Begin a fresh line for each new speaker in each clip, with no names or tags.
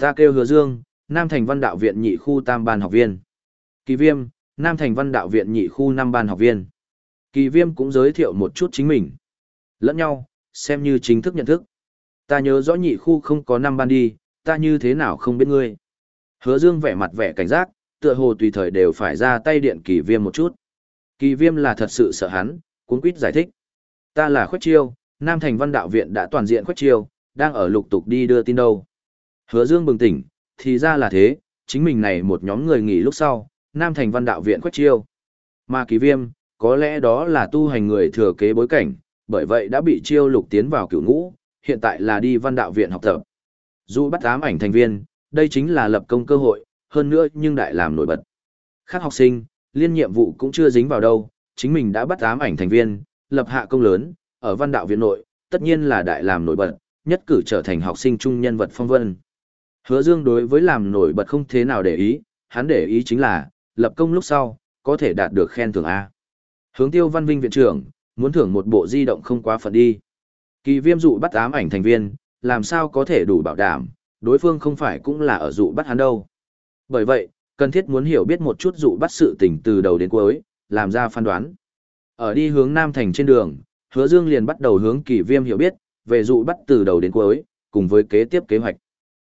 Ta kêu hứa dương, Nam Thành Văn Đạo Viện nhị khu tam ban học viên. Kỳ viêm, Nam Thành Văn Đạo Viện nhị khu năm ban học viên. Kỳ viêm cũng giới thiệu một chút chính mình. Lẫn nhau, xem như chính thức nhận thức. Ta nhớ rõ nhị khu không có năm ban đi, ta như thế nào không biết ngươi. Hứa dương vẻ mặt vẻ cảnh giác, tựa hồ tùy thời đều phải ra tay điện kỳ viêm một chút. Kỳ viêm là thật sự sợ hắn, cuốn quýt giải thích. Ta là khuếch chiêu, Nam Thành Văn Đạo Viện đã toàn diện khuếch chiêu, đang ở lục tục đi đưa tin đâu. Hứa Dương bừng tỉnh, thì ra là thế, chính mình này một nhóm người nghỉ lúc sau, Nam Thành Văn Đạo Viện quách chiêu. Mà kỳ viêm, có lẽ đó là tu hành người thừa kế bối cảnh, bởi vậy đã bị chiêu lục tiến vào cửu ngũ, hiện tại là đi Văn Đạo Viện học tập. Dù bắt ám ảnh thành viên, đây chính là lập công cơ hội, hơn nữa nhưng đại làm nổi bật. Khác học sinh, liên nhiệm vụ cũng chưa dính vào đâu, chính mình đã bắt ám ảnh thành viên, lập hạ công lớn, ở văn đạo viện nội, tất nhiên là đại làm nổi bật, nhất cử trở thành học sinh trung nhân vật phong vân. Hứa Dương đối với làm nổi bật không thế nào để ý, hắn để ý chính là, lập công lúc sau, có thể đạt được khen thưởng A. Hướng tiêu văn vinh viện trưởng, muốn thưởng một bộ di động không quá phận đi. Kỳ viêm dụ bắt ám ảnh thành viên, làm sao có thể đủ bảo đảm, đối phương không phải cũng là ở dụ bắt hắn đâu. Bởi vậy, cần thiết muốn hiểu biết một chút dụ bắt sự tình từ đầu đến cuối, làm ra phán đoán. Ở đi hướng Nam Thành trên đường, hứa dương liền bắt đầu hướng kỳ viêm hiểu biết, về dụ bắt từ đầu đến cuối, cùng với kế tiếp kế hoạch.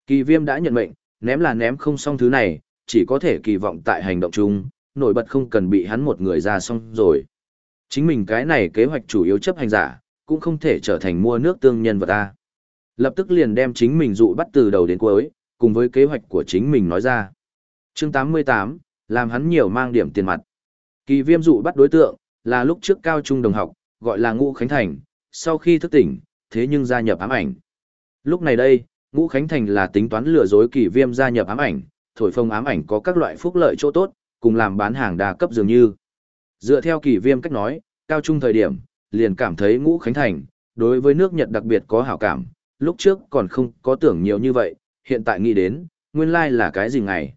Kỳ viêm đã nhận mệnh, ném là ném không xong thứ này, chỉ có thể kỳ vọng tại hành động chung, nổi bật không cần bị hắn một người ra xong rồi. Chính mình cái này kế hoạch chủ yếu chấp hành giả, cũng không thể trở thành mua nước tương nhân vật ta. Lập tức liền đem chính mình dụ bắt từ đầu đến cuối, cùng với kế hoạch của chính mình nói ra. Chương 88, làm hắn nhiều mang điểm tiền mặt. Kỳ viêm dụ bắt đối tượng, là lúc trước cao trung đồng học, gọi là Ngũ Khánh Thành, sau khi thức tỉnh, thế nhưng gia nhập ám ảnh. Lúc này đây, Ngũ Khánh Thành là tính toán lừa dối kỳ viêm gia nhập ám ảnh, thổi phồng ám ảnh có các loại phúc lợi chỗ tốt, cùng làm bán hàng đa cấp dường như. Dựa theo kỳ viêm cách nói, cao trung thời điểm, liền cảm thấy Ngũ Khánh Thành, đối với nước Nhật đặc biệt có hảo cảm, lúc trước còn không có tưởng nhiều như vậy, hiện tại nghĩ đến, nguyên lai là cái gì ngày.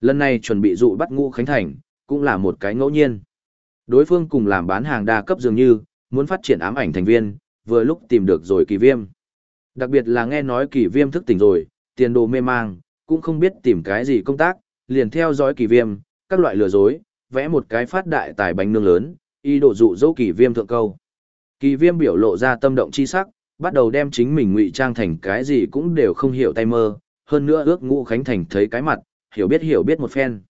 Lần này chuẩn bị dụ bắt Ngũ Khánh Thành, cũng là một cái ngẫu nhiên. Đối phương cùng làm bán hàng đa cấp dường như, muốn phát triển ám ảnh thành viên, vừa lúc tìm được rồi kỳ viêm. Đặc biệt là nghe nói kỳ viêm thức tỉnh rồi, tiền đồ mê mang, cũng không biết tìm cái gì công tác, liền theo dõi kỳ viêm, các loại lừa dối, vẽ một cái phát đại tài bánh nương lớn, ý đồ dụ dỗ kỳ viêm thượng câu. Kỳ viêm biểu lộ ra tâm động chi sắc, bắt đầu đem chính mình ngụy trang thành cái gì cũng đều không hiểu tay mơ, hơn nữa ước ngũ khánh thành thấy cái mặt, hiểu biết hiểu biết một phen.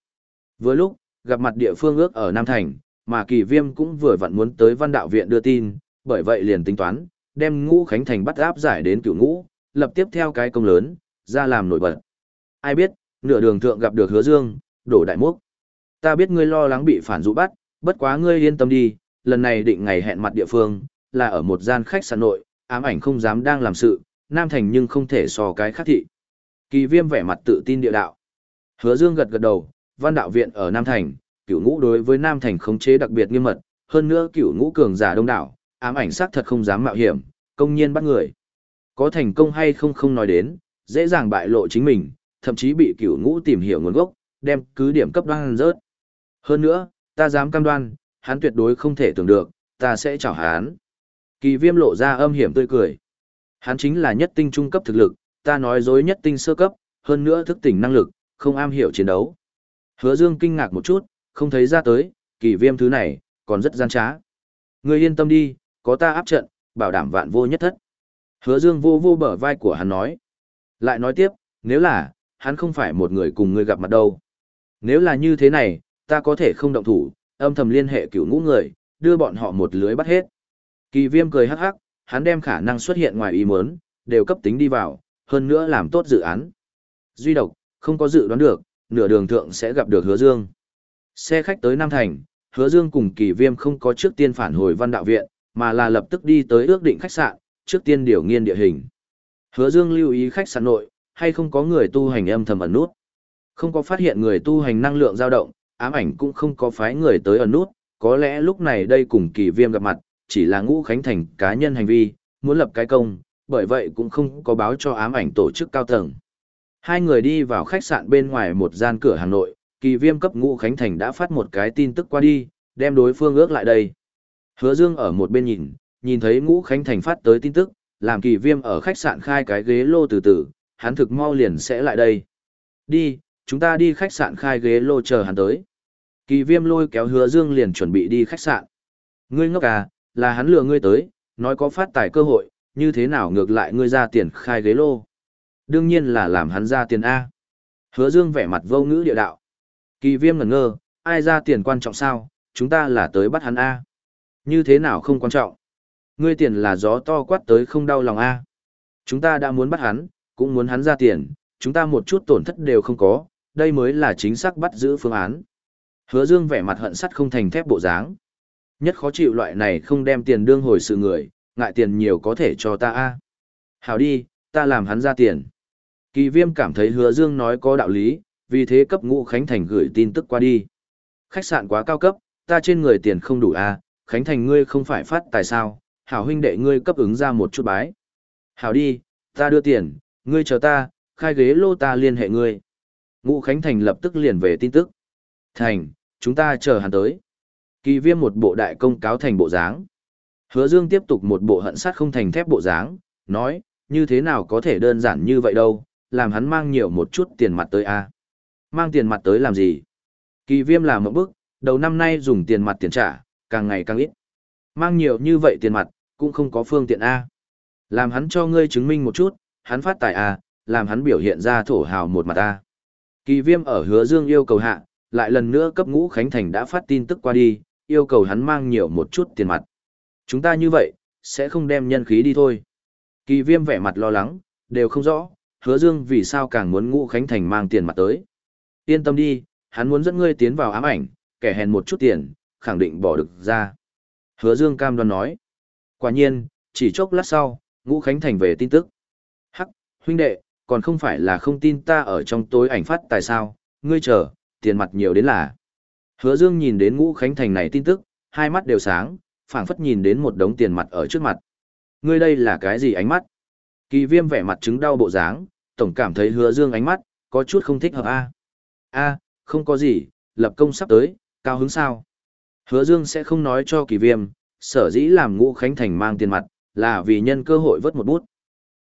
Vừa lúc, gặp mặt địa phương ước ở Nam Thành, mà kỳ viêm cũng vừa vặn muốn tới văn đạo viện đưa tin, bởi vậy liền tính toán, đem ngũ khánh thành bắt áp giải đến cửu ngũ, lập tiếp theo cái công lớn, ra làm nổi bật. Ai biết, nửa đường thượng gặp được hứa dương, đổ đại múc. Ta biết ngươi lo lắng bị phản dụ bắt, bất quá ngươi yên tâm đi, lần này định ngày hẹn mặt địa phương, là ở một gian khách sạn nội, ám ảnh không dám đang làm sự, Nam Thành nhưng không thể so cái khác thị. Kỳ viêm vẻ mặt tự tin địa đạo. Hứa dương gật gật đầu, văn đạo viện ở Nam Thành, cửu ngũ đối với Nam Thành khống chế đặc biệt nghiêm mật, hơn nữa cửu ngũ cường giả đông đảo, ám ảnh xác thật không dám mạo hiểm, công nhiên bắt người. Có thành công hay không không nói đến, dễ dàng bại lộ chính mình, thậm chí bị cửu ngũ tìm hiểu nguồn gốc, đem cứ điểm cấp đoan rớt. Hơn nữa, ta dám cam đoan, hắn tuyệt đối không thể tưởng được, ta sẽ chào hắn. Kỳ viêm lộ ra âm hiểm tươi cười. Hắn chính là nhất tinh trung cấp thực lực, ta nói dối nhất tinh sơ cấp, hơn nữa thức tỉnh năng lực, không am hiểu chiến đấu. Hứa Dương kinh ngạc một chút, không thấy ra tới, kỳ viêm thứ này, còn rất gian trá. Ngươi yên tâm đi, có ta áp trận, bảo đảm vạn vô nhất thất. Hứa Dương vô vô bờ vai của hắn nói. Lại nói tiếp, nếu là, hắn không phải một người cùng ngươi gặp mặt đâu. Nếu là như thế này, ta có thể không động thủ, âm thầm liên hệ cửu ngũ người, đưa bọn họ một lưới bắt hết. Kỳ viêm cười hắc hắc, hắn đem khả năng xuất hiện ngoài ý muốn, đều cấp tính đi vào, hơn nữa làm tốt dự án. Duy độc, không có dự đoán được, nửa đường thượng sẽ gặp được hứa dương. Xe khách tới Nam Thành, hứa dương cùng kỳ viêm không có trước tiên phản hồi văn đạo viện, mà là lập tức đi tới ước định khách sạn, trước tiên điều nghiên địa hình. Hứa dương lưu ý khách sạn nội, hay không có người tu hành âm thầm ẩn nút. Không có phát hiện người tu hành năng lượng dao động, ám ảnh cũng không có phái người tới ẩn nút, có lẽ lúc này đây cùng kỳ viêm gặp mặt, chỉ là ngũ khánh thành cá nhân hành vi, muốn lập cái công, bởi vậy cũng không có báo cho ám ảnh tổ chức cao tầng. Hai người đi vào khách sạn bên ngoài một gian cửa Hà Nội, kỳ viêm cấp ngũ Khánh Thành đã phát một cái tin tức qua đi, đem đối phương ước lại đây. Hứa Dương ở một bên nhìn, nhìn thấy ngũ Khánh Thành phát tới tin tức, làm kỳ viêm ở khách sạn khai cái ghế lô từ từ, hắn thực mau liền sẽ lại đây. Đi, chúng ta đi khách sạn khai ghế lô chờ hắn tới. Kỳ viêm lôi kéo hứa dương liền chuẩn bị đi khách sạn. Ngươi ngốc à, là hắn lừa ngươi tới, nói có phát tài cơ hội, như thế nào ngược lại ngươi ra tiền khai ghế lô. Đương nhiên là làm hắn ra tiền A. Hứa dương vẻ mặt vô ngữ địa đạo. Kỳ viêm ngẩn ngơ, ai ra tiền quan trọng sao, chúng ta là tới bắt hắn A. Như thế nào không quan trọng. Ngươi tiền là gió to quát tới không đau lòng A. Chúng ta đã muốn bắt hắn, cũng muốn hắn ra tiền, chúng ta một chút tổn thất đều không có, đây mới là chính xác bắt giữ phương án. Hứa Dương vẻ mặt hận sắt không thành thép bộ dáng. Nhất khó chịu loại này không đem tiền đương hồi sự người, ngại tiền nhiều có thể cho ta a. Hảo đi, ta làm hắn ra tiền. Kỳ viêm cảm thấy hứa Dương nói có đạo lý, vì thế cấp ngũ Khánh Thành gửi tin tức qua đi. Khách sạn quá cao cấp, ta trên người tiền không đủ a, Khánh Thành ngươi không phải phát tài sao, hảo huynh đệ ngươi cấp ứng ra một chút bái. Hảo đi, ta đưa tiền, ngươi chờ ta, khai ghế lô ta liên hệ ngươi. Ngụ Khánh Thành lập tức liền về tin tức. Thành, chúng ta chờ hắn tới. Kỳ viêm một bộ đại công cáo thành bộ dáng. Hứa Dương tiếp tục một bộ hận sát không thành thép bộ dáng, nói, như thế nào có thể đơn giản như vậy đâu, làm hắn mang nhiều một chút tiền mặt tới a. Mang tiền mặt tới làm gì? Kỳ viêm làm một bước, đầu năm nay dùng tiền mặt tiền trả, càng ngày càng ít. Mang nhiều như vậy tiền mặt, cũng không có phương tiện a. Làm hắn cho ngươi chứng minh một chút, hắn phát tài a, làm hắn biểu hiện ra thổ hào một mặt a. Kỳ viêm ở hứa dương yêu cầu hạ, lại lần nữa cấp ngũ Khánh Thành đã phát tin tức qua đi, yêu cầu hắn mang nhiều một chút tiền mặt. Chúng ta như vậy, sẽ không đem nhân khí đi thôi. Kỳ viêm vẻ mặt lo lắng, đều không rõ, hứa dương vì sao càng muốn ngũ Khánh Thành mang tiền mặt tới. Yên tâm đi, hắn muốn dẫn ngươi tiến vào ám ảnh, kẻ hèn một chút tiền, khẳng định bỏ được ra. Hứa dương cam đoan nói. Quả nhiên, chỉ chốc lát sau, ngũ Khánh Thành về tin tức. Hắc, huynh đệ, còn không phải là không tin ta ở trong tối ảnh phát tại sao, ngươi chờ, tiền mặt nhiều đến là. Hứa Dương nhìn đến Ngũ Khánh Thành này tin tức, hai mắt đều sáng, phảng phất nhìn đến một đống tiền mặt ở trước mặt. Ngươi đây là cái gì ánh mắt? Kỳ Viêm vẻ mặt chứng đau bộ dáng, tổng cảm thấy Hứa Dương ánh mắt có chút không thích hợp a. A, không có gì, lập công sắp tới, cao hứng sao? Hứa Dương sẽ không nói cho Kỳ Viêm, sở dĩ làm Ngũ Khánh Thành mang tiền mặt, là vì nhân cơ hội vớt một bút.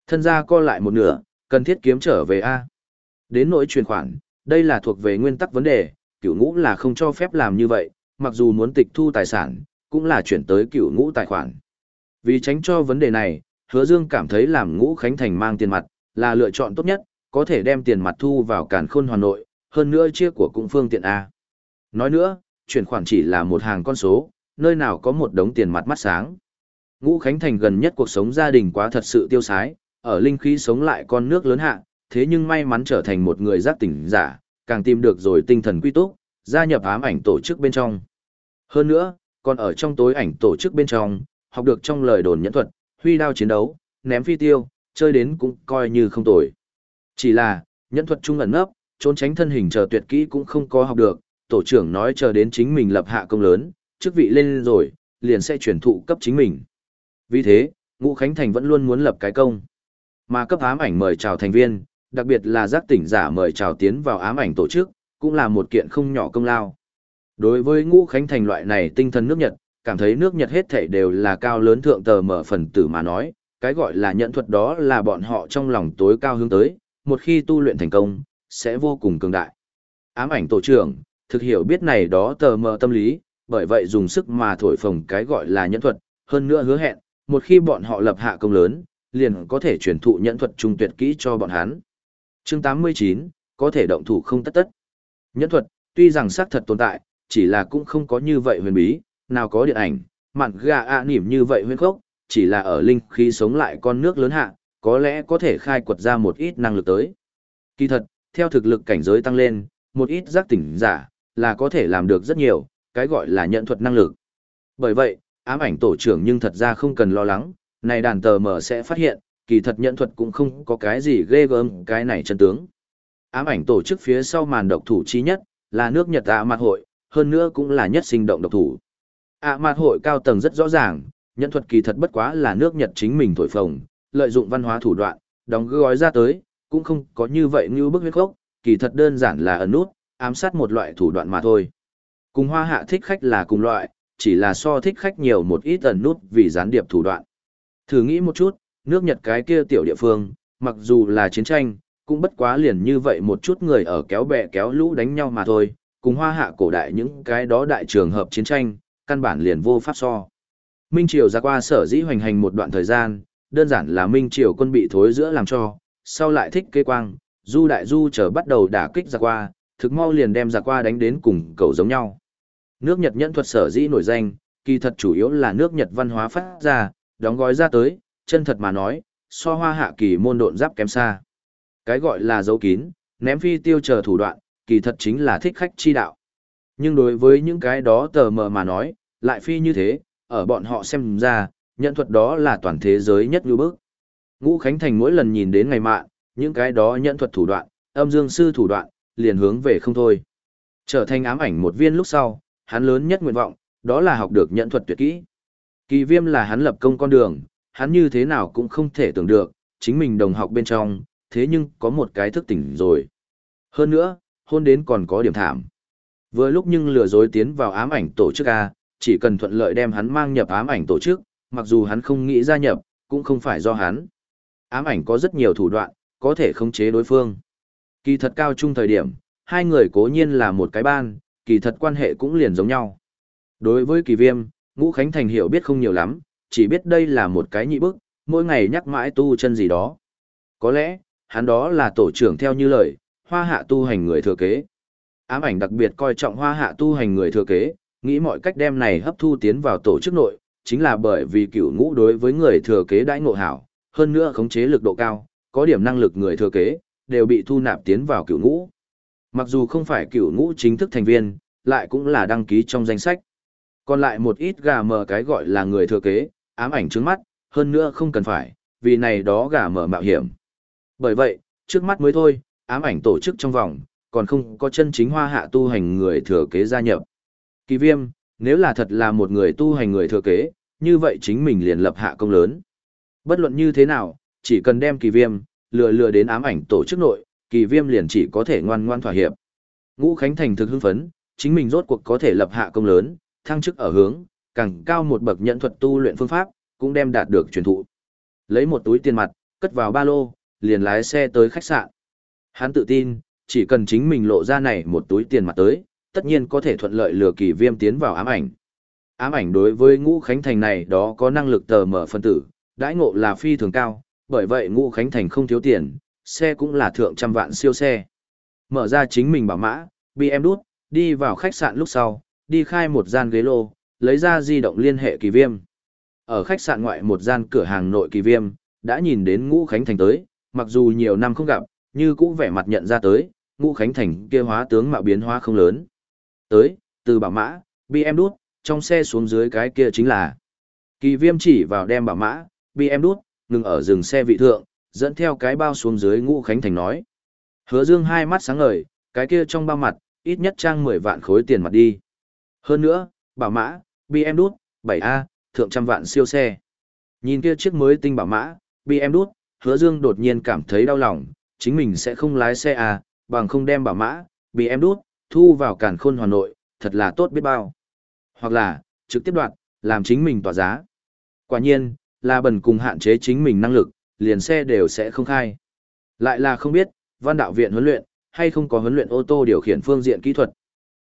Thân gia co lại một nửa, cần thiết kiếm trở về a. Đến nỗi truyền khoản, đây là thuộc về nguyên tắc vấn đề, cửu ngũ là không cho phép làm như vậy, mặc dù muốn tịch thu tài sản, cũng là chuyển tới cửu ngũ tài khoản. Vì tránh cho vấn đề này, hứa dương cảm thấy làm ngũ khánh thành mang tiền mặt, là lựa chọn tốt nhất, có thể đem tiền mặt thu vào càn khôn hoàn nội, hơn nữa chia của cũng phương tiện A. Nói nữa, chuyển khoản chỉ là một hàng con số, nơi nào có một đống tiền mặt mắt sáng. Ngũ Khánh Thành gần nhất cuộc sống gia đình quá thật sự tiêu sái, ở linh khí sống lại con nước lớn hạ, thế nhưng may mắn trở thành một người giác tỉnh giả, càng tìm được rồi tinh thần quy túc, gia nhập ám ảnh tổ chức bên trong. Hơn nữa, còn ở trong tối ảnh tổ chức bên trong, học được trong lời đồn nhẫn thuật, huy đao chiến đấu, ném phi tiêu, chơi đến cũng coi như không tồi. Chỉ là, nhẫn thuật trung ẩn nấp, trốn tránh thân hình chờ tuyệt kỹ cũng không có học được, tổ trưởng nói chờ đến chính mình lập hạ công lớn, chức vị lên rồi, liền sẽ chuyển thụ cấp chính mình. Vì thế, Ngũ Khánh Thành vẫn luôn muốn lập cái công. Mà cấp ám ảnh mời chào thành viên, đặc biệt là giác tỉnh giả mời chào tiến vào ám ảnh tổ chức, cũng là một kiện không nhỏ công lao. Đối với ngũ khánh thành loại này tinh thần nước Nhật, cảm thấy nước Nhật hết thảy đều là cao lớn thượng tờ mở phần tử mà nói, cái gọi là nhận thuật đó là bọn họ trong lòng tối cao hướng tới, một khi tu luyện thành công, sẽ vô cùng cường đại. Ám ảnh tổ trưởng, thực hiểu biết này đó tờ mờ tâm lý, bởi vậy dùng sức mà thổi phồng cái gọi là nhẫn thuật, hơn nữa hứa hẹn, một khi bọn họ lập hạ công lớn, liền có thể truyền thụ nhẫn thuật trung tuyệt kỹ cho bọn hắn. Chương 89, có thể động thủ không tất tất. Nhẫn thuật, tuy rằng xác thật tồn tại, chỉ là cũng không có như vậy huyền bí, nào có điện ảnh, mặn gà ạ nỉm như vậy huyền khốc, chỉ là ở linh khí sống lại con nước lớn hạ, có lẽ có thể khai quật ra một ít năng lực tới. Kỳ thật, theo thực lực cảnh giới tăng lên, một ít giác tỉnh giả, là có thể làm được rất nhiều, cái gọi là nhận thuật năng lực. Bởi vậy, ám ảnh tổ trưởng nhưng thật ra không cần lo lắng, này đàn tờ mở sẽ phát hiện, kỳ thật nhận thuật cũng không có cái gì ghê gớm cái này chân tướng. Ám ảnh tổ chức phía sau màn độc thủ chi nhất, là nước Nhật ạ mặt hội, hơn nữa cũng là nhất sinh động độc thủ. ạ mặt hội cao tầng rất rõ ràng, nhận thuật kỳ thật bất quá là nước Nhật chính mình thổi phồng, lợi dụng văn hóa thủ đoạn, đóng gói ra tới, cũng không có như vậy như bức huyết khốc, kỳ thật đơn giản là ẩn nút, ám sát một loại thủ đoạn mà thôi. Cùng hoa hạ thích khách là cùng loại, chỉ là so thích khách nhiều một ít ẩn nút vì gián điệp thủ đoạn. Thử nghĩ một chút, nước Nhật cái kia tiểu địa phương, mặc dù là chiến tranh, cũng bất quá liền như vậy một chút người ở kéo bè kéo lũ đánh nhau mà thôi, cùng hoa hạ cổ đại những cái đó đại trường hợp chiến tranh, căn bản liền vô pháp so. Minh Triều ra qua sở dĩ hoành hành một đoạn thời gian, đơn giản là Minh Triều quân bị thối giữa làm cho, sau lại thích kê quang, du đại du trở bắt đầu đả kích ra qua, thực mau liền đem ra qua đánh đến cùng cầu giống nhau. Nước Nhật nhẫn thuật sở dĩ nổi danh, kỳ thật chủ yếu là nước Nhật văn hóa phát ra, đóng gói ra tới, chân thật mà nói, so hoa hạ kỳ môn độn giáp kém xa. Cái gọi là dấu kín, ném phi tiêu chờ thủ đoạn, kỳ thật chính là thích khách chi đạo. Nhưng đối với những cái đó tờ mờ mà nói, lại phi như thế, ở bọn họ xem ra, nhận thuật đó là toàn thế giới nhất như bước. Ngũ Khánh Thành mỗi lần nhìn đến ngày mạ, những cái đó nhận thuật thủ đoạn, âm dương sư thủ đoạn, liền hướng về không thôi. Trở thành ám ảnh một viên lúc sau, hắn lớn nhất nguyện vọng, đó là học được nhận thuật tuyệt kỹ. Kỳ viêm là hắn lập công con đường, hắn như thế nào cũng không thể tưởng được, chính mình đồng học bên trong, thế nhưng có một cái thức tỉnh rồi. Hơn nữa, hôn đến còn có điểm thảm. Vừa lúc nhưng lừa dối tiến vào ám ảnh tổ chức A, chỉ cần thuận lợi đem hắn mang nhập ám ảnh tổ chức, mặc dù hắn không nghĩ gia nhập, cũng không phải do hắn. Ám ảnh có rất nhiều thủ đoạn, có thể khống chế đối phương. Kỳ thật cao trung thời điểm, hai người cố nhiên là một cái ban, kỳ thật quan hệ cũng liền giống nhau. Đối với kỳ viêm, Ngũ Khánh Thành hiểu biết không nhiều lắm, chỉ biết đây là một cái nhị bức, mỗi ngày nhắc mãi tu chân gì đó. Có lẽ, hắn đó là tổ trưởng theo như lời, hoa hạ tu hành người thừa kế. Ám ảnh đặc biệt coi trọng hoa hạ tu hành người thừa kế, nghĩ mọi cách đem này hấp thu tiến vào tổ chức nội, chính là bởi vì cửu ngũ đối với người thừa kế đãi ngộ hảo, hơn nữa khống chế lực độ cao, có điểm năng lực người thừa kế, đều bị thu nạp tiến vào cựu ngũ. Mặc dù không phải cựu ngũ chính thức thành viên, lại cũng là đăng ký trong danh sách. Còn lại một ít gà mờ cái gọi là người thừa kế, ám ảnh trước mắt, hơn nữa không cần phải, vì này đó gà mờ mạo hiểm. Bởi vậy, trước mắt mới thôi, ám ảnh tổ chức trong vòng, còn không có chân chính hoa hạ tu hành người thừa kế gia nhập. Kỳ viêm, nếu là thật là một người tu hành người thừa kế, như vậy chính mình liền lập hạ công lớn. Bất luận như thế nào, chỉ cần đem kỳ viêm, lừa lừa đến ám ảnh tổ chức nội, kỳ viêm liền chỉ có thể ngoan ngoan thỏa hiệp. Ngũ Khánh Thành thực hưng phấn, chính mình rốt cuộc có thể lập hạ công lớn, thăng chức ở hướng, càng cao một bậc nhận thuật tu luyện phương pháp, cũng đem đạt được truyền thụ. Lấy một túi tiền mặt, cất vào ba lô, liền lái xe tới khách sạn. Hắn tự tin, chỉ cần chính mình lộ ra này một túi tiền mặt tới, tất nhiên có thể thuận lợi lừa kỳ viêm tiến vào ám ảnh. Ám ảnh đối với ngũ khánh thành này đó có năng lực tờ mở phân tử, đãi ngộ là phi thường cao, bởi vậy ngũ khánh thành không thiếu tiền, xe cũng là thượng trăm vạn siêu xe. Mở ra chính mình bảo mã, bị em đút, đi vào khách sạn lúc sau, đi khai một gian ghế lô, lấy ra di động liên hệ kỳ viêm. Ở khách sạn ngoại một gian cửa hàng nội kỳ viêm, đã nhìn đến ngũ khánh thành tới, mặc dù nhiều năm không gặp, như cũ vẻ mặt nhận ra tới, ngũ khánh thành kia hóa tướng mạo biến hóa không lớn. Tới, từ bảo mã, bi em đút, trong xe xuống dưới cái kia chính là. Kỳ viêm chỉ vào đem bảo mã, bi em đút, ngừng ở dừng xe vị thượng, dẫn theo cái bao xuống dưới ngũ khánh thành nói. Hứa dương hai mắt sáng ngời, cái kia trong bao mặt, ít nhất trang 10 vạn khối tiền mặt đi. Hơn nữa, bảo mã, BM đút, 7A, thượng trăm vạn siêu xe. Nhìn kia chiếc mới tinh bảo mã, BM đút, hứa dương đột nhiên cảm thấy đau lòng, chính mình sẽ không lái xe à, bằng không đem bảo mã, BM đút, thu vào cản khôn Hà Nội, thật là tốt biết bao. Hoặc là, trực tiếp đoạt, làm chính mình tỏa giá. Quả nhiên, là bần cùng hạn chế chính mình năng lực, liền xe đều sẽ không khai. Lại là không biết, văn đạo viện huấn luyện, hay không có huấn luyện ô tô điều khiển phương diện kỹ thuật.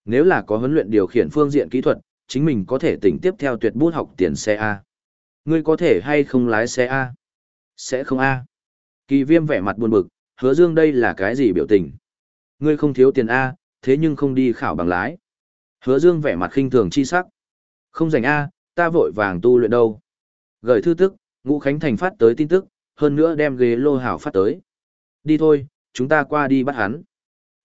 Nếu là có huấn luyện điều khiển phương diện kỹ thuật, chính mình có thể tỉnh tiếp theo tuyệt bút học tiền xe A. Ngươi có thể hay không lái xe A? Sẽ không A. Kỳ viêm vẻ mặt buồn bực, hứa dương đây là cái gì biểu tình? Ngươi không thiếu tiền A, thế nhưng không đi khảo bằng lái. Hứa dương vẻ mặt khinh thường chi sắc. Không dành A, ta vội vàng tu luyện đâu. Gửi thư tức, ngũ khánh thành phát tới tin tức, hơn nữa đem ghế lô hảo phát tới. Đi thôi, chúng ta qua đi bắt hắn.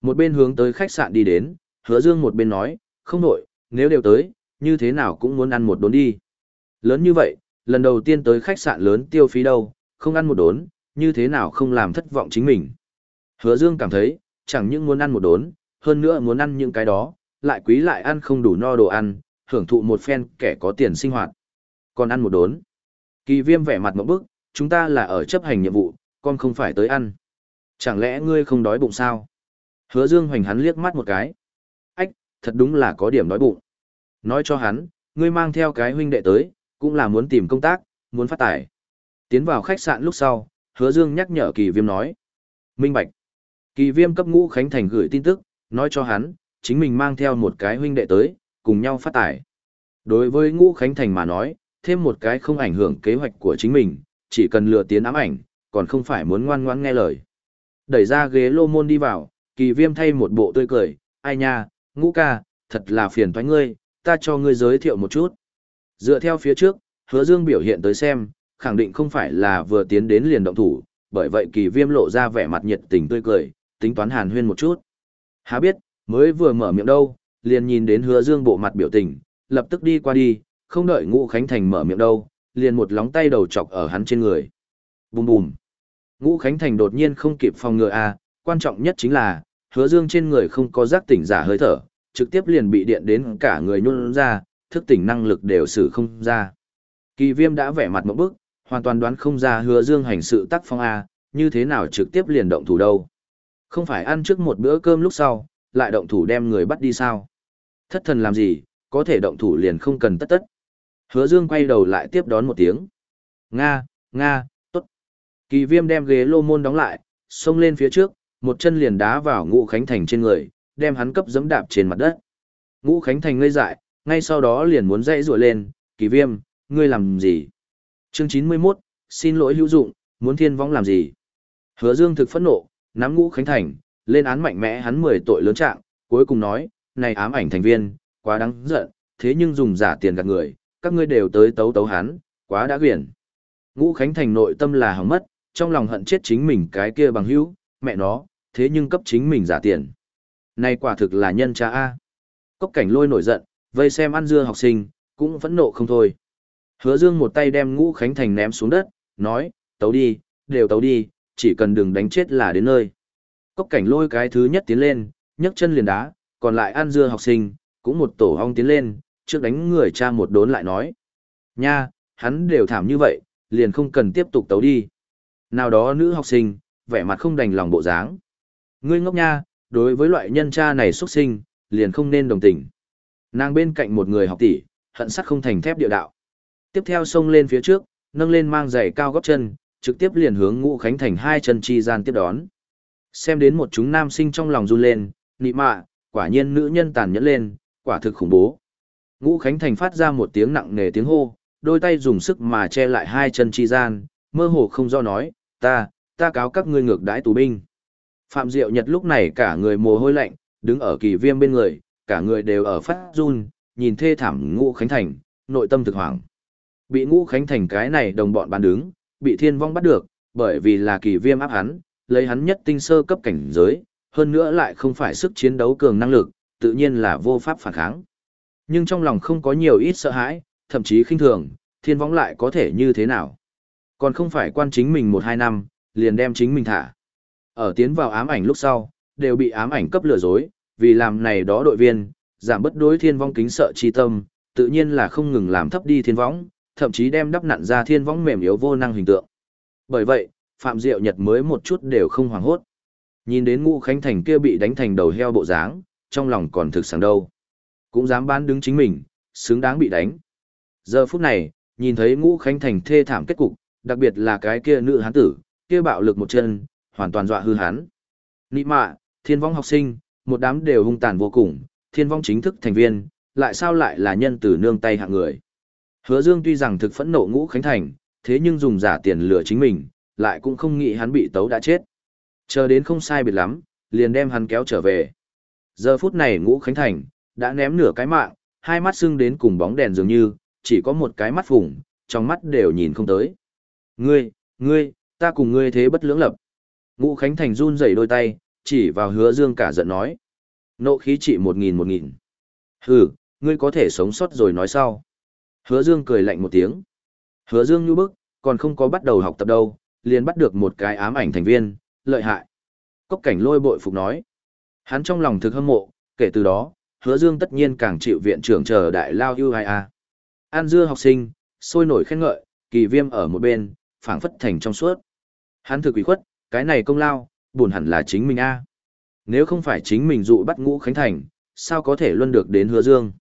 Một bên hướng tới khách sạn đi đến, hứa dương một bên nói, không nổi, nếu đều tới, như thế nào cũng muốn ăn một đốn đi. Lớn như vậy, lần đầu tiên tới khách sạn lớn tiêu phí đâu, không ăn một đốn, như thế nào không làm thất vọng chính mình. Hứa Dương cảm thấy, chẳng những muốn ăn một đốn, hơn nữa muốn ăn những cái đó, lại quý lại ăn không đủ no đồ ăn, hưởng thụ một phen kẻ có tiền sinh hoạt. Còn ăn một đốn. Kỳ viêm vẻ mặt một bức, chúng ta là ở chấp hành nhiệm vụ, con không phải tới ăn. Chẳng lẽ ngươi không đói bụng sao? Hứa Dương hoành hắn liếc mắt một cái. Ách, thật đúng là có điểm đói bụng. Nói cho hắn, ngươi mang theo cái huynh đệ tới, cũng là muốn tìm công tác, muốn phát tài. Tiến vào khách sạn lúc sau, hứa dương nhắc nhở kỳ viêm nói. Minh bạch. Kỳ viêm cấp ngũ Khánh Thành gửi tin tức, nói cho hắn, chính mình mang theo một cái huynh đệ tới, cùng nhau phát tải. Đối với ngũ Khánh Thành mà nói, thêm một cái không ảnh hưởng kế hoạch của chính mình, chỉ cần lừa tiến ám ảnh, còn không phải muốn ngoan ngoãn nghe lời. Đẩy ra ghế lô môn đi vào, kỳ viêm thay một bộ tươi cười, ai nha, ngũ ca, thật là phiền thoái ngươi, ta cho ngươi giới thiệu một chút. Dựa theo phía trước, hứa dương biểu hiện tới xem, khẳng định không phải là vừa tiến đến liền động thủ, bởi vậy kỳ viêm lộ ra vẻ mặt nhiệt tình tươi cười, tính toán hàn huyên một chút. Há biết, mới vừa mở miệng đâu, liền nhìn đến hứa dương bộ mặt biểu tình, lập tức đi qua đi, không đợi ngũ khánh thành mở miệng đâu, liền một lóng tay đầu chọc ở hắn trên người. Bùm bùm. Ngũ khánh thành đột nhiên không kịp phòng ngừa a, à, quan trọng nhất chính là, hứa dương trên người không có giác tỉnh giả hơi thở, trực tiếp liền bị điện đến cả người nhún ra, thức tỉnh năng lực đều xử không ra. Kỳ viêm đã vẻ mặt một bức, hoàn toàn đoán không ra hứa dương hành sự tác phong A, như thế nào trực tiếp liền động thủ đâu. Không phải ăn trước một bữa cơm lúc sau, lại động thủ đem người bắt đi sao. Thất thần làm gì, có thể động thủ liền không cần tất tất. Hứa dương quay đầu lại tiếp đón một tiếng. Nga, Nga, tốt. Kỳ viêm đem ghế lô môn đóng lại, xông lên phía trước, một chân liền đá vào ngũ khánh thành trên người, đem hắn cấp giẫm đạp trên mặt đất. Ngũ khánh thành ngây dại, ngay sau đó liền muốn dãy rủa lên, kỳ viêm, ngươi làm gì? Chương 91, xin lỗi hữu dụng, muốn thiên vong làm gì? Hứa Dương thực phẫn nộ, nắm ngũ khánh thành, lên án mạnh mẽ hắn 10 tội lớn trạng, cuối cùng nói, này ám ảnh thành viên, quá đáng giận, thế nhưng dùng giả tiền gạt người, các ngươi đều tới tấu tấu hắn, quá đã quyển. Ngũ khánh thành nội tâm là hỏng mất, trong lòng hận chết chính mình cái kia bằng hữu, mẹ nó, thế nhưng cấp chính mình giả tiền. Này quả thực là nhân cha A. Cốc cảnh lôi nổi giận, vây xem ăn dưa học sinh, cũng phẫn nộ không thôi. Hứa Dương một tay đem Ngũ Khánh Thành ném xuống đất, nói, tấu đi, đều tấu đi, chỉ cần đừng đánh chết là đến nơi. Cốc cảnh lôi cái thứ nhất tiến lên, nhấc chân liền đá, còn lại ăn dưa học sinh, cũng một tổ hong tiến lên, trước đánh người cha một đốn lại nói. Nha, hắn đều thảm như vậy, liền không cần tiếp tục tấu đi. Nào đó nữ học sinh, vẻ mặt không đành lòng bộ dáng. Ngươi ngốc nha, đối với loại nhân cha này xuất sinh, liền không nên đồng tình. Nàng bên cạnh một người học tỷ, hận sắt không thành thép địa đạo. Tiếp theo xông lên phía trước, nâng lên mang giày cao gót chân, trực tiếp liền hướng Ngũ Khánh Thành hai chân chi gian tiếp đón. Xem đến một chúng nam sinh trong lòng run lên, nị mạ, quả nhiên nữ nhân tàn nhẫn lên, quả thực khủng bố. Ngũ Khánh Thành phát ra một tiếng nặng nề tiếng hô, đôi tay dùng sức mà che lại hai chân chi gian, mơ hồ không do nói, ta, ta cáo các ngươi ngược đãi tù binh. Phạm Diệu Nhật lúc này cả người mồ hôi lạnh, đứng ở kỳ viêm bên người, cả người đều ở phát run, nhìn thê thảm Ngũ Khánh Thành, nội tâm thực hoảng. Bị Ngũ Khánh Thành cái này đồng bọn bán đứng, bị thiên vong bắt được, bởi vì là kỳ viêm áp hắn, lấy hắn nhất tinh sơ cấp cảnh giới, hơn nữa lại không phải sức chiến đấu cường năng lực, tự nhiên là vô pháp phản kháng. Nhưng trong lòng không có nhiều ít sợ hãi, thậm chí khinh thường, thiên võng lại có thể như thế nào. Còn không phải quan chính mình một hai năm, liền đem chính mình thả. Ở tiến vào ám ảnh lúc sau, đều bị ám ảnh cấp lừa dối, vì làm này đó đội viên, giảm bất đối thiên vong kính sợ chi tâm, tự nhiên là không ngừng làm thấp đi thiên võng, thậm chí đem đắp nặn ra thiên võng mềm yếu vô năng hình tượng. Bởi vậy, Phạm Diệu Nhật mới một chút đều không hoảng hốt. Nhìn đến Ngũ Khánh Thành kia bị đánh thành đầu heo bộ dáng, trong lòng còn thực sáng đâu. Cũng dám bán đứng chính mình, xứng đáng bị đánh. Giờ phút này, nhìn thấy Ngũ Khánh Thành thê thảm kết cục, đặc biệt là cái kia nữ hán tử, kia bạo lực một chân, hoàn toàn dọa hư hán. Nị mạ, thiên vong học sinh, một đám đều hung tàn vô cùng, thiên vong chính thức thành viên, lại sao lại là nhân tử nương tay hạng người. Hứa Dương tuy rằng thực phẫn nộ ngũ khánh thành, thế nhưng dùng giả tiền lừa chính mình, lại cũng không nghĩ hắn bị tấu đã chết. Chờ đến không sai biệt lắm, liền đem hắn kéo trở về. Giờ phút này ngũ khánh thành, đã ném nửa cái mạng, hai mắt sưng đến cùng bóng đèn dường như, chỉ có một cái mắt phủng, trong mắt đều nhìn không tới. Ngươi, ngươi, ta cùng ngươi thế bất lưỡng lập. Ngũ Khánh Thành run rẩy đôi tay, chỉ vào hứa dương cả giận nói. Nộ khí trị một nghìn một nghìn. Hừ, ngươi có thể sống sót rồi nói sau. Hứa dương cười lạnh một tiếng. Hứa dương như bức, còn không có bắt đầu học tập đâu, liền bắt được một cái ám ảnh thành viên, lợi hại. Cốc cảnh lôi bội phục nói. Hắn trong lòng thực hâm mộ, kể từ đó, hứa dương tất nhiên càng chịu viện trưởng chờ đại lao ưu ai a. An dưa học sinh, sôi nổi khen ngợi, kỳ viêm ở một bên, phảng phất thành trong suốt. Hắn thực quỷ khuất, cái này công lao, buồn hẳn là chính mình a. Nếu không phải chính mình dụ bắt ngũ khánh thành, sao có thể luân được đến hứa dương.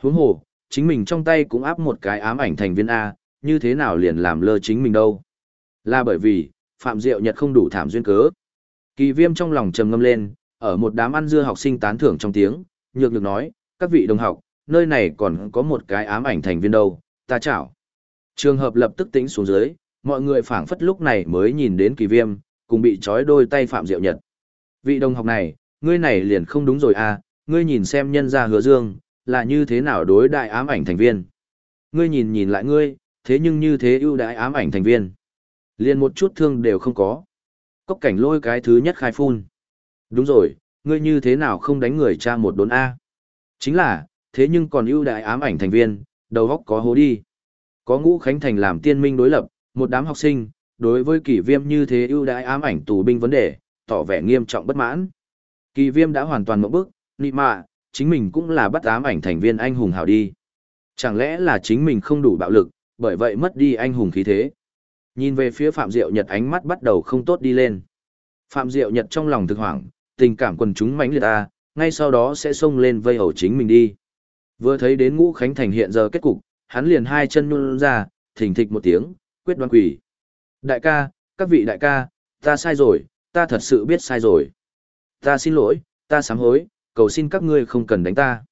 Huống hồ, chính mình trong tay cũng áp một cái ám ảnh thành viên A, như thế nào liền làm lơ chính mình đâu. Là bởi vì, Phạm Diệu Nhật không đủ thảm duyên cớ. Kỳ viêm trong lòng trầm ngâm lên, ở một đám ăn dưa học sinh tán thưởng trong tiếng, nhược nhược nói, các vị đồng học, nơi này còn có một cái ám ảnh thành viên đâu, ta chảo. Trường hợp lập tức tính xuống dưới, mọi người phảng phất lúc này mới nhìn đến kỳ viêm, cùng bị trói đôi tay Phạm Diệu Nhật. Vị đồng học này, ngươi này liền không đúng rồi à, ngươi nhìn xem nhân gia hứa dương, là như thế nào đối đại ám ảnh thành viên. Ngươi nhìn nhìn lại ngươi, thế nhưng như thế ưu đãi ám ảnh thành viên. Liền một chút thương đều không có. Cốc cảnh lôi cái thứ nhất khai phun. Đúng rồi, ngươi như thế nào không đánh người cha một đốn A. Chính là, thế nhưng còn ưu đại ám ảnh thành viên, đầu góc có hố đi. Có ngũ khánh thành làm tiên minh đối lập, một đám học sinh, đối với kỷ viêm như thế ưu đại ám ảnh tù binh vấn đề, tỏ vẻ nghiêm trọng bất mãn. Kỳ viêm đã hoàn toàn mộng bức, nị mạ, chính mình cũng là bắt ám ảnh thành viên anh hùng hào đi. Chẳng lẽ là chính mình không đủ bạo lực, bởi vậy mất đi anh hùng khí thế. Nhìn về phía Phạm Diệu Nhật ánh mắt bắt đầu không tốt đi lên. Phạm Diệu Nhật trong lòng thực hoảng, tình cảm quần chúng mãnh liệt ta, ngay sau đó sẽ xông lên vây hầu chính mình đi. Vừa thấy đến ngũ khánh thành hiện giờ kết cục, hắn liền hai chân nhún ra, thình thịch một tiếng, quyết đoán quỷ. Đại ca, các vị đại ca, ta sai rồi, ta thật sự biết sai rồi. Ta xin lỗi, ta sám hối, cầu xin các ngươi không cần đánh ta.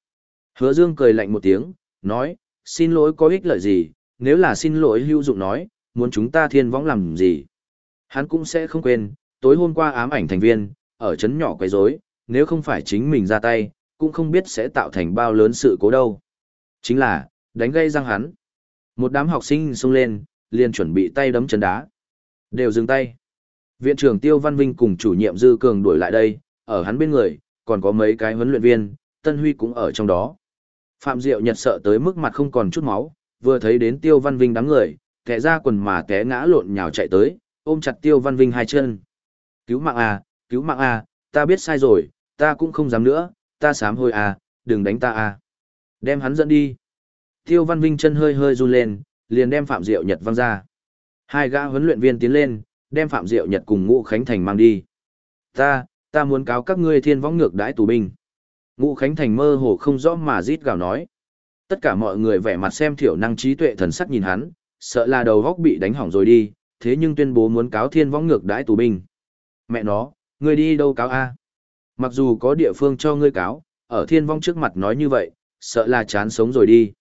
Hứa Dương cười lạnh một tiếng, nói, xin lỗi có ích lợi gì, nếu là xin lỗi hữu dụng nói, muốn chúng ta thiên võng làm gì. Hắn cũng sẽ không quên, tối hôm qua ám ảnh thành viên, ở chấn nhỏ quấy rối, nếu không phải chính mình ra tay, cũng không biết sẽ tạo thành bao lớn sự cố đâu. Chính là, đánh gây răng hắn. Một đám học sinh xông lên, liền chuẩn bị tay đấm chân đá. Đều dừng tay. Viện trưởng Tiêu Văn Vinh cùng chủ nhiệm Dư Cường đuổi lại đây, ở hắn bên người, còn có mấy cái huấn luyện viên, Tân Huy cũng ở trong đó. Phạm Diệu Nhật sợ tới mức mặt không còn chút máu, vừa thấy đến Tiêu Văn Vinh đám người, kẻ ra quần mà té ngã lộn nhào chạy tới, ôm chặt Tiêu Văn Vinh hai chân. Cứu mạng à, cứu mạng à, ta biết sai rồi, ta cũng không dám nữa, ta sám hôi à, đừng đánh ta à. Đem hắn dẫn đi. Tiêu Văn Vinh chân hơi hơi run lên, liền đem Phạm Diệu Nhật văng ra. Hai gã huấn luyện viên tiến lên, đem Phạm Diệu Nhật cùng Ngũ Khánh Thành mang đi. Ta, ta muốn cáo các ngươi thiên võng ngược đãi tù binh. Ngũ Khánh Thành mơ hồ không rõ mà rít gào nói. Tất cả mọi người vẻ mặt xem thiểu năng trí tuệ thần sắc nhìn hắn, sợ là đầu góc bị đánh hỏng rồi đi, thế nhưng tuyên bố muốn cáo thiên võng ngược đãi tù binh. Mẹ nó, ngươi đi đâu cáo a? Mặc dù có địa phương cho ngươi cáo, ở thiên vong trước mặt nói như vậy, sợ là chán sống rồi đi.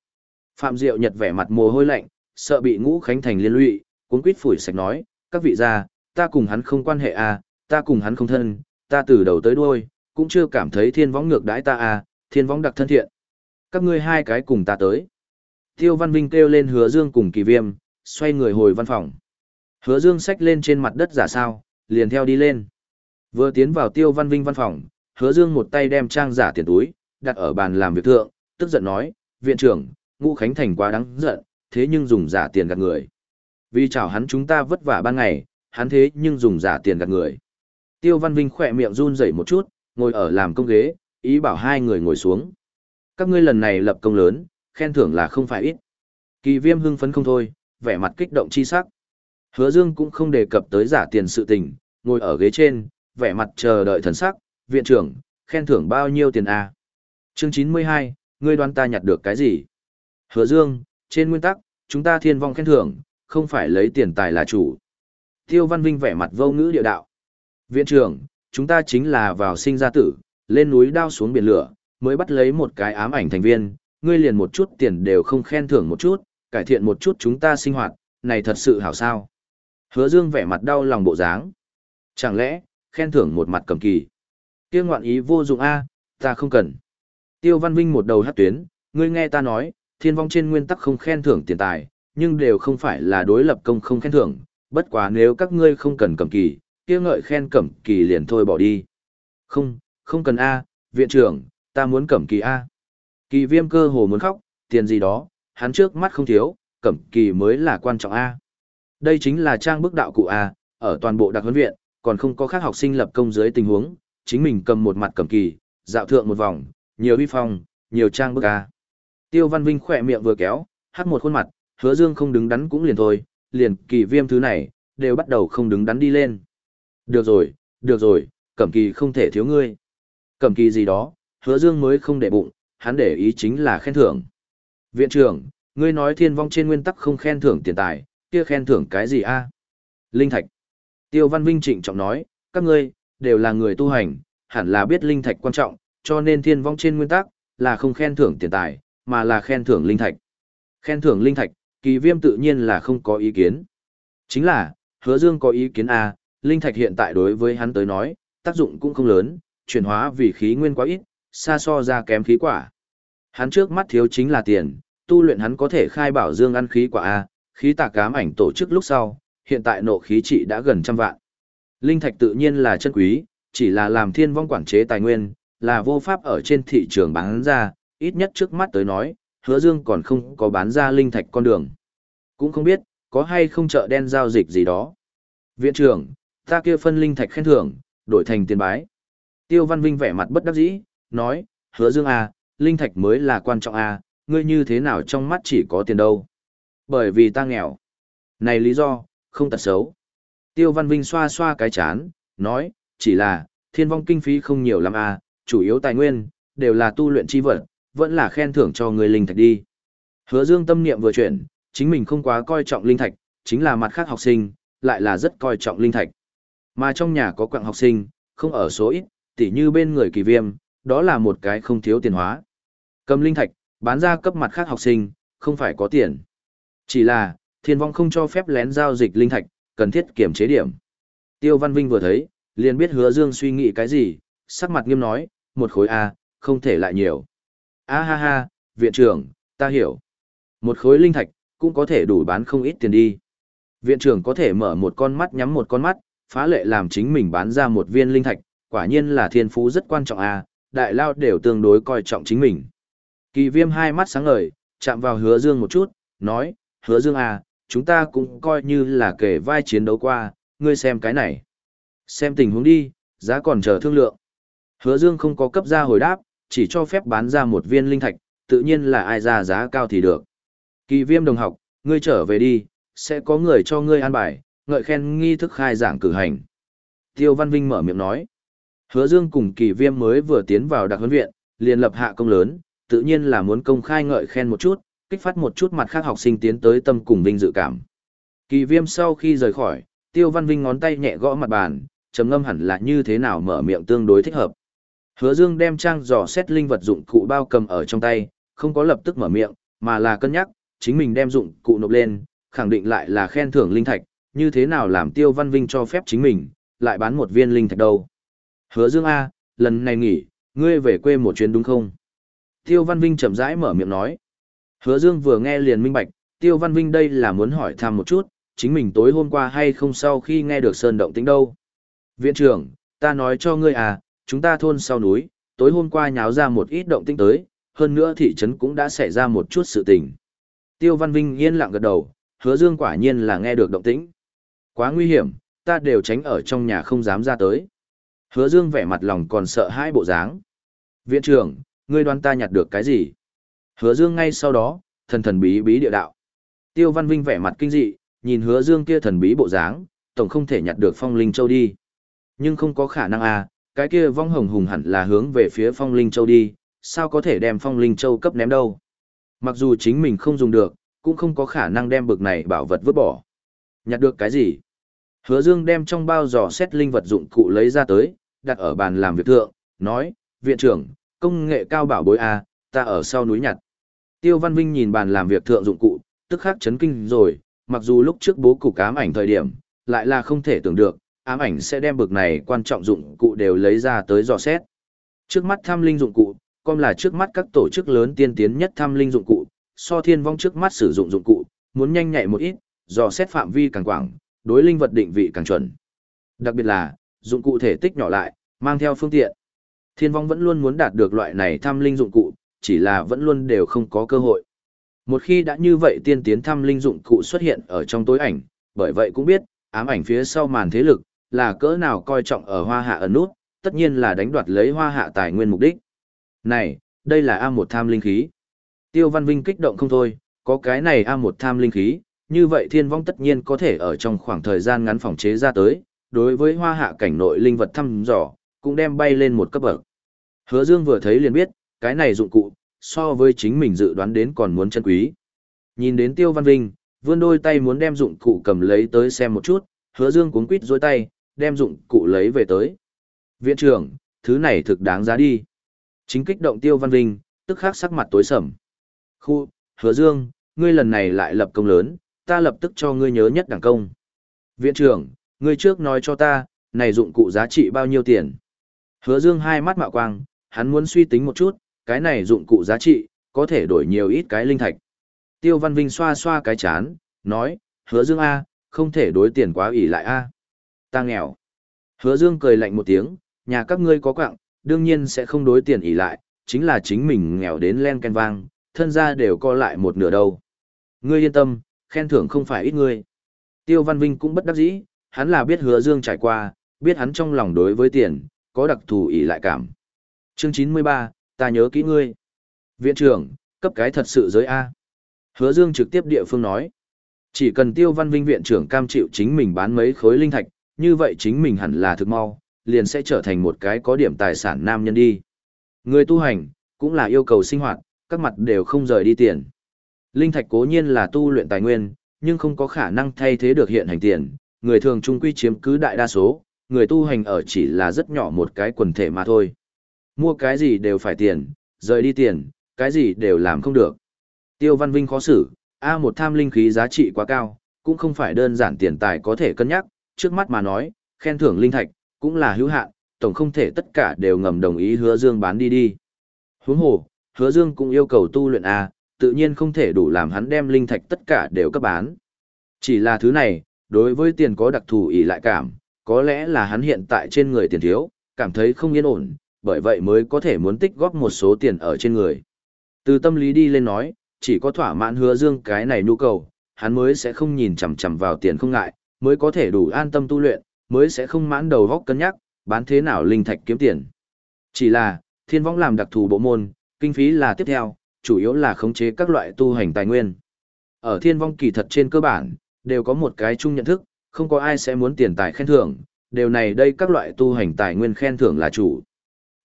Phạm Diệu Nhật vẻ mặt mồ hôi lạnh, sợ bị ngũ khánh thành liên lụy, cuốn quýt phủi sạch nói, các vị gia, ta cùng hắn không quan hệ a, ta cùng hắn không thân, ta từ đầu tới đuôi, cũng chưa cảm thấy thiên võng ngược đãi ta a, thiên võng đặc thân thiện. Các ngươi hai cái cùng ta tới. Tiêu Văn Vinh kêu lên hứa dương cùng kỳ viêm, xoay người hồi văn phòng. Hứa dương xách lên trên mặt đất giả sao, liền theo đi lên. Vừa tiến vào Tiêu Văn Vinh văn phòng, hứa dương một tay đem trang giả tiền túi, đặt ở bàn làm việc thượng, tức giận nói, viện trưởng, ngũ khánh thành quá đáng giận, thế nhưng dùng giả tiền gạt người. Vì chào hắn chúng ta vất vả ban ngày, hắn thế nhưng dùng giả tiền gạt người. Tiêu Văn Vinh khẽ miệng run rẩy một chút, ngồi ở làm công ghế, ý bảo hai người ngồi xuống. Các ngươi lần này lập công lớn, khen thưởng là không phải ít. Kỳ viêm hưng phấn không thôi, vẻ mặt kích động chi sắc. Hứa Dương cũng không đề cập tới giả tiền sự tình, ngồi ở ghế trên, vẻ mặt chờ đợi thần sắc, viện trưởng, khen thưởng bao nhiêu tiền a? À? Chương 92, ngươi đoán ta nhặt được cái gì? Hứa Dương, trên nguyên tắc, chúng ta thiên vong khen thưởng, không phải lấy tiền tài là chủ. Tiêu Văn Vinh vẻ mặt vô ngữ địa đạo. Viện trưởng, chúng ta chính là vào sinh ra tử, lên núi đao xuống biển lửa, mới bắt lấy một cái ám ảnh thành viên, ngươi liền một chút tiền đều không khen thưởng một chút, cải thiện một chút chúng ta sinh hoạt, này thật sự hảo sao. Hứa Dương vẻ mặt đau lòng bộ dáng. Chẳng lẽ, khen thưởng một mặt cầm kỳ. Kia ngoạn ý vô dụng a, ta không cần. Tiêu Văn Vinh một đầu hát tuyến, ngươi nghe ta nói, thiên vong trên nguyên tắc không khen thưởng tiền tài, nhưng đều không phải là đối lập công không khen thưởng, bất quá nếu các ngươi không cần cầm kỳ, kia ngợi khen cẩm kỳ liền thôi bỏ đi. Không, không cần a, viện trưởng, ta muốn cẩm kỳ a. Kỳ viêm cơ hồ muốn khóc, tiền gì đó, hắn trước mắt không thiếu, cẩm kỳ mới là quan trọng a. Đây chính là trang bức đạo cụ a, ở toàn bộ đặc huấn viện, còn không có khác học sinh lập công dưới tình huống, chính mình cầm một mặt cẩm kỳ, dạo thượng một vòng, nhiều uy phong, nhiều trang bức a. Tiêu Văn Vinh khỏe miệng vừa kéo, hát một khuôn mặt, hứa dương không đứng đắn cũng liền thôi, liền kỳ viêm thứ này, đều bắt đầu không đứng đắn đi lên. Được rồi, được rồi, cẩm kỳ không thể thiếu ngươi. Cẩm kỳ gì đó, hứa dương mới không để bụng, hắn để ý chính là khen thưởng. Viện trưởng, ngươi nói thiên vong trên nguyên tắc không khen thưởng tiền tài, kia khen thưởng cái gì a? Linh thạch. Tiêu Văn Vinh trịnh trọng nói, các ngươi, đều là người tu hành, hẳn là biết linh thạch quan trọng, cho nên thiên vong trên nguyên tắc, là không khen thưởng tiền tài, mà là khen thưởng linh thạch. Khen thưởng linh thạch, kỳ viêm tự nhiên là không có ý kiến. Chính là, hứa dương có ý kiến A, linh thạch hiện tại đối với hắn tới nói, tác dụng cũng không lớn, chuyển hóa vì khí nguyên quá ít, xa so ra kém khí quả. Hắn trước mắt thiếu chính là tiền, tu luyện hắn có thể khai bảo dương ăn khí quả A, khí tà cám ảnh tổ chức lúc sau, hiện tại nộ khí trị đã gần trăm vạn. Linh thạch tự nhiên là chân quý, chỉ là làm thiên vong quản chế tài nguyên, là vô pháp ở trên thị trường bán ra, ít nhất trước mắt tới nói, hứa dương còn không có bán ra linh thạch con đường. Cũng không biết, có hay không chợ đen giao dịch gì đó. Viện trưởng, ta kia phân linh thạch khen thưởng, đổi thành tiền bái. Tiêu Văn Vinh vẻ mặt bất đắc dĩ, nói, hứa dương à, linh thạch mới là quan trọng à, ngươi như thế nào trong mắt chỉ có tiền đâu. Bởi vì ta nghèo. Này lý do, không tật xấu. Tiêu Văn Vinh xoa xoa cái chán, nói, chỉ là, thiên vong kinh phí không nhiều lắm à, chủ yếu tài nguyên, đều là tu luyện chi vật, vẫn là khen thưởng cho người linh thạch đi. Hứa Dương tâm niệm vừa chuyển, chính mình không quá coi trọng linh thạch, chính là mặt khác học sinh, lại là rất coi trọng linh thạch. Mà trong nhà có quạng học sinh, không ở số ít, tỉ như bên người kỳ viêm, đó là một cái không thiếu tiền hóa. Cầm linh thạch, bán ra cấp mặt khác học sinh, không phải có tiền. Chỉ là, thiên vong không cho phép lén giao dịch linh thạch, cần thiết kiểm chế điểm. Tiêu Văn Vinh vừa thấy, liền biết hứa dương suy nghĩ cái gì, sắc mặt nghiêm nói, một khối A, không thể lại nhiều. A ha ha, viện trưởng, ta hiểu. Một khối linh thạch, cũng có thể đủ bán không ít tiền đi. Viện trưởng có thể mở một con mắt nhắm một con mắt, phá lệ làm chính mình bán ra một viên linh thạch, quả nhiên là thiên phú rất quan trọng a, đại lao đều tương đối coi trọng chính mình. Kỳ viêm hai mắt sáng ngời, chạm vào hứa dương một chút, nói, hứa dương a, chúng ta cũng coi như là kể vai chiến đấu qua, ngươi xem cái này. Xem tình huống đi, giá còn chờ thương lượng. Hứa dương không có cấp ra hồi đáp, chỉ cho phép bán ra một viên linh thạch, tự nhiên là ai ra giá cao thì được. Kỳ viêm đồng học, ngươi trở về đi, sẽ có người cho ngươi an bài, ngợi khen nghi thức khai giảng cử hành. Tiêu Văn Vinh mở miệng nói. Hứa Dương cùng kỳ viêm mới vừa tiến vào đặc huấn viện, liền lập hạ công lớn, tự nhiên là muốn công khai ngợi khen một chút, kích phát một chút mặt khác học sinh tiến tới tâm cùng vinh dự cảm. Kỳ viêm sau khi rời khỏi, Tiêu Văn Vinh ngón tay nhẹ gõ mặt bàn, trầm ngâm hẳn là như thế nào mở miệng tương đối thích hợp. Hứa Dương đem trang dò xét linh vật dụng cụ bao cầm ở trong tay, không có lập tức mở miệng, mà là cân nhắc, chính mình đem dụng cụ nộp lên, khẳng định lại là khen thưởng linh thạch, như thế nào làm Tiêu Văn Vinh cho phép chính mình, lại bán một viên linh thạch đâu. Hứa Dương A, lần này nghỉ, ngươi về quê một chuyến đúng không? Tiêu Văn Vinh chậm rãi mở miệng nói. Hứa Dương vừa nghe liền minh bạch, Tiêu Văn Vinh đây là muốn hỏi thăm một chút, chính mình tối hôm qua hay không sau khi nghe được Sơn động tính đâu. Viện trưởng, ta nói cho ngươi à, chúng ta thôn sau núi, tối hôm qua nháo ra một ít động tĩnh tới, hơn nữa thị trấn cũng đã xảy ra một chút sự tình. Tiêu Văn Vinh yên lặng gật đầu, hứa dương quả nhiên là nghe được động tĩnh. Quá nguy hiểm, ta đều tránh ở trong nhà không dám ra tới. Hứa dương vẻ mặt lòng còn sợ hai bộ dáng. Viện trưởng, ngươi đoán ta nhặt được cái gì? Hứa dương ngay sau đó, thần thần bí bí địa đạo. Tiêu Văn Vinh vẻ mặt kinh dị, nhìn hứa dương kia thần bí bộ dáng, tổng không thể nhặt được phong linh châu đi. Nhưng không có khả năng à, cái kia vong hồng hùng hẳn là hướng về phía phong linh châu đi, sao có thể đem phong linh châu cấp ném đâu. Mặc dù chính mình không dùng được, cũng không có khả năng đem bực này bảo vật vứt bỏ. Nhặt được cái gì? Hứa Dương đem trong bao giỏ xét linh vật dụng cụ lấy ra tới, đặt ở bàn làm việc thượng, nói, viện trưởng, công nghệ cao bảo bối à, ta ở sau núi nhặt. Tiêu Văn Vinh nhìn bàn làm việc thượng dụng cụ, tức khắc chấn kinh rồi, mặc dù lúc trước bố cục ám ảnh thời điểm, lại là không thể tưởng được, ám ảnh sẽ đem bực này quan trọng dụng cụ đều lấy ra tới dò xét. Trước mắt tham linh dụng cụ, còn là trước mắt các tổ chức lớn tiên tiến nhất tham linh dụng cụ, so thiên vong trước mắt sử dụng dụng cụ, muốn nhanh nhạy một ít, dò xét phạm vi càng quảng, đối linh vật định vị càng chuẩn. Đặc biệt là, dụng cụ thể tích nhỏ lại, mang theo phương tiện. Thiên vong vẫn luôn muốn đạt được loại này tham linh dụng cụ, chỉ là vẫn luôn đều không có cơ hội. Một khi đã như vậy tiên tiến thăm linh dụng cụ xuất hiện ở trong tối ảnh, bởi vậy cũng biết, ám ảnh phía sau màn thế lực, là cỡ nào coi trọng ở hoa hạ ẩn nút, tất nhiên là đánh đoạt lấy hoa hạ tài nguyên mục đích. Này, đây là A1 tham linh khí. Tiêu Văn Vinh kích động không thôi, có cái này A1 tham linh khí, như vậy thiên vong tất nhiên có thể ở trong khoảng thời gian ngắn phòng chế ra tới, đối với hoa hạ cảnh nội linh vật thăm dò, cũng đem bay lên một cấp bậc. Hứa Dương vừa thấy liền biết, cái này dụng cụ, so với chính mình dự đoán đến còn muốn chân quý. Nhìn đến Tiêu Văn Vinh, vươn đôi tay muốn đem dụng cụ cầm lấy tới xem một chút, Hứa Dương cuốn quýt dối tay, đem dụng cụ lấy về tới. Viện trưởng, thứ này thực đáng giá đi. Chính kích động Tiêu Văn Vinh, tức khắc sắc mặt tối sầm. Khu, hứa dương, ngươi lần này lại lập công lớn, ta lập tức cho ngươi nhớ nhất đẳng công. Viện trưởng, ngươi trước nói cho ta, này dụng cụ giá trị bao nhiêu tiền? Hứa dương hai mắt mạo quang, hắn muốn suy tính một chút, cái này dụng cụ giá trị, có thể đổi nhiều ít cái linh thạch. Tiêu Văn Vinh xoa xoa cái chán, nói, hứa dương A, không thể đối tiền quá ủy lại A. Ta nghèo. Hứa dương cười lạnh một tiếng, nhà các ngươi có quạng, đương nhiên sẽ không đối tiền ủy lại, chính là chính mình nghèo đến len ken vang, thân ra đều co lại một nửa đâu. Ngươi yên tâm, khen thưởng không phải ít ngươi. Tiêu Văn Vinh cũng bất đắc dĩ, hắn là biết hứa dương trải qua, biết hắn trong lòng đối với tiền, có đặc thù ỷ lại cảm. Chương 93, ta nhớ kỹ ngươi. Viện trưởng, cấp cái thật sự giới A. Hứa Dương trực tiếp địa phương nói. Chỉ cần Tiêu Văn Vinh viện trưởng cam chịu chính mình bán mấy khối linh thạch, như vậy chính mình hẳn là thực mau, liền sẽ trở thành một cái có điểm tài sản nam nhân đi. Người tu hành, cũng là yêu cầu sinh hoạt, các mặt đều không rời đi tiền. Linh thạch cố nhiên là tu luyện tài nguyên, nhưng không có khả năng thay thế được hiện hành tiền, người thường trung quy chiếm cứ đại đa số, người tu hành ở chỉ là rất nhỏ một cái quần thể mà thôi. Mua cái gì đều phải tiền, rời đi tiền, cái gì đều làm không được. Tiêu Văn Vinh khó xử, A một tham linh khí giá trị quá cao, cũng không phải đơn giản tiền tài có thể cân nhắc, trước mắt mà nói, khen thưởng linh thạch, cũng là hữu hạn, tổng không thể tất cả đều ngầm đồng ý hứa dương bán đi đi. Huống hồ, hứa dương cũng yêu cầu tu luyện A, tự nhiên không thể đủ làm hắn đem linh thạch tất cả đều cấp bán. Chỉ là thứ này, đối với tiền có đặc thù ý lại cảm, có lẽ là hắn hiện tại trên người tiền thiếu, cảm thấy không yên ổn, bởi vậy mới có thể muốn tích góp một số tiền ở trên người. Từ tâm lý đi lên nói, chỉ có thỏa mãn hứa dương cái này nhu cầu, hắn mới sẽ không nhìn chằm chằm vào tiền không ngại, mới có thể đủ an tâm tu luyện, mới sẽ không mãn đầu góc cân nhắc, bán thế nào linh thạch kiếm tiền. Chỉ là, thiên võng làm đặc thù bộ môn, kinh phí là tiếp theo, chủ yếu là khống chế các loại tu hành tài nguyên. Ở thiên vong kỳ thật trên cơ bản, đều có một cái chung nhận thức, không có ai sẽ muốn tiền tài khen thưởng, điều này đây các loại tu hành tài nguyên khen thưởng là chủ.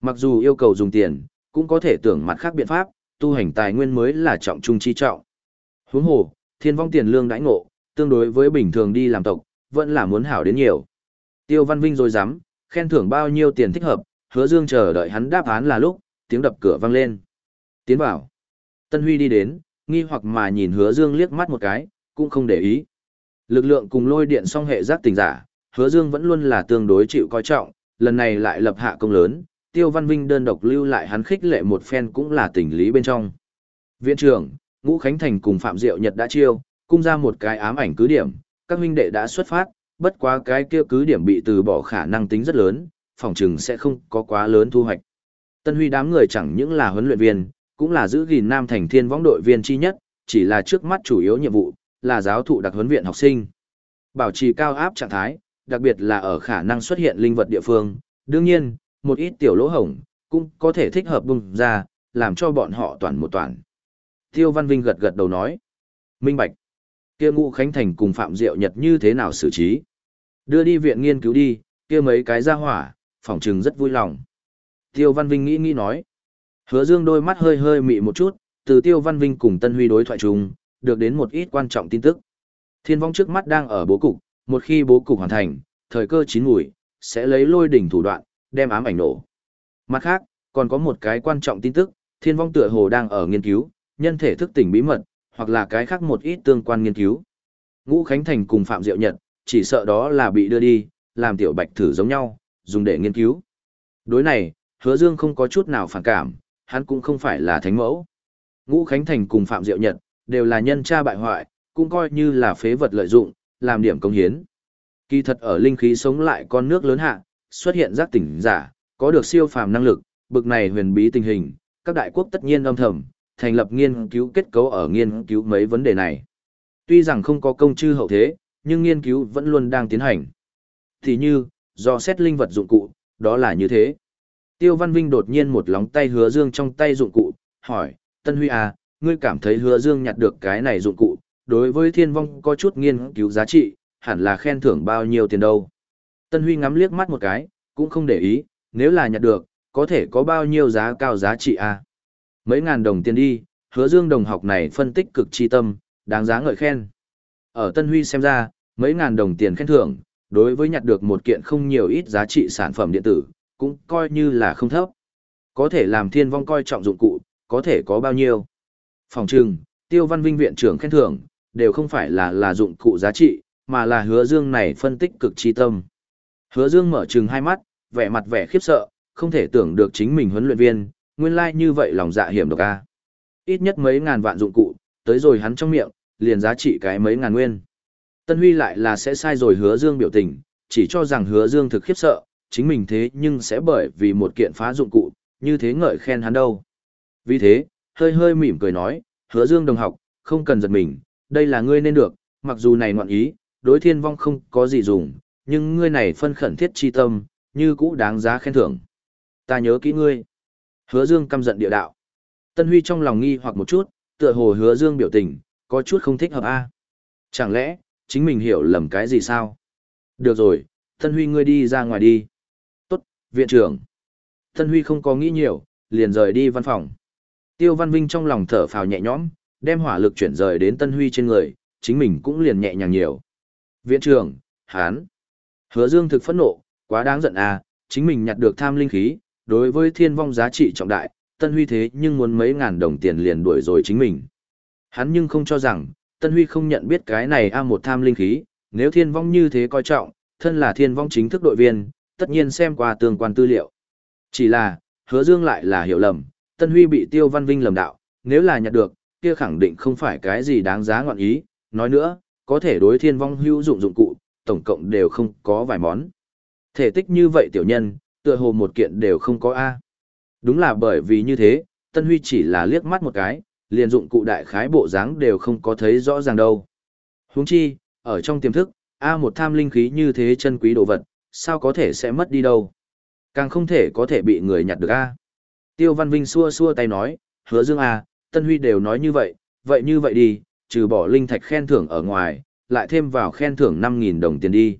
Mặc dù yêu cầu dùng tiền, cũng có thể tưởng mặt khác biện pháp, tu hành tài nguyên mới là trọng trung chi trọng. Huống hồ, thiên vong tiền lương đãi ngộ, tương đối với bình thường đi làm tộc, vẫn là muốn hảo đến nhiều. Tiêu Văn Vinh rồi dám, khen thưởng bao nhiêu tiền thích hợp, hứa dương chờ đợi hắn đáp án là lúc, tiếng đập cửa vang lên. Tiến vào. Tân Huy đi đến, nghi hoặc mà nhìn hứa dương liếc mắt một cái, cũng không để ý. Lực lượng cùng lôi điện song hệ giác tình giả, hứa dương vẫn luôn là tương đối chịu coi trọng, lần này lại lập hạ công lớn, Tiêu Văn Vinh đơn độc lưu lại hắn khích lệ một phen cũng là tình lý bên trong. Viện trưởng, Ngũ Khánh Thành cùng Phạm Diệu Nhật đã chiêu, cung ra một cái ám ảnh cứ điểm, các huynh đệ đã xuất phát, bất quá cái kia cứ điểm bị từ bỏ khả năng tính rất lớn, phòng trừng sẽ không có quá lớn thu hoạch. Tân Huy đám người chẳng những là huấn luyện viên, cũng là giữ gìn Nam Thành Thiên võng đội viên chi nhất, chỉ là trước mắt chủ yếu nhiệm vụ là giáo thụ đặc huấn viện học sinh. Bảo trì cao áp trạng thái, đặc biệt là ở khả năng xuất hiện linh vật địa phương, đương nhiên, một ít tiểu lỗ hổng, cũng có thể thích hợp bung ra, làm cho bọn họ toàn một toàn. Tiêu Văn Vinh gật gật đầu nói. Minh Bạch. Kia ngũ Khánh Thành cùng Phạm Diệu Nhật như thế nào xử trí? Đưa đi viện nghiên cứu đi, kia mấy cái ra hỏa, phỏng trừng rất vui lòng. Tiêu Văn Vinh nghĩ nghĩ nói. Hứa Dương đôi mắt hơi hơi mị một chút, từ Tiêu Văn Vinh cùng Tân Huy đối thoại chung, được đến một ít quan trọng tin tức. Thiên vong trước mắt đang ở bố cục, một khi bố cục hoàn thành, thời cơ chín mùi, sẽ lấy lôi đỉnh thủ đoạn, đem ám ảnh nổ. Mặt khác, còn có một cái quan trọng tin tức, thiên vong tựa hồ đang ở nghiên cứu, nhân thể thức tỉnh bí mật, hoặc là cái khác một ít tương quan nghiên cứu. Ngũ Khánh Thành cùng Phạm Diệu Nhật, chỉ sợ đó là bị đưa đi, làm tiểu bạch thử giống nhau, dùng để nghiên cứu. Đối này, hứa dương không có chút nào phản cảm, hắn cũng không phải là thánh mẫu. Ngũ Khánh Thành cùng Phạm Diệu Nhật, đều là nhân tra bại hoại, cũng coi như là phế vật lợi dụng, làm điểm công hiến. Kỳ thật ở linh khí sống lại con nước lớn hạ, xuất hiện giác tỉnh giả, có được siêu phàm năng lực, bực này huyền bí tình hình, các đại quốc tất nhiên âm thầm, thành lập nghiên cứu kết cấu ở nghiên cứu mấy vấn đề này. Tuy rằng không có công chư hậu thế, nhưng nghiên cứu vẫn luôn đang tiến hành. Thì như, do xét linh vật dụng cụ, đó là như thế. Tiêu Văn Vinh đột nhiên một lóng tay hứa dương trong tay dụng cụ, hỏi, Tân Huy à, ngươi cảm thấy hứa dương nhặt được cái này dụng cụ, đối với thiên vong có chút nghiên cứu giá trị, hẳn là khen thưởng bao nhiêu tiền đâu. Tân Huy ngắm liếc mắt một cái, cũng không để ý, nếu là nhặt được, có thể có bao nhiêu giá cao giá trị à? Mấy ngàn đồng tiền đi, hứa dương đồng học này phân tích cực chi tâm, đáng giá ngợi khen. Ở Tân Huy xem ra, mấy ngàn đồng tiền khen thưởng, đối với nhặt được một kiện không nhiều ít giá trị sản phẩm điện tử, cũng coi như là không thấp. Có thể làm thiên vong coi trọng dụng cụ, có thể có bao nhiêu. Phòng trừng, tiêu văn vinh viện trưởng khen thưởng, đều không phải là là dụng cụ giá trị, mà là hứa dương này phân tích cực chi tâm. Hứa dương mở trừng hai mắt, vẻ mặt vẻ khiếp sợ, không thể tưởng được chính mình huấn luyện viên, nguyên lai like như vậy lòng dạ hiểm độc a. Ít nhất mấy ngàn vạn dụng cụ, tới rồi hắn trong miệng, liền giá trị cái mấy ngàn nguyên. Tân Huy lại là sẽ sai rồi hứa dương biểu tình, chỉ cho rằng hứa dương thực khiếp sợ, chính mình thế nhưng sẽ bởi vì một kiện phá dụng cụ, như thế ngợi khen hắn đâu. Vì thế, hơi hơi mỉm cười nói, hứa dương đồng học, không cần giật mình, đây là ngươi nên được, mặc dù này ngoạn ý, đối thiên vong không có gì dùng, nhưng ngươi này phân khẩn thiết chi tâm, như cũ đáng giá khen thưởng. Ta nhớ kỹ ngươi. Hứa dương căm giận địa đạo. Tân Huy trong lòng nghi hoặc một chút, tựa hồ hứa dương biểu tình, có chút không thích hợp a. Chẳng lẽ, chính mình hiểu lầm cái gì sao? Được rồi, Tân Huy ngươi đi ra ngoài đi. Tốt, viện trưởng. Tân Huy không có nghĩ nhiều, liền rời đi văn phòng. Tiêu Văn Vinh trong lòng thở phào nhẹ nhõm, đem hỏa lực chuyển rời đến Tân Huy trên người, chính mình cũng liền nhẹ nhàng nhiều. Viện trưởng, hán. Hứa Dương thực phẫn nộ, quá đáng giận à, chính mình nhặt được tham linh khí, đối với thiên vong giá trị trọng đại, Tân Huy thế nhưng muốn mấy ngàn đồng tiền liền đuổi rồi chính mình. Hắn nhưng không cho rằng, Tân Huy không nhận biết cái này a một tham linh khí, nếu thiên vong như thế coi trọng, thân là thiên vong chính thức đội viên, tất nhiên xem qua tương quan tư liệu. Chỉ là, hứa dương lại là hiểu lầm, Tân Huy bị Tiêu Văn Vinh lầm đạo, nếu là nhặt được, kia khẳng định không phải cái gì đáng giá ngọn ý, nói nữa, có thể đối thiên vong hữu dụng dụng cụ, tổng cộng đều không có vài món. Thể tích như vậy tiểu nhân, tựa hồ một kiện đều không có A. Đúng là bởi vì như thế, Tân Huy chỉ là liếc mắt một cái, liền dụng cụ đại khái bộ dáng đều không có thấy rõ ràng đâu. Huống chi, ở trong tiềm thức, A một tham linh khí như thế chân quý đồ vật, sao có thể sẽ mất đi đâu. Càng không thể có thể bị người nhặt được A. Tiêu Văn Vinh xua xua tay nói, hứa dương A, Tân Huy đều nói như vậy, vậy như vậy đi, trừ bỏ linh thạch khen thưởng ở ngoài, lại thêm vào khen thưởng 5.000 đồng tiền đi.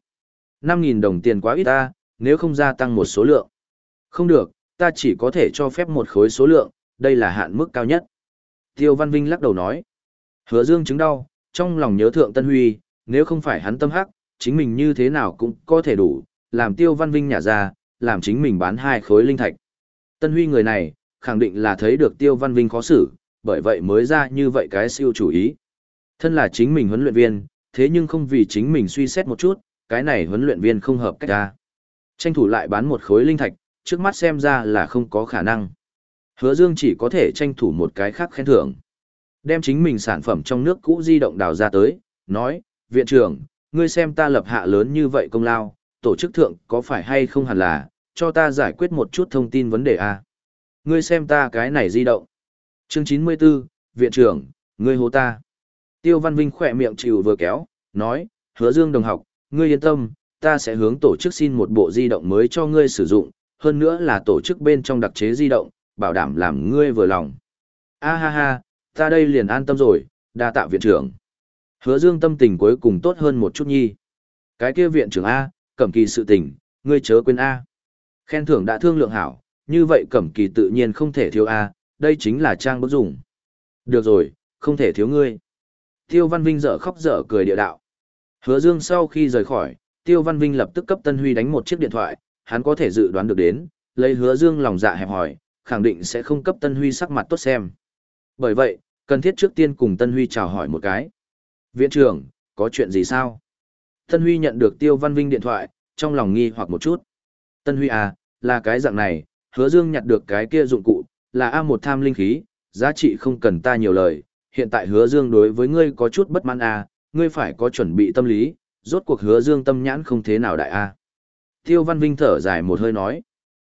5.000 đồng tiền quá ít ta, nếu không gia tăng một số lượng. Không được, ta chỉ có thể cho phép một khối số lượng, đây là hạn mức cao nhất. Tiêu Văn Vinh lắc đầu nói. Hứa Dương chứng đau, trong lòng nhớ thượng Tân Huy, nếu không phải hắn tâm hắc, chính mình như thế nào cũng có thể đủ, làm Tiêu Văn Vinh nhả ra, làm chính mình bán hai khối linh thạch. Tân Huy người này, khẳng định là thấy được Tiêu Văn Vinh khó xử, bởi vậy mới ra như vậy cái siêu chủ ý. Thân là chính mình huấn luyện viên, thế nhưng không vì chính mình suy xét một chút, cái này huấn luyện viên không hợp cách ra. Tranh thủ lại bán một khối linh thạch, trước mắt xem ra là không có khả năng. Hứa Dương chỉ có thể tranh thủ một cái khác khen thưởng. Đem chính mình sản phẩm trong nước cũ di động đào ra tới, nói, viện trưởng, ngươi xem ta lập hạ lớn như vậy công lao, tổ chức thượng có phải hay không hẳn là, cho ta giải quyết một chút thông tin vấn đề a. Ngươi xem ta cái này di động. Chương 94, viện trưởng, ngươi hố ta. Tiêu Văn Vinh khỏe miệng chịu vừa kéo, nói, hứa Dương đồng học, ngươi yên tâm, ta sẽ hướng tổ chức xin một bộ di động mới cho ngươi sử dụng, hơn nữa là tổ chức bên trong đặc chế di động, bảo đảm làm ngươi vừa lòng. A ha ha, ta đây liền an tâm rồi, đa tạ viện trưởng. Hứa Dương tâm tình cuối cùng tốt hơn một chút nhi. Cái kia viện trưởng A, cẩm kỳ sự tình, ngươi chớ quên A. Khen thưởng đã thương lượng hảo, như vậy cẩm kỳ tự nhiên không thể thiếu A, đây chính là trang bức dùng. Được rồi, không thể thiếu ngươi. Tiêu Văn Vinh dở khóc dở cười địa đạo. Hứa Dương sau khi rời khỏi, Tiêu Văn Vinh lập tức cấp Tân Huy đánh một chiếc điện thoại, hắn có thể dự đoán được đến, lấy Hứa Dương lòng dạ hẹp hỏi, khẳng định sẽ không cấp Tân Huy sắc mặt tốt xem. Bởi vậy, cần thiết trước tiên cùng Tân Huy chào hỏi một cái. Viện trưởng, có chuyện gì sao? Tân Huy nhận được Tiêu Văn Vinh điện thoại, trong lòng nghi hoặc một chút. Tân Huy à, là cái dạng này, hứa dương nhặt được cái kia dụng cụ, là A một tham linh khí, giá trị không cần ta nhiều lời. Hiện tại hứa dương đối với ngươi có chút bất mãn à, ngươi phải có chuẩn bị tâm lý, rốt cuộc hứa dương tâm nhãn không thế nào đại a. Tiêu Văn Vinh thở dài một hơi nói.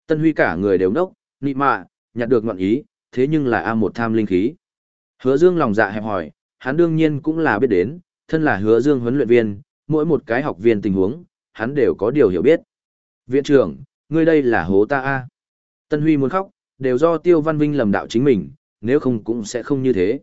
Tân Huy cả người đều nốc, nị mạ, nhặt được ngọn ý, thế nhưng là A một tham linh khí. Hứa Dương lòng dạ hẹp hỏi, hắn đương nhiên cũng là biết đến, thân là Hứa Dương huấn luyện viên, mỗi một cái học viên tình huống, hắn đều có điều hiểu biết. Viện trưởng, ngươi đây là hố ta A. Tân Huy muốn khóc, đều do Tiêu Văn Vinh lầm đạo chính mình, nếu không cũng sẽ không như thế.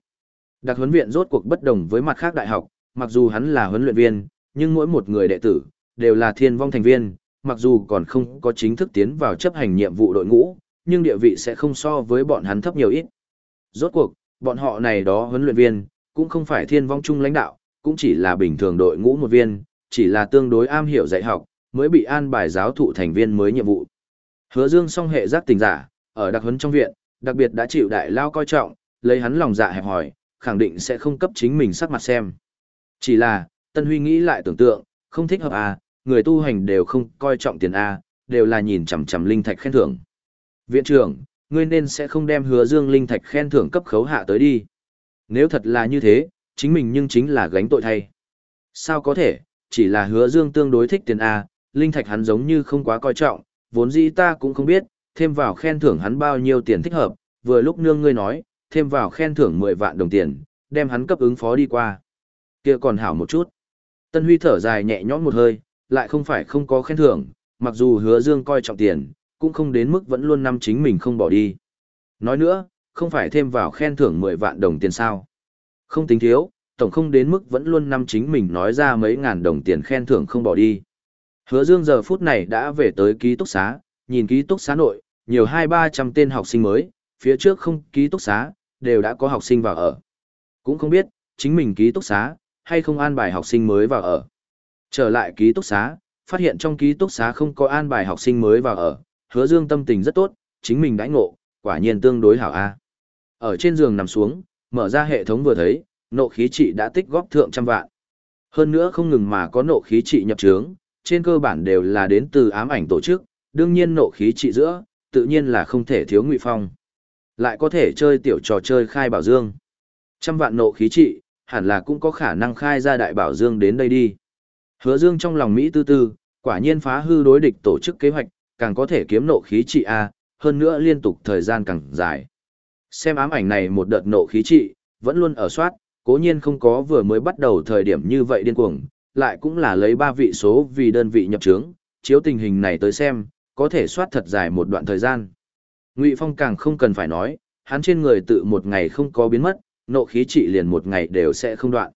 Đặc huấn viện rốt cuộc bất đồng với mặt khác đại học, mặc dù hắn là huấn luyện viên, nhưng mỗi một người đệ tử, đều là thiên vong thành viên, mặc dù còn không có chính thức tiến vào chấp hành nhiệm vụ đội ngũ, nhưng địa vị sẽ không so với bọn hắn thấp nhiều ít. Rốt cuộc, bọn họ này đó huấn luyện viên, cũng không phải thiên vong chung lãnh đạo, cũng chỉ là bình thường đội ngũ một viên, chỉ là tương đối am hiểu dạy học, mới bị an bài giáo thụ thành viên mới nhiệm vụ. Hứa Dương song hệ giác tình giả, ở đặc huấn trong viện, đặc biệt đã chịu đại lao coi trọng, lấy hắn lòng dạ hẹp hỏi, khẳng định sẽ không cấp chính mình sắc mặt xem. Chỉ là, Tân Huy nghĩ lại tưởng tượng, không thích hợp à, người tu hành đều không coi trọng tiền A, đều là nhìn chằm chằm linh thạch khen thưởng. Viện trưởng, ngươi nên sẽ không đem hứa dương linh thạch khen thưởng cấp khấu hạ tới đi. Nếu thật là như thế, chính mình nhưng chính là gánh tội thay. Sao có thể, chỉ là hứa dương tương đối thích tiền A, linh thạch hắn giống như không quá coi trọng, vốn dĩ ta cũng không biết, thêm vào khen thưởng hắn bao nhiêu tiền thích hợp, vừa lúc nương ngươi nói, thêm vào khen thưởng 10 vạn đồng tiền, đem hắn cấp ứng phó đi qua. kia còn hảo một chút. Tân Huy thở dài nhẹ nhõm một hơi, lại không phải không có khen thưởng, mặc dù hứa dương coi trọng tiền, cũng không đến mức vẫn luôn năm chính mình không bỏ đi. Nói nữa, không phải thêm vào khen thưởng 10 vạn đồng tiền sao. Không tính thiếu, tổng không đến mức vẫn luôn năm chính mình nói ra mấy ngàn đồng tiền khen thưởng không bỏ đi. Hứa dương giờ phút này đã về tới ký túc xá, nhìn ký túc xá nội, nhiều hai ba trăm tên học sinh mới, phía trước không ký túc xá, đều đã có học sinh vào ở. Cũng không biết, chính mình ký túc xá, hay không an bài học sinh mới vào ở. Trở lại ký túc xá, phát hiện trong ký túc xá không có an bài học sinh mới vào ở, hứa dương tâm tình rất tốt, chính mình đãi ngộ, quả nhiên tương đối hảo A. Ở trên giường nằm xuống, mở ra hệ thống vừa thấy, nộ khí trị đã tích góp thượng trăm vạn. Hơn nữa không ngừng mà có nộ khí trị nhập trướng, trên cơ bản đều là đến từ ám ảnh tổ chức, đương nhiên nộ khí trị giữa, tự nhiên là không thể thiếu ngụy phong. Lại có thể chơi tiểu trò chơi khai bảo dương. Trăm vạn nộ khí trị, hẳn là cũng có khả năng khai ra đại bảo dương đến đây đi. Hứa Dương trong lòng Mỹ tư tư, quả nhiên phá hư đối địch tổ chức kế hoạch, càng có thể kiếm nộ khí trị A, hơn nữa liên tục thời gian càng dài. Xem ám ảnh này một đợt nộ khí trị, vẫn luôn ở soát, cố nhiên không có vừa mới bắt đầu thời điểm như vậy điên cuồng, lại cũng là lấy ba vị số vì đơn vị nhập trướng, chiếu tình hình này tới xem, có thể soát thật dài một đoạn thời gian. Ngụy Phong càng không cần phải nói, hắn trên người tự một ngày không có biến mất, nộ khí trị liền một ngày đều sẽ không đoạn.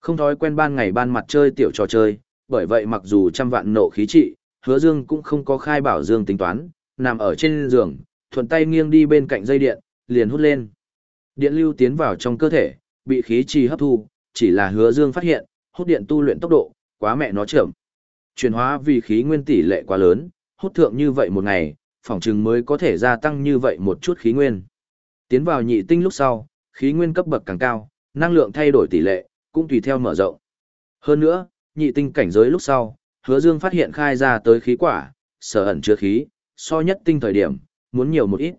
Không thói quen ban ngày ban mặt chơi tiểu trò chơi, bởi vậy mặc dù trăm vạn nộ khí trị, hứa dương cũng không có khai bảo dương tính toán, nằm ở trên giường, thuận tay nghiêng đi bên cạnh dây điện, liền hút lên. Điện lưu tiến vào trong cơ thể, bị khí trì hấp thu, chỉ là hứa dương phát hiện, hút điện tu luyện tốc độ, quá mẹ nó chậm. Chuyển hóa vì khí nguyên tỷ lệ quá lớn, hút thượng như vậy một ngày, phỏng chừng mới có thể gia tăng như vậy một chút khí nguyên. Tiến vào nhị tinh lúc sau, khí nguyên cấp bậc càng cao, năng lượng thay đổi tỷ lệ, cũng tùy theo mở rộng. Hơn nữa, nhị tinh cảnh giới lúc sau, hứa dương phát hiện khai ra tới khí quả, sở ẩn chứa khí, so nhất tinh thời điểm, muốn nhiều một ít.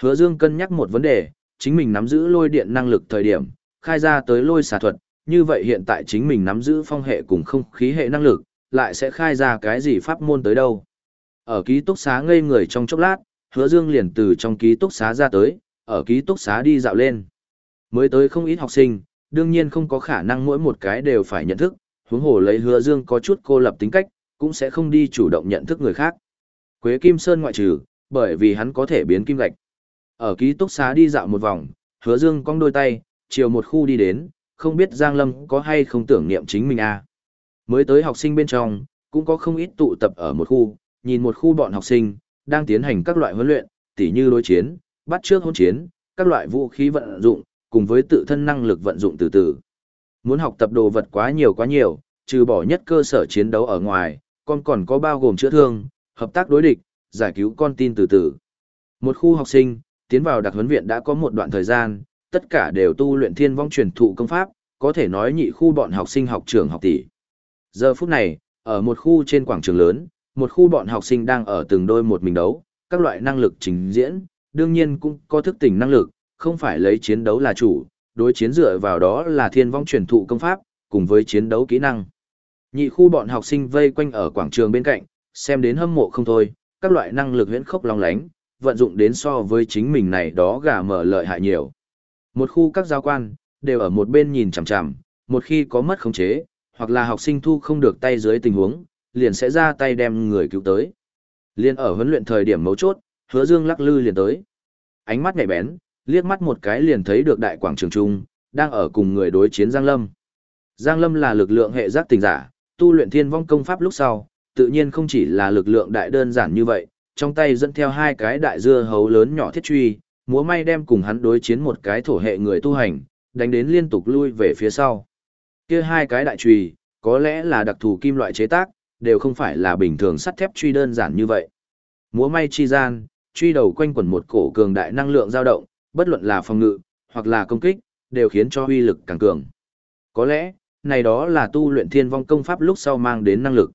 Hứa dương cân nhắc một vấn đề, chính mình nắm giữ lôi điện năng lực thời điểm, khai ra tới lôi xà thuật, như vậy hiện tại chính mình nắm giữ phong hệ cùng không khí hệ năng lực, lại sẽ khai ra cái gì pháp môn tới đâu. Ở ký túc xá ngây người trong chốc lát, hứa dương liền từ trong ký túc xá ra tới, ở ký túc xá đi dạo lên. Mới tới không ít học sinh, đương nhiên không có khả năng mỗi một cái đều phải nhận thức, huống hồ lấy hứa dương có chút cô lập tính cách, cũng sẽ không đi chủ động nhận thức người khác. Quế Kim Sơn ngoại trừ, bởi vì hắn có thể biến kim gạch. Ở ký túc xá đi dạo một vòng, hứa dương cong đôi tay, chiều một khu đi đến, không biết Giang Lâm có hay không tưởng niệm chính mình à. Mới tới học sinh bên trong, cũng có không ít tụ tập ở một khu, nhìn một khu bọn học sinh, đang tiến hành các loại huấn luyện, tỉ như đối chiến, bắt trước hôn chiến, các loại vũ khí vận dụng, cùng với tự thân năng lực vận dụng từ từ. Muốn học tập đồ vật quá nhiều quá nhiều, trừ bỏ nhất cơ sở chiến đấu ở ngoài, con còn có bao gồm chữa thương, hợp tác đối địch, giải cứu con tin từ từ. Một khu học sinh, tiến vào đặc huấn viện đã có một đoạn thời gian, tất cả đều tu luyện thiên vong truyền thụ công pháp, có thể nói nhị khu bọn học sinh học trường học tỷ. Giờ phút này, ở một khu trên quảng trường lớn, một khu bọn học sinh đang ở từng đôi một mình đấu, các loại năng lực trình diễn, đương nhiên cũng có thức tỉnh năng lực, không phải lấy chiến đấu là chủ, đối chiến dựa vào đó là thiên vong truyền thụ công pháp, cùng với chiến đấu kỹ năng. Nhị khu bọn học sinh vây quanh ở quảng trường bên cạnh, xem đến hâm mộ không thôi, các loại năng lực huyễn khốc long lánh, vận dụng đến so với chính mình này đó gà mở lợi hại nhiều. Một khu các giáo quan, đều ở một bên nhìn chằm chằm, một khi có mất khống chế, hoặc là học sinh thu không được tay dưới tình huống, liền sẽ ra tay đem người cứu tới. Liên ở huấn luyện thời điểm mấu chốt, hứa dương lắc lư liền tới. Ánh mắt nhạy bén, liếc mắt một cái liền thấy được đại quảng trường trung, đang ở cùng người đối chiến Giang Lâm. Giang Lâm là lực lượng hệ giác tình giả, tu luyện thiên vong công pháp lúc sau, tự nhiên không chỉ là lực lượng đại đơn giản như vậy, trong tay dẫn theo hai cái đại dưa hấu lớn nhỏ thiết truy, múa may đem cùng hắn đối chiến một cái thổ hệ người tu hành, đánh đến liên tục lui về phía sau. Kia hai cái đại chùy, có lẽ là đặc thù kim loại chế tác, đều không phải là bình thường sắt thép truy đơn giản như vậy. Múa may chi gian, truy đầu quanh quẩn một cổ cường đại năng lượng dao động, bất luận là phòng ngự, hoặc là công kích, đều khiến cho uy lực càng cường. Có lẽ, này đó là tu luyện thiên vong công pháp lúc sau mang đến năng lực.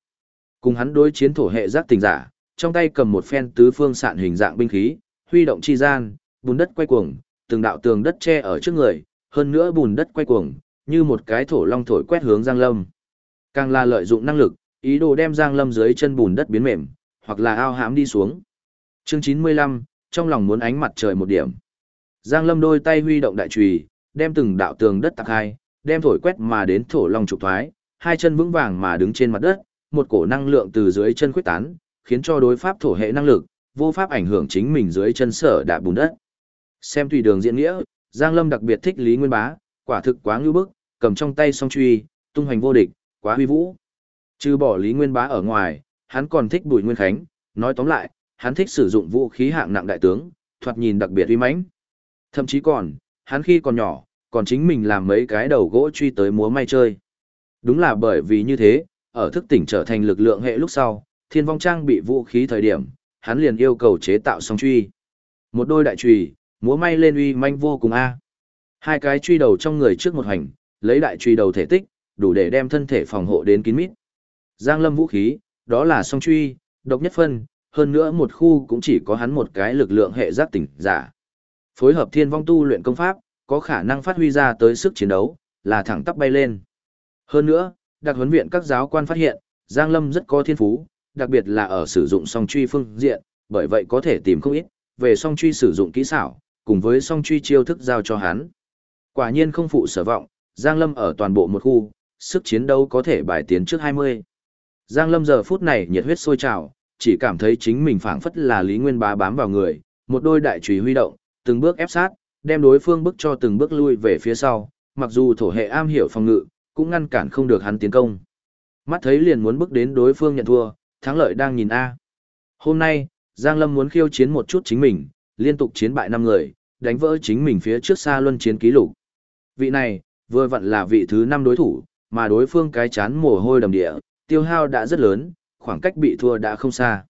Cùng hắn đối chiến thổ hệ giác tình giả, trong tay cầm một phen tứ phương sạn hình dạng binh khí, huy động chi gian, bùn đất quay cuồng, từng đạo tường đất che ở trước người, hơn nữa bùn đất quay cuồng, như một cái thổ long thổi quét hướng Giang Lâm. Càng là lợi dụng năng lực, ý đồ đem Giang Lâm dưới chân bùn đất biến mềm, hoặc là ao hãm đi xuống. Chương 95, trong lòng muốn ánh mặt trời một điểm. Giang Lâm đôi tay huy động đại chùy, đem từng đạo tường đất tạc hai, đem thổi quét mà đến thổ long trục thoái, hai chân vững vàng mà đứng trên mặt đất, một cổ năng lượng từ dưới chân khuếch tán, khiến cho đối pháp thổ hệ năng lực, vô pháp ảnh hưởng chính mình dưới chân sở đạp bùn đất. Xem tùy đường diễn nghĩa, Giang Lâm đặc biệt thích Lý Nguyên Bá, quả thực quá ngưu bức, cầm trong tay song truy, tung hoành vô địch, quá huy vũ. Trừ bỏ Lý Nguyên Bá ở ngoài, hắn còn thích Bùi Nguyên Khánh, nói tóm lại, hắn thích sử dụng vũ khí hạng nặng đại tướng, thoạt nhìn đặc biệt uy mãnh. Thậm chí còn, hắn khi còn nhỏ, còn chính mình làm mấy cái đầu gỗ truy tới múa may chơi. Đúng là bởi vì như thế, ở thức tỉnh trở thành lực lượng hệ lúc sau, thiên vong trang bị vũ khí thời điểm, hắn liền yêu cầu chế tạo song truy. Một đôi đại truy, múa may lên uy manh vô cùng a. Hai cái truy đầu trong người trước một hành, lấy đại truy đầu thể tích, đủ để đem thân thể phòng hộ đến kín mít. Giang lâm vũ khí, đó là song truy, độc nhất phân, hơn nữa một khu cũng chỉ có hắn một cái lực lượng hệ giác tỉnh giả. Phối hợp thiên vong tu luyện công pháp, có khả năng phát huy ra tới sức chiến đấu, là thẳng tắp bay lên. Hơn nữa, đặc huấn viện các giáo quan phát hiện, Giang Lâm rất có thiên phú, đặc biệt là ở sử dụng song truy phương diện, bởi vậy có thể tìm không ít, về song truy sử dụng kỹ xảo, cùng với song truy chiêu thức giao cho hắn. Quả nhiên không phụ sở vọng, Giang Lâm ở toàn bộ một khu, sức chiến đấu có thể bài tiến trước 20. Giang Lâm giờ phút này nhiệt huyết sôi trào, chỉ cảm thấy chính mình phảng phất là Lý Nguyên Bá bám vào người, một đôi đại chùy huy động, từng bước ép sát, đem đối phương bức cho từng bước lui về phía sau, mặc dù thổ hệ am hiểu phòng ngự, cũng ngăn cản không được hắn tiến công. Mắt thấy liền muốn bước đến đối phương nhận thua, thắng lợi đang nhìn A. Hôm nay, Giang Lâm muốn khiêu chiến một chút chính mình, liên tục chiến bại năm người, đánh vỡ chính mình phía trước xa luân chiến ký lục. Vị này, vừa vặn là vị thứ 5 đối thủ, mà đối phương cái chán mồ hôi đầm địa, tiêu hao đã rất lớn, khoảng cách bị thua đã không xa.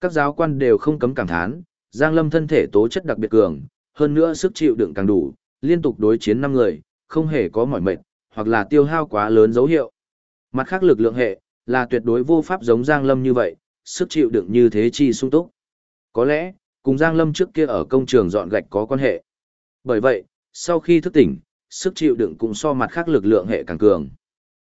Các giáo quan đều không cấm cảm thán, Giang Lâm thân thể tố chất đặc biệt cường, hơn nữa sức chịu đựng càng đủ, liên tục đối chiến 5 người, không hề có mỏi mệt, hoặc là tiêu hao quá lớn dấu hiệu. Mặt khác lực lượng hệ, là tuyệt đối vô pháp giống Giang Lâm như vậy, sức chịu đựng như thế chi sung túc. Có lẽ, cùng Giang Lâm trước kia ở công trường dọn gạch có quan hệ. Bởi vậy, sau khi thức tỉnh, sức chịu đựng cũng so mặt khác lực lượng hệ càng cường.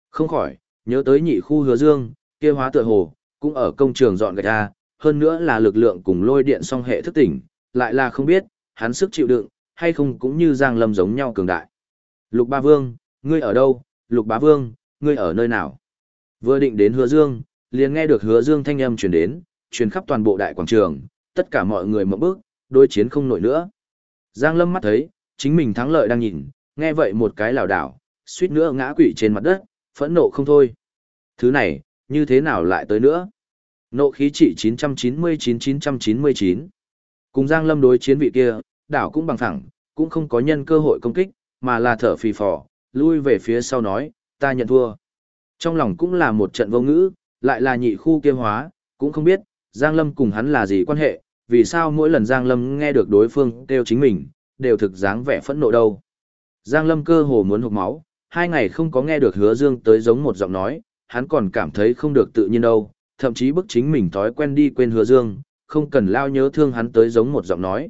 Không khỏi, nhớ tới nhị khu hứa dương, kia hóa tựa hồ, cũng ở công trường dọn gạch ra, hơn nữa là lực lượng cùng lôi điện song hệ thức tỉnh, lại là không biết, hắn sức chịu đựng, hay không cũng như Giang Lâm giống nhau cường đại. Lục Ba Vương, ngươi ở đâu? Lục Bá Vương, ngươi ở nơi nào? Vừa định đến Hứa Dương, liền nghe được Hứa Dương thanh âm truyền đến, truyền khắp toàn bộ đại quảng trường, tất cả mọi người mở bước, đối chiến không nổi nữa. Giang Lâm mắt thấy, chính mình thắng lợi đang nhìn, nghe vậy một cái lảo đảo, suýt nữa ngã quỵ trên mặt đất, phẫn nộ không thôi. Thứ này, như thế nào lại tới nữa? Nộ khí trị 999-999. Cùng Giang Lâm đối chiến vị kia, đảo cũng bằng thẳng, cũng không có nhân cơ hội công kích, mà là thở phì phò, lui về phía sau nói, ta nhận thua. Trong lòng cũng là một trận vô ngữ, lại là nhị khu kia hóa, cũng không biết, Giang Lâm cùng hắn là gì quan hệ, vì sao mỗi lần Giang Lâm nghe được đối phương kêu chính mình, đều thực dáng vẻ phẫn nộ đâu. Giang Lâm cơ hồ muốn hụt máu, hai ngày không có nghe được hứa dương tới giống một giọng nói, hắn còn cảm thấy không được tự nhiên đâu, thậm chí bức chính mình thói quen đi quên hứa dương, không cần lao nhớ thương hắn tới giống một giọng nói.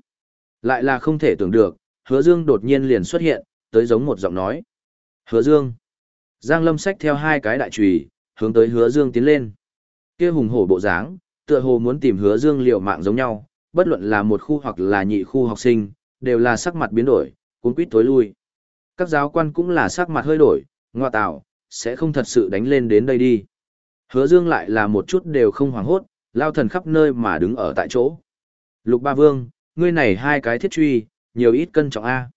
Lại là không thể tưởng được, hứa dương đột nhiên liền xuất hiện, tới giống một giọng nói. Hứa dương. Giang lâm sách theo hai cái đại trùy, hướng tới hứa dương tiến lên. kia hùng hổ bộ dáng, tựa hồ muốn tìm hứa dương liều mạng giống nhau, bất luận là một khu hoặc là nhị khu học sinh, đều là sắc mặt biến đổi, cuốn quýt tối lui. Các giáo quan cũng là sắc mặt hơi đổi, ngoa tạo, sẽ không thật sự đánh lên đến đây đi. Hứa dương lại là một chút đều không hoảng hốt, lao thần khắp nơi mà đứng ở tại chỗ. Lục ba vương, ngươi này hai cái thiết truy, nhiều ít cân trọng A.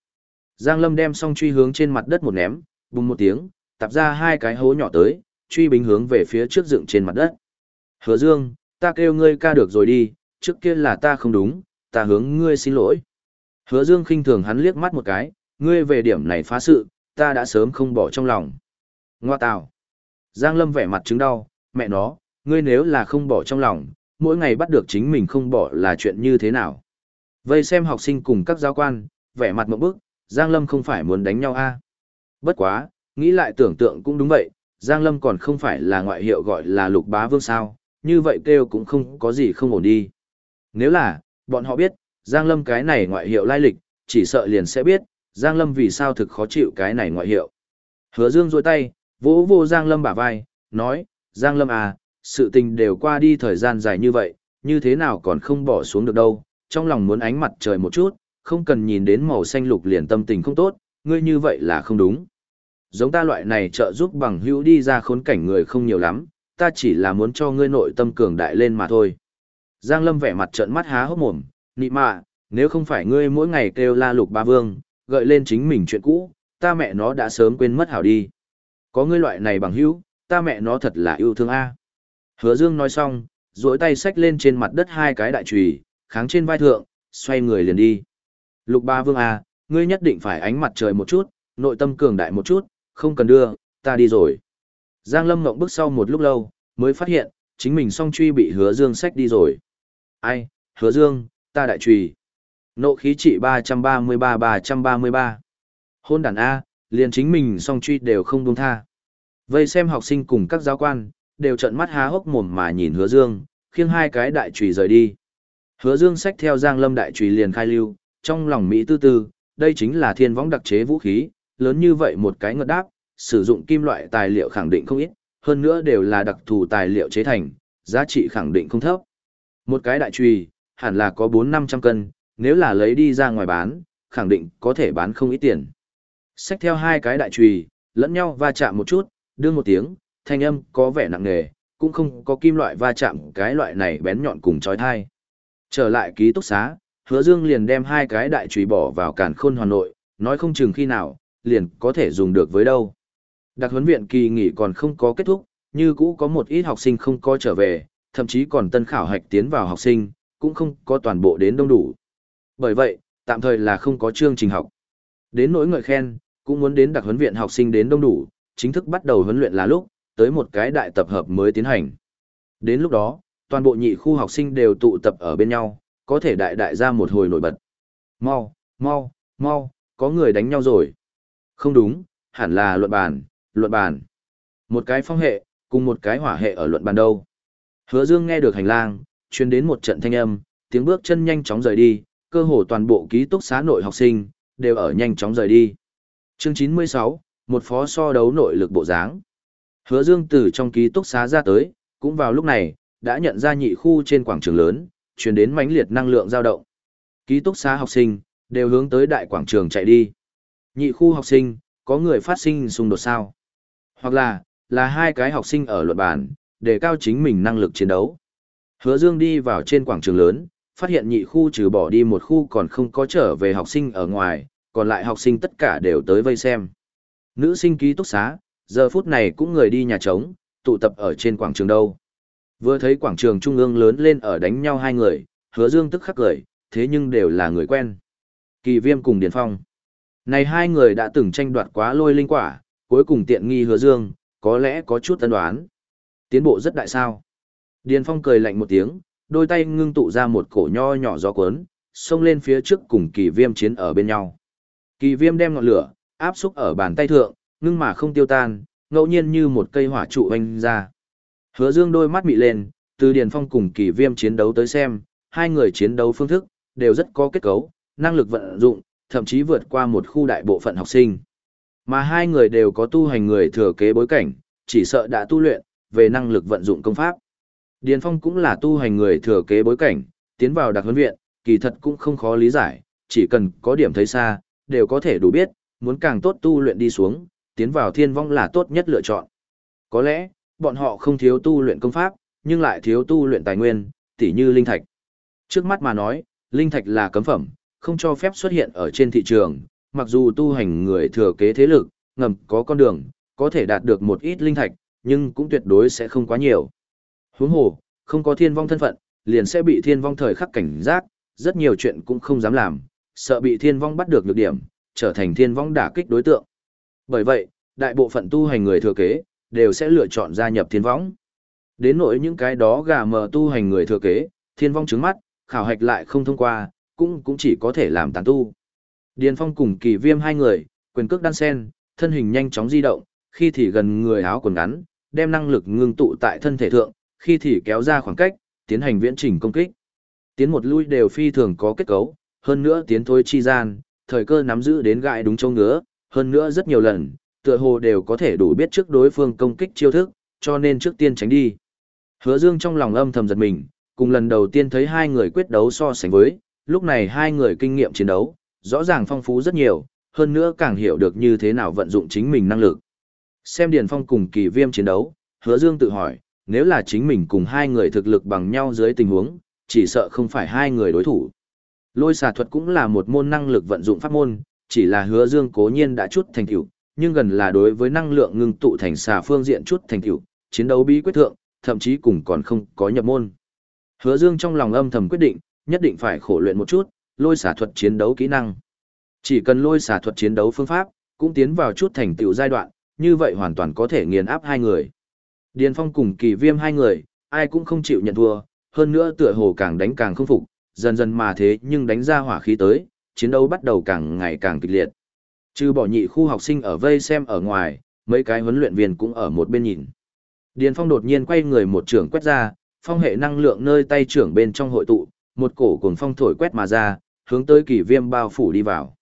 Giang lâm đem song truy hướng trên mặt đất một ném, bùng một tiếng, tập ra hai cái hố nhỏ tới, truy bình hướng về phía trước dựng trên mặt đất. Hứa dương, ta kêu ngươi ca được rồi đi, trước kia là ta không đúng, ta hướng ngươi xin lỗi. Hứa dương khinh thường hắn liếc mắt một cái, ngươi về điểm này phá sự, ta đã sớm không bỏ trong lòng. Ngoa tào. Giang lâm vẻ mặt chứng đau, mẹ nó, ngươi nếu là không bỏ trong lòng, mỗi ngày bắt được chính mình không bỏ là chuyện như thế nào. Vây xem học sinh cùng các giáo quan, vẻ mặt một bức, Giang Lâm không phải muốn đánh nhau a à? Bất quá, nghĩ lại tưởng tượng cũng đúng vậy, Giang Lâm còn không phải là ngoại hiệu gọi là lục bá vương sao, như vậy kêu cũng không có gì không ổn đi. Nếu là, bọn họ biết, Giang Lâm cái này ngoại hiệu lai lịch, chỉ sợ liền sẽ biết, Giang Lâm vì sao thực khó chịu cái này ngoại hiệu. Hứa Dương duỗi tay, vỗ vô Giang Lâm bả vai, nói, Giang Lâm à, sự tình đều qua đi thời gian dài như vậy, như thế nào còn không bỏ xuống được đâu, trong lòng muốn ánh mặt trời một chút, không cần nhìn đến màu xanh lục liền tâm tình không tốt, ngươi như vậy là không đúng. Giống ta loại này trợ giúp bằng hữu đi ra khốn cảnh người không nhiều lắm, ta chỉ là muốn cho ngươi nội tâm cường đại lên mà thôi. Giang Lâm vẻ mặt trợn mắt há hốc mồm, nị mạ, nếu không phải ngươi mỗi ngày kêu la lục ba vương, gợi lên chính mình chuyện cũ, ta mẹ nó đã sớm quên mất hảo đi. Có ngươi loại này bằng hữu, ta mẹ nó thật là yêu thương a. Hứa Dương nói xong, duỗi tay xách lên trên mặt đất hai cái đại chùy, kháng trên vai thượng, xoay người liền đi. Lục ba vương a, ngươi nhất định phải ánh mặt trời một chút, nội tâm cường đại một chút, không cần đưa, ta đi rồi. Giang Lâm ngậm bước sau một lúc lâu, mới phát hiện, chính mình song truy bị hứa dương xách đi rồi. Ai, hứa dương, ta đại chùy. Nộ khí trị 333-333. Hôn đàn A, liền chính mình song truy đều không buông tha. Vây xem học sinh cùng các giáo quan, đều trợn mắt há hốc mồm mà nhìn hứa dương, khiêng hai cái đại trùy rời đi. Hứa dương xách theo giang lâm đại trùy liền khai lưu, trong lòng Mỹ tư tư, đây chính là thiên võng đặc chế vũ khí, lớn như vậy một cái ngợt đáp, sử dụng kim loại tài liệu khẳng định không ít, hơn nữa đều là đặc thù tài liệu chế thành, giá trị khẳng định không thấp. Một cái đại trùy, hẳn là có 4-500 cân, nếu là lấy đi ra ngoài bán, khẳng định có thể bán không ít tiền. Xách theo hai cái đại chùy, lẫn nhau va chạm một chút, đưa một tiếng, thanh âm có vẻ nặng nề, cũng không có kim loại va chạm cái loại này bén nhọn cùng chói tai. Trở lại ký túc xá, Hứa Dương liền đem hai cái đại chùy bỏ vào càn khôn hoàn nội, nói không chừng khi nào, liền có thể dùng được với đâu. Đặc huấn viện kỳ nghỉ còn không có kết thúc, như cũ có một ít học sinh không có trở về, thậm chí còn tân khảo hạch tiến vào học sinh, cũng không có toàn bộ đến đông đủ. Bởi vậy, tạm thời là không có chương trình học. Đến nỗi ngợi khen, cũng muốn đến đặc huấn viện học sinh đến đông đủ, chính thức bắt đầu huấn luyện là lúc, tới một cái đại tập hợp mới tiến hành. Đến lúc đó, toàn bộ nhị khu học sinh đều tụ tập ở bên nhau, có thể đại đại ra một hồi nổi bật. Mau, mau, mau, có người đánh nhau rồi. Không đúng, hẳn là luận bàn, luận bàn. Một cái phong hệ, cùng một cái hỏa hệ ở luận bàn đâu. Hứa Dương nghe được hành lang, truyền đến một trận thanh âm, tiếng bước chân nhanh chóng rời đi, cơ hồ toàn bộ ký túc xá nội học sinh, đều ở nhanh chóng rời đi. Chương 96, một phó so đấu nội lực bộ dáng. Hứa Dương từ trong ký túc xá ra tới, cũng vào lúc này, đã nhận ra nhị khu trên quảng trường lớn, truyền đến mãnh liệt năng lượng dao động. Ký túc xá học sinh, đều hướng tới đại quảng trường chạy đi. Nhị khu học sinh, có người phát sinh xung đột sao? Hoặc là, là hai cái học sinh ở luận bàn, để cao chính mình năng lực chiến đấu. Hứa Dương đi vào trên quảng trường lớn, phát hiện nhị khu trừ bỏ đi một khu còn không có trở về học sinh ở ngoài, còn lại học sinh tất cả đều tới vây xem. Nữ sinh ký túc xá, giờ phút này cũng người đi nhà trống, tụ tập ở trên quảng trường đâu. Vừa thấy quảng trường trung ương lớn lên ở đánh nhau hai người, hứa dương tức khắc cười, thế nhưng đều là người quen. Kỳ viêm cùng Điền Phong. Này hai người đã từng tranh đoạt quá lôi linh quả, cuối cùng tiện nghi hứa dương, có lẽ có chút tân đoán. Tiến bộ rất đại sao. Điền Phong cười lạnh một tiếng, đôi tay ngưng tụ ra một cổ nho nhỏ gió cuốn, xông lên phía trước cùng kỳ viêm chiến ở bên nhau. Kỳ viêm đem ngọn lửa, áp xúc ở bàn tay thượng, ngưng mà không tiêu tan, ngẫu nhiên như một cây hỏa trụ anh ra. Hứa dương đôi mắt mị lên, từ Điền Phong cùng kỳ viêm chiến đấu tới xem, hai người chiến đấu phương thức, đều rất có kết cấu, năng lực vận dụng, thậm chí vượt qua một khu đại bộ phận học sinh. Mà hai người đều có tu hành người thừa kế bối cảnh, chỉ sợ đã tu luyện, về năng lực vận dụng công pháp. Điền Phong cũng là tu hành người thừa kế bối cảnh, tiến vào đặc huấn viện, kỳ thật cũng không khó lý giải, chỉ cần có điểm thấy xa, đều có thể đủ biết, muốn càng tốt tu luyện đi xuống, tiến vào thiên vong là tốt nhất lựa chọn. Có lẽ, bọn họ không thiếu tu luyện công pháp, nhưng lại thiếu tu luyện tài nguyên, tỉ như linh thạch. Trước mắt mà nói, linh thạch là cấm phẩm, không cho phép xuất hiện ở trên thị trường, mặc dù tu hành người thừa kế thế lực, ngầm có con đường, có thể đạt được một ít linh thạch, nhưng cũng tuyệt đối sẽ không quá nhiều. Huống hồ, không có thiên vong thân phận, liền sẽ bị thiên vong thời khắc cảnh giác, rất nhiều chuyện cũng không dám làm, sợ bị thiên vong bắt được nhược điểm, trở thành thiên vong đả kích đối tượng. Bởi vậy, đại bộ phận tu hành người thừa kế, đều sẽ lựa chọn gia nhập thiên vong. Đến nỗi những cái đó gà mờ tu hành người thừa kế, thiên vong trứng mắt, khảo hạch lại không thông qua, cũng cũng chỉ có thể làm tàn tu. Điền Phong cùng kỳ viêm hai người, quyền cước đan sen, thân hình nhanh chóng di động, khi thì gần người áo quần ngắn, đem năng lực ngưng tụ tại thân thể thượng, khi thì kéo ra khoảng cách, tiến hành viễn trình công kích. Tiến một lui đều phi thường có kết cấu, hơn nữa tiến thôi chi gian, thời cơ nắm giữ đến gại đúng châu ngứa, hơn nữa rất nhiều lần, tựa hồ đều có thể đủ biết trước đối phương công kích chiêu thức, cho nên trước tiên tránh đi. Hứa Dương trong lòng âm thầm giật mình, cùng lần đầu tiên thấy hai người quyết đấu so sánh với, lúc này hai người kinh nghiệm chiến đấu, rõ ràng phong phú rất nhiều, hơn nữa càng hiểu được như thế nào vận dụng chính mình năng lực. Xem Điền Phong cùng kỳ viêm chiến đấu, hứa dương tự hỏi, nếu là chính mình cùng hai người thực lực bằng nhau dưới tình huống, chỉ sợ không phải hai người đối thủ. Lôi xà thuật cũng là một môn năng lực vận dụng pháp môn, chỉ là hứa dương cố nhiên đã chút thành tựu, nhưng gần là đối với năng lượng ngưng tụ thành xà phương diện chút thành tựu, chiến đấu bí quyết thượng, thậm chí cùng còn không có nhập môn. Hứa Dương trong lòng âm thầm quyết định, nhất định phải khổ luyện một chút, lôi xả thuật chiến đấu kỹ năng. Chỉ cần lôi xả thuật chiến đấu phương pháp, cũng tiến vào chút thành tựu giai đoạn, như vậy hoàn toàn có thể nghiền áp hai người. Điền Phong cùng Kỳ Viêm hai người, ai cũng không chịu nhận thua, hơn nữa tựa hồ càng đánh càng không phục, dần dần mà thế nhưng đánh ra hỏa khí tới, chiến đấu bắt đầu càng ngày càng kịch liệt. Trừ bỏ nhị khu học sinh ở vây xem ở ngoài, mấy cái huấn luyện viên cũng ở một bên nhìn. Điền Phong đột nhiên quay người một trưởng quét ra, phong hệ năng lượng nơi tay trưởng bên trong hội tụ, một cổ cuồng phong thổi quét mà ra, hướng tới kỳ viêm bao phủ đi vào.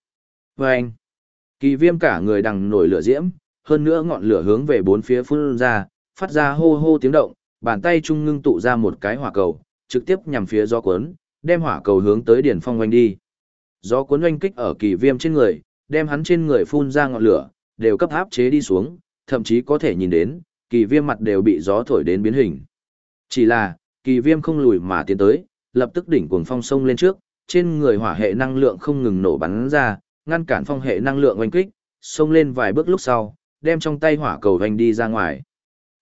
Và anh, kỳ viêm cả người đằng nổi lửa diễm, hơn nữa ngọn lửa hướng về bốn phía phun ra, phát ra hô hô tiếng động, bàn tay trung ngưng tụ ra một cái hỏa cầu, trực tiếp nhằm phía gió cuốn, đem hỏa cầu hướng tới điển phong oanh đi. Gió cuốn oanh kích ở kỳ viêm trên người, đem hắn trên người phun ra ngọn lửa, đều cấp áp chế đi xuống, thậm chí có thể nhìn đến, kỳ viêm mặt đều bị gió thổi đến biến hình. Chỉ là, kỳ viêm không lùi mà tiến tới, lập tức đỉnh cuồng phong sông lên trước, trên người hỏa hệ năng lượng không ngừng nổ bắn ra, ngăn cản phong hệ năng lượng oanh kích, xông lên vài bước lúc sau, đem trong tay hỏa cầu vành đi ra ngoài.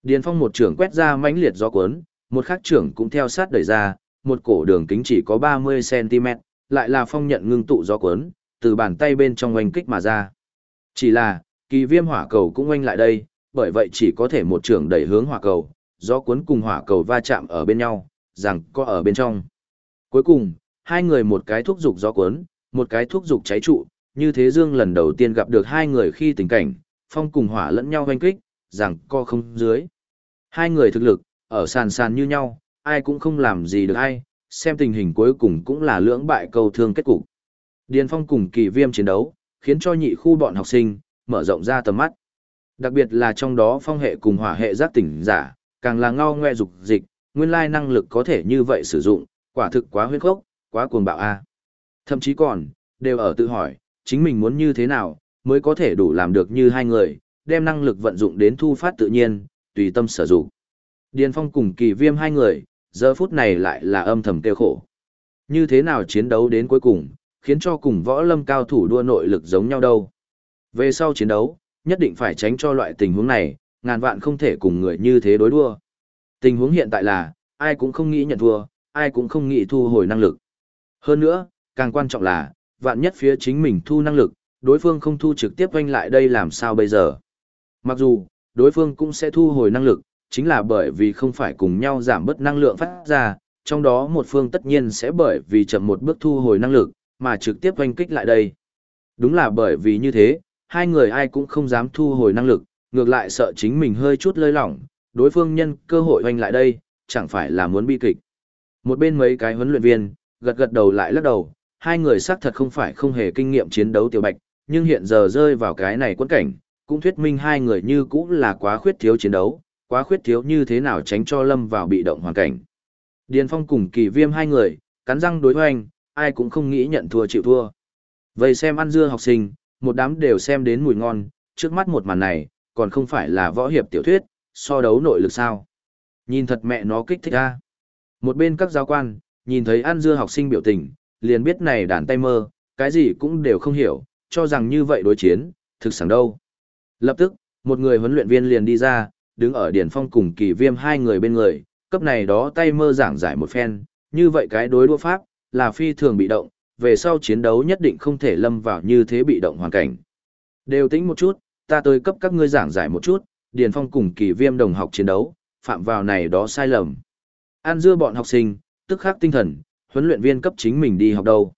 Điền phong một trưởng quét ra mãnh liệt gió cuốn, một khắc trưởng cũng theo sát đẩy ra, một cổ đường kính chỉ có 30cm, lại là phong nhận ngưng tụ gió cuốn, từ bàn tay bên trong oanh kích mà ra. Chỉ là, kỳ viêm hỏa cầu cũng oanh lại đây, bởi vậy chỉ có thể một trưởng đẩy hướng hỏa cầu, gió cuốn cùng hỏa cầu va chạm ở bên nhau, rằng có ở bên trong. Cuối cùng, hai người một cái thúc dục gió cuốn, một cái thúc dục cháy trụ, như thế Dương lần đầu tiên gặp được hai người khi tình cảnh, phong cùng hỏa lẫn nhau oanh kích, rằng co không dưới. Hai người thực lực, ở sàn sàn như nhau, ai cũng không làm gì được ai, xem tình hình cuối cùng cũng là lưỡng bại câu thương kết cục. Điền Phong cùng kỳ viêm chiến đấu, khiến cho nhị khu bọn học sinh, mở rộng ra tầm mắt. Đặc biệt là trong đó phong hệ cùng hỏa hệ giác tỉnh giả, càng là ngao ngoe dục dịch, nguyên lai năng lực có thể như vậy sử dụng, quả thực quá huyết khốc, quá cuồng bạo a. Thậm chí còn, đều ở tự hỏi, chính mình muốn như thế nào, mới có thể đủ làm được như hai người, đem năng lực vận dụng đến thu phát tự nhiên, tùy tâm sử dụng. Điền Phong cùng kỳ viêm hai người, giờ phút này lại là âm thầm tiêu khổ. Như thế nào chiến đấu đến cuối cùng, khiến cho cùng võ lâm cao thủ đua nội lực giống nhau đâu. Về sau chiến đấu, nhất định phải tránh cho loại tình huống này, ngàn vạn không thể cùng người như thế đối đua. Tình huống hiện tại là, ai cũng không nghĩ nhận thua, ai cũng không nghĩ thu hồi năng lực. Hơn nữa, càng quan trọng là, vạn nhất phía chính mình thu năng lực, đối phương không thu trực tiếp quanh lại đây làm sao bây giờ. Mặc dù, đối phương cũng sẽ thu hồi năng lực, chính là bởi vì không phải cùng nhau giảm bớt năng lượng phát ra, trong đó một phương tất nhiên sẽ bởi vì chậm một bước thu hồi năng lực, mà trực tiếp quanh kích lại đây. Đúng là bởi vì như thế, hai người ai cũng không dám thu hồi năng lực, ngược lại sợ chính mình hơi chút lơi lỏng, đối phương nhân cơ hội hoành lại đây, chẳng phải là muốn bi kịch. Một bên mấy cái huấn luyện viên, gật gật đầu lại lắc đầu, hai người xác thật không phải không hề kinh nghiệm chiến đấu tiểu bạch, nhưng hiện giờ rơi vào cái này quân cảnh, cũng thuyết minh hai người như cũng là quá khuyết thiếu chiến đấu, quá khuyết thiếu như thế nào tránh cho lâm vào bị động hoàn cảnh. Điền Phong cùng kỳ viêm hai người, cắn răng đối hoành, ai cũng không nghĩ nhận thua chịu thua. Vậy xem ăn dưa học sinh, một đám đều xem đến mùi ngon, trước mắt một màn này, còn không phải là võ hiệp tiểu thuyết, so đấu nội lực sao. Nhìn thật mẹ nó kích thích a. Một bên các giáo quan, nhìn thấy ăn dưa học sinh biểu tình, liền biết này đàn tay mơ, cái gì cũng đều không hiểu, cho rằng như vậy đối chiến, thực sẵn đâu. Lập tức, một người huấn luyện viên liền đi ra, đứng ở Điền Phong cùng kỳ viêm hai người bên người, cấp này đó tay mơ giảng giải một phen, như vậy cái đối đua pháp, là phi thường bị động, về sau chiến đấu nhất định không thể lâm vào như thế bị động hoàn cảnh. Đều tính một chút, ta tới cấp các ngươi giảng giải một chút, Điền Phong cùng kỳ viêm đồng học chiến đấu, phạm vào này đó sai lầm. An dưa bọn học sinh, tức khắc tinh thần, huấn luyện viên cấp chính mình đi học đâu.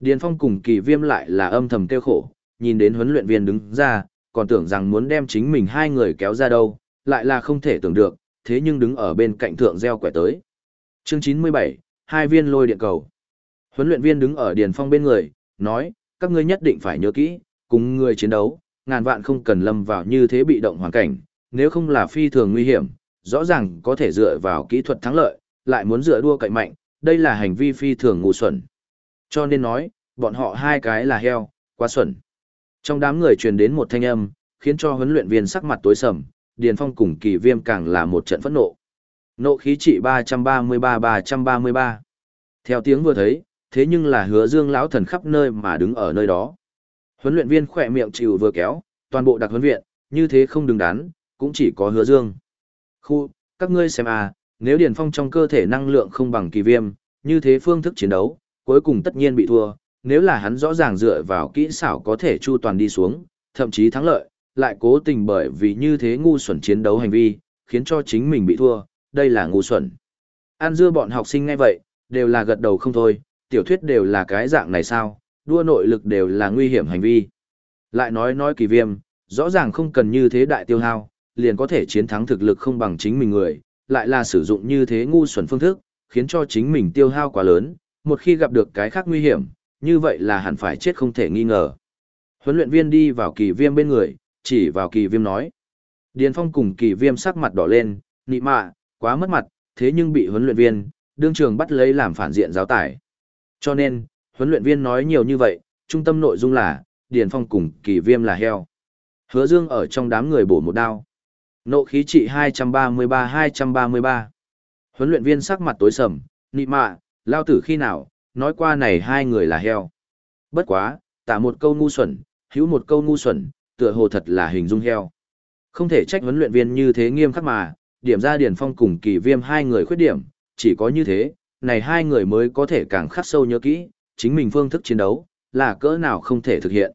Điền Phong cùng kỳ viêm lại là âm thầm tiêu khổ, nhìn đến huấn luyện viên đứng ra, còn tưởng rằng muốn đem chính mình hai người kéo ra đâu, lại là không thể tưởng được, thế nhưng đứng ở bên cạnh thượng gieo quẻ tới. Chương 97, hai viên lôi điện cầu. Huấn luyện viên đứng ở Điền Phong bên người, nói, các ngươi nhất định phải nhớ kỹ, cùng người chiến đấu, ngàn vạn không cần lâm vào như thế bị động hoàn cảnh, nếu không là phi thường nguy hiểm, rõ ràng có thể dựa vào kỹ thuật thắng lợi, lại muốn dựa đua cậy mạnh, đây là hành vi phi thường ngu xuẩn. Cho nên nói, bọn họ hai cái là heo, quá xuẩn. Trong đám người truyền đến một thanh âm, khiến cho huấn luyện viên sắc mặt tối sầm, Điền Phong cùng Kỳ Viêm càng là một trận phẫn nộ. Nộ khí trị 333-333. Theo tiếng vừa thấy, thế nhưng là hứa dương lão thần khắp nơi mà đứng ở nơi đó. Huấn luyện viên khỏe miệng chịu vừa kéo, toàn bộ đặc huấn viện, như thế không đứng đắn, cũng chỉ có hứa dương. Khu, các ngươi xem à, nếu Điền Phong trong cơ thể năng lượng không bằng kỳ viêm, như thế phương thức chiến đấu, cuối cùng tất nhiên bị thua, nếu là hắn rõ ràng dựa vào kỹ xảo có thể chu toàn đi xuống, thậm chí thắng lợi, lại cố tình bởi vì như thế ngu xuẩn chiến đấu hành vi, khiến cho chính mình bị thua, đây là ngu xuẩn. An dưa bọn học sinh ngay vậy, đều là gật đầu không thôi, tiểu thuyết đều là cái dạng này sao, đua nội lực đều là nguy hiểm hành vi. Lại nói nói kỳ viêm, rõ ràng không cần như thế đại tiêu hao, liền có thể chiến thắng thực lực không bằng chính mình người, lại là sử dụng như thế ngu xuẩn phương thức, khiến cho chính mình tiêu hao quá lớn, một khi gặp được cái khác nguy hiểm, như vậy là hẳn phải chết không thể nghi ngờ. Huấn luyện viên đi vào kỳ viêm bên người, chỉ vào kỳ viêm nói. Điền Phong cùng kỳ viêm sắc mặt đỏ lên, nị mạ, quá mất mặt, thế nhưng bị huấn luyện viên, đương trường bắt lấy làm phản diện giáo tải. Cho nên, huấn luyện viên nói nhiều như vậy, trung tâm nội dung là, Điền Phong cùng kỳ viêm là heo. Hứa Dương ở trong đám người bổ một đao. Nộ khí trị 233-233. Huấn luyện viên sắc mặt tối sầm, nị mạ, lao tử khi nào, nói qua này hai người là heo. Bất quá, tả một câu ngu xuẩn, hữu một câu ngu xuẩn, tựa hồ thật là hình dung heo. Không thể trách huấn luyện viên như thế nghiêm khắc mà, điểm ra Điền Phong cùng kỳ viêm hai người khuyết điểm, chỉ có như thế, này hai người mới có thể càng khắc sâu nhớ kỹ, chính mình phương thức chiến đấu, là cỡ nào không thể thực hiện.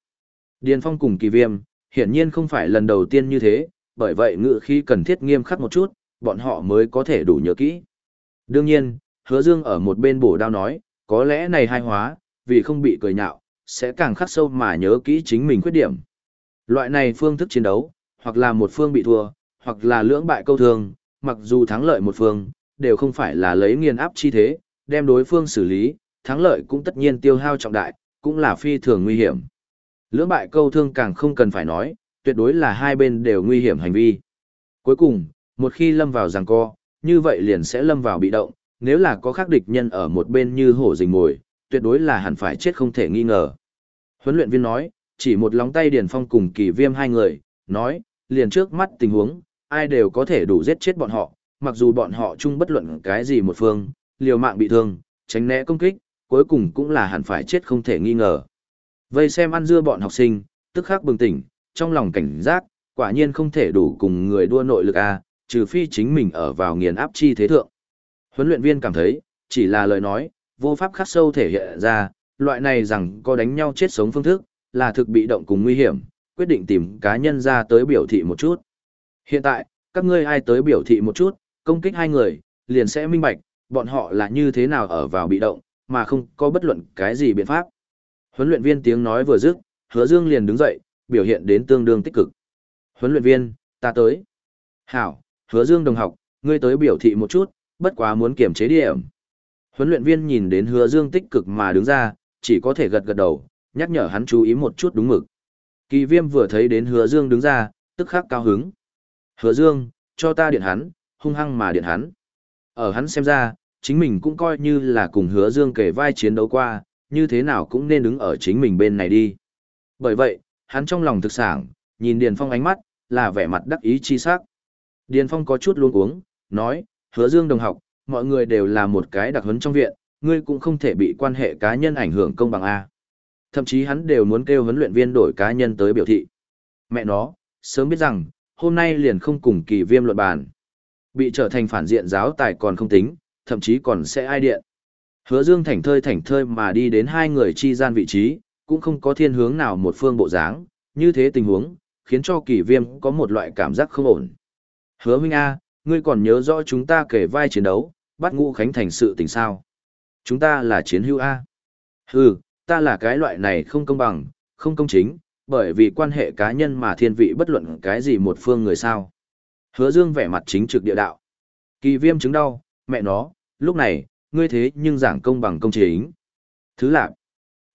Điền Phong cùng kỳ viêm, hiển nhiên không phải lần đầu tiên như thế, bởi vậy ngự khi cần thiết nghiêm khắc một chút, bọn họ mới có thể đủ nhớ kỹ. Đương nhiên, hứa dương ở một bên bổ đao nói, có lẽ này hai hóa, vì không bị cười nhạo, sẽ càng khắc sâu mà nhớ kỹ chính mình khuyết điểm. Loại này phương thức chiến đấu, hoặc là một phương bị thua, hoặc là lưỡng bại câu thường mặc dù thắng lợi một phương, đều không phải là lấy nghiền áp chi thế, đem đối phương xử lý, thắng lợi cũng tất nhiên tiêu hao trọng đại, cũng là phi thường nguy hiểm. Lưỡng bại câu thương càng không cần phải nói, tuyệt đối là hai bên đều nguy hiểm hành vi. Cuối cùng, một khi lâm vào giằng co, như vậy liền sẽ lâm vào bị động, nếu là có khác địch nhân ở một bên như hổ rình mồi, tuyệt đối là hẳn phải chết không thể nghi ngờ. Huấn luyện viên nói, chỉ một lóng tay Điền Phong cùng kỳ viêm hai người, nói, liền trước mắt tình huống, ai đều có thể đủ giết chết bọn họ, mặc dù bọn họ chung bất luận cái gì một phương, liều mạng bị thương, tránh né công kích, cuối cùng cũng là hẳn phải chết không thể nghi ngờ. Vây xem ăn dưa bọn học sinh, tức khắc bừng tỉnh, trong lòng cảnh giác, quả nhiên không thể đủ cùng người đua nội lực A, trừ phi chính mình ở vào nghiền áp chi thế thượng. Huấn luyện viên cảm thấy, chỉ là lời nói, vô pháp khắc sâu thể hiện ra, loại này rằng có đánh nhau chết sống phương thức, là thực bị động cùng nguy hiểm, quyết định tìm cá nhân ra tới biểu thị một chút. Hiện tại, các ngươi ai tới biểu thị một chút, công kích hai người, liền sẽ minh bạch, bọn họ là như thế nào ở vào bị động, mà không có bất luận cái gì biện pháp. Huấn luyện viên tiếng nói vừa dứt, hứa dương liền đứng dậy, biểu hiện đến tương đương tích cực. Huấn luyện viên, ta tới. Hảo, hứa dương đồng học, ngươi tới biểu thị một chút, bất quá muốn kiểm chế điểm. Huấn luyện viên nhìn đến hứa dương tích cực mà đứng ra, chỉ có thể gật gật đầu, nhắc nhở hắn chú ý một chút đúng mực. Kỳ viêm vừa thấy đến hứa dương đứng ra, tức khắc cao hứng. Hứa dương, cho ta điện hắn, hung hăng mà điện hắn. Ở hắn xem ra, chính mình cũng coi như là cùng hứa dương kể vai chiến đấu qua, như thế nào cũng nên đứng ở chính mình bên này đi. Bởi vậy, hắn trong lòng thực sản, nhìn Điền Phong ánh mắt, là vẻ mặt đắc ý chi sắc. Điền Phong có chút luống cuống, nói, hứa dương đồng học, mọi người đều là một cái đặc huấn trong viện, ngươi cũng không thể bị quan hệ cá nhân ảnh hưởng công bằng A. Thậm chí hắn đều muốn kêu huấn luyện viên đổi cá nhân tới biểu thị. Mẹ nó, sớm biết rằng, hôm nay liền không cùng kỳ viêm luận bàn. Bị trở thành phản diện giáo tài còn không tính, thậm chí còn sẽ ai điện. Hứa Dương thảnh thơi thảnh thơi mà đi đến hai người chi gian vị trí, cũng không có thiên hướng nào một phương bộ dáng, như thế tình huống, khiến cho kỳ viêm có một loại cảm giác không ổn. Hứa Minh A, ngươi còn nhớ rõ chúng ta kể vai chiến đấu, bắt ngũ khánh thành sự tình sao. Chúng ta là chiến hữu A. Hừ, ta là cái loại này không công bằng, không công chính, bởi vì quan hệ cá nhân mà thiên vị bất luận cái gì một phương người sao. Hứa dương vẻ mặt chính trực địa đạo. Kỳ viêm chứng đau, mẹ nó, lúc này, ngươi thế nhưng giảng công bằng công chính. Thứ lạc.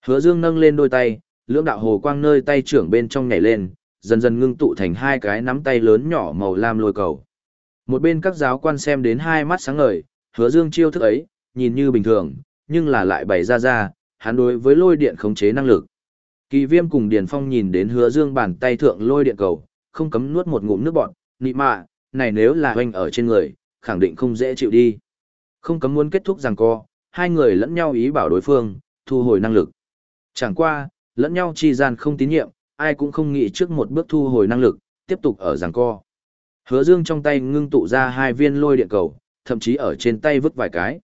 Hứa dương nâng lên đôi tay, lưỡng đạo hồ quang nơi tay trưởng bên trong nhảy lên, dần dần ngưng tụ thành hai cái nắm tay lớn nhỏ màu lam lôi cầu. Một bên các giáo quan xem đến hai mắt sáng ngời, hứa dương chiêu thức ấy, nhìn như bình thường, nhưng là lại bày ra ra, hắn đối với lôi điện khống chế năng lực. Kỳ viêm cùng Điền Phong nhìn đến hứa dương bàn tay thượng lôi điện cầu, không cấm nuốt một ngụm nước bọt, nị mạ, này nếu là hoanh ở trên người, khẳng định không dễ chịu đi. Không cấm muốn kết thúc rằng co, hai người lẫn nhau ý bảo đối phương, thu hồi năng lực. Chẳng qua, lẫn nhau chi gian không tín nhiệm, ai cũng không nghĩ trước một bước thu hồi năng lực, tiếp tục ở giằng co. Hứa Dương trong tay ngưng tụ ra hai viên lôi điện cầu, thậm chí ở trên tay vứt vài cái.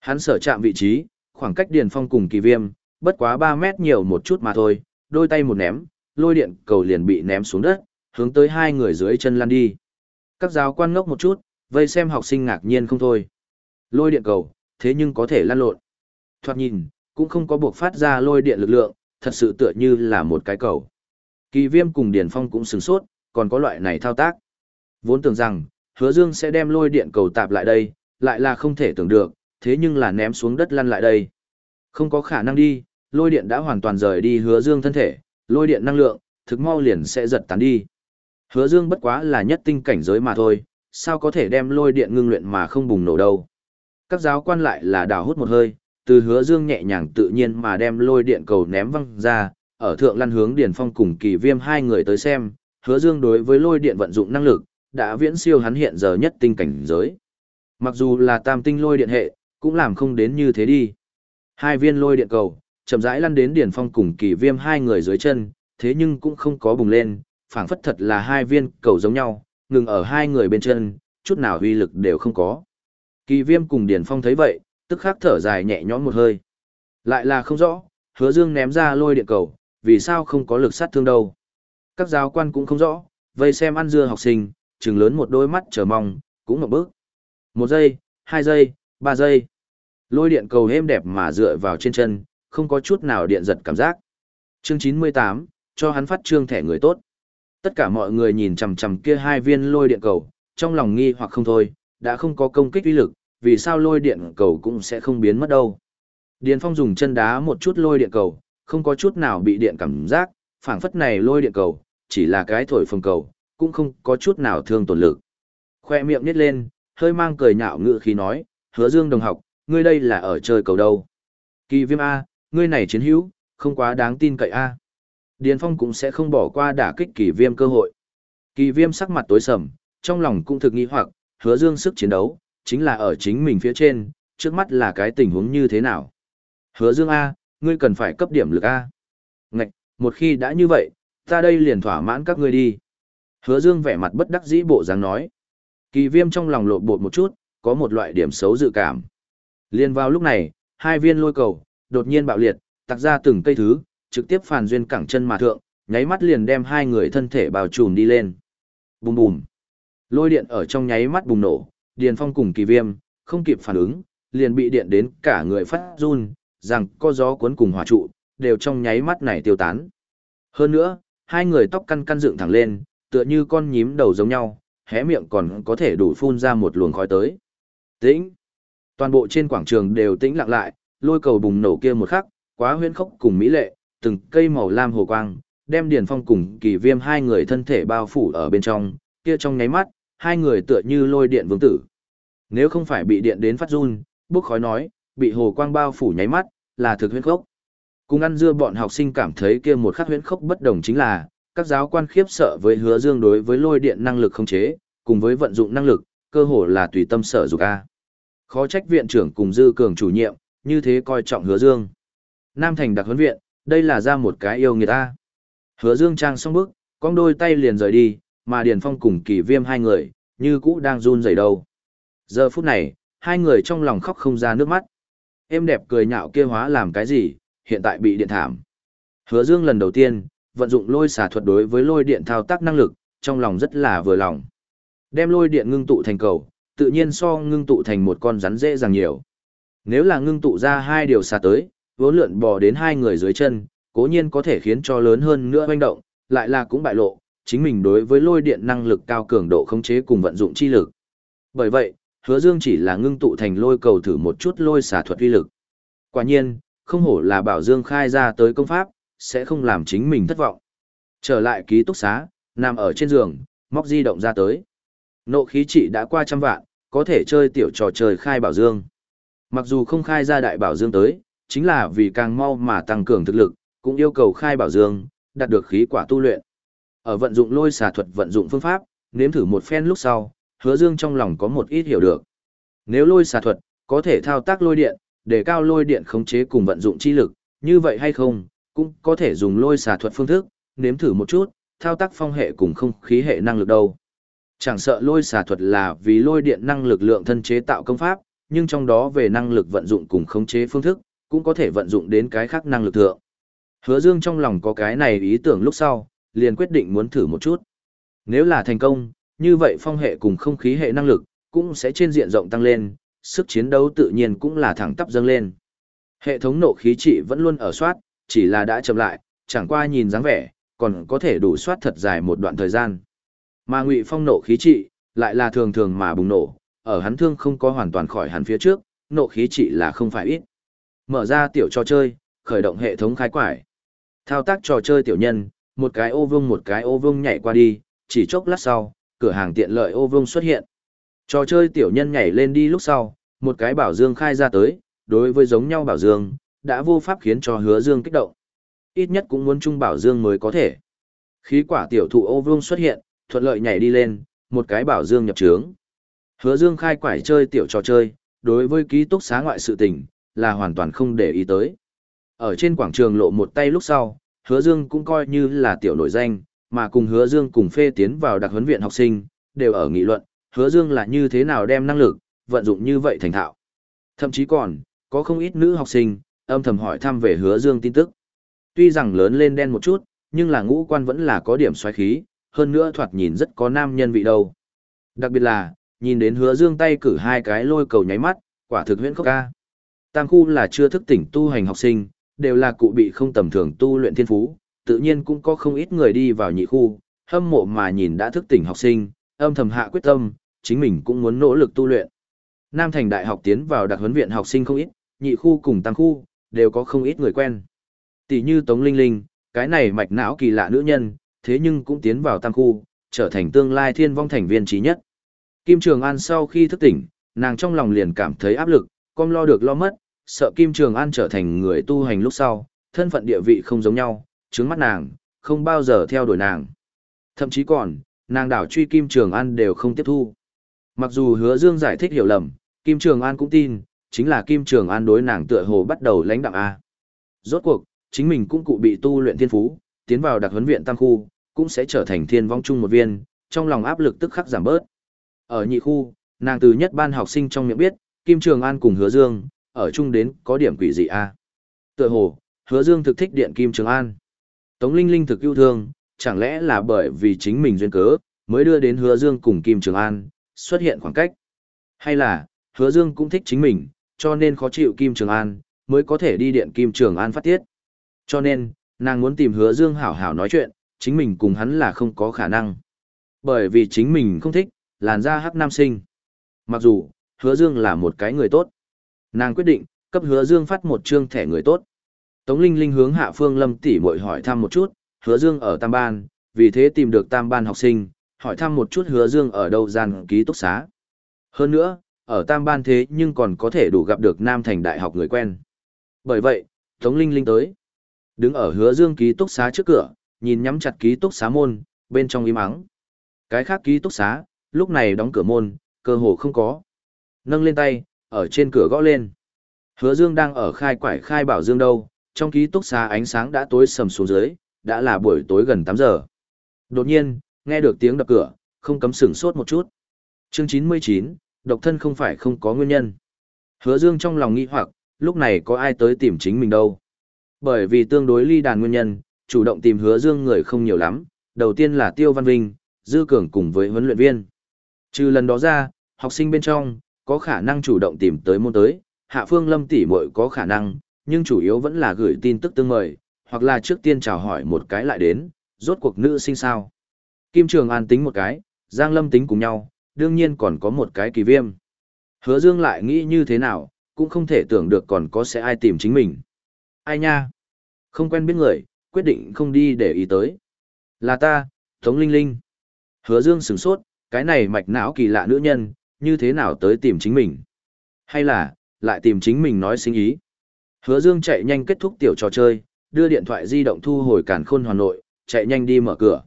Hắn sở chạm vị trí, khoảng cách Điền Phong cùng Kỳ Viêm, bất quá 3 mét nhiều một chút mà thôi, đôi tay một ném, lôi điện cầu liền bị ném xuống đất, hướng tới hai người dưới chân lăn đi. Các giáo quan ngốc một chút, vây xem học sinh ngạc nhiên không thôi. Lôi điện cầu, thế nhưng có thể lăn lộn. Thoạt nhìn, cũng không có buộc phát ra lôi điện lực lượng, thật sự tựa như là một cái cầu. Kỳ viêm cùng Điền Phong cũng sửng sốt, còn có loại này thao tác. Vốn tưởng rằng, hứa dương sẽ đem lôi điện cầu tạp lại đây, lại là không thể tưởng được, thế nhưng là ném xuống đất lăn lại đây. Không có khả năng đi, lôi điện đã hoàn toàn rời đi hứa dương thân thể, lôi điện năng lượng, thực mau liền sẽ giật tán đi. Hứa dương bất quá là nhất tinh cảnh giới mà thôi, sao có thể đem lôi điện ngưng luyện mà không bùng nổ đâu. Các giáo quan lại là đào hút một hơi, từ hứa dương nhẹ nhàng tự nhiên mà đem lôi điện cầu ném văng ra, ở thượng lăn hướng Điền Phong cùng kỳ viêm hai người tới xem, hứa dương đối với lôi điện vận dụng năng lực, đã viễn siêu hắn hiện giờ nhất tinh cảnh giới. Mặc dù là tam tinh lôi điện hệ, cũng làm không đến như thế đi. Hai viên lôi điện cầu, chậm rãi lăn đến Điền Phong cùng kỳ viêm hai người dưới chân, thế nhưng cũng không có bùng lên, phảng phất thật là hai viên cầu giống nhau, ngừng ở hai người bên chân, chút nào uy lực đều không có. Kỳ viêm cùng Điền Phong thấy vậy, tức khắc thở dài nhẹ nhõm một hơi. Lại là không rõ, hứa dương ném ra lôi điện cầu, vì sao không có lực sát thương đâu. Các giáo quan cũng không rõ, vây xem ăn dưa học sinh, trừng lớn một đôi mắt chờ mong, cũng ngập bước. Một giây, hai giây, ba giây. Lôi điện cầu êm đẹp mà dựa vào trên chân, không có chút nào điện giật cảm giác. Chương 98, cho hắn phát trương thẻ người tốt. Tất cả mọi người nhìn chằm chằm kia hai viên lôi điện cầu, trong lòng nghi hoặc không thôi, đã không có công kích uy lực, vì sao lôi điện cầu cũng sẽ không biến mất đâu. Điền Phong dùng chân đá một chút lôi điện cầu, không có chút nào bị điện cảm giác, phảng phất này lôi điện cầu, chỉ là cái thổi phồng cầu, cũng không có chút nào thương tổn lực. Khoe miệng nít lên, hơi mang cười nhạo ngự khi nói, hứa dương đồng học, ngươi đây là ở chơi cầu đâu. Kỳ viêm A, ngươi này chiến hữu, không quá đáng tin cậy A. Điền Phong cũng sẽ không bỏ qua đả kích kỳ viêm cơ hội. Kỳ viêm sắc mặt tối sầm, trong lòng cũng thực nghi hoặc, hứa dương sức chiến đấu, chính là ở chính mình phía trên, trước mắt là cái tình huống như thế nào. Hứa dương A, ngươi cần phải cấp điểm lực A. Ngạch, một khi đã như vậy, ta đây liền thỏa mãn các ngươi đi. Hứa dương vẻ mặt bất đắc dĩ bộ dáng nói. Kỳ viêm trong lòng lộ bột một chút, có một loại điểm xấu dự cảm. Liên vào lúc này, hai viên lôi cầu, đột nhiên bạo liệt, tặc ra từng cây thứ, trực tiếp phàn duyên cẳng chân mà thượng, nháy mắt liền đem hai người thân thể bào trùm đi lên. Bùm bùm. Lôi điện ở trong nháy mắt bùng nổ, Điền Phong cùng kỳ viêm, không kịp phản ứng, liền bị điện đến cả người phát run, rằng có gió cuốn cùng hỏa trụ, đều trong nháy mắt này tiêu tán. Hơn nữa, hai người tóc căn căn dựng thẳng lên, tựa như con nhím đầu giống nhau, hé miệng còn có thể đủ phun ra một luồng khói tới. Tĩnh. Toàn bộ trên quảng trường đều tĩnh lặng lại, lôi cầu bùng nổ kia một khắc, quá huyễn khốc cùng mỹ lệ, từng cây màu lam hồ quang, đem Điền Phong cùng Kỳ Viêm hai người thân thể bao phủ ở bên trong, kia trong nháy mắt, hai người tựa như lôi điện vương tử. Nếu không phải bị điện đến phát run, bốc khói nói, bị hồ quang bao phủ nháy mắt, là thực huyễn khốc. Cùng ăn dưa bọn học sinh cảm thấy kia một khắc huyễn khốc bất đồng chính là, các giáo quan khiếp sợ với hứa dương đối với lôi điện năng lực không chế, cùng với vận dụng năng lực, cơ hồ là tùy tâm sở dục a. Khó trách viện trưởng cùng dư cường chủ nhiệm, như thế coi trọng hứa dương. Nam thành đặc huấn viện, đây là ra một cái yêu người ta. Hứa dương trang xong bước, cong đôi tay liền rời đi, mà Điền Phong cùng kỳ viêm hai người, như cũ đang run rẩy đầu. Giờ phút này, hai người trong lòng khóc không ra nước mắt. Em đẹp cười nhạo kia hóa làm cái gì, hiện tại bị điện thảm. Hứa dương lần đầu tiên, vận dụng lôi xả thuật đối với lôi điện thao tác năng lực, trong lòng rất là vừa lòng. Đem lôi điện ngưng tụ thành cầu, tự nhiên so ngưng tụ thành một con rắn dễ dàng nhiều. Nếu là ngưng tụ ra hai điều xả tới, vốn lượn bò đến hai người dưới chân, cố nhiên có thể khiến cho lớn hơn nữa hoành động, lại là cũng bại lộ, chính mình đối với lôi điện năng lực cao cường độ khống chế cùng vận dụng chi lực. Bởi vậy, hứa dương chỉ là ngưng tụ thành lôi cầu thử một chút lôi xả thuật uy lực. Quả nhiên, không hổ là bảo dương khai ra tới công pháp, sẽ không làm chính mình thất vọng. Trở lại ký túc xá, nằm ở trên giường, móc di động ra tới. Nộ khí trị đã qua trăm vạn, có thể chơi tiểu trò chơi khai bảo dương. Mặc dù không khai ra đại bảo dương tới, chính là vì càng mau mà tăng cường thực lực, cũng yêu cầu khai bảo dương, đạt được khí quả tu luyện. Ở vận dụng lôi xà thuật vận dụng phương pháp, nếm thử một phen lúc sau, hứa dương trong lòng có một ít hiểu được. Nếu lôi xà thuật, có thể thao tác lôi điện, để cao lôi điện khống chế cùng vận dụng chi lực, như vậy hay không, cũng có thể dùng lôi xà thuật phương thức, nếm thử một chút, thao tác phong hệ cùng không khí hệ năng lực đâu. Chẳng sợ lôi xà thuật là vì lôi điện năng lực lượng thân chế tạo công pháp, nhưng trong đó về năng lực vận dụng cùng khống chế phương thức, cũng có thể vận dụng đến cái khác năng lực thượng. Hứa Dương trong lòng có cái này ý tưởng lúc sau, liền quyết định muốn thử một chút. Nếu là thành công, như vậy phong hệ cùng không khí hệ năng lực, cũng sẽ trên diện rộng tăng lên, sức chiến đấu tự nhiên cũng là thẳng tắp dâng lên. Hệ thống nộ khí trị vẫn luôn ở soát, chỉ là đã chậm lại, chẳng qua nhìn dáng vẻ, còn có thể đủ soát thật dài một đoạn thời gian. Mà Ngụy Phong nộ khí trị, lại là thường thường mà bùng nổ, ở hắn thương không có hoàn toàn khỏi hắn phía trước, nộ khí trị là không phải ít. Mở ra tiểu trò chơi, khởi động hệ thống khai quải. Thao tác trò chơi tiểu nhân, một cái ô vương một cái ô vương nhảy qua đi, chỉ chốc lát sau, cửa hàng tiện lợi ô vương xuất hiện. Trò chơi tiểu nhân nhảy lên đi lúc sau, một cái bảo dương khai ra tới, đối với giống nhau bảo dương, đã vô pháp khiến cho hứa dương kích động. Ít nhất cũng muốn chung bảo dương mới có thể. Khí quả tiểu thụ ô vương xuất hiện, thuận lợi nhảy đi lên, một cái bảo dương nhập trướng. Hứa dương khai quải chơi tiểu trò chơi, đối với ký túc xá ngoại sự tình, là hoàn toàn không để ý tới. Ở trên quảng trường lộ một tay lúc sau, hứa dương cũng coi như là tiểu nổi danh, mà cùng hứa dương cùng phê tiến vào đặc huấn viện học sinh, đều ở nghị luận, hứa dương là như thế nào đem năng lực, vận dụng như vậy thành thạo. Thậm chí còn, có không ít nữ học sinh, âm thầm hỏi thăm về hứa dương tin tức. Tuy rằng lớn lên đen một chút, nhưng là ngũ quan vẫn là có điểm xoáy khí, hơn nữa thoạt nhìn rất có nam nhân vị đâu. Đặc biệt là, nhìn đến hứa dương tay cử hai cái lôi cầu nháy mắt, quả thực huyễn khốc ca. Tam khu là chưa thức tỉnh tu hành học sinh, đều là cụ bị không tầm thường tu luyện thiên phú, tự nhiên cũng có không ít người đi vào nhị khu, hâm mộ mà nhìn đã thức tỉnh học sinh, âm thầm hạ quyết tâm, chính mình cũng muốn nỗ lực tu luyện. Nam Thành Đại học tiến vào đặc huấn viện học sinh không ít, nhị khu cùng tam khu, đều có không ít người quen. Tỷ như Tống Linh Linh, cái này mạch não kỳ lạ nữ nhân, thế nhưng cũng tiến vào tam khu, trở thành tương lai thiên vong thành viên trí nhất. Kim Trường An sau khi thức tỉnh, nàng trong lòng liền cảm thấy áp lực, con lo được lo mất, sợ Kim Trường An trở thành người tu hành lúc sau, thân phận địa vị không giống nhau, trứng mắt nàng, không bao giờ theo đuổi nàng. Thậm chí còn, nàng đảo truy Kim Trường An đều không tiếp thu. Mặc dù hứa dương giải thích hiểu lầm, Kim Trường An cũng tin, chính là Kim Trường An đối nàng tựa hồ bắt đầu lãnh đạo A. Rốt cuộc, chính mình cũng cụ bị tu luyện thiên phú, tiến vào đặc huấn viện tam khu, cũng sẽ trở thành thiên vong chung một viên, trong lòng áp lực tức khắc giảm bớt. Ở nhị khu, nàng từ nhất ban học sinh trong miệng biết, Kim Trường An cùng Hứa Dương, ở chung đến có điểm quỷ gì a? Tựa hồ, Hứa Dương thực thích điện Kim Trường An. Tống Linh Linh thực yêu thương, chẳng lẽ là bởi vì chính mình duyên cớ, mới đưa đến Hứa Dương cùng Kim Trường An, xuất hiện khoảng cách. Hay là, Hứa Dương cũng thích chính mình, cho nên khó chịu Kim Trường An, mới có thể đi điện Kim Trường An phát tiết. Cho nên, nàng muốn tìm Hứa Dương hảo hảo nói chuyện, chính mình cùng hắn là không có khả năng. Bởi vì chính mình không thích, làn da hắc nam sinh. Mặc dù, Hứa Dương là một cái người tốt. Nàng quyết định, cấp Hứa Dương phát một trương thẻ người tốt. Tống Linh Linh hướng Hạ Phương Lâm tỷ muội hỏi thăm một chút, Hứa Dương ở Tam Ban, vì thế tìm được Tam Ban học sinh, hỏi thăm một chút Hứa Dương ở đâu gian ký túc xá. Hơn nữa, ở Tam Ban thế nhưng còn có thể đủ gặp được Nam Thành Đại học người quen. Bởi vậy, Tống Linh Linh tới. Đứng ở Hứa Dương ký túc xá trước cửa, nhìn nhắm chặt ký túc xá môn, bên trong im ắng. Cái khác ký túc xá, lúc này đóng cửa môn, cơ hồ không có. Nâng lên tay, ở trên cửa gõ lên. Hứa Dương đang ở khai quải khai bảo Dương đâu, trong ký túc xá ánh sáng đã tối sầm xuống dưới, đã là buổi tối gần 8 giờ. Đột nhiên, nghe được tiếng đập cửa, không cấm sửng sốt một chút. Chương 99, độc thân không phải không có nguyên nhân. Hứa Dương trong lòng nghi hoặc, lúc này có ai tới tìm chính mình đâu. Bởi vì tương đối ly đàn nguyên nhân, chủ động tìm Hứa Dương người không nhiều lắm, đầu tiên là Tiêu Văn Vinh, Dư Cường cùng với huấn luyện viên. Trừ lần đó ra, học sinh bên trong, có khả năng chủ động tìm tới môn tới, Hạ Phương Lâm tỷ muội có khả năng, nhưng chủ yếu vẫn là gửi tin tức tương mời, hoặc là trước tiên chào hỏi một cái lại đến, rốt cuộc nữ sinh sao. Kim Trường An tính một cái, Giang Lâm tính cùng nhau, đương nhiên còn có một cái kỳ viêm. Hứa Dương lại nghĩ như thế nào, cũng không thể tưởng được còn có sẽ ai tìm chính mình. Ai nha? Không quen biết người, quyết định không đi để ý tới. Là ta, Tống Linh Linh. Hứa Dương sửng sốt, cái này mạch não kỳ lạ nữ nhân, như thế nào tới tìm chính mình? Hay là, lại tìm chính mình nói sinh ý? Hứa Dương chạy nhanh kết thúc tiểu trò chơi, đưa điện thoại di động thu hồi cản khôn hoàn nội, chạy nhanh đi mở cửa.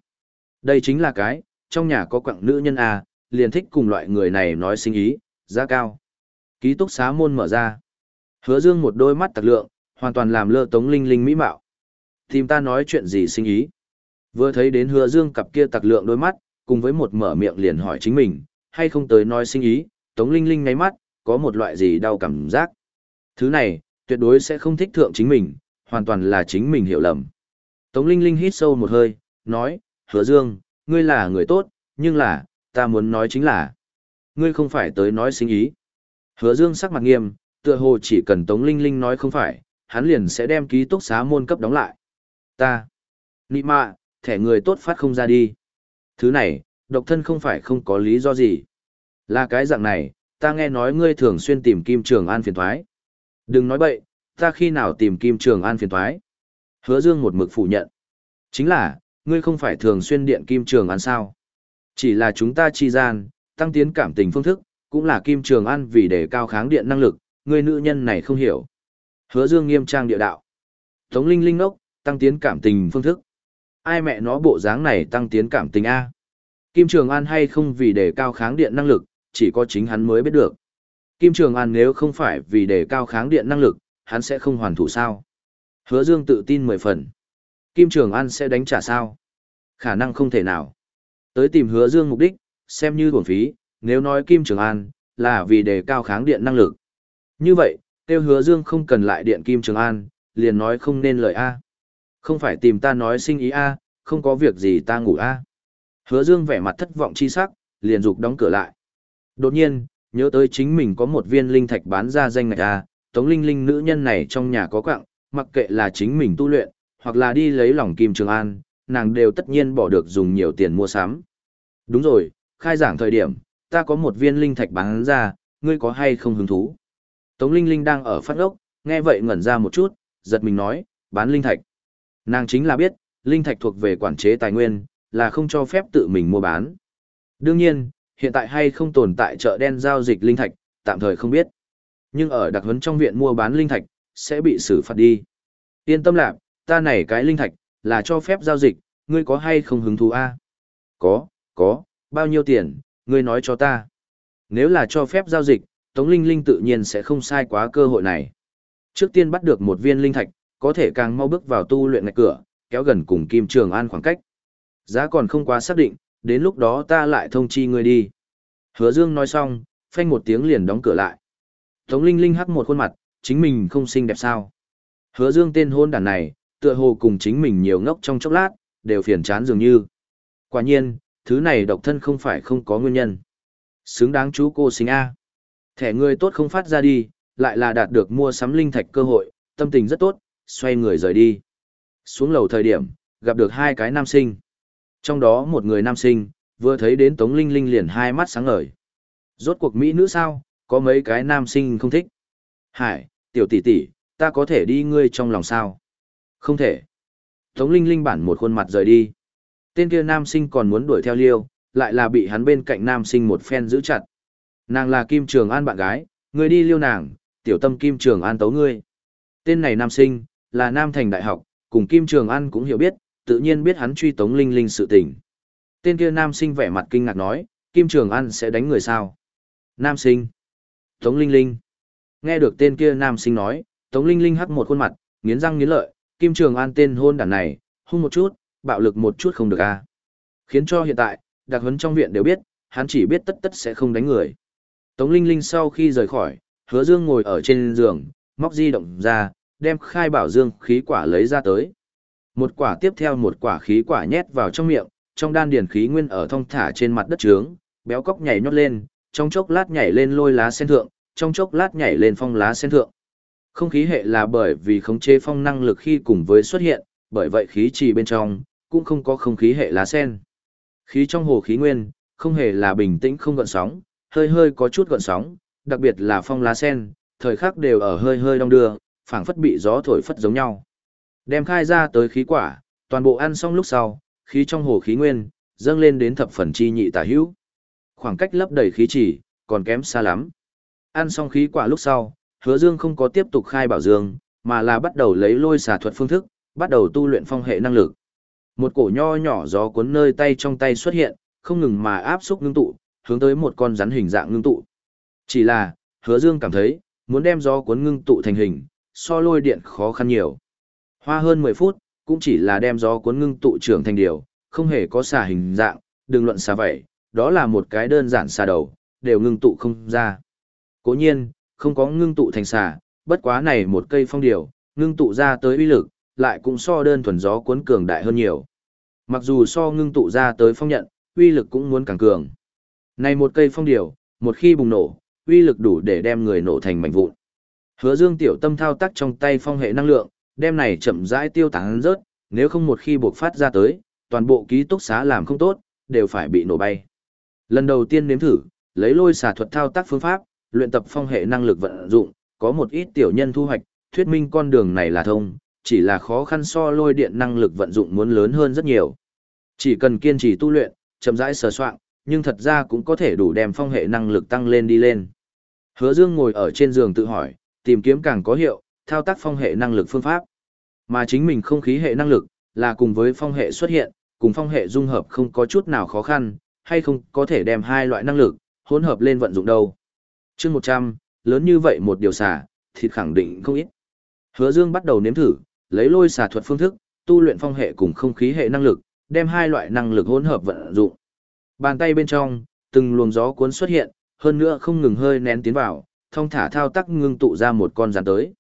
Đây chính là cái, trong nhà có quặng nữ nhân à, liền thích cùng loại người này nói sinh ý, giá cao. Ký túc xá môn mở ra. Hứa Dương một đôi mắt tạc lượng, hoàn toàn làm lơ Tống Linh Linh mỹ mạo. Tìm ta nói chuyện gì sinh ý? Vừa thấy đến Hứa Dương cặp kia tạc lượng đôi mắt, cùng với một mở miệng liền hỏi chính mình, hay không tới nói sinh ý, Tống Linh Linh ngáy mắt, có một loại gì đau cảm giác. Thứ này, tuyệt đối sẽ không thích thượng chính mình, hoàn toàn là chính mình hiểu lầm. Tống Linh Linh hít sâu một hơi, nói, Hứa Dương, ngươi là người tốt, nhưng là, ta muốn nói chính là, ngươi không phải tới nói sinh ý. Hứa Dương sắc mặt nghiêm, tựa hồ chỉ cần Tống Linh Linh nói không phải, hắn liền sẽ đem ký túc xá môn cấp đóng lại. Ta, nị mạ, thẻ người tốt phát không ra đi. Thứ này, độc thân không phải không có lý do gì. Là cái dạng này, ta nghe nói ngươi thường xuyên tìm Kim Trường An phiền thoái. Đừng nói bậy, ta khi nào tìm Kim Trường An phiền thoái. Hứa Dương một mực phủ nhận. Chính là, ngươi không phải thường xuyên điện Kim Trường An sao. Chỉ là chúng ta chi gian, tăng tiến cảm tình phương thức, cũng là Kim Trường An vì để cao kháng điện năng lực, người nữ nhân này không hiểu. Hứa Dương nghiêm trang địa đạo. Tống Linh Linh ngốc, tăng tiến cảm tình phương thức. Ai mẹ nó bộ dáng này tăng tiến cảm tình A. Kim Trường An hay không vì để cao kháng điện năng lực, chỉ có chính hắn mới biết được. Kim Trường An nếu không phải vì để cao kháng điện năng lực, hắn sẽ không hoàn thủ sao. Hứa Dương tự tin mười phần. Kim Trường An sẽ đánh trả sao? Khả năng không thể nào. Tới tìm Hứa Dương mục đích, xem như thuần phí, nếu nói Kim Trường An, là vì đề cao kháng điện năng lực. Như vậy, tiêu Hứa Dương không cần lại điện Kim Trường An, liền nói không nên lời A. Không phải tìm ta nói sinh ý A, không có việc gì ta ngủ A. Hứa Dương vẻ mặt thất vọng chi sắc, liền dục đóng cửa lại. Đột nhiên, nhớ tới chính mình có một viên linh thạch bán ra danh ngạch A, Tống Linh Linh nữ nhân này trong nhà có quặng, mặc kệ là chính mình tu luyện, hoặc là đi lấy lòng Kim Trường An, nàng đều tất nhiên bỏ được dùng nhiều tiền mua sắm. Đúng rồi, khai giảng thời điểm, ta có một viên linh thạch bán ra, ngươi có hay không hứng thú? Tống Linh Linh đang ở phát ốc, nghe vậy ngẩn ra một chút, giật mình nói, bán linh thạch. Nàng chính là biết, linh thạch thuộc về quản chế tài nguyên, là không cho phép tự mình mua bán. Đương nhiên, hiện tại hay không tồn tại chợ đen giao dịch linh thạch, tạm thời không biết. Nhưng ở đặc huấn trong viện mua bán linh thạch, sẽ bị xử phạt đi. Yên tâm lạc, ta này cái linh thạch, là cho phép giao dịch, ngươi có hay không hứng thú a? Có, có, bao nhiêu tiền, ngươi nói cho ta. Nếu là cho phép giao dịch, Tống Linh Linh tự nhiên sẽ không sai quá cơ hội này. Trước tiên bắt được một viên linh thạch, có thể càng mau bước vào tu luyện ngạch cửa, kéo gần cùng Kim Trường An khoảng cách. Giá còn không quá xác định, đến lúc đó ta lại thông chi ngươi đi. Hứa Dương nói xong, phanh một tiếng liền đóng cửa lại. Tống Linh Linh hắc một khuôn mặt, chính mình không xinh đẹp sao. Hứa Dương tên hôn đàn này, tựa hồ cùng chính mình nhiều ngốc trong chốc lát, đều phiền chán dường như. Quả nhiên, thứ này độc thân không phải không có nguyên nhân. Xứng đáng chú cô sinh A. Thẻ người tốt không phát ra đi, lại là đạt được mua sắm linh thạch cơ hội, tâm tình rất tốt, xoay người rời đi. Xuống lầu thời điểm, gặp được hai cái nam sinh. Trong đó một người nam sinh, vừa thấy đến Tống Linh Linh liền hai mắt sáng ngời. Rốt cuộc Mỹ nữ sao, có mấy cái nam sinh không thích. Hải, tiểu tỷ tỷ, ta có thể đi ngươi trong lòng sao? Không thể. Tống Linh Linh bản một khuôn mặt rời đi. Tên kia nam sinh còn muốn đuổi theo liêu, lại là bị hắn bên cạnh nam sinh một phen giữ chặt. Nàng là Kim Trường An bạn gái, người đi liêu nàng, tiểu tâm Kim Trường An tấu ngươi. Tên này nam sinh, là Nam Thành Đại học, cùng Kim Trường An cũng hiểu biết, tự nhiên biết hắn truy Tống Linh Linh sự tình. Tên kia nam sinh vẻ mặt kinh ngạc nói, Kim Trường An sẽ đánh người sao? Nam sinh. Tống Linh Linh. Nghe được tên kia nam sinh nói, Tống Linh Linh hắc một khuôn mặt, nghiến răng nghiến lợi, Kim Trường An tên hôn đản này, hung một chút, bạo lực một chút không được a. À. Khiến cho hiện tại, đặc huấn trong viện đều biết, hắn chỉ biết tất tất sẽ không đánh người. Tống Linh Linh sau khi rời khỏi, Hứa Dương ngồi ở trên giường, móc di động ra, đem khai bảo dương khí quả lấy ra tới. Một quả tiếp theo một quả khí quả nhét vào trong miệng, trong đan điền khí nguyên ở thông thả trên mặt đất trướng, béo cóc nhảy nhót lên, trong chốc lát nhảy lên lôi lá sen thượng, trong chốc lát nhảy lên phong lá sen thượng. Không khí hệ là bởi vì khống chế phong năng lực khi cùng với xuất hiện, bởi vậy khí trì bên trong cũng không có không khí hệ lá sen. Khí trong hồ khí nguyên không hề là bình tĩnh không gợn sóng, hơi hơi có chút gợn sóng, đặc biệt là phong lá sen, thời khắc đều ở hơi hơi đong đưa, phảng phất bị gió thổi phất giống nhau. Đem khai ra tới khí quả, toàn bộ ăn xong lúc sau, khí trong hồ khí nguyên dâng lên đến thập phần chi nhị tả hữu. Khoảng cách lấp đầy khí chỉ, còn kém xa lắm. Ăn xong khí quả lúc sau, hứa dương không có tiếp tục khai bảo dương, mà là bắt đầu lấy lôi xả thuật phương thức, bắt đầu tu luyện phong hệ năng lực. Một cổ nho nhỏ gió cuốn nơi tay trong tay xuất hiện, không ngừng mà áp xúc ngưng tụ, hướng tới một con rắn hình dạng ngưng tụ. Chỉ là, hứa dương cảm thấy, muốn đem gió cuốn ngưng tụ thành hình, so lôi điện khó khăn nhiều. Hoa hơn 10 phút, cũng chỉ là đem gió cuốn ngưng tụ trưởng thành điều, không hề có xà hình dạng, đừng luận xà vậy, đó là một cái đơn giản xà đầu, đều ngưng tụ không ra. Cố nhiên, không có ngưng tụ thành xà, bất quá này một cây phong điều, ngưng tụ ra tới uy lực, lại cũng so đơn thuần gió cuốn cường đại hơn nhiều. Mặc dù so ngưng tụ ra tới phong nhận, uy lực cũng muốn càng cường. Này một cây phong điều, một khi bùng nổ, uy lực đủ để đem người nổ thành mảnh vụn. Hứa Dương tiểu tâm thao tác trong tay phong hệ năng lượng, đem này chậm rãi tiêu tán rớt, nếu không một khi buộc phát ra tới, toàn bộ ký túc xá làm không tốt, đều phải bị nổ bay. Lần đầu tiên nếm thử, lấy lôi xả thuật thao tác phương pháp, luyện tập phong hệ năng lực vận dụng, có một ít tiểu nhân thu hoạch, thuyết minh con đường này là thông, chỉ là khó khăn so lôi điện năng lực vận dụng muốn lớn hơn rất nhiều. Chỉ cần kiên trì tu luyện, chậm rãi sờ soạn, nhưng thật ra cũng có thể đủ đem phong hệ năng lực tăng lên đi lên. Hứa Dương ngồi ở trên giường tự hỏi, tìm kiếm càng có hiệu, thao tác phong hệ năng lực phương pháp. Mà chính mình không khí hệ năng lực, là cùng với phong hệ xuất hiện, cùng phong hệ dung hợp không có chút nào khó khăn, hay không có thể đem hai loại năng lực, hỗn hợp lên vận dụng đâu chương 100, lớn như vậy một điều xả, thịt khẳng định không ít. Hứa Dương bắt đầu nếm thử, lấy lôi xả thuật phương thức, tu luyện phong hệ cùng không khí hệ năng lực, đem hai loại năng lực hỗn hợp vận dụng. Bàn tay bên trong, từng luồng gió cuốn xuất hiện, hơn nữa không ngừng hơi nén tiến vào, thông thả thao tác ngưng tụ ra một con rắn tới.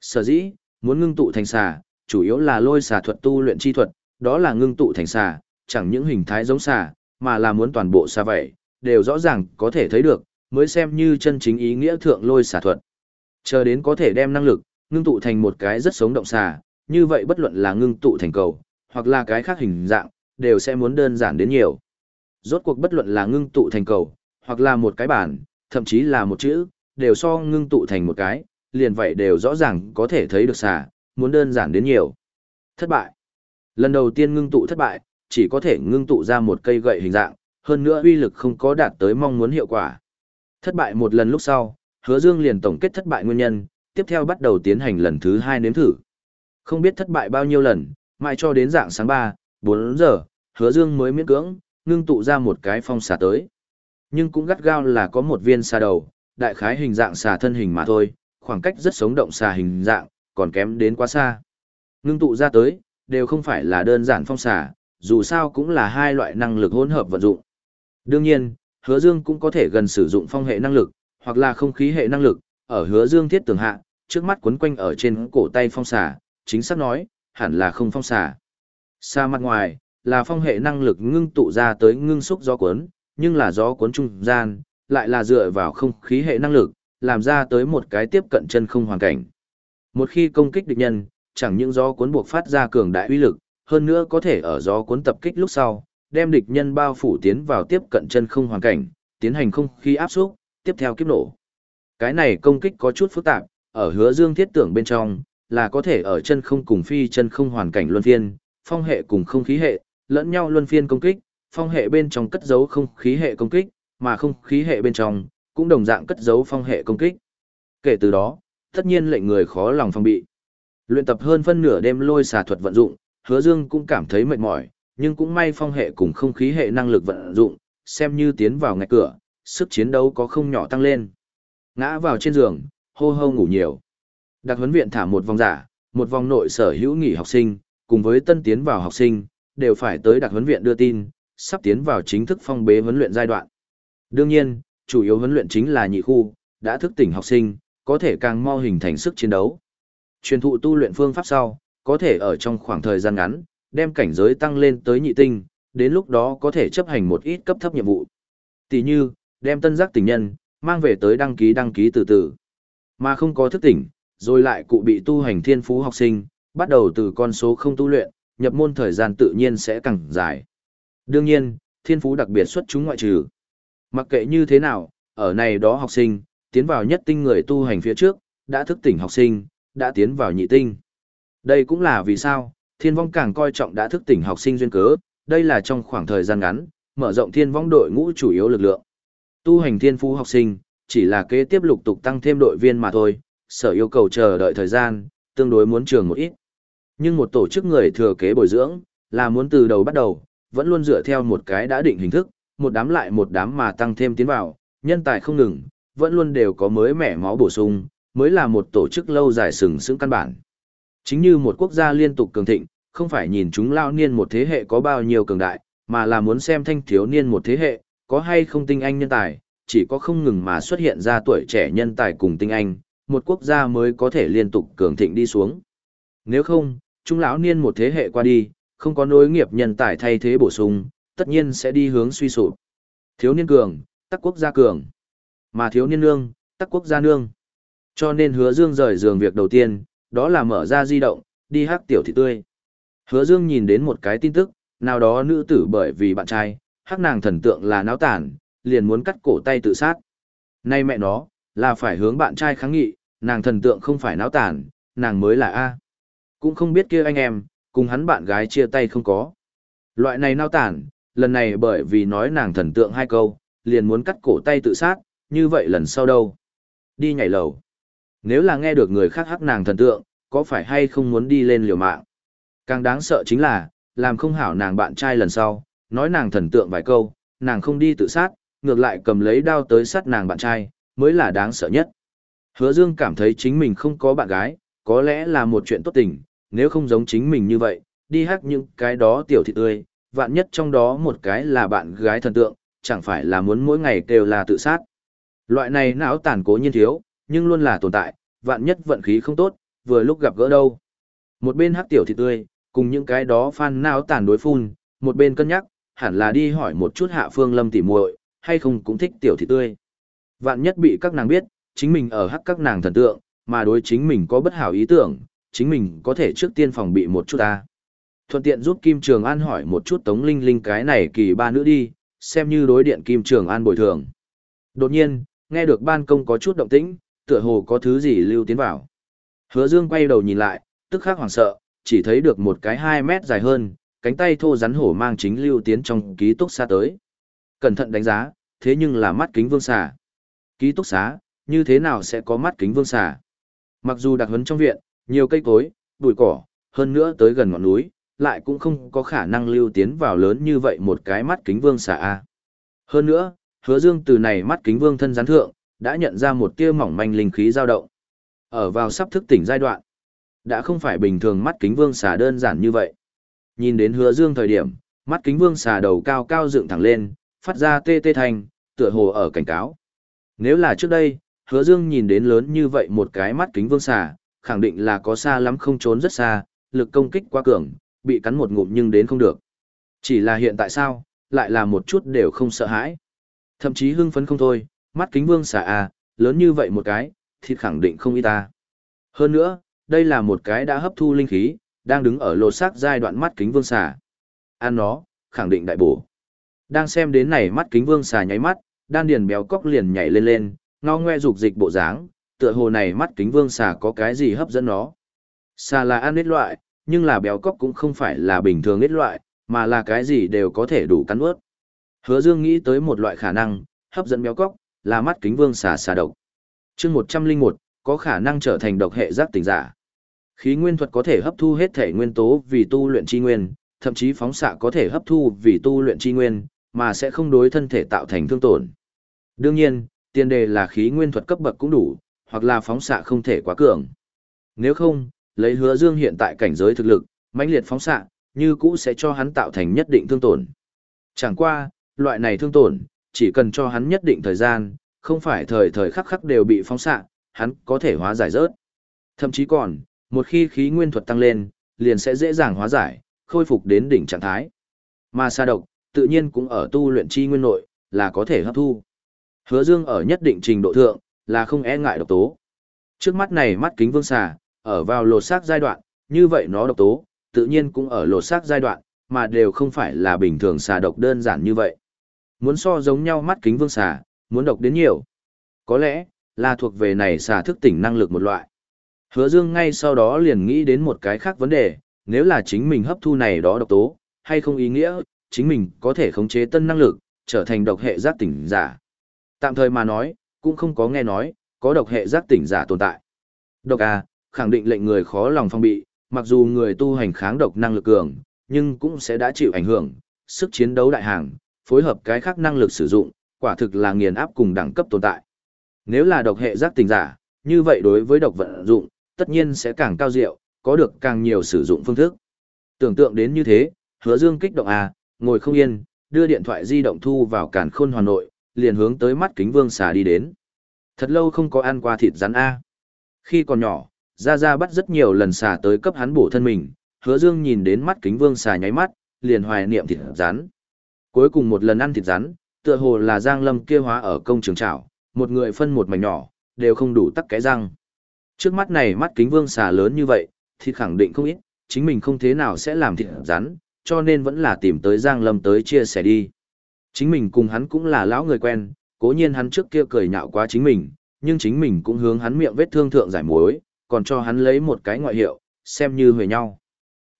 Sở dĩ, muốn ngưng tụ thành xà, chủ yếu là lôi xà thuật tu luyện chi thuật, đó là ngưng tụ thành xà, chẳng những hình thái giống xà, mà là muốn toàn bộ xà vậy, đều rõ ràng có thể thấy được, mới xem như chân chính ý nghĩa thượng lôi xả thuật. Chờ đến có thể đem năng lực, ngưng tụ thành một cái rất sống động xà, như vậy bất luận là ngưng tụ thành cầu, hoặc là cái khác hình dạng, đều sẽ muốn đơn giản đến nhiều. Rốt cuộc bất luận là ngưng tụ thành cầu, hoặc là một cái bản, thậm chí là một chữ, đều so ngưng tụ thành một cái, liền vậy đều rõ ràng có thể thấy được xà, muốn đơn giản đến nhiều. Thất bại. Lần đầu tiên ngưng tụ thất bại, chỉ có thể ngưng tụ ra một cây gậy hình dạng, hơn nữa uy lực không có đạt tới mong muốn hiệu quả. Thất bại một lần lúc sau, hứa dương liền tổng kết thất bại nguyên nhân, tiếp theo bắt đầu tiến hành lần thứ hai nếm thử. Không biết thất bại bao nhiêu lần, mãi cho đến dạng sáng 3, 4 giờ, hứa dương mới miễn cưỡng, ngưng tụ ra một cái phong xà tới. Nhưng cũng gắt gao là có một viên xà đầu, đại khái hình dạng xà thân hình mà thôi, khoảng cách rất sống động xà hình dạng, còn kém đến quá xa. Ngưng tụ ra tới, đều không phải là đơn giản phong xà, dù sao cũng là hai loại năng lực hỗn hợp vận dụng. Đương nhiên, hứa dương cũng có thể gần sử dụng phong hệ năng lực, hoặc là không khí hệ năng lực, ở hứa dương thiết tường hạ, trước mắt quấn quanh ở trên cổ tay phong xà, chính xác nói, hẳn là không phong xà. Xa mặt ngoài, là phong hệ năng lực ngưng tụ ra tới ngưng xúc gió cuốn, nhưng là gió cuốn trung gian, lại là dựa vào không khí hệ năng lực, làm ra tới một cái tiếp cận chân không hoàn cảnh. Một khi công kích địch nhân, chẳng những gió cuốn buộc phát ra cường đại uy lực, hơn nữa có thể ở gió cuốn tập kích lúc sau, đem địch nhân bao phủ tiến vào tiếp cận chân không hoàn cảnh, tiến hành không khí áp xúc, tiếp theo kiếp nổ. Cái này công kích có chút phức tạp, ở hứa dương thiết tưởng bên trong, là có thể ở chân không cùng phi chân không hoàn cảnh luân phiên, phong hệ cùng không khí hệ, lẫn nhau luân phiên công kích, phong hệ bên trong cất giấu không khí hệ công kích, mà không khí hệ bên trong cũng đồng dạng cất giấu phong hệ công kích. Kể từ đó, tất nhiên lệnh người khó lòng phòng bị. Luyện tập hơn phân nửa đêm lôi xà thuật vận dụng, Hứa Dương cũng cảm thấy mệt mỏi, nhưng cũng may phong hệ cùng không khí hệ năng lực vận dụng, xem như tiến vào ngạch cửa, sức chiến đấu có không nhỏ tăng lên. Ngã vào trên giường, hô hô ngủ nhiều. Đặc huấn viện thả một vòng giả, một vòng nội sở hữu nghỉ học sinh, cùng với tân tiến vào học sinh, đều phải tới đặc huấn viện đưa tin, sắp tiến vào chính thức phong bế huấn luyện giai đoạn. Đương nhiên, chủ yếu huấn luyện chính là nhị khu, đã thức tỉnh học sinh, có thể càng mau hình thành sức chiến đấu. Truyền thụ tu luyện phương pháp sau, có thể ở trong khoảng thời gian ngắn, đem cảnh giới tăng lên tới nhị tinh, đến lúc đó có thể chấp hành một ít cấp thấp nhiệm vụ. Tỷ như, đem tân giác tình nhân, mang về tới đăng ký đăng ký từ từ. Mà không có thức tỉnh, rồi lại cụ bị tu hành thiên phú học sinh, bắt đầu từ con số không tu luyện, nhập môn thời gian tự nhiên sẽ càng dài. Đương nhiên, thiên phú đặc biệt xuất chúng ngoại trừ. Mặc kệ như thế nào, ở này đó học sinh, tiến vào nhất tinh người tu hành phía trước, đã thức tỉnh học sinh, đã tiến vào nhị tinh. Đây cũng là vì sao, thiên vong càng coi trọng đã thức tỉnh học sinh duyên cớ, đây là trong khoảng thời gian ngắn, mở rộng thiên vong đội ngũ chủ yếu lực lượng. Tu hành thiên phú học sinh, chỉ là kế tiếp lục tục tăng thêm đội viên mà thôi, sở yêu cầu chờ đợi thời gian, tương đối muốn trường một ít. Nhưng một tổ chức người thừa kế bồi dưỡng, là muốn từ đầu bắt đầu, vẫn luôn dựa theo một cái đã định hình thức, một đám lại một đám mà tăng thêm tiến vào, nhân tài không ngừng, vẫn luôn đều có mới mẻ máu bổ sung, mới là một tổ chức lâu dài sừng sững căn bản. Chính như một quốc gia liên tục cường thịnh, không phải nhìn chúng lao niên một thế hệ có bao nhiêu cường đại, mà là muốn xem thanh thiếu niên một thế hệ, có hay không tinh anh nhân tài, chỉ có không ngừng mà xuất hiện ra tuổi trẻ nhân tài cùng tinh anh, một quốc gia mới có thể liên tục cường thịnh đi xuống. Nếu không, chúng lão niên một thế hệ qua đi, không có nối nghiệp nhân tài thay thế bổ sung, tất nhiên sẽ đi hướng suy sụp. Thiếu niên cường, tắc quốc gia cường. Mà thiếu niên nương, tắc quốc gia nương. Cho nên hứa dương rời giường việc đầu tiên, đó là mở ra di động, đi hát tiểu thị tươi. Hứa dương nhìn đến một cái tin tức, nào đó nữ tử bởi vì bạn trai, hát nàng thần tượng là náo tản, liền muốn cắt cổ tay tự sát. Nay mẹ nó, là phải hướng bạn trai kháng nghị, nàng thần tượng không phải náo tản, nàng mới là A. Cũng không biết kia anh em, cùng hắn bạn gái chia tay không có. Loại này náo tản, lần này bởi vì nói nàng thần tượng hai câu, liền muốn cắt cổ tay tự sát, như vậy lần sau đâu? Đi nhảy lầu. Nếu là nghe được người khác hắc nàng thần tượng, có phải hay không muốn đi lên liều mạng? Càng đáng sợ chính là, làm không hảo nàng bạn trai lần sau, nói nàng thần tượng vài câu, nàng không đi tự sát, ngược lại cầm lấy đao tới sát nàng bạn trai, mới là đáng sợ nhất. Hứa Dương cảm thấy chính mình không có bạn gái, có lẽ là một chuyện tốt tình, nếu không giống chính mình như vậy, đi hát những cái đó tiểu thị tươi, vạn nhất trong đó một cái là bạn gái thần tượng, chẳng phải là muốn mỗi ngày đều là tự sát. Loại này não tàn cố nhiên thiếu, nhưng luôn là tồn tại, vạn nhất vận khí không tốt, vừa lúc gặp gỡ đâu. Một bên hắc tiểu thị tươi, cùng những cái đó fan não tàn đối phun, một bên cân nhắc, hẳn là đi hỏi một chút hạ phương lâm tỉ muội hay không cũng thích tiểu thị tươi. Vạn nhất bị các nàng biết, chính mình ở hắc các nàng thần tượng, mà đối chính mình có bất hảo ý tưởng, chính mình có thể trước tiên phòng bị một chút ta. Thuận tiện giúp Kim Trường An hỏi một chút Tống Linh Linh cái này kỳ ba nữ đi, xem như đối điện Kim Trường An bồi thường. Đột nhiên, nghe được ban công có chút động tĩnh, tựa hồ có thứ gì lưu tiến vào. Hứa Dương quay đầu nhìn lại, tức khắc hoảng sợ, chỉ thấy được một cái 2 mét dài hơn, cánh tay thô rắn hổ mang chính lưu tiến trong ký túc xa tới. Cẩn thận đánh giá, thế nhưng là mắt kính vương xà. Ký túc xá, như thế nào sẽ có mắt kính vương xà? Mặc dù đặc huấn trong viện, nhiều cây cối, bụi cỏ, hơn nữa tới gần ngọn núi, lại cũng không có khả năng lưu tiến vào lớn như vậy một cái mắt kính vương xà a. Hơn nữa, hứa dương từ này mắt kính vương thân rắn thượng, đã nhận ra một tia mỏng manh linh khí dao động. Ở vào sắp thức tỉnh giai đoạn, đã không phải bình thường mắt kính vương xà đơn giản như vậy. Nhìn đến hứa dương thời điểm, mắt kính vương xà đầu cao cao dựng thẳng lên, phát ra tê tê thanh, tựa hồ ở cảnh cáo. Nếu là trước đây, hứa dương nhìn đến lớn như vậy một cái mắt kính vương xà, khẳng định là có xa lắm không trốn rất xa, lực công kích quá cường, bị cắn một ngụm nhưng đến không được. Chỉ là hiện tại sao, lại là một chút đều không sợ hãi. Thậm chí hưng phấn không thôi, mắt kính vương xà à, lớn như vậy một cái, thịt khẳng định không y ta. Hơn nữa, đây là một cái đã hấp thu linh khí, đang đứng ở lột xác giai đoạn mắt kính vương xà. Ăn nó, khẳng định đại bổ. Đang xem đến này mắt kính vương xà nháy mắt, đan điền béo cóc liền nhảy lên lên, ngao ngoe dục dịch bộ dáng, tựa hồ này mắt kính vương xà có cái gì hấp dẫn nó. Xà là ăn ít loại, nhưng là béo cóc cũng không phải là bình thường ít loại, mà là cái gì đều có thể đủ cắn ướt. Hứa Dương nghĩ tới một loại khả năng, hấp dẫn béo cóc, là mắt kính vương xà xà độc. Chương 101, có khả năng trở thành độc hệ giác tỉnh giả. Khí nguyên thuật có thể hấp thu hết thể nguyên tố vì tu luyện chi nguyên, thậm chí phóng xạ có thể hấp thu vì tu luyện chi nguyên, mà sẽ không đối thân thể tạo thành thương tổn. Đương nhiên, tiền đề là khí nguyên thuật cấp bậc cũng đủ, hoặc là phóng xạ không thể quá cường. Nếu không, lấy hứa dương hiện tại cảnh giới thực lực, mãnh liệt phóng xạ, như cũ sẽ cho hắn tạo thành nhất định thương tổn. Chẳng qua, loại này thương tổn, chỉ cần cho hắn nhất định thời gian, không phải thời thời khắc khắc đều bị phóng xạ, hắn có thể hóa giải rớt. Thậm chí còn, một khi khí nguyên thuật tăng lên, liền sẽ dễ dàng hóa giải, khôi phục đến đỉnh trạng thái. Mà sa độc, tự nhiên cũng ở tu luyện chi nguyên nội, là có thể hấp thu. Hứa Dương ở nhất định trình độ thượng, là không e ngại độc tố. Trước mắt này mắt kính vương xà, ở vào lột xác giai đoạn, như vậy nó độc tố, tự nhiên cũng ở lột xác giai đoạn, mà đều không phải là bình thường xà độc đơn giản như vậy. Muốn so giống nhau mắt kính vương xà, muốn độc đến nhiều. Có lẽ, là thuộc về này xà thức tỉnh năng lực một loại. Hứa Dương ngay sau đó liền nghĩ đến một cái khác vấn đề, nếu là chính mình hấp thu này đó độc tố, hay không ý nghĩa, chính mình có thể khống chế tân năng lực, trở thành độc hệ giác tỉnh giả. Tạm thời mà nói, cũng không có nghe nói, có độc hệ giác tỉnh giả tồn tại. Độc A, khẳng định lệnh người khó lòng phong bị, mặc dù người tu hành kháng độc năng lực cường, nhưng cũng sẽ đã chịu ảnh hưởng, sức chiến đấu đại hàng, phối hợp cái khác năng lực sử dụng, quả thực là nghiền áp cùng đẳng cấp tồn tại. Nếu là độc hệ giác tình giả, như vậy đối với độc vận dụng, tất nhiên sẽ càng cao diệu, có được càng nhiều sử dụng phương thức. Tưởng tượng đến như thế, hứa dương kích động A, ngồi không yên, đưa điện thoại di động thu vào cản khôn hoàn nội, liền hướng tới mắt kính vương xà đi đến. Thật lâu không có ăn qua thịt rắn A. Khi còn nhỏ, Gia Gia bắt rất nhiều lần xà tới cấp hắn bổ thân mình, hứa dương nhìn đến mắt kính vương xà nháy mắt, liền hoài niệm thịt rắn. Cuối cùng một lần ăn thịt rắn, tựa hồ là Giang Lâm kia hóa ở công trường trảo, một người phân một mảnh nhỏ, đều không đủ tắc cái răng. Trước mắt này mắt kính vương xà lớn như vậy, thì khẳng định không ít, chính mình không thế nào sẽ làm thịt rắn, cho nên vẫn là tìm tới Giang Lâm tới chia sẻ đi. Chính mình cùng hắn cũng là lão người quen, cố nhiên hắn trước kia cười nhạo quá chính mình, nhưng chính mình cũng hướng hắn miệng vết thương thượng giải mối, còn cho hắn lấy một cái ngoại hiệu, xem như huề nhau.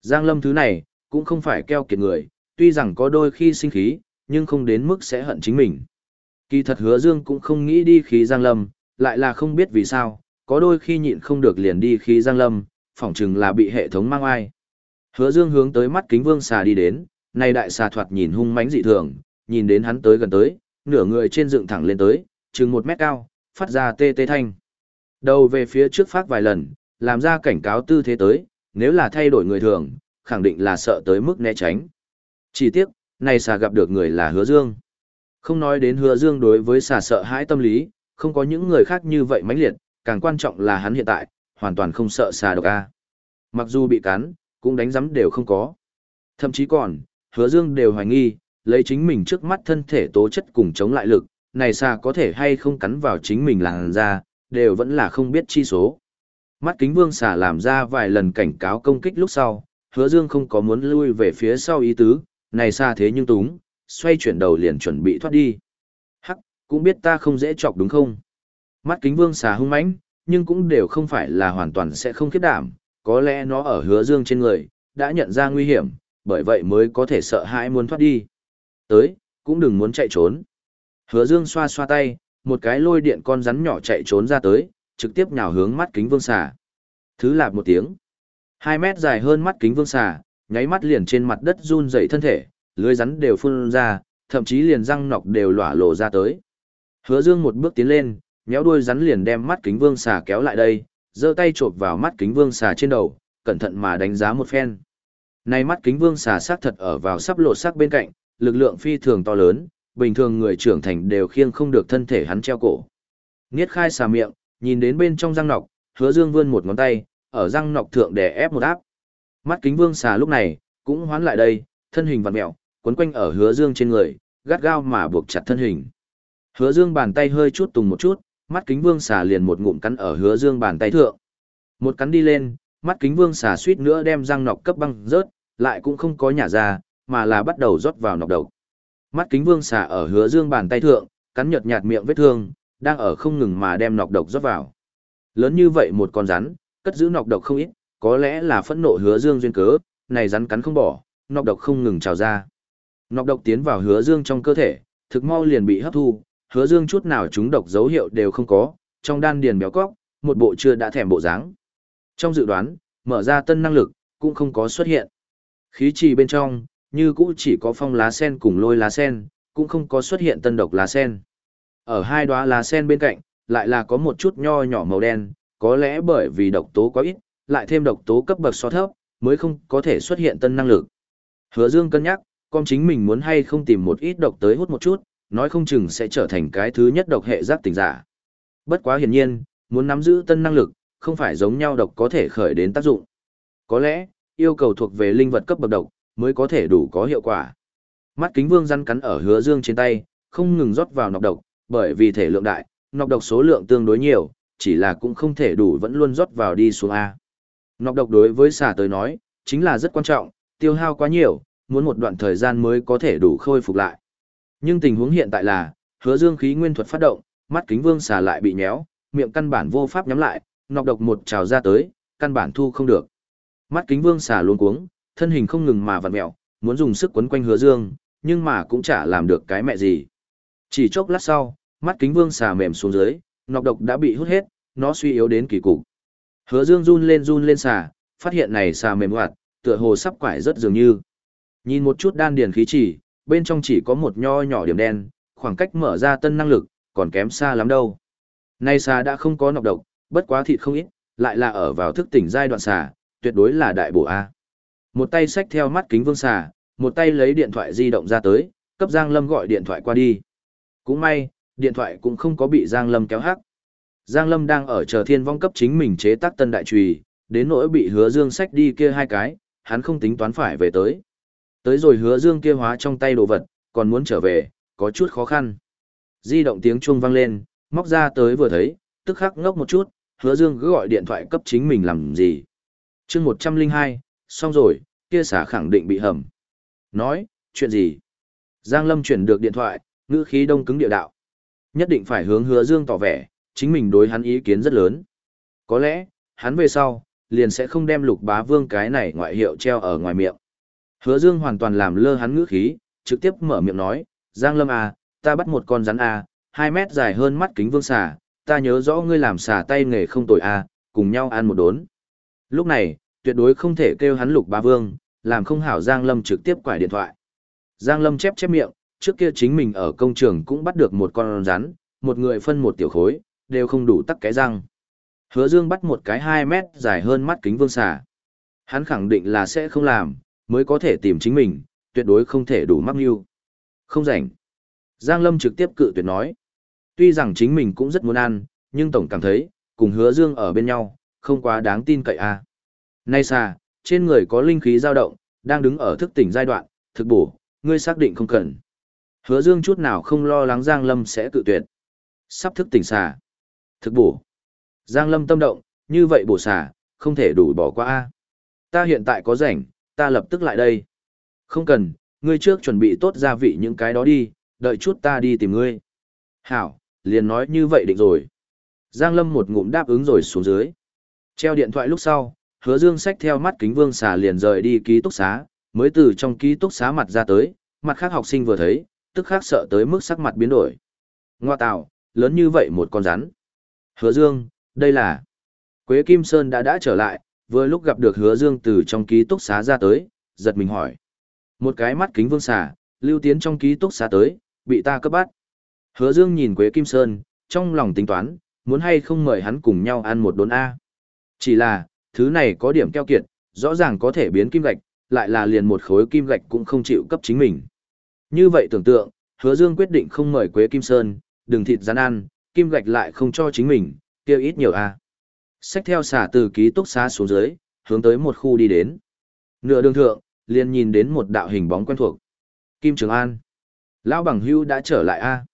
Giang Lâm thứ này, cũng không phải keo kiệt người, tuy rằng có đôi khi sinh khí, nhưng không đến mức sẽ hận chính mình. Kỳ thật hứa Dương cũng không nghĩ đi khí Giang Lâm, lại là không biết vì sao, có đôi khi nhịn không được liền đi khí Giang Lâm, phỏng chừng là bị hệ thống mang ai. Hứa Dương hướng tới mắt kính vương xà đi đến, này đại xà thoạt nhìn hung mãnh dị thường, nhìn đến hắn tới gần tới, nửa người trên dựng thẳng lên tới, chừng một mét cao, phát ra tê tê thanh. Đầu về phía trước phát vài lần, làm ra cảnh cáo tư thế tới, nếu là thay đổi người thường, khẳng định là sợ tới mức né tránh. Chỉ tiếc, này xà gặp được người là hứa dương. Không nói đến hứa dương đối với xà sợ hãi tâm lý, không có những người khác như vậy mãnh liệt, càng quan trọng là hắn hiện tại, hoàn toàn không sợ xà độc A. Mặc dù bị cắn, cũng đánh giấm đều không có. Thậm chí còn, hứa dương đều hoài nghi, lấy chính mình trước mắt thân thể tố chất cùng chống lại lực, này xà có thể hay không cắn vào chính mình làn da, đều vẫn là không biết chi số. Mắt kính vương xà làm ra vài lần cảnh cáo công kích lúc sau, hứa dương không có muốn lui về phía sau ý tứ, này xa thế nhưng túng, xoay chuyển đầu liền chuẩn bị thoát đi. Hắc, cũng biết ta không dễ chọc đúng không? Mắt kính vương xà hung mãnh, nhưng cũng đều không phải là hoàn toàn sẽ không khiếp đảm, có lẽ nó ở hứa dương trên người, đã nhận ra nguy hiểm, bởi vậy mới có thể sợ hãi muốn thoát đi. Tới, cũng đừng muốn chạy trốn. Hứa dương xoa xoa tay, một cái lôi điện con rắn nhỏ chạy trốn ra tới, trực tiếp nhào hướng mắt kính vương xà. Thứ lạp một tiếng. Hai mét dài hơn mắt kính vương xà, nháy mắt liền trên mặt đất run dậy thân thể, lưới rắn đều phun ra, thậm chí liền răng nọc đều lỏa lộ ra tới. Hứa Dương một bước tiến lên, nhéo đuôi rắn liền đem mắt kính vương xà kéo lại đây, giơ tay chộp vào mắt kính vương xà trên đầu, cẩn thận mà đánh giá một phen. Này mắt kính vương xà xác thật ở vào sắp lộ sắc bên cạnh, lực lượng phi thường to lớn, bình thường người trưởng thành đều khiêng không được thân thể hắn treo cổ. Niết khai xà miệng, nhìn đến bên trong răng nọc, hứa dương vươn một ngón tay, ở răng nọc thượng để ép một áp. Mắt kính vương xà lúc này, cũng hoán lại đây, thân hình vặn mẹo, quấn quanh ở hứa dương trên người, gắt gao mà buộc chặt thân hình. Hứa dương bàn tay hơi chút tùng một chút, mắt kính vương xà liền một ngụm cắn ở hứa dương bàn tay thượng. Một cắn đi lên, mắt kính vương xà suýt nữa đem răng nọc cấp băng rớt, lại cũng không có nhả ra, mà là bắt đầu rót vào nọc độc. Mắt kính vương xà ở hứa dương bàn tay thượng, cắn nhợt nhạt miệng vết thương, đang ở không ngừng mà đem nọc độc rót vào. Lớn như vậy một con rắn, cất giữ nọc độc không ít, có lẽ là phẫn nộ hứa dương duyên cớ, này rắn cắn không bỏ, nọc độc không ngừng trào ra. Nọc độc tiến vào hứa dương trong cơ thể, thực mau liền bị hấp thu, hứa dương chút nào chúng độc dấu hiệu đều không có, trong đan điền béo cóc, một bộ chưa đã thèm bộ dáng. Trong dự đoán, mở ra tân năng lực, cũng không có xuất hiện. Khí trì bên trong, như cũ chỉ có phong lá sen cùng lôi lá sen, cũng không có xuất hiện tân độc lá sen. Ở hai đóa lá sen bên cạnh, lại là có một chút nho nhỏ màu đen, có lẽ bởi vì độc tố quá ít, lại thêm độc tố cấp bậc so thấp, mới không có thể xuất hiện tân năng lực. Hứa Dương cân nhắc, con chính mình muốn hay không tìm một ít độc tới hút một chút, nói không chừng sẽ trở thành cái thứ nhất độc hệ giác tỉnh giả. Bất quá hiển nhiên, muốn nắm giữ tân năng lực, không phải giống nhau độc có thể khởi đến tác dụng. Có lẽ, yêu cầu thuộc về linh vật cấp bậc độc, mới có thể đủ có hiệu quả. Mắt kính vương răn cắn ở hứa dương trên tay, không ngừng rót vào nọc độc, bởi vì thể lượng đại, nọc độc số lượng tương đối nhiều, chỉ là cũng không thể đủ vẫn luôn rót vào đi xuống A. Nọc độc đối với xà tới nói, chính là rất quan trọng, tiêu hao quá nhiều, muốn một đoạn thời gian mới có thể đủ khôi phục lại. Nhưng tình huống hiện tại là, hứa dương khí nguyên thuật phát động, mắt kính vương xà lại bị nhéo, miệng căn bản vô pháp nhắm lại, nọc độc một trào ra tới, căn bản thu không được. Mắt kính vương xà luôn cuống, thân hình không ngừng mà vặn mẹo, muốn dùng sức quấn quanh hứa dương, nhưng mà cũng chả làm được cái mẹ gì. Chỉ chốc lát sau, mắt kính vương xà mềm xuống dưới, nọc độc đã bị hút hết, nó suy yếu đến kỳ cục. Hứa dương run lên run lên xà, phát hiện này xà mềm hoạt, tựa hồ sắp quải rất dường như. Nhìn một chút đan điền khí chỉ, bên trong chỉ có một nho nhỏ điểm đen, khoảng cách mở ra tân năng lực, còn kém xa lắm đâu. Nay xà đã không có nọc độc, bất quá thịt không ít, lại là ở vào thức tỉnh giai đoạn xà, tuyệt đối là đại bổ A. Một tay xách theo mắt kính vương xà, một tay lấy điện thoại di động ra tới, cấp Giang Lâm gọi điện thoại qua đi. Cũng may, điện thoại cũng không có bị Giang Lâm kéo hắc. Giang Lâm đang ở chờ thiên vong cấp chính mình chế tác tân đại trùy, đến nỗi bị hứa dương sách đi kia hai cái, hắn không tính toán phải về tới. Tới rồi hứa dương kia hóa trong tay đồ vật, còn muốn trở về, có chút khó khăn. Di động tiếng chuông vang lên, móc ra tới vừa thấy, tức khắc ngốc một chút, hứa dương cứ gọi điện thoại cấp chính mình làm gì. chương 102, xong rồi, kia xả khẳng định bị hầm. Nói, chuyện gì? Giang Lâm chuyển được điện thoại, ngữ khí đông cứng địa đạo. Nhất định phải hướng hứa dương tỏ vẻ, chính mình đối hắn ý kiến rất lớn. Có lẽ, hắn về sau, liền sẽ không đem lục bá vương cái này ngoại hiệu treo ở ngoài miệng. Hứa dương hoàn toàn làm lơ hắn ngữ khí, trực tiếp mở miệng nói, Giang Lâm à, ta bắt một con rắn à, 2 mét dài hơn mắt kính vương xà, ta nhớ rõ ngươi làm xà tay nghề không tồi à, cùng nhau ăn một đốn. Lúc này, tuyệt đối không thể kêu hắn lục bá vương, làm không hảo Giang Lâm trực tiếp quải điện thoại. Giang Lâm chép chép miệng, trước kia chính mình ở công trường cũng bắt được một con rắn, một người phân một tiểu khối, đều không đủ tắc cái răng. Hứa Dương bắt một cái 2 mét dài hơn mắt kính vương xà. Hắn khẳng định là sẽ không làm, mới có thể tìm chính mình, tuyệt đối không thể đủ mắc mưu. Không rảnh. Giang Lâm trực tiếp cự tuyệt nói. Tuy rằng chính mình cũng rất muốn ăn, nhưng tổng cảm thấy, cùng hứa dương ở bên nhau, không quá đáng tin cậy a. À. Nay xà trên người có linh khí dao động, đang đứng ở thức tỉnh giai đoạn, thực bổ, ngươi xác định không cần. Hứa dương chút nào không lo lắng Giang Lâm sẽ cự tuyệt. Sắp thức tỉnh xà. Thực bổ. Giang Lâm tâm động, như vậy bổ xả không thể đủ bỏ qua a. Ta hiện tại có rảnh, ta lập tức lại đây. Không cần, ngươi trước chuẩn bị tốt gia vị những cái đó đi, đợi chút ta đi tìm ngươi. Hảo, liền nói như vậy định rồi. Giang Lâm một ngụm đáp ứng rồi xuống dưới. Treo điện thoại lúc sau, hứa dương sách theo mắt kính vương xà liền rời đi ký túc xá, mới từ trong ký túc xá mặt ra tới, mặt khác học sinh vừa thấy, tức khác sợ tới mức sắc mặt biến đổi. Ngoa tạo, lớn như vậy một con rắn. Hứa dương, đây là... Quế Kim Sơn đã đã trở lại, vừa lúc gặp được hứa dương từ trong ký túc xá ra tới, giật mình hỏi. Một cái mắt kính vương xà, lưu tiến trong ký túc xá tới, bị ta cấp bắt. Hứa Dương nhìn Quế Kim Sơn, trong lòng tính toán, muốn hay không mời hắn cùng nhau ăn một đốn A. Chỉ là, thứ này có điểm keo kiệt, rõ ràng có thể biến kim gạch, lại là liền một khối kim gạch cũng không chịu cấp chính mình. Như vậy tưởng tượng, Hứa Dương quyết định không mời Quế Kim Sơn, đừng thịt rắn ăn, kim gạch lại không cho chính mình, kêu ít nhiều a. Xách theo xả từ ký túc xá xuống dưới, hướng tới một khu đi đến. Nửa đường thượng, liền nhìn đến một đạo hình bóng quen thuộc. Kim Trường An. Lão bằng hưu đã trở lại a.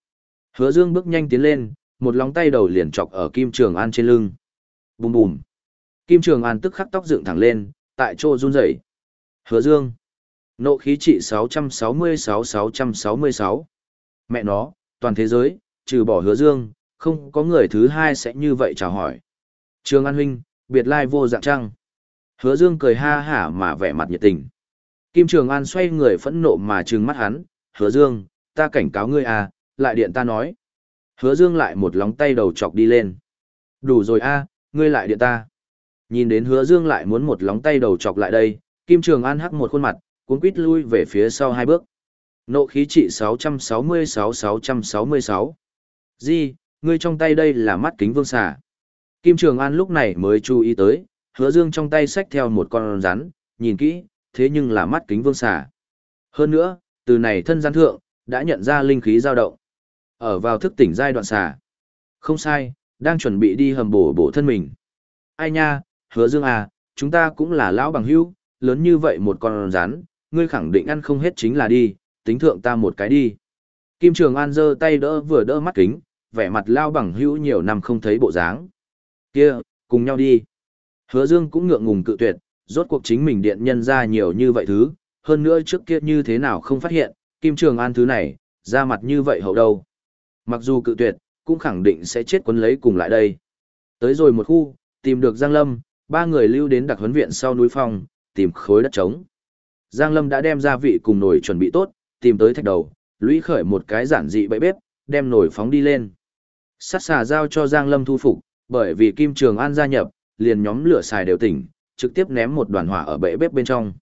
Hứa Dương bước nhanh tiến lên, một lòng tay đầu liền chọc ở Kim Trường An trên lưng. Bùm bùm. Kim Trường An tức khắc tóc dựng thẳng lên, tại chỗ run rẩy. Hứa Dương. Nộ khí trị 666-666. Mẹ nó, toàn thế giới, trừ bỏ Hứa Dương, không có người thứ hai sẽ như vậy chào hỏi. Trường An huynh, biệt lai vô dạng trăng. Hứa Dương cười ha hả mà vẻ mặt nhiệt tình. Kim Trường An xoay người phẫn nộ mà trừng mắt hắn, Hứa Dương, ta cảnh cáo ngươi à, lại điện ta nói. Hứa Dương lại một lóng tay đầu chọc đi lên. Đủ rồi a, ngươi lại điện ta. Nhìn đến Hứa Dương lại muốn một lóng tay đầu chọc lại đây, Kim Trường An hắc một khuôn mặt, cuống quít lui về phía sau hai bước. Nộ khí trị 666-666. Di, ngươi trong tay đây là mắt kính vương xà. Kim Trường An lúc này mới chú ý tới, Hứa Dương trong tay xách theo một con rắn, nhìn kỹ, thế nhưng là mắt kính vương xà. Hơn nữa, từ này thân gian thượng, đã nhận ra linh khí dao động. Ở vào thức tỉnh giai đoạn xà. Không sai, đang chuẩn bị đi hầm bổ bổ thân mình. Ai nha, hứa dương à, chúng ta cũng là lão bằng hữu, lớn như vậy một con rắn, ngươi khẳng định ăn không hết chính là đi, tính thượng ta một cái đi. Kim Trường An giơ tay đỡ vừa đỡ mắt kính, vẻ mặt lao bằng hữu nhiều năm không thấy bộ dáng. Kia, cùng nhau đi. Hứa Dương cũng ngượng ngùng cự tuyệt, rốt cuộc chính mình điện nhân ra nhiều như vậy thứ, hơn nữa trước kia như thế nào không phát hiện, Kim Trường An thứ này, ra mặt như vậy hậu đâu. Mặc dù cự tuyệt, cũng khẳng định sẽ chết quấn lấy cùng lại đây. Tới rồi một khu, tìm được Giang Lâm, ba người lưu đến đặc huấn viện sau núi phong, tìm khối đất trống. Giang Lâm đã đem gia vị cùng nồi chuẩn bị tốt, tìm tới thạch đầu, lũy khởi một cái giản dị bẫy bếp, đem nồi phóng đi lên. Sát xà giao cho Giang Lâm thu phục, bởi vì Kim Trường An gia nhập, liền nhóm lửa xài đều tỉnh, trực tiếp ném một đoàn hỏa ở bệ bếp bên trong.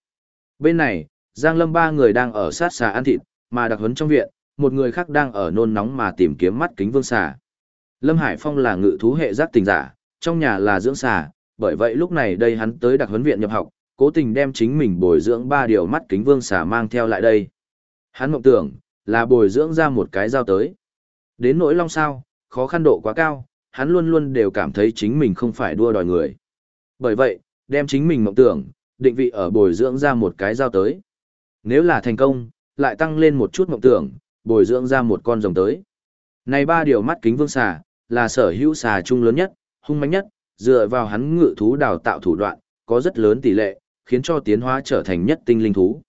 Bên này, Giang Lâm ba người đang ở sát xà ăn thịt, mà đặc huấn trong viện, một người khác đang ở nôn nóng mà tìm kiếm mắt kính vương xà. Lâm Hải Phong là ngự thú hệ giác tình giả, trong nhà là dưỡng xà, bởi vậy lúc này đây hắn tới đặc huấn viện nhập học, cố tình đem chính mình bồi dưỡng ba điều mắt kính vương xà mang theo lại đây. Hắn mộng tưởng, là bồi dưỡng ra một cái dao tới. Đến nỗi long sao, khó khăn độ quá cao, hắn luôn luôn đều cảm thấy chính mình không phải đua đòi người. Bởi vậy, đem chính mình mộng tưởng, định vị ở bồi dưỡng ra một cái dao tới. Nếu là thành công, lại tăng lên một chút mộng tưởng, bồi dưỡng ra một con rồng tới. Này ba điều mắt kính vương xà, là sở hữu xà trung lớn nhất, hung mạnh nhất, dựa vào hắn ngự thú đào tạo thủ đoạn, có rất lớn tỷ lệ, khiến cho tiến hóa trở thành nhất tinh linh thú.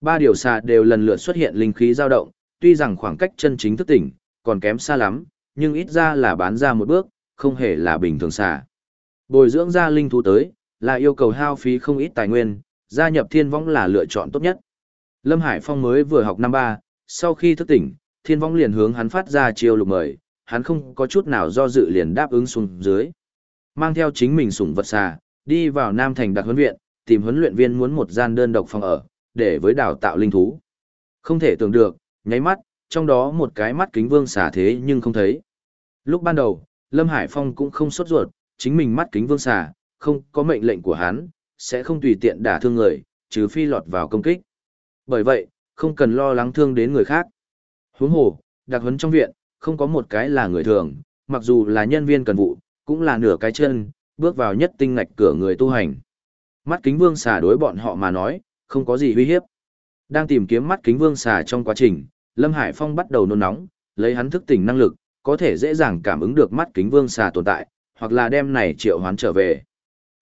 Ba điều xà đều lần lượt xuất hiện linh khí dao động, tuy rằng khoảng cách chân chính thức tỉnh, còn kém xa lắm, nhưng ít ra là bán ra một bước, không hề là bình thường xả Bồi dưỡng ra linh thú tới, là yêu cầu hao phí không ít tài nguyên, gia nhập thiên vong là lựa chọn tốt nhất. Lâm Hải Phong mới vừa học năm ba, sau khi thức tỉnh, thiên vong liền hướng hắn phát ra chiêu lục mời, hắn không có chút nào do dự liền đáp ứng xuống dưới. Mang theo chính mình sủng vật xà, đi vào Nam Thành đặc huấn viện, tìm huấn luyện viên muốn một gian đơn độc phòng ở, để với đào tạo linh thú. Không thể tưởng được, nháy mắt, trong đó một cái mắt kính vương xà thế nhưng không thấy. Lúc ban đầu, Lâm Hải Phong cũng không sốt ruột, chính mình mắt kính vương xà, không có mệnh lệnh của hắn, sẽ không tùy tiện đả thương người, trừ phi lọt vào công kích. Bởi vậy, không cần lo lắng thương đến người khác. Huống hồ, đặc huấn trong viện, không có một cái là người thường, mặc dù là nhân viên cần vụ, cũng là nửa cái chân, bước vào nhất tinh ngạch cửa người tu hành. Mắt kính vương xà đối bọn họ mà nói, không có gì uy hiếp. Đang tìm kiếm mắt kính vương xà trong quá trình, Lâm Hải Phong bắt đầu nôn nóng, lấy hắn thức tỉnh năng lực, có thể dễ dàng cảm ứng được mắt kính vương xà tồn tại, hoặc là đem này triệu hoán trở về.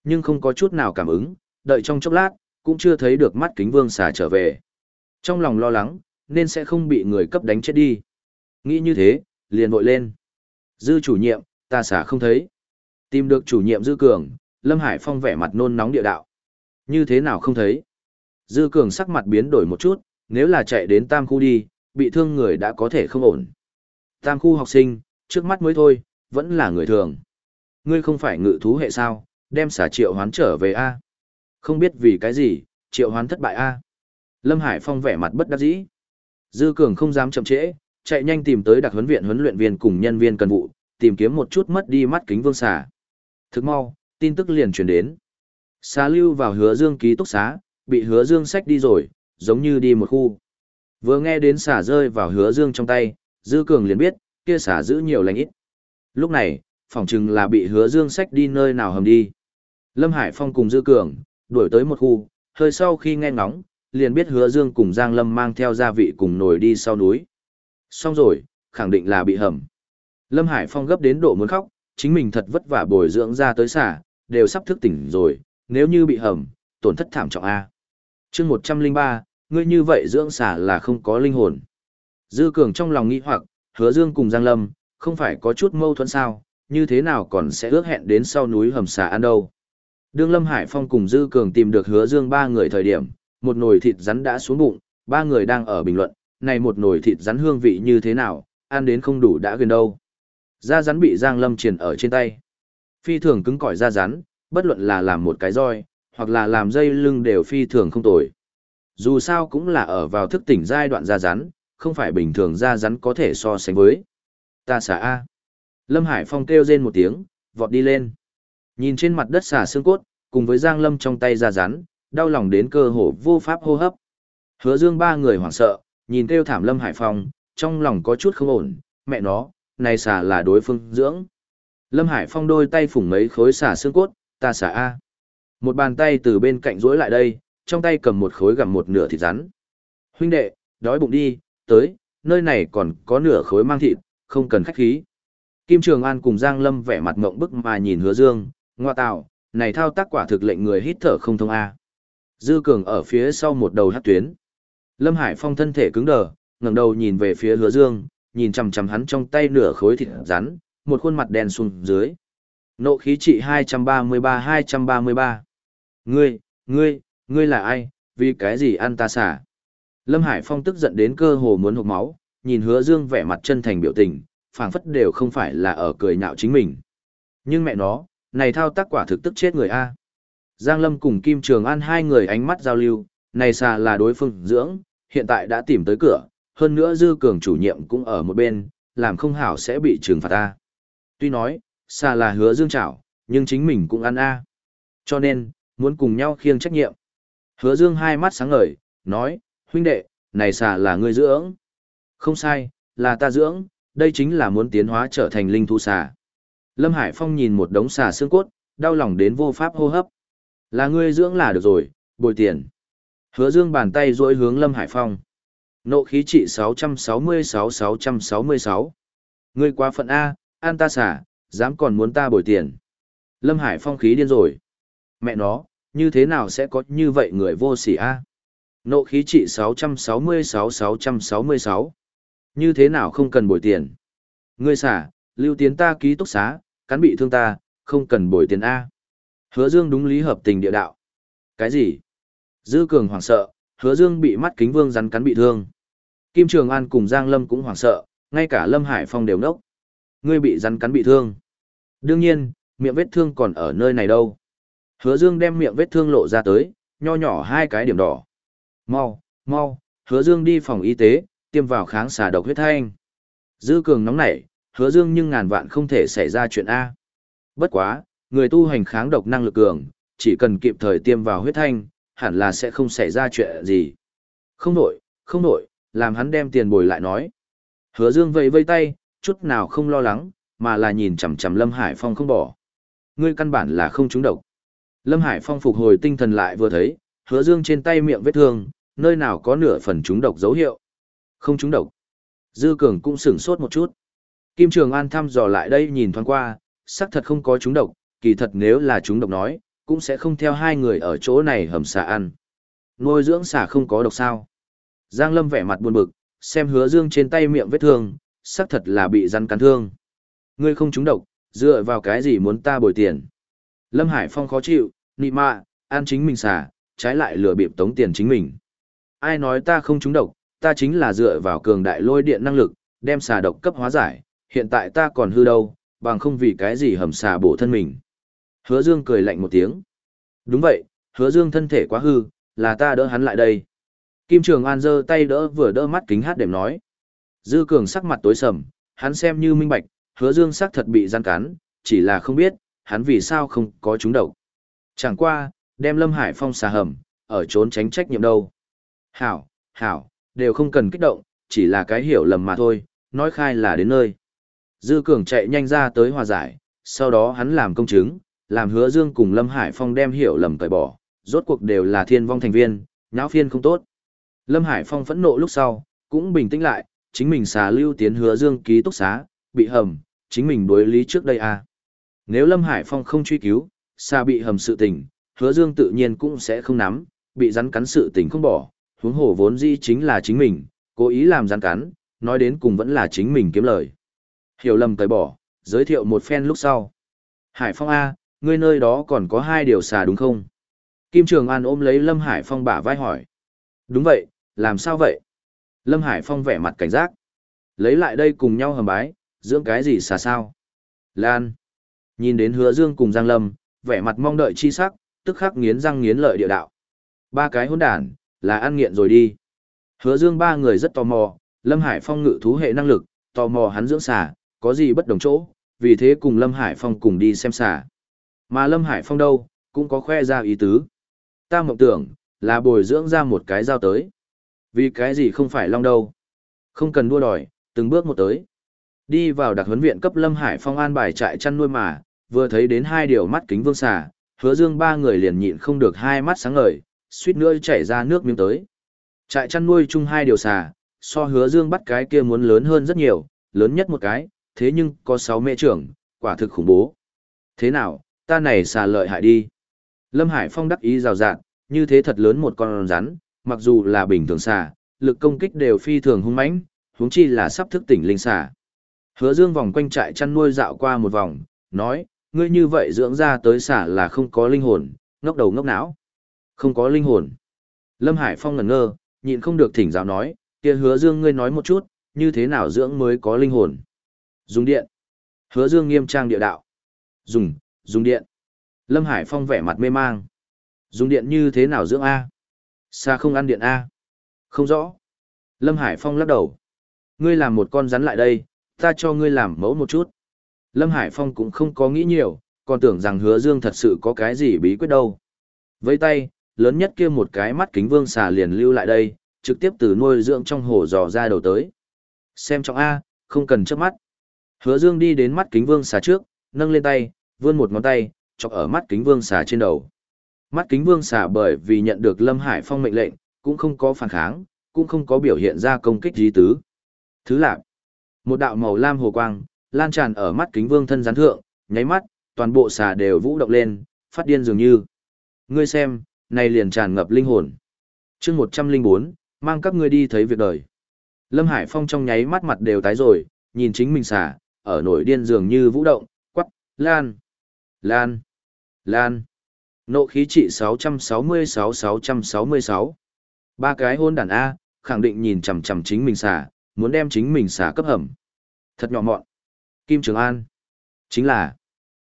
Nhưng không có chút nào cảm ứng, đợi trong chốc lát, cũng chưa thấy được mắt kính vương xà trở về. Trong lòng lo lắng, nên sẽ không bị người cấp đánh chết đi. Nghĩ như thế, liền vội lên. Dư chủ nhiệm, ta xả không thấy. Tìm được chủ nhiệm Dư Cường, Lâm Hải Phong vẻ mặt nôn nóng địa đạo. Như thế nào không thấy? Dư Cường sắc mặt biến đổi một chút, nếu là chạy đến tam khu đi, bị thương người đã có thể không ổn. Tam khu học sinh, trước mắt mới thôi, vẫn là người thường. Ngươi không phải ngự thú hệ sao, đem xả triệu hoán trở về A. Không biết vì cái gì, triệu hoán thất bại A. Lâm Hải Phong vẻ mặt bất đắc dĩ. Dư Cường không dám chậm trễ, chạy nhanh tìm tới đặc huấn viện huấn luyện viên cùng nhân viên cần vụ, tìm kiếm một chút mất đi mắt kính vương xà. Thức mau, tin tức liền truyền đến. Xá lưu vào hứa dương ký túc xá, bị hứa dương sách đi rồi, giống như đi một khu. Vừa nghe đến xả rơi vào hứa dương trong tay, dư cường liền biết, kia xả giữ nhiều lành ít. Lúc này, phỏng chừng là bị hứa dương sách đi nơi nào hầm đi. Lâm Hải Phong cùng dư cường, đuổi tới một khu, hơi sau khi nghe ngóng, liền biết hứa dương cùng Giang Lâm mang theo gia vị cùng nồi đi sau núi. Xong rồi, khẳng định là bị hầm. Lâm Hải Phong gấp đến độ muốn khóc, chính mình thật vất vả bồi dưỡng ra tới xả, đều sắp thức tỉnh rồi, nếu như bị hầm, tổn thất thảm trọng A. chương 103, ngươi như vậy dưỡng xả là không có linh hồn. Dư Cường trong lòng nghĩ hoặc, hứa dương cùng Giang Lâm, không phải có chút mâu thuẫn sao, như thế nào còn sẽ ước hẹn đến sau núi hầm xà ăn đâu. Đương Lâm Hải Phong cùng Dư Cường tìm được hứa dương ba người thời điểm, một nồi thịt rắn đã xuống bụng, ba người đang ở bình luận, này một nồi thịt rắn hương vị như thế nào, ăn đến không đủ đã gần đâu. Da rắn bị Giang Lâm triển ở trên tay. Phi thường cứng cỏi da rắn, bất luận là làm một cái roi, hoặc là làm dây lưng đều phi thường không tồi. Dù sao cũng là ở vào thức tỉnh giai đoạn da rắn, không phải bình thường da rắn có thể so sánh với. Ta xả A. Lâm Hải Phong kêu rên một tiếng, vọt đi lên. Nhìn trên mặt đất xả xương cốt, cùng với Giang Lâm trong tay da rắn, đau lòng đến cơ hồ vô pháp hô hấp. Hứa Dương ba người hoảng sợ, nhìn kêu thảm Lâm Hải Phong, trong lòng có chút không ổn, mẹ nó, này xả là đối phương dưỡng. Lâm Hải Phong đôi tay phủng mấy khối xả xương cốt, ta xả A. Một bàn tay từ bên cạnh rối lại đây, trong tay cầm một khối gặm một nửa thịt rắn. Huynh đệ, đói bụng đi, tới, nơi này còn có nửa khối mang thịt, không cần khách khí. Kim Trường An cùng Giang Lâm vẻ mặt ngộng bức mà nhìn hứa dương, ngoa tạo, này thao tác quả thực lệnh người hít thở không thông A. Dư Cường ở phía sau một đầu hát tuyến. Lâm Hải Phong thân thể cứng đờ, ngẩng đầu nhìn về phía hứa dương, nhìn chằm chằm hắn trong tay nửa khối thịt rắn, một khuôn mặt đen xuống dưới. Nộ khí trị 233-233. Ngươi, ngươi, ngươi là ai, vì cái gì ăn ta xả? Lâm Hải Phong tức giận đến cơ hồ muốn hộc máu, nhìn hứa dương vẻ mặt chân thành biểu tình, phảng phất đều không phải là ở cười nhạo chính mình. Nhưng mẹ nó, này thao tác quả thực tức chết người A. Giang Lâm cùng Kim Trường An hai người ánh mắt giao lưu, này xà là đối phương dưỡng, hiện tại đã tìm tới cửa, hơn nữa dư cường chủ nhiệm cũng ở một bên, làm không hảo sẽ bị trừng phạt ta. Tuy nói, xà là hứa dương chảo, nhưng chính mình cũng ăn A. Cho nên, muốn cùng nhau khiêng trách nhiệm. Hứa dương hai mắt sáng ngời, nói, huynh đệ, này xà là ngươi dưỡng. Không sai, là ta dưỡng, đây chính là muốn tiến hóa trở thành linh thú xà. Lâm Hải Phong nhìn một đống xà xương cốt, đau lòng đến vô pháp hô hấp. Là ngươi dưỡng là được rồi, bồi tiền. Hứa dương bàn tay duỗi hướng Lâm Hải Phong. Nộ khí trị 666-666. Ngươi quá phận A, an ta xả, dám còn muốn ta bồi tiền. Lâm Hải Phong khí điên rồi. Mẹ nó, như thế nào sẽ có như vậy người vô sỉ A? Nộ khí trị 666-666. Như thế nào không cần bồi tiền? Ngươi xả, lưu tiến ta ký túc xá, cắn bị thương ta, không cần bồi tiền A. Hứa Dương đúng lý hợp tình địa đạo. Cái gì? Dư Cường hoảng sợ, Hứa Dương bị mắt kính vương rắn cắn bị thương. Kim Trường An cùng Giang Lâm cũng hoảng sợ, ngay cả Lâm Hải Phong đều nốc. Ngươi bị rắn cắn bị thương. Đương nhiên, miệng vết thương còn ở nơi này đâu. Hứa Dương đem miệng vết thương lộ ra tới, nho nhỏ hai cái điểm đỏ. Mau, mau, Hứa Dương đi phòng y tế, tiêm vào kháng xà độc huyết thanh. Dư Cường nóng nảy, Hứa Dương nhưng ngàn vạn không thể xảy ra chuyện A. Bất quá, người tu hành kháng độc năng lực cường, chỉ cần kịp thời tiêm vào huyết thanh, hẳn là sẽ không xảy ra chuyện gì. Không nổi, không nổi, làm hắn đem tiền bồi lại nói. Hứa Dương vẫy vây tay, chút nào không lo lắng, mà là nhìn chằm chằm Lâm Hải Phong không bỏ. Ngươi căn bản là không trúng độc. Lâm Hải Phong phục hồi tinh thần lại vừa thấy, Hứa Dương trên tay miệng vết thương, nơi nào có nửa phần trúng độc dấu hiệu. Không trúng độc. Dư Cường cũng sửng sốt một chút. Kim Trường An thăm dò lại đây nhìn thoáng qua, xác thật không có trúng độc, kỳ thật nếu là trúng độc nói, cũng sẽ không theo hai người ở chỗ này hầm xà ăn. Nuôi dưỡng xà không có độc sao. Giang Lâm vẻ mặt buồn bực, xem hứa dương trên tay miệng vết thương, xác thật là bị rắn cắn thương. Ngươi không trúng độc, dựa vào cái gì muốn ta bồi tiền. Lâm Hải Phong khó chịu, nị mạ, ăn chính mình xả, trái lại lừa bịp tống tiền chính mình. Ai nói ta không trúng độc, ta chính là dựa vào cường đại lôi điện năng lực, đem xà độc cấp hóa giải, hiện tại ta còn hư đâu, bằng không vì cái gì hầm xà bổ thân mình. Hứa Dương cười lạnh một tiếng. Đúng vậy, hứa Dương thân thể quá hư, là ta đỡ hắn lại đây. Kim Trường An giơ tay đỡ vừa đỡ mắt kính hát đệm nói. Dư Cường sắc mặt tối sầm, hắn xem như minh bạch, hứa Dương sắc thật bị gian cắn, chỉ là không biết, hắn vì sao không có trúng độc. Chẳng qua, đem Lâm Hải Phong xà hầm, ở trốn tránh trách nhiệm đâu. Hảo, hảo, đều không cần kích động, chỉ là cái hiểu lầm mà thôi, nói khai là đến nơi. Dư Cường chạy nhanh ra tới hòa giải, sau đó hắn làm công chứng, làm hứa Dương cùng Lâm Hải Phong đem hiểu lầm cởi bỏ, rốt cuộc đều là thiên vong thành viên, nháo phiên không tốt. Lâm Hải Phong phẫn nộ lúc sau, cũng bình tĩnh lại, chính mình xà lưu tiến hứa dương ký túc xá, bị hầm, chính mình đối lý trước đây à. Nếu Lâm Hải Phong không truy cứu, xà bị hầm sự tình, hứa dương tự nhiên cũng sẽ không nắm, bị rắn cắn sự tình không bỏ, huống hồ vốn dĩ chính là chính mình, cố ý làm rắn cắn, nói đến cùng vẫn là chính mình kiếm lời. Hiểu lầm tới bỏ, giới thiệu một phen lúc sau. Hải Phong A, ngươi nơi đó còn có hai điều xà đúng không? Kim Trường An ôm lấy Lâm Hải Phong bả vai hỏi. Đúng vậy, làm sao vậy? Lâm Hải Phong vẻ mặt cảnh giác. Lấy lại đây cùng nhau hầm bái, dưỡng cái gì xà sao? Lan. Nhìn đến hứa dương cùng Giang Lâm, vẻ mặt mong đợi chi sắc, tức khắc nghiến răng nghiến lợi địa đạo. Ba cái hỗn đản, là ăn nghiện rồi đi. Hứa dương ba người rất tò mò, Lâm Hải Phong ngự thú hệ năng lực, tò mò hắn dưỡng xà, có gì bất đồng chỗ, vì thế cùng Lâm Hải Phong cùng đi xem xà. Mà Lâm Hải Phong đâu, cũng có khoe ra ý tứ. Ta mộng tưởng, là bồi dưỡng ra một cái dao tới. Vì cái gì không phải long đâu. Không cần đua đòi, từng bước một tới. Đi vào đặc huấn viện cấp Lâm Hải Phong an bài trại chăn nuôi mà, vừa thấy đến hai điều mắt kính vương xà, hứa dương ba người liền nhịn không được hai mắt sáng ngời, suýt nữa chảy ra nước miếng tới. Trại chăn nuôi chung hai điều xà, so hứa dương bắt cái kia muốn lớn hơn rất nhiều, lớn nhất một cái, thế nhưng có sáu mẹ trưởng, quả thực khủng bố. Thế nào, ta này xà lợi hại đi. Lâm Hải Phong đắc ý rào rạt, như thế thật lớn một con rắn, mặc dù là bình thường xà, lực công kích đều phi thường hung mãnh, huống chi là sắp thức tỉnh linh xà. Hứa Dương vòng quanh trại chăn nuôi dạo qua một vòng, nói, ngươi như vậy dưỡng ra tới xà là không có linh hồn, ngốc đầu ngốc não. Không có linh hồn. Lâm Hải Phong ngẩn ngơ, nhịn không được thỉnh giáo nói, kia hứa dương ngươi nói một chút, như thế nào dưỡng mới có linh hồn. Dùng điện. Hứa dương nghiêm trang địa đạo. Dùng, dùng điện. Lâm Hải Phong vẻ mặt mê mang. Dùng điện như thế nào dưỡng A? Xa không ăn điện A? Không rõ. Lâm Hải Phong lắc đầu. Ngươi làm một con rắn lại đây, ta cho ngươi làm mẫu một chút. Lâm Hải Phong cũng không có nghĩ nhiều, còn tưởng rằng hứa dương thật sự có cái gì bí quyết đâu. Với tay, lớn nhất kia một cái mắt kính vương xà liền lưu lại đây, trực tiếp từ nuôi dưỡng trong hồ dò ra đầu tới. Xem trọng A, không cần chớp mắt. Hứa Dương đi đến mắt kính vương xà trước, nâng lên tay, vươn một ngón tay, chọc ở mắt kính vương xà trên đầu. Mắt kính vương xà bởi vì nhận được Lâm Hải Phong mệnh lệnh, cũng không có phản kháng, cũng không có biểu hiện ra công kích gì tứ. Thứ lạc, một đạo màu lam hồ quang, lan tràn ở mắt kính vương thân gián thượng, nháy mắt, toàn bộ xà đều vũ động lên, phát điên dường như. Ngươi xem, này liền tràn ngập linh hồn. chương 104, mang các ngươi đi thấy việc đời. Lâm Hải Phong trong nháy mắt mặt đều tái rồi, nhìn chính mình xả, ở nổi điên dường như vũ động, quắc, lan, lan, lan. Nộ khí trị 666-666. Ba cái hôn đàn A, khẳng định nhìn chằm chằm chính mình xả, muốn đem chính mình xả cấp hầm. Thật nhỏ mọn. Kim Trường An. Chính là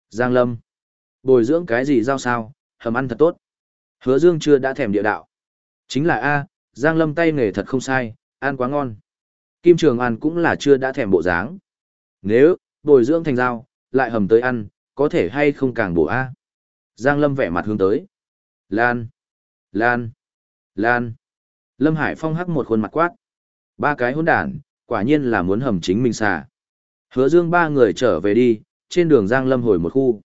Giang Lâm. Bồi dưỡng cái gì giao sao, hầm ăn thật tốt. Hứa Dương chưa đã thèm địa đạo. Chính là A, Giang Lâm tay nghề thật không sai, ăn quá ngon. Kim Trường An cũng là chưa đã thèm bộ dáng. Nếu, bồi dưỡng thành dao, lại hầm tới ăn, có thể hay không càng bổ A. Giang Lâm vẻ mặt hướng tới. Lan, Lan, Lan. Lâm Hải Phong hắc một khuôn mặt quát. Ba cái hỗn đản, quả nhiên là muốn hầm chính mình xà. Hứa Dương ba người trở về đi, trên đường Giang Lâm hồi một khu.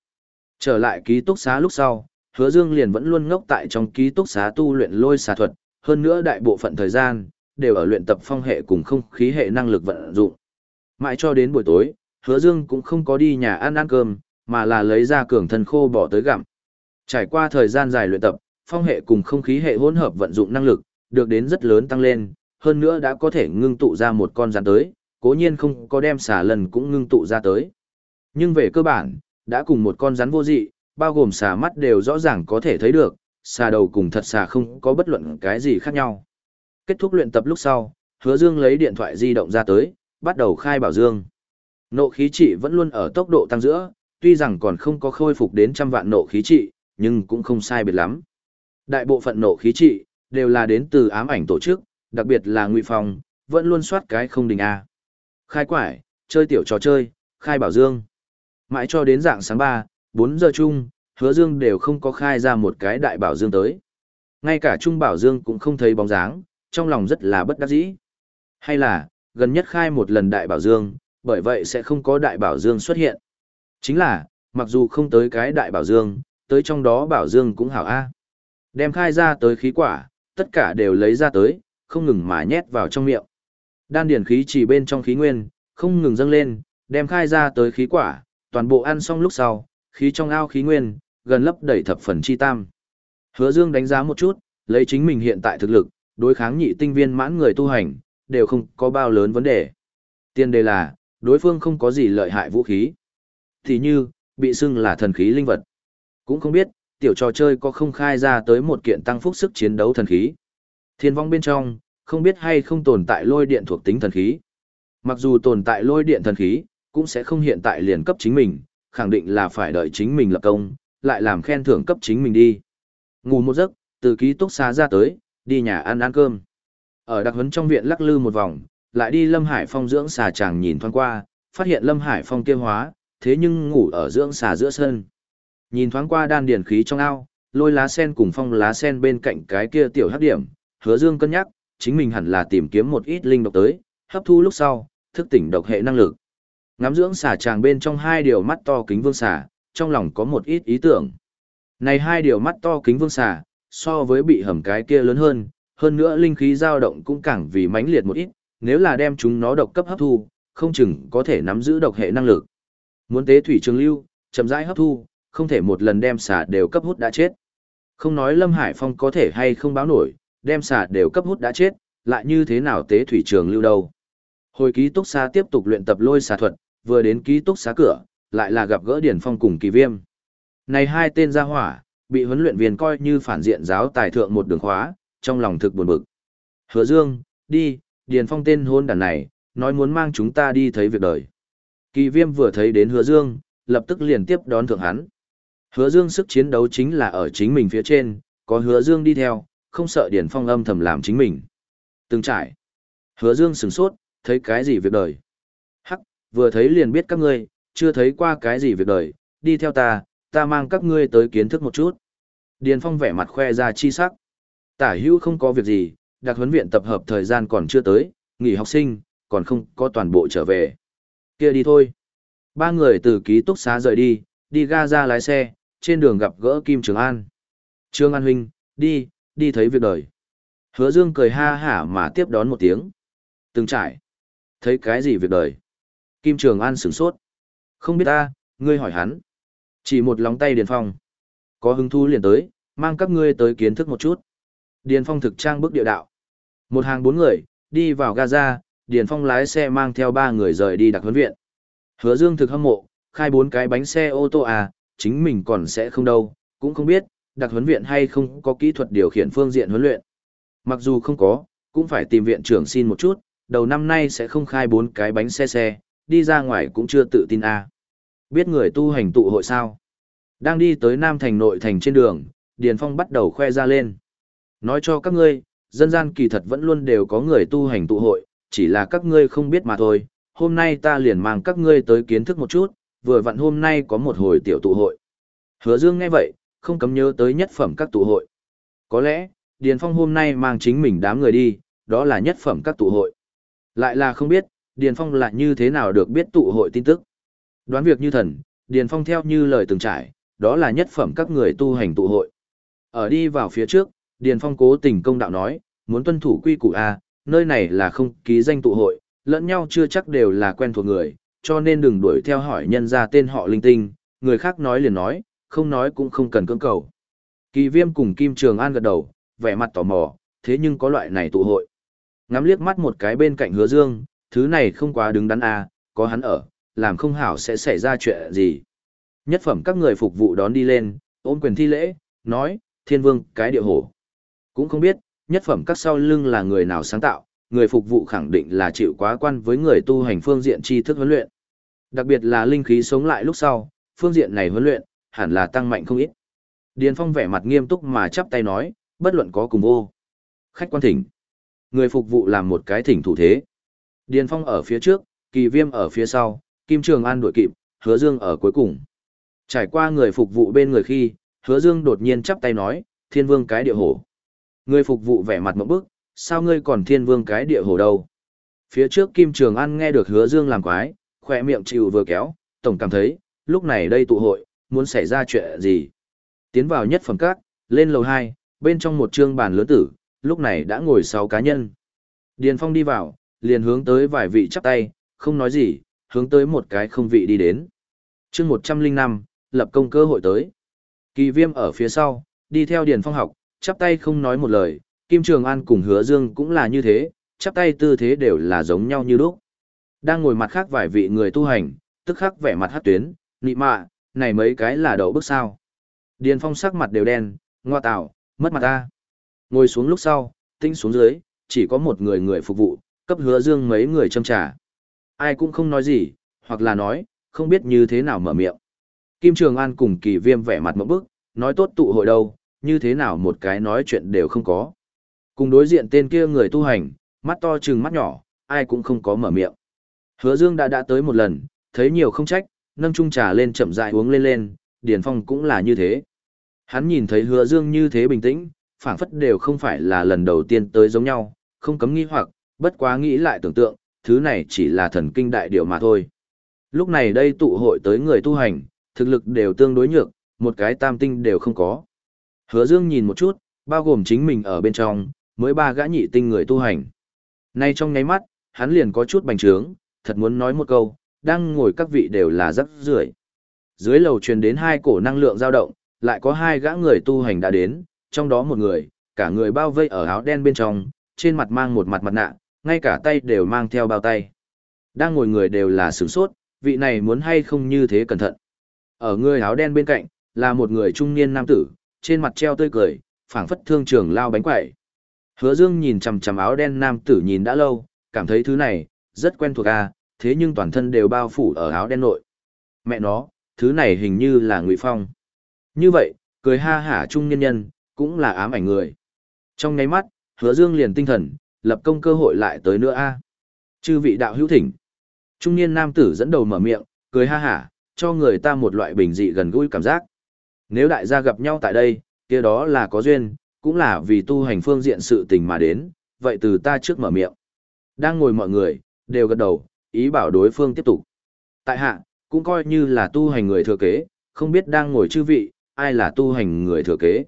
Trở lại ký túc xá lúc sau, Hứa Dương liền vẫn luôn ngốc tại trong ký túc xá tu luyện lôi xà thuật, hơn nữa đại bộ phận thời gian đều ở luyện tập phong hệ cùng không khí hệ năng lực vận dụng. Mãi cho đến buổi tối, Hứa Dương cũng không có đi nhà ăn ăn cơm, mà là lấy ra cường thân khô bỏ tới gặm. Trải qua thời gian dài luyện tập, phong hệ cùng không khí hệ hỗn hợp vận dụng năng lực, được đến rất lớn tăng lên, hơn nữa đã có thể ngưng tụ ra một con rắn tới, cố nhiên không có đem xà lần cũng ngưng tụ ra tới. Nhưng về cơ bản, đã cùng một con rắn vô dị, bao gồm xà mắt đều rõ ràng có thể thấy được, xà đầu cùng thật xà không có bất luận cái gì khác nhau. Kết thúc luyện tập lúc sau, hứa dương lấy điện thoại di động ra tới, bắt đầu khai bảo dương. Nộ khí trị vẫn luôn ở tốc độ tăng giữa, tuy rằng còn không có khôi phục đến trăm vạn nộ khí trị, nhưng cũng không sai biệt lắm. Đại bộ phận nộ khí trị, đều là đến từ ám ảnh tổ chức, đặc biệt là ngụy Phong vẫn luôn soát cái không đình A. Khai quải, chơi tiểu trò chơi, khai bảo dương. Mãi cho đến dạng sáng 3, 4 giờ chung, hứa dương đều không có khai ra một cái đại bảo dương tới. Ngay cả Trung Bảo Dương cũng không thấy bóng dáng, trong lòng rất là bất đắc dĩ. Hay là, gần nhất khai một lần đại bảo dương, bởi vậy sẽ không có đại bảo dương xuất hiện. Chính là, mặc dù không tới cái đại bảo dương, tới trong đó bảo dương cũng hảo A. Đem khai ra tới khí quả, tất cả đều lấy ra tới, không ngừng mà nhét vào trong miệng. Đan điển khí chỉ bên trong khí nguyên, không ngừng dâng lên, đem khai ra tới khí quả, toàn bộ ăn xong lúc sau, khí trong ao khí nguyên, gần lấp đầy thập phần chi tam. Hứa Dương đánh giá một chút, lấy chính mình hiện tại thực lực, đối kháng nhị tinh viên mãn người tu hành, đều không có bao lớn vấn đề. Tiên đề là, đối phương không có gì lợi hại vũ khí. Thì như, bị xưng là thần khí linh vật. Cũng không biết, tiểu trò chơi có không khai ra tới một kiện tăng phúc sức chiến đấu thần khí. Thiên vong bên trong, không biết hay không tồn tại lôi điện thuộc tính thần khí. Mặc dù tồn tại lôi điện thần khí, cũng sẽ không hiện tại liền cấp chính mình, khẳng định là phải đợi chính mình lập công, lại làm khen thưởng cấp chính mình đi. Ngủ một giấc, từ ký túc xá ra tới, đi nhà ăn ăn cơm. Ở đặc huấn trong viện lắc lư một vòng, lại đi Lâm Hải Phong dưỡng xà chàng nhìn thoáng qua, phát hiện Lâm Hải Phong kia hóa, thế nhưng ngủ ở dưỡng xà giữa sân. Nhìn thoáng qua đan điển khí trong ao, lôi lá sen cùng phong lá sen bên cạnh cái kia tiểu hấp điểm, hứa dương cân nhắc, chính mình hẳn là tìm kiếm một ít linh độc tới, hấp thu lúc sau, thức tỉnh độc hệ năng lực. Ngắm dưỡng xà tràng bên trong hai điều mắt to kính vương xà, trong lòng có một ít ý tưởng. Này hai điều mắt to kính vương xà, so với bị hầm cái kia lớn hơn, hơn nữa linh khí dao động cũng càng vì mãnh liệt một ít, nếu là đem chúng nó độc cấp hấp thu, không chừng có thể nắm giữ độc hệ năng lực. Muốn tế thủy trường lưu, chậm rãi hấp thu, không thể một lần đem xả đều cấp hút đã chết. Không nói Lâm Hải Phong có thể hay không báo nổi, đem xả đều cấp hút đã chết, lại như thế nào tế thủy trường lưu đâu. Hồi ký túc xa tiếp tục luyện tập lôi xà thuật, vừa đến ký túc xá cửa, lại là gặp gỡ Điển Phong cùng kỳ viêm. Này hai tên gia hỏa, bị huấn luyện viên coi như phản diện giáo tài thượng một đường khóa, trong lòng thực buồn bực. Hứa Dương, đi, Điền Phong tên hôn đàn này, nói muốn mang chúng ta đi thấy việc đời. Kỳ viêm vừa thấy đến Hứa Dương, lập tức liền tiếp đón thượng hắn. Hứa Dương sức chiến đấu chính là ở chính mình phía trên, có Hứa Dương đi theo, không sợ Điền Phong âm thầm làm chính mình. Từng trải. Hứa Dương sửng sốt, thấy cái gì việc đời. Vừa thấy liền biết các ngươi, chưa thấy qua cái gì việc đời, đi theo ta, ta mang các ngươi tới kiến thức một chút. Điền Phong vẻ mặt khoe ra chi sắc. Tả hữu không có việc gì, đặc huấn viện tập hợp thời gian còn chưa tới, nghỉ học sinh, còn không có toàn bộ trở về. kia đi thôi. Ba người từ ký túc xá rời đi, đi ga ra lái xe, trên đường gặp gỡ Kim Trường An. Trương An Huynh, đi, đi thấy việc đời. Hứa Dương cười ha hả mà tiếp đón một tiếng. Từng trải. Thấy cái gì việc đời? Kim Trường An sửng sốt. Không biết ta, ngươi hỏi hắn. Chỉ một lóng tay Điền Phong. Có hứng thú liền tới, mang các ngươi tới kiến thức một chút. Điền Phong thực trang bước địa đạo. Một hàng bốn người, đi vào Gaza, Điền Phong lái xe mang theo ba người rời đi đặc huấn viện. Hứa Dương thực hâm mộ, khai bốn cái bánh xe ô tô à, chính mình còn sẽ không đâu, cũng không biết, đặc huấn viện hay không có kỹ thuật điều khiển phương diện huấn luyện. Mặc dù không có, cũng phải tìm viện trưởng xin một chút, đầu năm nay sẽ không khai bốn cái bánh xe xe, đi ra ngoài cũng chưa tự tin à. Biết người tu hành tụ hội sao? Đang đi tới Nam Thành nội thành trên đường, Điền Phong bắt đầu khoe ra lên. Nói cho các ngươi, dân gian kỳ thật vẫn luôn đều có người tu hành tụ hội, chỉ là các ngươi không biết mà thôi. Hôm nay ta liền mang các ngươi tới kiến thức một chút, vừa vặn hôm nay có một hồi tiểu tụ hội. Hứa Dương nghe vậy, không cấm nhớ tới nhất phẩm các tụ hội. Có lẽ, Điền Phong hôm nay mang chính mình đám người đi, đó là nhất phẩm các tụ hội. Lại là không biết, Điền Phong là như thế nào được biết tụ hội tin tức. Đoán việc như thần, Điền Phong theo như lời từng trải, đó là nhất phẩm các người tu hành tụ hội. Ở đi vào phía trước, Điền Phong cố tình công đạo nói, muốn tuân thủ quy củ A, nơi này là không ký danh tụ hội, lẫn nhau chưa chắc đều là quen thuộc người, cho nên đừng đuổi theo hỏi nhân ra tên họ linh tinh, người khác nói liền nói, không nói cũng không cần cưỡng cầu. Kỳ viêm cùng Kim Trường An gật đầu, vẻ mặt tò mò, thế nhưng có loại này tụ hội. Ngắm liếc mắt một cái bên cạnh hứa dương, thứ này không quá đứng đắn à? có hắn ở, làm không hảo sẽ xảy ra chuyện gì. Nhất phẩm các người phục vụ đón đi lên, ôm quyền thi lễ, nói, thiên vương cái địa hổ. Cũng không biết, nhất phẩm các sau lưng là người nào sáng tạo, người phục vụ khẳng định là chịu quá quan với người tu hành phương diện tri thức huấn luyện. Đặc biệt là linh khí sống lại lúc sau, phương diện này huấn luyện, hẳn là tăng mạnh không ít. Điền Phong vẻ mặt nghiêm túc mà chắp tay nói, bất luận có cùng vô. Khách quan thỉnh. Người phục vụ làm một cái thỉnh thủ thế. Điền Phong ở phía trước, Kỳ Viêm ở phía sau, Kim Trường An đuổi kịp, Hứa Dương ở cuối cùng. Trải qua người phục vụ bên người khi, Hứa Dương đột nhiên chắp tay nói, Thiên Vương cái địa hổ. Người phục vụ vẻ mặt một bức, sao ngươi còn Thiên Vương cái địa hổ đâu? Phía trước Kim Trường An nghe được Hứa Dương làm quái, khỏe miệng chịu vừa kéo, tổng cảm thấy, lúc này đây tụ hội, muốn xảy ra chuyện gì? Tiến vào nhất phẩm các, lên lầu 2, bên trong một trương bàn lớn tử, lúc này đã ngồi 6 cá nhân. Điền Phong đi vào, liền hướng tới vài vị chắp tay, không nói gì, hướng tới một cái không vị đi đến. chương 105, lập công cơ hội tới. Kỳ viêm ở phía sau, đi theo Điền Phong học, chắp tay không nói một lời, Kim Trường An cùng Hứa Dương cũng là như thế, chắp tay tư thế đều là giống nhau như lúc. Đang ngồi mặt khác vài vị người tu hành, tức khắc vẻ mặt hát tuyến, nị mạ, này mấy cái là đầu bước sao. Điền Phong sắc mặt đều đen, ngoa tạo, mất mặt ta. Ngồi xuống lúc sau, tinh xuống dưới, chỉ có một người người phục vụ, cấp Hứa Dương mấy người châm trà. Ai cũng không nói gì, hoặc là nói, không biết như thế nào mở miệng. Kim Trường An cùng kỳ viêm vẻ mặt một bức, nói tốt tụ hội đâu, như thế nào một cái nói chuyện đều không có. Cùng đối diện tên kia người tu hành, mắt to trừng mắt nhỏ, ai cũng không có mở miệng. Hứa Dương đã đã tới một lần, thấy nhiều không trách, nâng chung trà lên chậm rãi uống lên lên, Điền Phong cũng là như thế. Hắn nhìn thấy Hứa Dương như thế bình tĩnh, phảng phất đều không phải là lần đầu tiên tới giống nhau, không cấm nghi hoặc, bất quá nghĩ lại tưởng tượng, thứ này chỉ là thần kinh đại điều mà thôi. Lúc này đây tụ hội tới người tu hành, thực lực đều tương đối nhược, một cái tam tinh đều không có. Hứa Dương nhìn một chút, bao gồm chính mình ở bên trong, mới ba gã nhị tinh người tu hành. Nay trong nháy mắt, hắn liền có chút bành trướng, thật muốn nói một câu, đang ngồi các vị đều là rất rưởi. Dưới lầu truyền đến hai cổ năng lượng dao động, lại có hai gã người tu hành đã đến, trong đó một người, cả người bao vây ở áo đen bên trong, trên mặt mang một mặt mặt nạ, ngay cả tay đều mang theo bao tay. Đang ngồi người đều là sửng sốt, vị này muốn hay không như thế cẩn thận. Ở người áo đen bên cạnh, là một người trung niên nam tử, trên mặt treo tươi cười, phảng phất thương trường lao bánh quẩy. Hứa Dương nhìn chằm chằm áo đen nam tử nhìn đã lâu, cảm thấy thứ này rất quen thuộc a, à, thế nhưng toàn thân đều bao phủ ở áo đen nội. Mẹ nó, thứ này hình như là Ngụy Phong. Như vậy, cười ha hả trung niên nhân, cũng là ám ảnh người. Trong nháy mắt, Hứa Dương liền tinh thần, lập công cơ hội lại tới nữa a. À? Chư vị đạo hữu thỉnh. Trung niên nam tử dẫn đầu mở miệng, cười ha hả, cho người ta một loại bình dị gần gũi cảm giác. Nếu đại gia gặp nhau tại đây, kia đó là có duyên, cũng là vì tu hành phương diện sự tình mà đến, vậy từ ta trước mở miệng. Đang ngồi mọi người, đều gật đầu, ý bảo đối phương tiếp tục. Tại hạ, cũng coi như là tu hành người thừa kế, không biết đang ngồi chư vị, ai là tu hành người thừa kế.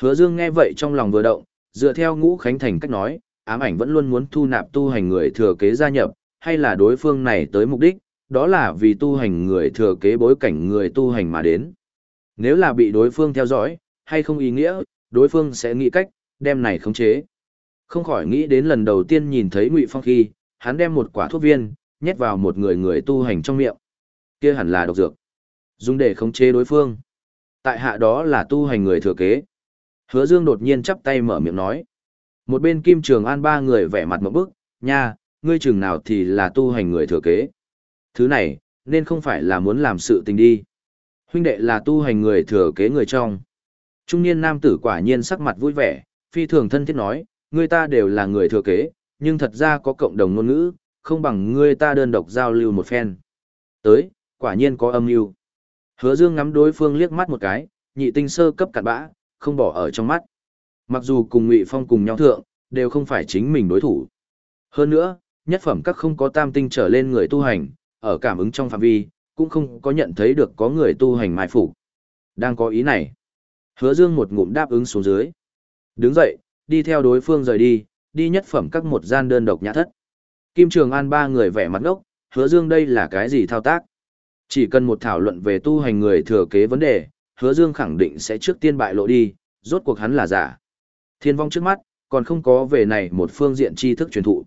Hứa Dương nghe vậy trong lòng vừa động, dựa theo ngũ khánh thành cách nói, ám ảnh vẫn luôn muốn thu nạp tu hành người thừa kế gia nhập, hay là đối phương này tới mục đích, đó là vì tu hành người thừa kế bối cảnh người tu hành mà đến. Nếu là bị đối phương theo dõi, hay không ý nghĩa, đối phương sẽ nghĩ cách, đem này khống chế. Không khỏi nghĩ đến lần đầu tiên nhìn thấy Ngụy Phong khi, hắn đem một quả thuốc viên, nhét vào một người người tu hành trong miệng. Kia hẳn là độc dược. Dùng để khống chế đối phương. Tại hạ đó là tu hành người thừa kế. Hứa Dương đột nhiên chắp tay mở miệng nói. Một bên Kim Trường An ba người vẻ mặt một bức, nha, ngươi chừng nào thì là tu hành người thừa kế. Thứ này, nên không phải là muốn làm sự tình đi. Huynh đệ là tu hành người thừa kế người trong. Trung niên nam tử quả nhiên sắc mặt vui vẻ, phi thường thân thiết nói, người ta đều là người thừa kế, nhưng thật ra có cộng đồng ngôn ngữ, không bằng người ta đơn độc giao lưu một phen. Tới, quả nhiên có âm mưu. Hứa Dương ngắm đối phương liếc mắt một cái, nhị tinh sơ cấp cặn bã, không bỏ ở trong mắt. Mặc dù cùng Ngụy Phong cùng nhau thượng, đều không phải chính mình đối thủ. Hơn nữa, nhất phẩm các không có tam tinh trở lên người tu hành, ở cảm ứng trong phạm vi, cũng không có nhận thấy được có người tu hành mai phục. Đang có ý này. Hứa Dương một ngụm đáp ứng xuống dưới. Đứng dậy, đi theo đối phương rời đi, đi nhất phẩm các một gian đơn độc nhã thất. Kim Trường An ba người vẻ mặt ngốc, Hứa Dương đây là cái gì thao tác? Chỉ cần một thảo luận về tu hành người thừa kế vấn đề, Hứa Dương khẳng định sẽ trước tiên bại lộ đi, rốt cuộc hắn là giả. Thiên vong trước mắt, còn không có về này một phương diện tri thức truyền thụ.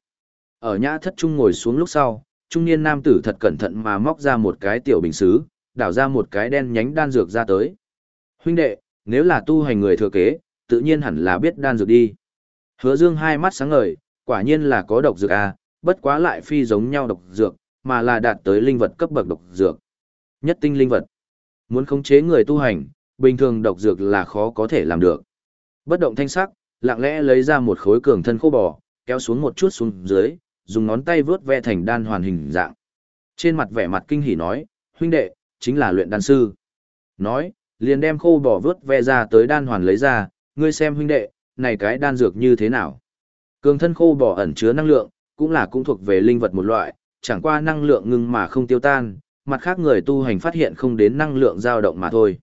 Ở nhã thất trung ngồi xuống lúc sau, trung niên nam tử thật cẩn thận mà móc ra một cái tiểu bình xứ, đảo ra một cái đen nhánh đan dược ra tới. Huynh đệ, nếu là tu hành người thừa kế, tự nhiên hẳn là biết đan dược đi. Hứa Dương hai mắt sáng ngời, quả nhiên là có độc dược à, bất quá lại phi giống nhau độc dược, mà là đạt tới linh vật cấp bậc độc dược. Nhất tinh linh vật. Muốn khống chế người tu hành, bình thường độc dược là khó có thể làm được. Bất động thanh sắc, lặng lẽ lấy ra một khối cường thân khô bò, kéo xuống một chút xuống dưới, dùng ngón tay vướt ve thành đan hoàn hình dạng. Trên mặt vẻ mặt kinh hỉ nói, huynh đệ, chính là luyện đan sư. Nói, liền đem khô bò vướt ve ra tới đan hoàn lấy ra, ngươi xem huynh đệ, này cái đan dược như thế nào. Cường thân khô bò ẩn chứa năng lượng, cũng là cũng thuộc về linh vật một loại, chẳng qua năng lượng ngưng mà không tiêu tan, mặt khác người tu hành phát hiện không đến năng lượng dao động mà thôi.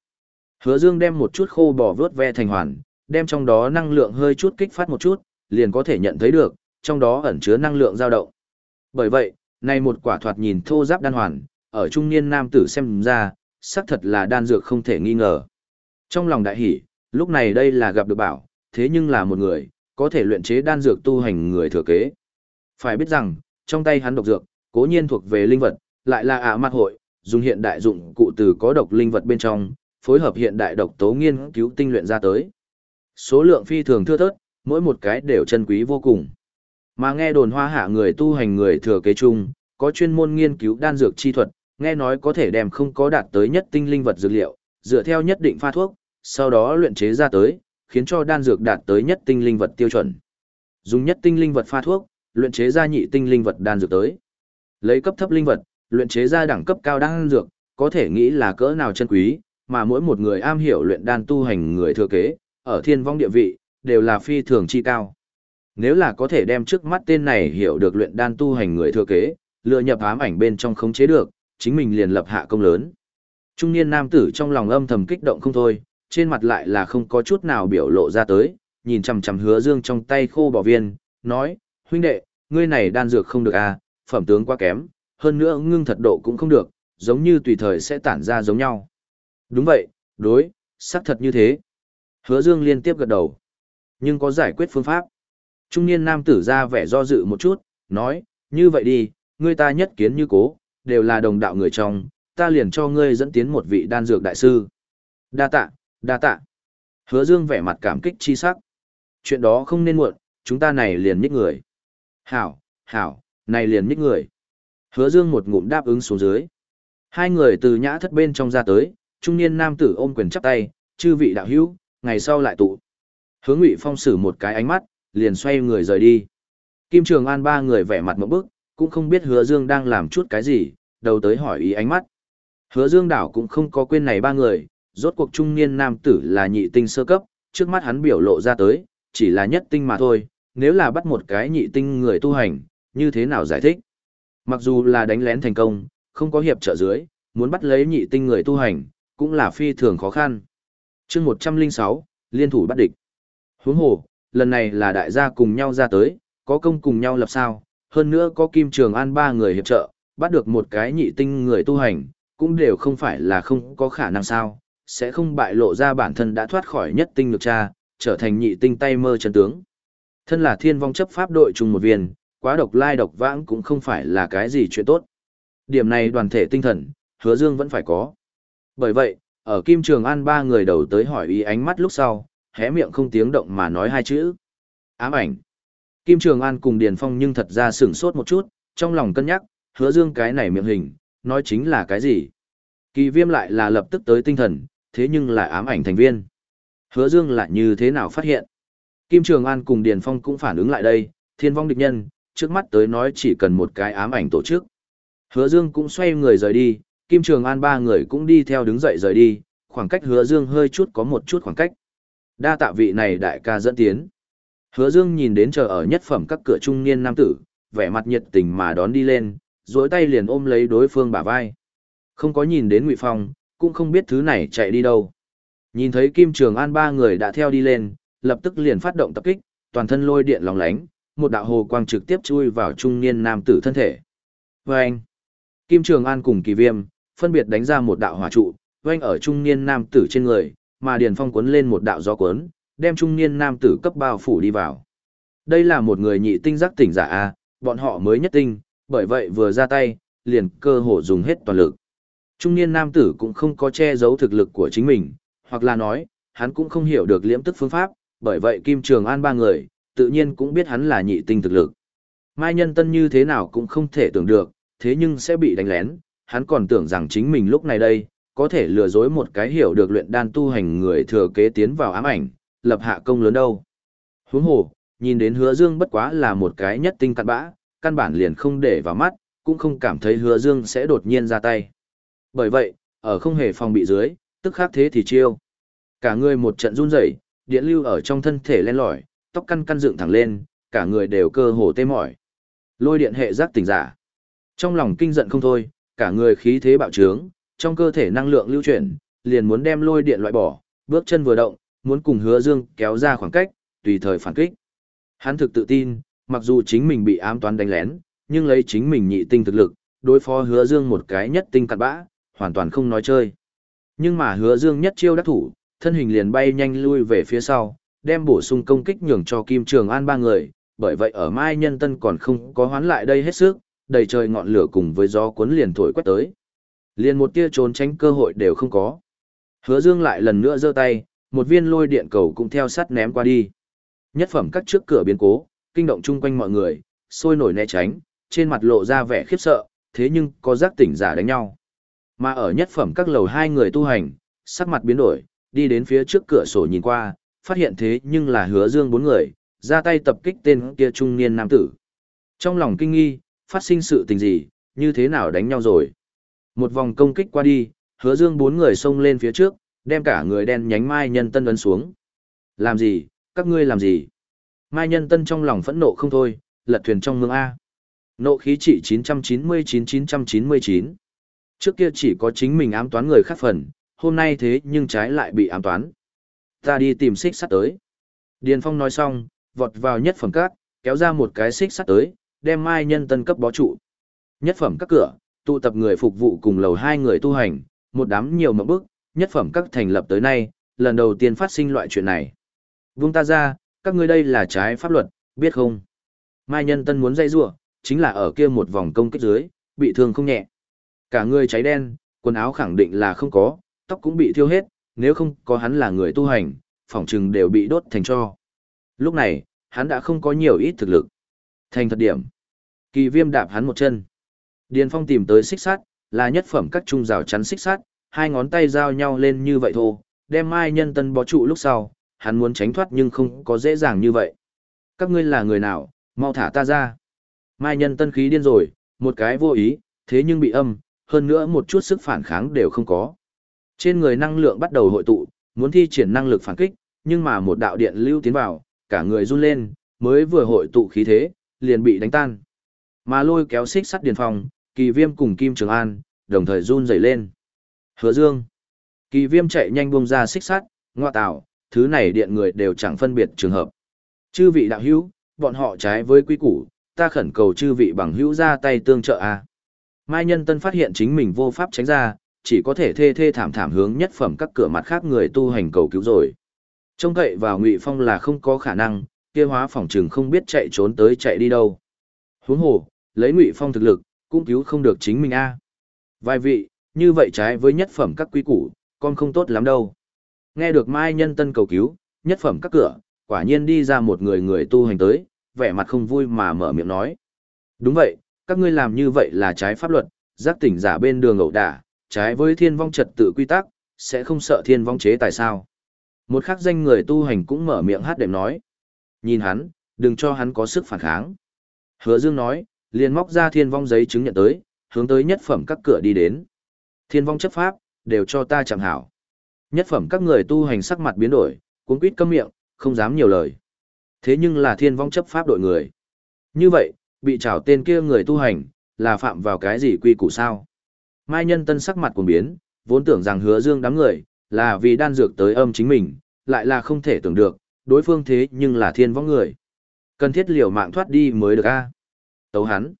Hứa Dương đem một chút khô bò vướt ve thành hoàn, đem trong đó năng lượng hơi chút kích phát một chút, liền có thể nhận thấy được, trong đó ẩn chứa năng lượng dao động. Bởi vậy, này một quả thoạt nhìn thô giáp đan hoàn, ở trung niên nam tử xem ra, xác thật là đan dược không thể nghi ngờ. Trong lòng đại hỉ, lúc này đây là gặp được bảo, thế nhưng là một người, có thể luyện chế đan dược tu hành người thừa kế. Phải biết rằng, trong tay hắn độc dược, cố nhiên thuộc về linh vật, lại là ả mặt hội, dùng hiện đại dụng cụ từ có độc linh vật bên trong, phối hợp hiện đại độc tố nghiên cứu tinh luyện ra tới. Số lượng phi thường thưa thớt, mỗi một cái đều chân quý vô cùng. Mà nghe đồn hoa hạ người tu hành người thừa kế chung, có chuyên môn nghiên cứu đan dược chi thuật, nghe nói có thể đem không có đạt tới nhất tinh linh vật dược liệu, dựa theo nhất định pha thuốc, sau đó luyện chế ra tới, khiến cho đan dược đạt tới nhất tinh linh vật tiêu chuẩn. Dùng nhất tinh linh vật pha thuốc, luyện chế ra nhị tinh linh vật đan dược tới. Lấy cấp thấp linh vật, luyện chế ra đẳng cấp cao đan dược, có thể nghĩ là cỡ nào chân quý, mà mỗi một người am hiểu luyện đan tu hành người thừa kế, ở thiên vong địa vị, đều là phi thường chi cao. Nếu là có thể đem trước mắt tên này hiểu được luyện đan tu hành người thừa kế, lựa nhập ám ảnh bên trong khống chế được, chính mình liền lập hạ công lớn. Trung niên nam tử trong lòng âm thầm kích động không thôi, trên mặt lại là không có chút nào biểu lộ ra tới, nhìn chằm chằm hứa dương trong tay khô bỏ viên, nói, huynh đệ, ngươi này đan dược không được à, phẩm tướng quá kém, hơn nữa ngưng thật độ cũng không được, giống như tùy thời sẽ tản ra giống nhau. Đúng vậy, đối, xác thật như thế. Hứa Dương liên tiếp gật đầu. Nhưng có giải quyết phương pháp. Trung niên nam tử ra vẻ do dự một chút, nói, như vậy đi, ngươi ta nhất kiến như cố, đều là đồng đạo người trong, ta liền cho ngươi dẫn tiến một vị đan dược đại sư. Đa tạ, đa tạ. Hứa Dương vẻ mặt cảm kích chi sắc. Chuyện đó không nên muộn, chúng ta này liền nhích người. Hảo, hảo, này liền nhích người. Hứa Dương một ngụm đáp ứng xuống dưới. Hai người từ nhã thất bên trong ra tới, trung niên nam tử ôm quyền chắp tay, chư vị đạo hữu, ngày sau lại tụ. Hướng Ngụy Phong sử một cái ánh mắt, liền xoay người rời đi. Kim Trường An ba người vẻ mặt một bức, cũng không biết Hứa Dương đang làm chút cái gì, đầu tới hỏi ý ánh mắt. Hứa Dương đảo cũng không có quên này ba người, rốt cuộc trung niên nam tử là nhị tinh sơ cấp, trước mắt hắn biểu lộ ra tới, chỉ là nhất tinh mà thôi, nếu là bắt một cái nhị tinh người tu hành, như thế nào giải thích? Mặc dù là đánh lén thành công, không có hiệp trợ dưới, muốn bắt lấy nhị tinh người tu hành, cũng là phi thường khó khăn chương 106, liên thủ bắt địch. Huống hồ, lần này là đại gia cùng nhau ra tới, có công cùng nhau lập sao, hơn nữa có Kim Trường An ba người hiệp trợ, bắt được một cái nhị tinh người tu hành, cũng đều không phải là không có khả năng sao, sẽ không bại lộ ra bản thân đã thoát khỏi nhất tinh lực cha, trở thành nhị tinh tay mơ chân tướng. Thân là thiên vong chấp pháp đội chung một viên, quá độc lai độc vãng cũng không phải là cái gì chuyện tốt. Điểm này đoàn thể tinh thần, hứa dương vẫn phải có. Bởi vậy, ở Kim Trường An ba người đầu tới hỏi ý ánh mắt lúc sau, hé miệng không tiếng động mà nói hai chữ. Ám ảnh. Kim Trường An cùng Điền Phong nhưng thật ra sửng sốt một chút, trong lòng cân nhắc, hứa dương cái này miệng hình, nói chính là cái gì. Kỳ viêm lại là lập tức tới tinh thần, thế nhưng lại ám ảnh thành viên. Hứa dương lại như thế nào phát hiện. Kim Trường An cùng Điền Phong cũng phản ứng lại đây, thiên vong địch nhân, trước mắt tới nói chỉ cần một cái ám ảnh tổ chức. Hứa Dương cũng xoay người rời đi, Kim Trường An ba người cũng đi theo đứng dậy rời đi, khoảng cách Hứa Dương hơi chút có một chút khoảng cách. Đa tạ vị này đại ca dẫn tiến. Hứa Dương nhìn đến chờ ở nhất phẩm các cửa trung niên nam tử, vẻ mặt nhiệt tình mà đón đi lên, duỗi tay liền ôm lấy đối phương bả vai. Không có nhìn đến Ngụy Phong, cũng không biết thứ này chạy đi đâu. Nhìn thấy Kim Trường An ba người đã theo đi lên, lập tức liền phát động tập kích, toàn thân lôi điện lóng lánh, một đạo hồ quang trực tiếp chui vào trung niên nam tử thân thể. Vâng! Kim Trường An cùng kỳ viêm, phân biệt đánh ra một đạo hỏa trụ, quanh ở trung niên nam tử trên người, mà Điền Phong cuốn lên một đạo gió cuốn, đem trung niên nam tử cấp bao phủ đi vào. Đây là một người nhị tinh giác tỉnh giả A, bọn họ mới nhất tinh, bởi vậy vừa ra tay, liền cơ hồ dùng hết toàn lực. Trung niên nam tử cũng không có che giấu thực lực của chính mình, hoặc là nói, hắn cũng không hiểu được liễm tức phương pháp, bởi vậy Kim Trường An ba người, tự nhiên cũng biết hắn là nhị tinh thực lực. Mai nhân tân như thế nào cũng không thể tưởng được, thế nhưng sẽ bị đánh lén, hắn còn tưởng rằng chính mình lúc này đây, có thể lừa dối một cái hiểu được luyện đan tu hành người thừa kế tiến vào ám ảnh, lập hạ công lớn đâu. Huống hồ, nhìn đến hứa dương bất quá là một cái nhất tinh cặn bã, căn bản liền không để vào mắt, cũng không cảm thấy hứa dương sẽ đột nhiên ra tay. Bởi vậy, ở không hề phòng bị dưới, tức khác thế thì chiêu. Cả người một trận run rẩy, điện lưu ở trong thân thể len lỏi, tóc căn căn dựng thẳng lên, cả người đều cơ hồ tê mỏi. Lôi điện hệ giác tỉnh giả. Trong lòng kinh giận không thôi, cả người khí thế bạo trướng, trong cơ thể năng lượng lưu chuyển, liền muốn đem lôi điện loại bỏ, bước chân vừa động, muốn cùng Hứa Dương kéo ra khoảng cách, tùy thời phản kích. Hắn thực tự tin, mặc dù chính mình bị ám toán đánh lén, nhưng lấy chính mình nhị tinh thực lực, đối phó Hứa Dương một cái nhất tinh cặn bã, hoàn toàn không nói chơi. Nhưng mà Hứa Dương nhất chiêu đắc thủ, thân hình liền bay nhanh lui về phía sau, đem bổ sung công kích nhường cho Kim Trường An ba người, bởi vậy ở Mai Nhân Tân còn không có hoán lại đây hết sức, đầy trời ngọn lửa cùng với gió cuốn liền thổi quét tới. Liền một tia trốn tránh cơ hội đều không có. Hứa Dương lại lần nữa giơ tay, một viên lôi điện cầu cũng theo sắt ném qua đi. Nhất phẩm cắt trước cửa biến cố, kinh động chung quanh mọi người, sôi nổi né tránh, trên mặt lộ ra vẻ khiếp sợ, thế nhưng có giác tỉnh giả đánh nhau. Mà ở nhất phẩm các lầu hai người tu hành, sắc mặt biến đổi, đi đến phía trước cửa sổ nhìn qua, phát hiện thế nhưng là hứa dương bốn người, ra tay tập kích tên kia trung niên nam tử. Trong lòng kinh nghi, phát sinh sự tình gì, như thế nào đánh nhau rồi. Một vòng công kích qua đi, hứa dương bốn người xông lên phía trước, đem cả người đen nhánh mai nhân tân ấn xuống. Làm gì, các ngươi làm gì? Mai nhân tân trong lòng phẫn nộ không thôi, lật thuyền trong mương A. Nộ khí trị 999-999. Trước kia chỉ có chính mình ám toán người khác phần, hôm nay thế nhưng trái lại bị ám toán. Ta đi tìm xích sắt tới. Điền Phong nói xong, vọt vào nhất phẩm cát, kéo ra một cái xích sắt tới, đem Mai Nhân Tân cấp bó trụ. Nhất phẩm các cửa, tụ tập người phục vụ cùng lầu hai người tu hành, một đám nhiều mộng bức, nhất phẩm các thành lập tới nay, lần đầu tiên phát sinh loại chuyện này. Vung ta ra, các ngươi đây là trái pháp luật, biết không? Mai Nhân Tân muốn dây rủa, chính là ở kia một vòng công kích dưới, bị thương không nhẹ. Cả người cháy đen, quần áo khẳng định là không có, tóc cũng bị thiêu hết, nếu không có hắn là người tu hành, phỏng chừng đều bị đốt thành cho. Lúc này, hắn đã không có nhiều ít thực lực. Thành thật điểm. Kỳ viêm đạp hắn một chân. Điền Phong tìm tới xích sắt, là nhất phẩm các trung rào chắn xích sắt, hai ngón tay giao nhau lên như vậy thôi, đem Mai Nhân Tân bó trụ lúc sau, hắn muốn tránh thoát nhưng không có dễ dàng như vậy. Các ngươi là người nào, mau thả ta ra. Mai Nhân Tân khí điên rồi, một cái vô ý, thế nhưng bị âm, hơn nữa một chút sức phản kháng đều không có. Trên người năng lượng bắt đầu hội tụ, muốn thi triển năng lực phản kích, nhưng mà một đạo điện lưu tiến vào, cả người run lên, mới vừa hội tụ khí thế, liền bị đánh tan. Mà lôi kéo xích sắt điền phòng kỳ viêm cùng Kim Trường An, đồng thời run rẩy lên. Hứa Dương. Kỳ viêm chạy nhanh buông ra xích sắt, ngoa tạo, thứ này điện người đều chẳng phân biệt trường hợp. Chư vị đạo hữu, bọn họ trái với quy củ, ta khẩn cầu chư vị bằng hữu ra tay tương trợ a. Mai Nhân Tân phát hiện chính mình vô pháp tránh ra, chỉ có thể thê thê thảm thảm hướng nhất phẩm các cửa mặt khác người tu hành cầu cứu rồi. Trông cậy vào Ngụy Phong là không có khả năng, kia hóa phỏng chừng không biết chạy trốn tới chạy đi đâu. Huống hồ, lấy Ngụy Phong thực lực, cũng cứu không được chính mình a. Vài vị, như vậy trái với nhất phẩm các quý củ, con không tốt lắm đâu. Nghe được Mai Nhân Tân cầu cứu, nhất phẩm các cửa, quả nhiên đi ra một người người tu hành tới, vẻ mặt không vui mà mở miệng nói. Đúng vậy, các ngươi làm như vậy là trái pháp luật, giác tỉnh giả bên đường ẩu đả, trái với thiên vong trật tự quy tắc, sẽ không sợ thiên vong chế tại sao. Một khắc danh người tu hành cũng mở miệng hát đệm nói. Nhìn hắn, đừng cho hắn có sức phản kháng. Hứa Dương nói, liền móc ra thiên vong giấy chứng nhận tới, hướng tới nhất phẩm các cửa đi đến. Thiên vong chấp pháp, đều cho ta chẳng hảo. Nhất phẩm các người tu hành sắc mặt biến đổi, cuốn quýt câm miệng, không dám nhiều lời. Thế nhưng là thiên vong chấp pháp đội người. Như vậy, bị trảo tên kia người tu hành, là phạm vào cái gì quy củ sao? Mai nhân tân sắc mặt cuồng biến, vốn tưởng rằng hứa dương đám người, là vì đan dược tới âm chính mình, lại là không thể tưởng được, đối phương thế nhưng là thiên võ người. Cần thiết liều mạng thoát đi mới được a. Tấu hắn.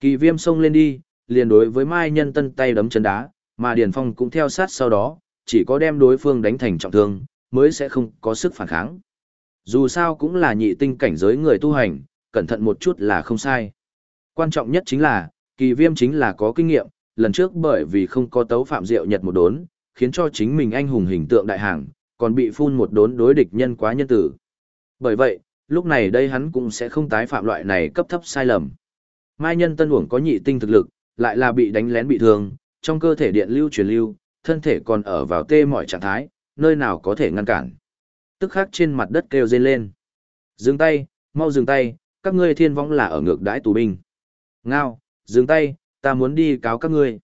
Kỳ viêm xông lên đi, liền đối với Mai nhân tân tay đấm chân đá, mà Điền Phong cũng theo sát sau đó, chỉ có đem đối phương đánh thành trọng thương, mới sẽ không có sức phản kháng. Dù sao cũng là nhị tinh cảnh giới người tu hành, cẩn thận một chút là không sai. Quan trọng nhất chính là, kỳ viêm chính là có kinh nghiệm, lần trước bởi vì không có tấu phạm diệu nhật một đốn, khiến cho chính mình anh hùng hình tượng đại hàng, còn bị phun một đốn đối địch nhân quá nhân tử. Bởi vậy, lúc này đây hắn cũng sẽ không tái phạm loại này cấp thấp sai lầm. Mai nhân tân uổng có nhị tinh thực lực, lại là bị đánh lén bị thương, trong cơ thể điện lưu truyền lưu, thân thể còn ở vào tê mọi trạng thái, nơi nào có thể ngăn cản. Tức khắc trên mặt đất kêu rên lên. Dừng tay, mau dừng tay, các ngươi thiên vong là ở ngược đãi tù binh. Ngao, dừng tay, ta muốn đi cáo các ngươi.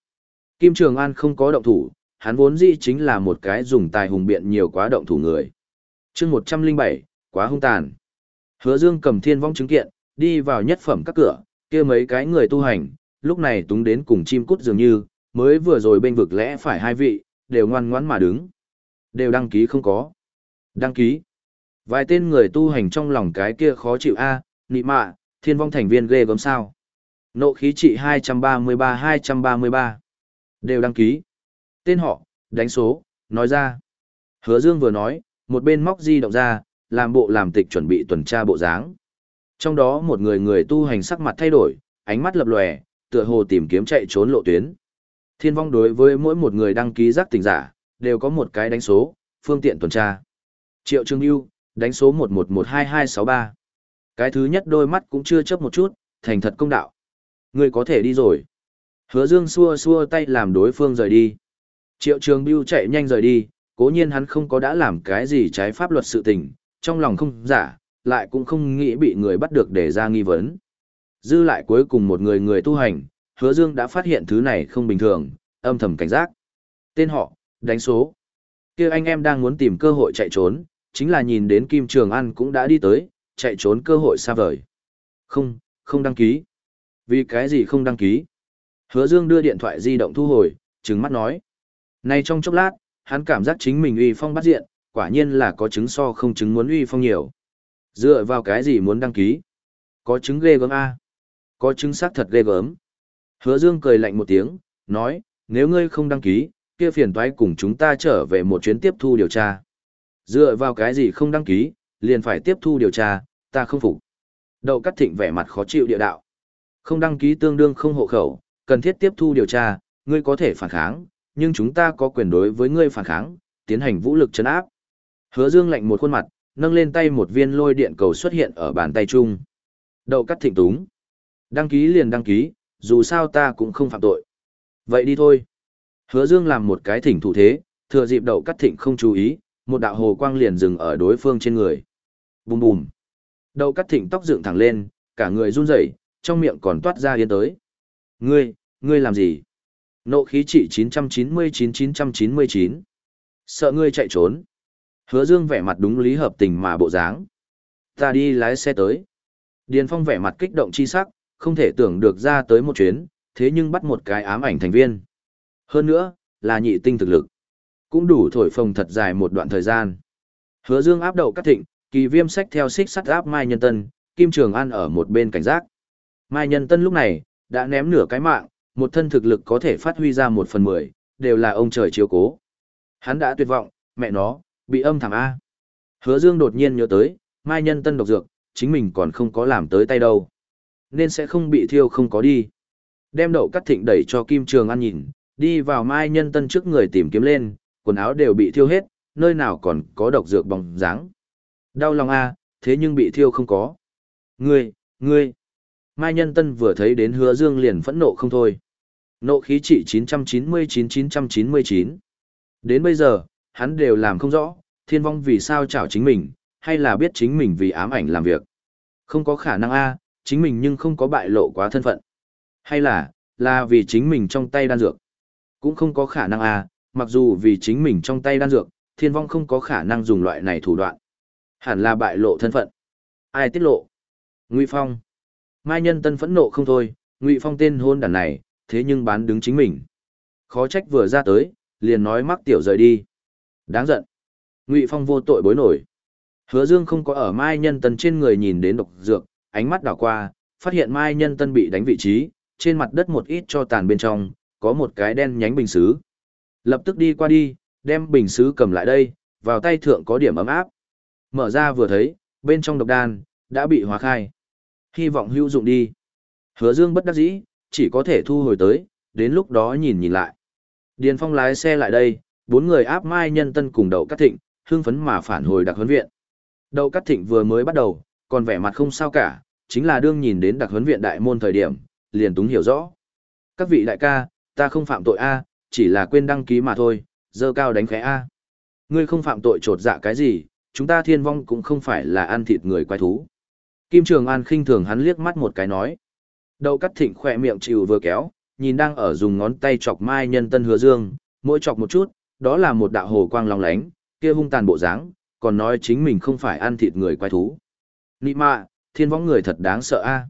Kim Trường An không có động thủ, hắn vốn dĩ chính là một cái dùng tài hùng biện nhiều quá động thủ người. chương 107, quá hung tàn. Hứa Dương cầm thiên vong chứng kiện, đi vào nhất phẩm các cửa, kia mấy cái người tu hành, lúc này túng đến cùng chim cút dường như, mới vừa rồi bên vực lẽ phải hai vị, đều ngoan ngoãn mà đứng. Đều đăng ký không có. Đăng ký. Vài tên người tu hành trong lòng cái kia khó chịu a, nị mạ, thiên vong thành viên ghê gớm sao. Nộ khí trị 233-233. Đều đăng ký. Tên họ, đánh số, nói ra. Hứa Dương vừa nói, một bên móc di động ra, làm bộ làm tịch chuẩn bị tuần tra bộ dáng. Trong đó một người người tu hành sắc mặt thay đổi, ánh mắt lập lòe, tựa hồ tìm kiếm chạy trốn lộ tuyến. Thiên vong đối với mỗi một người đăng ký giác tỉnh giả, đều có một cái đánh số, phương tiện tuần tra. Triệu Trương Yêu, đánh số 11122263. Cái thứ nhất đôi mắt cũng chưa chớp một chút, thành thật công đạo. người có thể đi rồi. Hứa Dương xua xua tay làm đối phương rời đi. Triệu Trường Bưu chạy nhanh rời đi, cố nhiên hắn không có đã làm cái gì trái pháp luật sự tình, trong lòng không giả, lại cũng không nghĩ bị người bắt được để ra nghi vấn. Dư lại cuối cùng một người người tu hành, Hứa Dương đã phát hiện thứ này không bình thường, âm thầm cảnh giác. Tên họ, đánh số. Kia anh em đang muốn tìm cơ hội chạy trốn, chính là nhìn đến Kim Trường An cũng đã đi tới, chạy trốn cơ hội xa vời. Không, không đăng ký. Vì cái gì không đăng ký? Hứa Dương đưa điện thoại di động thu hồi, trừng mắt nói. Này trong chốc lát, hắn cảm giác chính mình uy phong bắt diện, quả nhiên là có chứng so không chứng muốn uy phong nhiều. Dựa vào cái gì muốn đăng ký? Có chứng ghê gớm A. Có chứng xác thật ghê gớm. Hứa Dương cười lạnh một tiếng, nói, nếu ngươi không đăng ký, kia phiền toái cùng chúng ta trở về một chuyến tiếp thu điều tra. Dựa vào cái gì không đăng ký, liền phải tiếp thu điều tra, ta không phục. Đậu Cát Thịnh vẻ mặt khó chịu địa đạo. Không đăng ký tương đương không hộ khẩu, cần thiết tiếp thu điều tra, ngươi có thể phản kháng, nhưng chúng ta có quyền đối với ngươi phản kháng, tiến hành vũ lực chấn áp. Hứa Dương lạnh một khuôn mặt, nâng lên tay một viên lôi điện cầu xuất hiện ở bàn tay chung. Đậu cắt Thịnh túng. Đăng ký liền đăng ký, dù sao ta cũng không phạm tội. Vậy đi thôi. Hứa Dương làm một cái thỉnh thủ thế, thừa dịp Đậu cắt Thịnh không chú ý, một đạo hồ quang liền dừng ở đối phương trên người. Bùm bùm. Đậu cắt Thịnh tóc dựng thẳng lên, cả người run rẩy, trong miệng còn toát ra yên tới. Ngươi, ngươi làm gì? Nộ khí trị 999-999. Sợ ngươi chạy trốn. Hứa Dương vẻ mặt đúng lý hợp tình mà bộ dáng. Ta đi lái xe tới. Điền Phong vẻ mặt kích động chi sắc, không thể tưởng được ra tới một chuyến, thế nhưng bắt một cái ám ảnh thành viên. Hơn nữa, là nhị tinh thực lực. Cũng đủ thổi phồng thật dài một đoạn thời gian. Hứa Dương áp đầu cắt thịnh, kỳ viêm sách theo xích sắt áp Mai Nhân Tân, Kim Trường An ở một bên cảnh giác. Mai Nhân Tân lúc này, đã ném nửa cái mạng, một thân thực lực có thể phát huy ra một phần mười, đều là ông trời chiếu cố. Hắn đã tuyệt vọng, mẹ nó, bị âm thảm A. Hứa Dương đột nhiên nhớ tới, Mai Nhân Tân độc dược, chính mình còn không có làm tới tay đâu. Nên sẽ không bị thiêu không có đi. Đem đậu cắt thịnh đẩy cho Kim Trường ăn nhìn, đi vào Mai Nhân Tân trước người tìm kiếm lên, quần áo đều bị thiêu hết, nơi nào còn có độc dược bóng dáng. Đau lòng A, thế nhưng bị thiêu không có. Ngươi, ngươi. Mai Nhân Tân vừa thấy đến hứa dương liền phẫn nộ không thôi. Nộ khí trị 999-999. Đến bây giờ, hắn đều làm không rõ, thiên vong vì sao chảo chính mình, hay là biết chính mình vì ám ảnh làm việc. Không có khả năng A, chính mình nhưng không có bại lộ quá thân phận. Hay là, là vì chính mình trong tay đan dược. Cũng không có khả năng A, mặc dù vì chính mình trong tay đan dược, thiên vong không có khả năng dùng loại này thủ đoạn. Hẳn là bại lộ thân phận. Ai tiết lộ? Ngụy Phong. Mai Nhân Tân phẫn nộ không thôi, Ngụy Phong tên hôn đàn này, thế nhưng bán đứng chính mình. Khó trách vừa ra tới, liền nói mắc tiểu rời đi. Đáng giận. Ngụy Phong vô tội bối nổi. Hứa Dương không có ở Mai Nhân Tân trên người nhìn đến độc dược, ánh mắt đảo qua, phát hiện Mai Nhân Tân bị đánh vị trí, trên mặt đất một ít cho tàn bên trong, có một cái đen nhánh bình sứ. Lập tức đi qua đi, đem bình sứ cầm lại đây, vào tay thượng có điểm ấm áp. Mở ra vừa thấy, bên trong độc đan, đã bị hóa khai. Hy vọng hữu dụng đi. Hứa Dương bất đắc dĩ, chỉ có thể thu hồi tới, đến lúc đó nhìn nhìn lại. Điền Phong lái xe lại đây, bốn người áp Mai Nhân Tân cùng Đậu cắt Thịnh, hưng phấn mà phản hồi đặc huấn viện. Đậu cắt Thịnh vừa mới bắt đầu, còn vẻ mặt không sao cả, chính là đương nhìn đến đặc huấn viện đại môn thời điểm, liền túng hiểu rõ. Các vị đại ca, ta không phạm tội A, chỉ là quên đăng ký mà thôi, dơ cao đánh khẽ A. Ngươi không phạm tội trột dạ cái gì, chúng ta thiên vong cũng không phải là ăn thịt người quái thú. Kim Trường An khinh thường hắn liếc mắt một cái nói. Đậu cắt thịnh khỏe miệng chịu vừa kéo, nhìn đang ở dùng ngón tay chọc mai nhân tân hứa dương, mỗi chọc một chút, đó là một đạo hồ quang long lánh, kia hung tàn bộ dáng, còn nói chính mình không phải ăn thịt người quái thú. Nị mạ, thiên võng người thật đáng sợ a.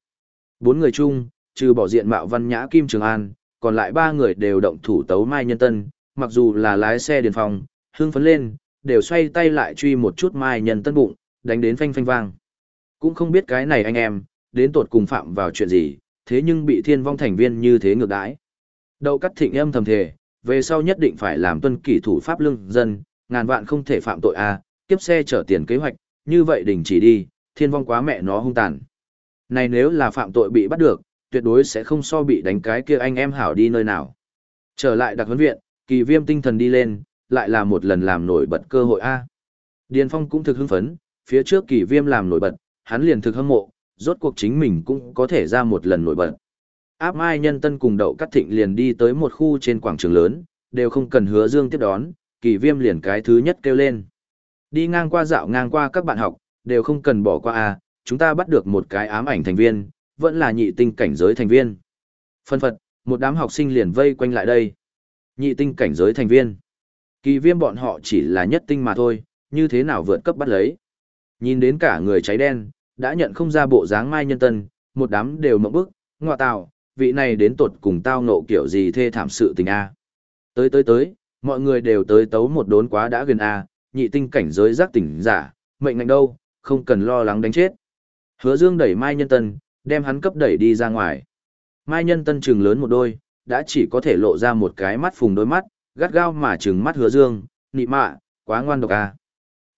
Bốn người chung, trừ bỏ diện mạo văn nhã Kim Trường An, còn lại ba người đều động thủ tấu mai nhân tân, mặc dù là lái xe điền phòng, hưng phấn lên, đều xoay tay lại truy một chút mai nhân tân bụng, đánh đến phanh phanh vang. Cũng không biết cái này anh em, đến tột cùng phạm vào chuyện gì, thế nhưng bị thiên vong thành viên như thế ngược đãi. Đậu cắt thịnh âm thầm thề, về sau nhất định phải làm tuân kỷ thủ pháp lương dân, ngàn vạn không thể phạm tội a, kiếp xe chở tiền kế hoạch, như vậy đình chỉ đi, thiên vong quá mẹ nó hung tàn. Này nếu là phạm tội bị bắt được, tuyệt đối sẽ không so bị đánh cái kia anh em hảo đi nơi nào. Trở lại đặc huấn viện, kỳ viêm tinh thần đi lên, lại là một lần làm nổi bật cơ hội A. Điền Phong cũng thực hưng phấn, phía trước kỳ viêm làm nổi bật, hắn liền thực hâm mộ, rốt cuộc chính mình cũng có thể ra một lần nổi bật. Áp Mai Nhân Tân cùng Đậu Cắt Thịnh liền đi tới một khu trên quảng trường lớn, đều không cần hứa dương tiếp đón, kỳ viêm liền cái thứ nhất kêu lên. Đi ngang qua dạo ngang qua các bạn học, đều không cần bỏ qua a chúng ta bắt được một cái ám ảnh thành viên, vẫn là nhị tinh cảnh giới thành viên. Phân phật, một đám học sinh liền vây quanh lại đây. Nhị tinh cảnh giới thành viên. Kỳ viêm bọn họ chỉ là nhất tinh mà thôi, như thế nào vượt cấp bắt lấy. Nhìn đến cả người cháy đen, đã nhận không ra bộ dáng mai nhân tân, một đám đều mộng bức, ngọa Tạo, vị này đến tột cùng tao nộ kiểu gì thê thảm sự tình a. Tới tới tới, mọi người đều tới tấu một đốn quá đã gần a, nhị tinh cảnh giới giác tỉnh giả, mệnh ngạnh đâu, không cần lo lắng đánh chết. Hứa Dương đẩy Mai Nhân Tân, đem hắn cấp đẩy đi ra ngoài. Mai nhân tân trừng lớn một đôi, đã chỉ có thể lộ ra một cái mắt phùng đôi mắt, gắt gao mà trừng mắt hứa dương, nị mạ, quá ngoan độc à.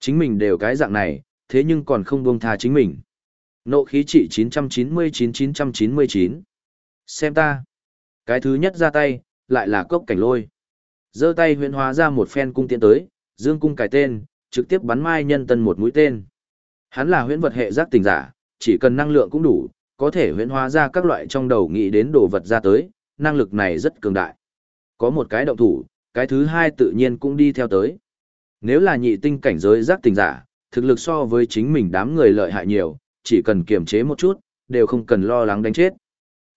Chính mình đều cái dạng này, thế nhưng còn không buông tha chính mình. Nộ khí trị 999-999. Xem ta. Cái thứ nhất ra tay, lại là cốc cảnh lôi. giơ tay huyễn hóa ra một phen cung tiến tới, dương cung cải tên, trực tiếp bắn mai nhân tân một mũi tên. Hắn là huyễn vật hệ giác tình giả, chỉ cần năng lượng cũng đủ, có thể huyễn hóa ra các loại trong đầu nghĩ đến đồ vật ra tới, năng lực này rất cường đại. Có một cái động thủ, cái thứ hai tự nhiên cũng đi theo tới. Nếu là nhị tinh cảnh giới giác tình giả, thực lực so với chính mình đám người lợi hại nhiều, chỉ cần kiềm chế một chút, đều không cần lo lắng đánh chết.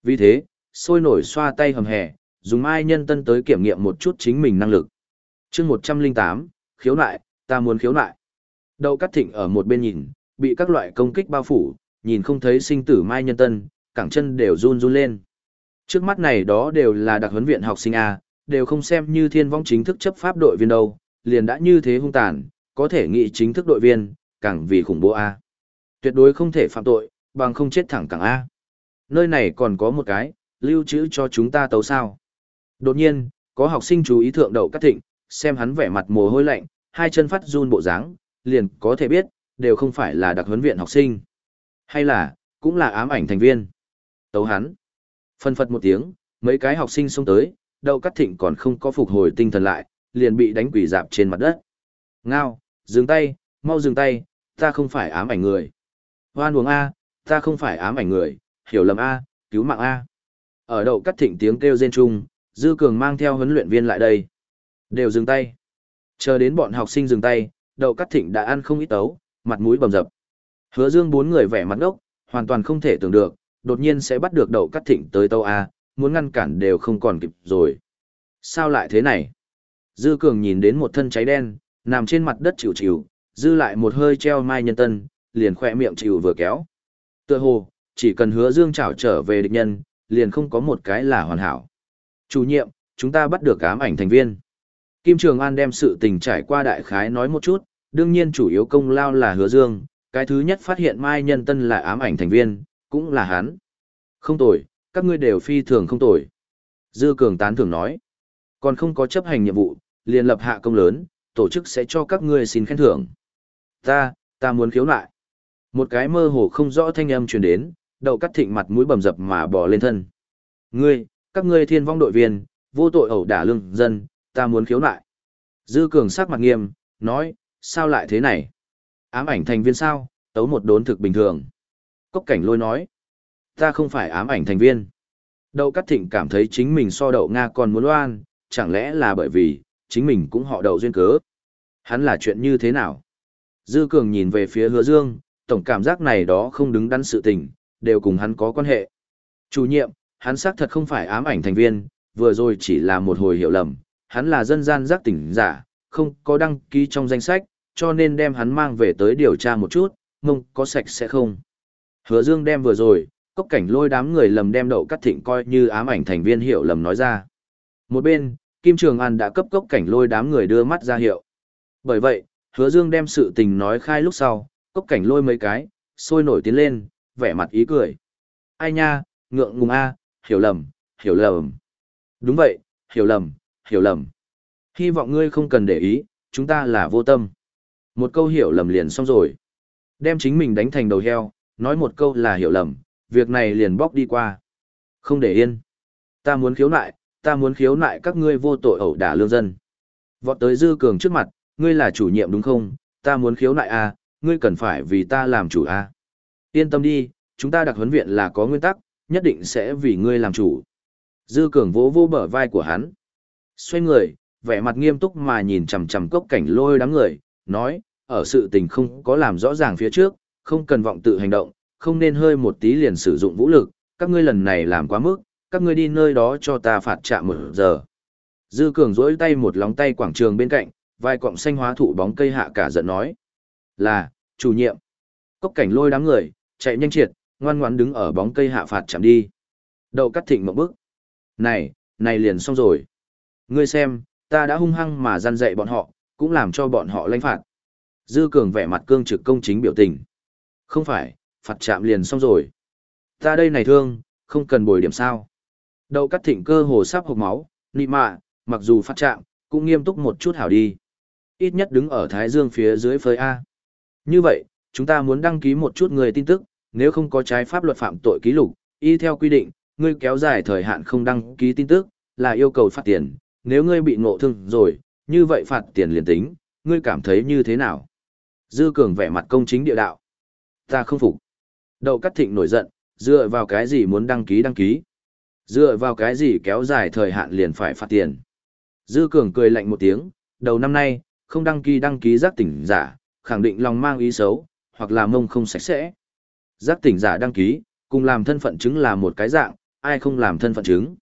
Vì thế, sôi nổi xoa tay hầm hè, dùng mai nhân tân tới kiểm nghiệm một chút chính mình năng lực. chương 108, khiếu nại, ta muốn khiếu nại. Đậu cắt thịnh ở một bên nhìn, bị các loại công kích bao phủ, nhìn không thấy sinh tử mai nhân tân, cẳng chân đều run run lên. Trước mắt này đó đều là đặc huấn viện học sinh A, đều không xem như thiên vong chính thức chấp pháp đội viên đâu, liền đã như thế hung tàn, có thể nghĩ chính thức đội viên, càng vì khủng bố A. Tuyệt đối không thể phạm tội, bằng không chết thẳng cẳng A. Nơi này còn có một cái, lưu trữ cho chúng ta tấu sao. Đột nhiên, có học sinh chú ý thượng đậu cắt thịnh, xem hắn vẻ mặt mồ hôi lạnh, hai chân phát run bộ dáng, liền có thể biết, đều không phải là đặc huấn viện học sinh. Hay là, cũng là ám ảnh thành viên. Tấu hắn. Phân phật một tiếng, mấy cái học sinh xông tới, đậu cắt thịnh còn không có phục hồi tinh thần lại, liền bị đánh quỷ dạp trên mặt đất. Ngao, dừng tay, mau dừng tay, ta không phải ám ảnh người. Hoan uống A, ta không phải ám ảnh người, hiểu lầm A, cứu mạng A. Ở đậu cắt thịnh tiếng kêu rên trung, Dư Cường mang theo huấn luyện viên lại đây. Đều dừng tay. Chờ đến bọn học sinh dừng tay, đậu cắt thịnh đã ăn không ít tấu, mặt mũi bầm dập. Hứa Dương bốn người vẻ mặt ngốc, hoàn toàn không thể tưởng được, đột nhiên sẽ bắt được đậu cắt thịnh tới tâu A, muốn ngăn cản đều không còn kịp rồi. Sao lại thế này? Dư Cường nhìn đến một thân cháy đen, nằm trên mặt đất chịu chịu, dư lại một hơi treo mai nhân tân, liền khỏe miệng chịu vừa kéo. Tựa hồ, chỉ cần hứa Dương trảo trở về địch nhân, liền không có một cái là hoàn hảo. Chủ nhiệm, chúng ta bắt được ám ảnh thành viên. Kim Trường An đem sự tình trải qua đại khái nói một chút, đương nhiên chủ yếu công lao là hứa dương, cái thứ nhất phát hiện Mai Nhân Tân là ám ảnh thành viên, cũng là hắn. Không tồi, các ngươi đều phi thường không tồi. Dư Cường tán thường nói, còn không có chấp hành nhiệm vụ, liền lập hạ công lớn, tổ chức sẽ cho các ngươi xin khen thưởng. Ta, ta muốn khiếu nại. Một cái mơ hồ không rõ thanh âm truyền đến, đậu cắt thịnh mặt mũi bầm dập mà bò lên thân. Ngươi, các ngươi thiên vong đội viên, vô tội ẩu đả lương dân, ta muốn khiếu nại. Dư cường sắc mặt nghiêm, nói, sao lại thế này? Ám ảnh thành viên sao, tấu một đốn thực bình thường. Cốc cảnh lôi nói, ta không phải ám ảnh thành viên. Đậu Cát Thịnh cảm thấy chính mình so đậu Nga còn muốn oan, chẳng lẽ là bởi vì, chính mình cũng họ đậu duyên cớ. Hắn là chuyện như thế nào? Dư Cường nhìn về phía hứa dương, tổng cảm giác này đó không đứng đắn sự tình, đều cùng hắn có quan hệ. Chủ nhiệm, hắn xác thật không phải ám ảnh thành viên, vừa rồi chỉ là một hồi hiểu lầm, hắn là dân gian giác tỉnh giả, không có đăng ký trong danh sách, cho nên đem hắn mang về tới điều tra một chút, mông có sạch sẽ không. Hứa Dương đem vừa rồi, cốc cảnh lôi đám người lầm đem đậu cắt thịnh coi như ám ảnh thành viên hiểu lầm nói ra. Một bên, Kim Trường An đã cấp cốc cảnh lôi đám người đưa mắt ra hiệu. Bởi vậy, Hứa Dương đem sự tình nói khai lúc sau, cốc cảnh lôi mấy cái, sôi nổi tiến lên, vẻ mặt ý cười. Ai nha, ngượng ngùng a, hiểu lầm, hiểu lầm. Đúng vậy, hiểu lầm, hiểu lầm. Hy vọng ngươi không cần để ý, chúng ta là vô tâm. Một câu hiểu lầm liền xong rồi. Đem chính mình đánh thành đầu heo, nói một câu là hiểu lầm, việc này liền bóc đi qua. Không để yên. Ta muốn khiếu nại, ta muốn khiếu nại các ngươi vô tội ẩu đả lương dân. Vọt tới dư cường trước mặt, ngươi là chủ nhiệm đúng không? Ta muốn khiếu nại à, ngươi cần phải vì ta làm chủ à. Yên tâm đi, chúng ta đặc huấn viện là có nguyên tắc, nhất định sẽ vì ngươi làm chủ. Dư cường vỗ vô bờ vai của hắn. Xoay người, vẻ mặt nghiêm túc mà nhìn chằm chằm cốc cảnh lôi đám người, nói, ở sự tình không có làm rõ ràng phía trước, không cần vọng tự hành động, không nên hơi một tí liền sử dụng vũ lực, các ngươi lần này làm quá mức, các ngươi đi nơi đó cho ta phạt chạm một giờ. Dư cường dỗi tay một lóng tay quảng trường bên cạnh, vai cọng xanh hóa thụ bóng cây hạ cả giận nói. Là, chủ nhiệm. Cốc cảnh lôi đám người, chạy nhanh triệt, ngoan ngoãn đứng ở bóng cây hạ phạt chạm đi. Đậu cắt thịnh một bước. Này, này liền xong rồi. Ngươi xem, ta đã hung hăng mà gian dạy bọn họ, cũng làm cho bọn họ lãnh phạt. Dư cường vẻ mặt cương trực công chính biểu tình. Không phải, phạt chạm liền xong rồi. Ta đây này thương, không cần bồi điểm sao. Đậu cắt thịnh cơ hồ sắp hộp máu, nị mạ, mặc dù phát chạm, cũng nghiêm túc một chút hảo đi. Ít nhất đứng ở Thái Dương phía dưới phơi A. Như vậy, chúng ta muốn đăng ký một chút người tin tức, nếu không có trái pháp luật phạm tội ký lục, y theo quy định, ngươi kéo dài thời hạn không đăng ký tin tức, là yêu cầu phạt tiền, nếu ngươi bị ngộ thương rồi, như vậy phạt tiền liền tính, ngươi cảm thấy như thế nào? Dư Cường vẻ mặt công chính địa đạo. Ta không phục. Đậu Cát Thịnh nổi giận, dựa vào cái gì muốn đăng ký đăng ký? Dựa vào cái gì kéo dài thời hạn liền phải phạt tiền? Dư Cường cười lạnh một tiếng, đầu năm nay, không đăng ký đăng ký giác tỉnh giả, khẳng định lòng mang ý xấu, hoặc là mông không sạch sẽ. Giác tỉnh giả đăng ký, cùng làm thân phận chứng là một cái dạng, ai không làm thân phận chứng.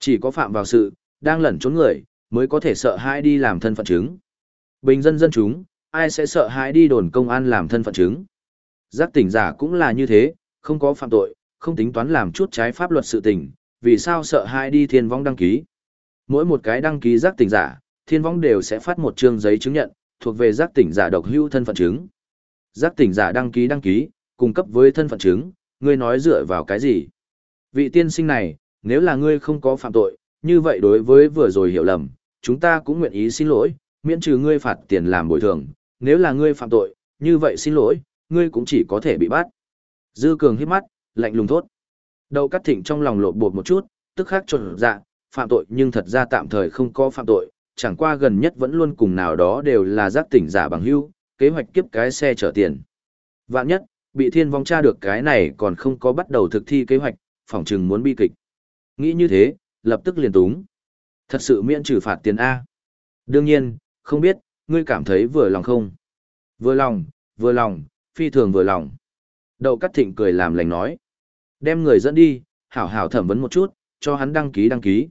Chỉ có phạm vào sự, đang lẩn trốn người, mới có thể sợ hãi đi làm thân phận chứng. Bình dân dân chúng, ai sẽ sợ hãi đi đồn công an làm thân phận chứng. Giác tỉnh giả cũng là như thế, không có phạm tội, không tính toán làm chút trái pháp luật sự tình, vì sao sợ hãi đi thiên vong đăng ký. Mỗi một cái đăng ký giác tỉnh giả, thiên vong đều sẽ phát một chương giấy chứng nhận, thuộc về giác tỉnh giả độc hữu thân phận chứng. Giác tỉnh giả đăng ký đăng ký, cung cấp với thân phận chứng, ngươi nói dựa vào cái gì? Vị tiên sinh này, nếu là ngươi không có phạm tội, như vậy đối với vừa rồi hiểu lầm, chúng ta cũng nguyện ý xin lỗi, miễn trừ ngươi phạt tiền làm bồi thường, nếu là ngươi phạm tội, như vậy xin lỗi, ngươi cũng chỉ có thể bị bắt. Dư Cường hít mắt, lạnh lùng thốt. Đầu cắt thịnh trong lòng lộn bột một chút, tức khắc trộn dạ, phạm tội nhưng thật ra tạm thời không có phạm tội, chẳng qua gần nhất vẫn luôn cùng nào đó đều là giác tỉnh giả bằng hưu, kế hoạch kiếp cái xe chở tiền. Vạn nhất, bị thiên vong tra được cái này còn không có bắt đầu thực thi kế hoạch, phỏng chừng muốn bi kịch. Nghĩ như thế, lập tức liền túng. Thật sự miễn trừ phạt tiền A. Đương nhiên, không biết, ngươi cảm thấy vừa lòng không? Vừa lòng, vừa lòng, phi thường vừa lòng. Đậu Cát Thịnh cười làm lành nói. Đem người dẫn đi, hảo hảo thẩm vấn một chút, cho hắn đăng ký đăng ký.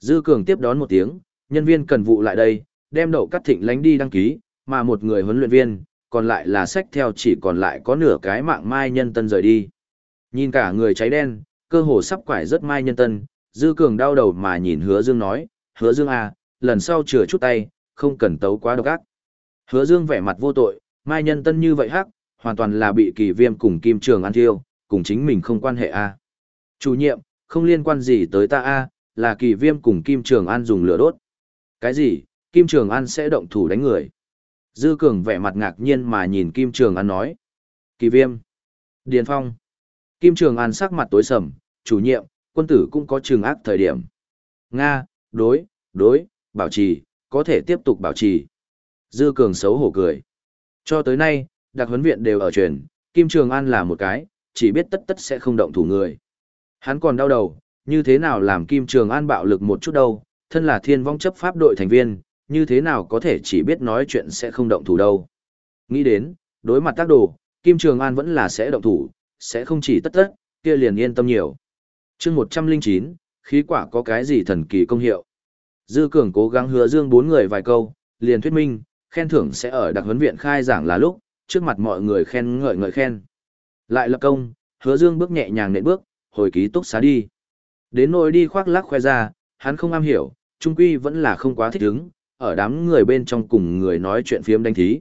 Dư Cường tiếp đón một tiếng, nhân viên cần vụ lại đây, đem Đậu cắt Thịnh lánh đi đăng ký, mà một người huấn luyện viên, còn lại là sách theo chỉ còn lại có nửa cái mạng mai nhân tân rời đi. Nhìn cả người cháy đen, cơ hồ sắp quải rất mai nhân tân, Dư Cường đau đầu mà nhìn Hứa Dương nói, Hứa Dương à, lần sau chừa chút tay, không cần tấu quá độc ác. Hứa Dương vẻ mặt vô tội, mai nhân tân như vậy hắc, hoàn toàn là bị kỳ viêm cùng kim trường ăn thiêu, cùng chính mình không quan hệ a. À. Chủ nhiệm, không liên quan gì tới ta a, là kỳ viêm cùng kim trường an dùng lửa đốt. Cái gì, kim trường an sẽ động thủ đánh người? Dư Cường vẻ mặt ngạc nhiên mà nhìn Kim Trường An nói. Kỳ viêm. Điền Phong. Kim Trường An sắc mặt tối sầm, chủ nhiệm, quân tử cũng có trường ác thời điểm. Nga, đối, đối, bảo trì, có thể tiếp tục bảo trì. Dư Cường xấu hổ cười. Cho tới nay, đặc huấn viện đều ở truyền, Kim Trường An là một cái, chỉ biết tất tất sẽ không động thủ người. Hắn còn đau đầu, như thế nào làm Kim Trường An bạo lực một chút đâu, thân là thiên vong chấp pháp đội thành viên, như thế nào có thể chỉ biết nói chuyện sẽ không động thủ đâu. Nghĩ đến, đối mặt tác đồ, Kim Trường An vẫn là sẽ động thủ, sẽ không chỉ tất tất, kia liền yên tâm nhiều. chương 109, khí quả có cái gì thần kỳ công hiệu. Dư Cường cố gắng hứa dương bốn người vài câu, liền thuyết minh, khen thưởng sẽ ở đặc huấn viện khai giảng là lúc, trước mặt mọi người khen ngợi ngợi khen. Lại lập công, hứa dương bước nhẹ nhàng nện bước, hồi ký túc xá đi. Đến nỗi đi khoác lác khoe ra, hắn không am hiểu, trung quy vẫn là không quá thích ứng, ở đám người bên trong cùng người nói chuyện phiếm đánh thí.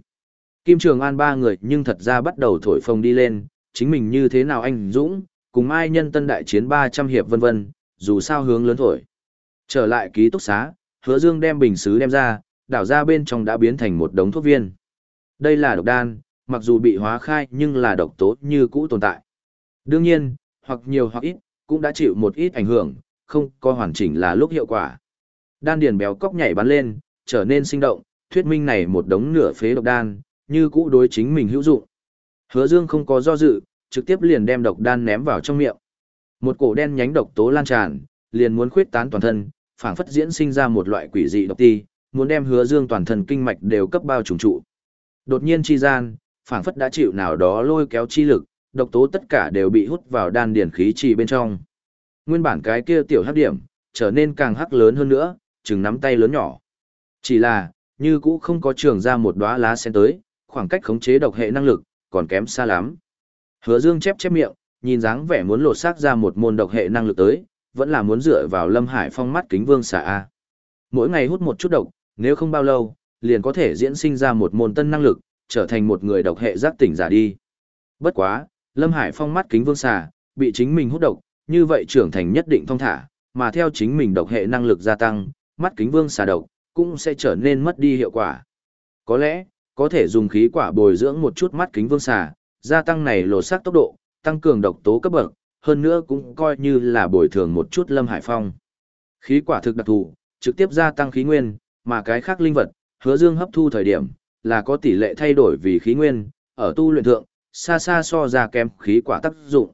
Kim Trường An ba người nhưng thật ra bắt đầu thổi phồng đi lên, chính mình như thế nào anh Dũng, cùng ai nhân tân đại chiến 300 hiệp vân vân, dù sao hướng lớn thổi. Trở lại ký túc xá, hứa dương đem bình xứ đem ra, đảo ra bên trong đã biến thành một đống thuốc viên. Đây là độc đan, mặc dù bị hóa khai nhưng là độc tố như cũ tồn tại. Đương nhiên, hoặc nhiều hoặc ít, cũng đã chịu một ít ảnh hưởng, không có hoàn chỉnh là lúc hiệu quả. Đan điền béo cóc nhảy bắn lên, trở nên sinh động, thuyết minh này một đống nửa phế độc đan, như cũ đối chính mình hữu dụng. Hứa Dương không có do dự, trực tiếp liền đem độc đan ném vào trong miệng. Một cổ đen nhánh độc tố lan tràn, liền muốn khuyết tán toàn thân, phảng phất diễn sinh ra một loại quỷ dị độc ti, muốn đem Hứa Dương toàn thân kinh mạch đều cấp bao trùng trụ. Đột nhiên chi gian, phảng phất đã chịu nào đó lôi kéo chi lực, độc tố tất cả đều bị hút vào đan điển khí trì bên trong. Nguyên bản cái kia tiểu hắc điểm, trở nên càng hắc lớn hơn nữa, chừng nắm tay lớn nhỏ. Chỉ là, như cũ không có trường ra một đóa lá sen tới, khoảng cách khống chế độc hệ năng lực, còn kém xa lắm. Hứa Dương chép chép miệng, nhìn dáng vẻ muốn lột xác ra một môn độc hệ năng lực tới, vẫn là muốn dựa vào Lâm Hải Phong mắt kính vương xà A. Mỗi ngày hút một chút độc, nếu không bao lâu, liền có thể diễn sinh ra một môn tân năng lực, trở thành một người độc hệ giác tỉnh giả đi. Bất quá, Lâm Hải Phong mắt kính vương xà, bị chính mình hút độc, như vậy trưởng thành nhất định thông thả, mà theo chính mình độc hệ năng lực gia tăng, mắt kính vương xà độc, cũng sẽ trở nên mất đi hiệu quả. Có lẽ, có thể dùng khí quả bồi dưỡng một chút mắt kính vương xà, gia tăng này lột xác tốc độ, tăng cường độc tố cấp bậc, hơn nữa cũng coi như là bồi thường một chút lâm hải phong. Khí quả thực đặc thù, trực tiếp gia tăng khí nguyên, mà cái khác linh vật, hứa dương hấp thu thời điểm, là có tỷ lệ thay đổi vì khí nguyên, ở tu luyện thượng, xa xa so ra kém khí quả tác dụng.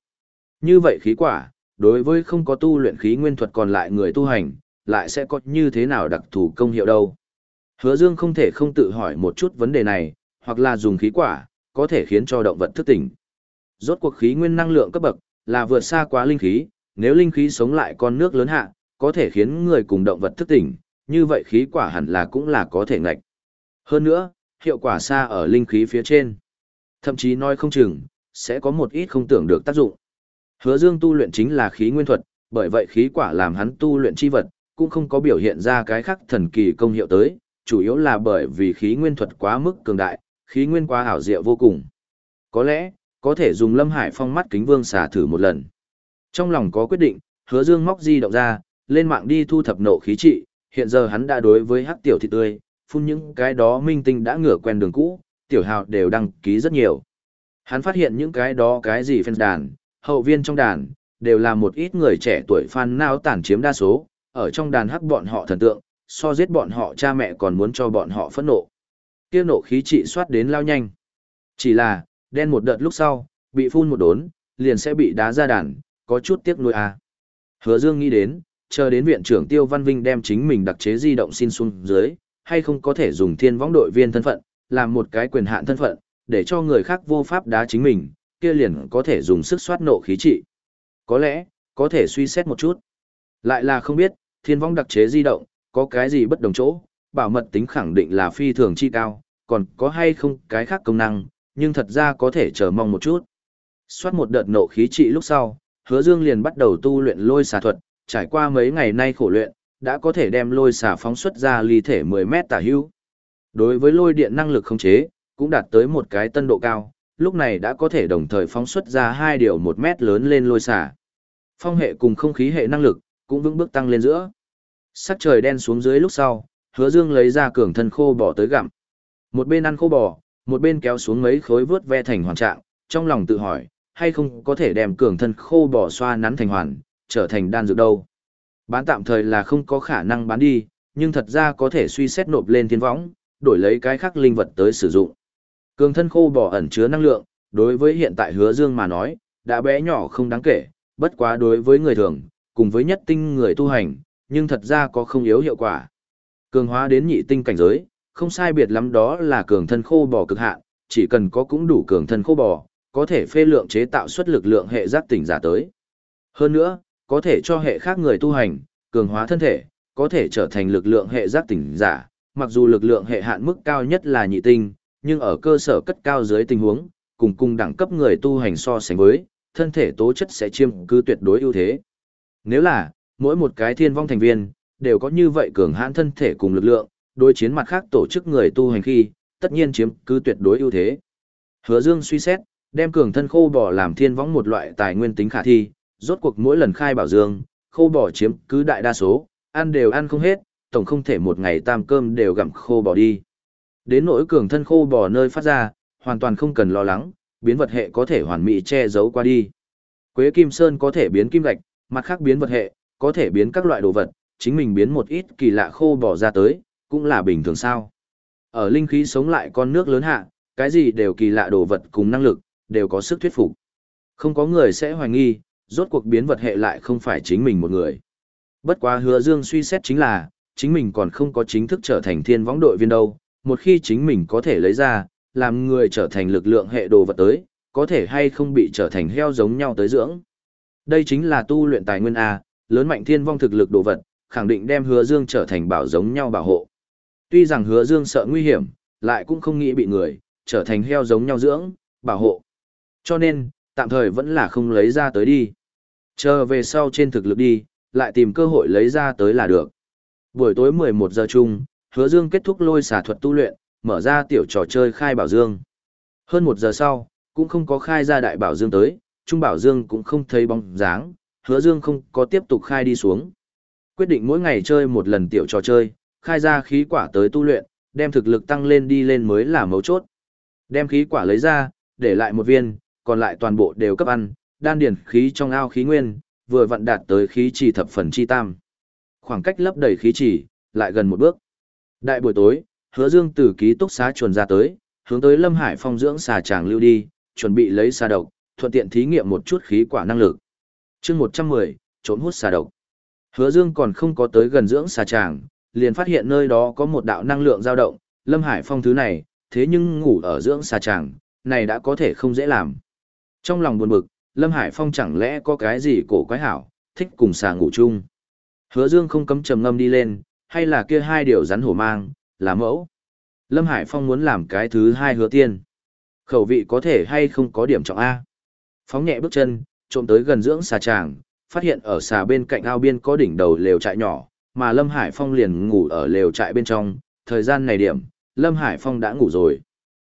Như vậy khí quả, đối với không có tu luyện khí nguyên thuật còn lại người tu hành, lại sẽ có như thế nào đặc thù công hiệu đâu. Hứa Dương không thể không tự hỏi một chút vấn đề này, hoặc là dùng khí quả, có thể khiến cho động vật thức tỉnh. Rốt cuộc khí nguyên năng lượng cấp bậc, là vượt xa quá linh khí, nếu linh khí sống lại con nước lớn hạ, có thể khiến người cùng động vật thức tỉnh, như vậy khí quả hẳn là cũng là có thể ngạch. Hơn nữa, hiệu quả xa ở linh khí phía trên. Thậm chí nói không chừng, sẽ có một ít không tưởng được tác dụng. Hứa Dương tu luyện chính là khí nguyên thuật, bởi vậy khí quả làm hắn tu luyện chi vật, cũng không có biểu hiện ra cái khác thần kỳ công hiệu tới, chủ yếu là bởi vì khí nguyên thuật quá mức cường đại, khí nguyên quá hảo diệu vô cùng. Có lẽ, có thể dùng Lâm Hải Phong mắt kính vương xả thử một lần. Trong lòng có quyết định, Hứa Dương móc di động ra, lên mạng đi thu thập nộ khí trị, hiện giờ hắn đã đối với hắc tiểu thị tươi, phun những cái đó minh tinh đã ngửa quen đường cũ, tiểu hào đều đăng ký rất nhiều. Hắn phát hiện những cái đó cái gì fan đàn, hậu viên trong đàn, đều là một ít người trẻ tuổi fan nao tản chiếm đa số, ở trong đàn hắc bọn họ thần tượng, so giết bọn họ cha mẹ còn muốn cho bọn họ phẫn nộ. Kia nộ khí trị soát đến lao nhanh. Chỉ là, đen một đợt lúc sau, bị phun một đốn, liền sẽ bị đá ra đàn, có chút tiếc nuôi à. Hứa Dương nghĩ đến, chờ đến viện trưởng Tiêu Văn Vinh đem chính mình đặc chế di động xin xuống dưới, hay không có thể dùng thiên võng đội viên thân phận, làm một cái quyền hạn thân phận, để cho người khác vô pháp đá chính mình, kia liền có thể dùng sức soát nộ khí trị. Có lẽ, có thể suy xét một chút. Lại là không biết, thiên vong đặc chế di động, có cái gì bất đồng chỗ, bảo mật tính khẳng định là phi thường chi cao, còn có hay không cái khác công năng, nhưng thật ra có thể chờ mong một chút. Xoát một đợt nộ khí trị lúc sau, hứa dương liền bắt đầu tu luyện lôi xà thuật, trải qua mấy ngày nay khổ luyện, đã có thể đem lôi xà phóng xuất ra ly thể 10 mét tả hữu. Đối với lôi điện năng lực khống chế, cũng đạt tới một cái tân độ cao, lúc này đã có thể đồng thời phóng xuất ra hai điều một mét lớn lên lôi xà. Phong hệ cùng không khí hệ năng lực, cũng vững bước tăng lên giữa. Sắc trời đen xuống dưới lúc sau, hứa dương lấy ra cường thân khô bò tới gặm. Một bên ăn khô bò, một bên kéo xuống mấy khối vớt ve thành hoàn trạng, trong lòng tự hỏi, hay không có thể đem cường thân khô bò xoa nắn thành hoàn, trở thành đan dược đâu. Bán tạm thời là không có khả năng bán đi, nhưng thật ra có thể suy xét nộp lên thiên võng, đổi lấy cái khác linh vật tới sử dụng. Cường thân khô bò ẩn chứa năng lượng, đối với hiện tại hứa dương mà nói, đã bé nhỏ không đáng kể, bất quá đối với người thường, cùng với nhất tinh người tu hành, nhưng thật ra có không yếu hiệu quả. Cường hóa đến nhị tinh cảnh giới, không sai biệt lắm đó là cường thân khô bò cực hạn, chỉ cần có cũng đủ cường thân khô bò, có thể phê lượng chế tạo xuất lực lượng hệ giác tỉnh giả tới. Hơn nữa, có thể cho hệ khác người tu hành, cường hóa thân thể, có thể trở thành lực lượng hệ giác tỉnh giả, mặc dù lực lượng hệ hạn mức cao nhất là nhị tinh, nhưng ở cơ sở cất cao dưới tình huống, cùng cùng đẳng cấp người tu hành so sánh với, thân thể tố chất sẽ chiếm cứ tuyệt đối ưu thế. Nếu là, mỗi một cái thiên vong thành viên, đều có như vậy cường hãn thân thể cùng lực lượng, đối chiến mặt khác tổ chức người tu hành khi, tất nhiên chiếm cứ tuyệt đối ưu thế. Hứa Dương suy xét, đem cường thân khô bò làm thiên vong một loại tài nguyên tính khả thi, rốt cuộc mỗi lần khai bảo dương, khô bò chiếm cứ đại đa số, ăn đều ăn không hết, tổng không thể một ngày tam cơm đều gặm khô bò đi. Đến nỗi cường thân khô bò nơi phát ra, hoàn toàn không cần lo lắng, biến vật hệ có thể hoàn mỹ che giấu qua đi. Quế Kim Sơn có thể biến kim gạch, mặt khác biến vật hệ, có thể biến các loại đồ vật, chính mình biến một ít kỳ lạ khô bỏ ra tới, cũng là bình thường sao. Ở linh khí sống lại con nước lớn hạ, cái gì đều kỳ lạ đồ vật cùng năng lực, đều có sức thuyết phục. Không có người sẽ hoài nghi, rốt cuộc biến vật hệ lại không phải chính mình một người. Bất quá hứa dương suy xét chính là, chính mình còn không có chính thức trở thành thiên võng đội viên đâu, một khi chính mình có thể lấy ra, làm người trở thành lực lượng hệ đồ vật tới, có thể hay không bị trở thành heo giống nhau tới dưỡng. Đây chính là tu luyện tài nguyên A, lớn mạnh thiên vong thực lực đồ vật, khẳng định đem hứa dương trở thành bảo giống nhau bảo hộ. Tuy rằng hứa dương sợ nguy hiểm, lại cũng không nghĩ bị người, trở thành heo giống nhau dưỡng, bảo hộ. Cho nên, tạm thời vẫn là không lấy ra tới đi. Chờ về sau trên thực lực đi, lại tìm cơ hội lấy ra tới là được. Buổi tối 11 giờ chung, hứa dương kết thúc lôi xả thuật tu luyện, mở ra tiểu trò chơi khai bảo dương. Hơn một giờ sau, cũng không có khai ra đại bảo dương tới, Trung Bảo Dương cũng không thấy bóng dáng, hứa Dương không có tiếp tục khai đi xuống. Quyết định mỗi ngày chơi một lần tiểu trò chơi, khai ra khí quả tới tu luyện, đem thực lực tăng lên đi lên mới là mấu chốt. Đem khí quả lấy ra, để lại một viên, còn lại toàn bộ đều cấp ăn, đan điển khí trong ao khí nguyên, vừa vận đạt tới khí trì thập phần chi tam. Khoảng cách lấp đầy khí trì, lại gần một bước. Đại buổi tối, hứa dương từ ký túc xá chuồn ra tới, hướng tới Lâm Hải phong dưỡng xà tràng lưu đi, chuẩn bị lấy xà độc, thuận tiện thí nghiệm một chút khí quả năng lực. chương 110, trốn hút xà độc. Hứa dương còn không có tới gần dưỡng xà tràng, liền phát hiện nơi đó có một đạo năng lượng dao động, Lâm Hải phong thứ này, thế nhưng ngủ ở dưỡng xà tràng, này đã có thể không dễ làm. Trong lòng buồn bực, Lâm Hải Phong chẳng lẽ có cái gì cổ quái hảo, thích cùng xà ngủ chung. Hứa Dương không cấm trầm ngâm đi lên, hay là kia hai điều rắn hổ mang, là mẫu. Lâm Hải Phong muốn làm cái thứ hai hứa tiên. Khẩu vị có thể hay không có điểm trọng A. Phóng nhẹ bước chân, trộm tới gần dưỡng xà tràng, phát hiện ở xà bên cạnh ao biên có đỉnh đầu lều trại nhỏ, mà Lâm Hải Phong liền ngủ ở lều trại bên trong, thời gian này điểm, Lâm Hải Phong đã ngủ rồi.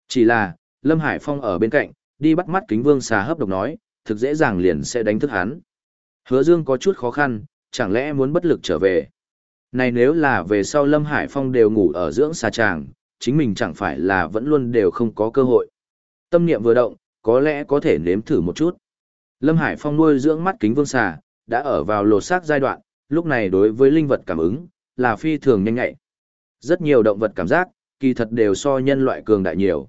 Chỉ là, Lâm Hải Phong ở bên cạnh, đi bắt mắt kính vương xà hấp độc nói, thực dễ dàng liền sẽ đánh thức hắn. Hứa Dương có chút khó khăn, chẳng lẽ muốn bất lực trở về. Này nếu là về sau Lâm Hải Phong đều ngủ ở dưỡng xà tràng, chính mình chẳng phải là vẫn luôn đều không có cơ hội. Tâm niệm vừa động, có lẽ có thể nếm thử một chút. Lâm Hải Phong nuôi dưỡng mắt kính vương xà, đã ở vào lột xác giai đoạn, lúc này đối với linh vật cảm ứng, là phi thường nhanh ngại. Rất nhiều động vật cảm giác, kỳ thật đều so nhân loại cường đại nhiều.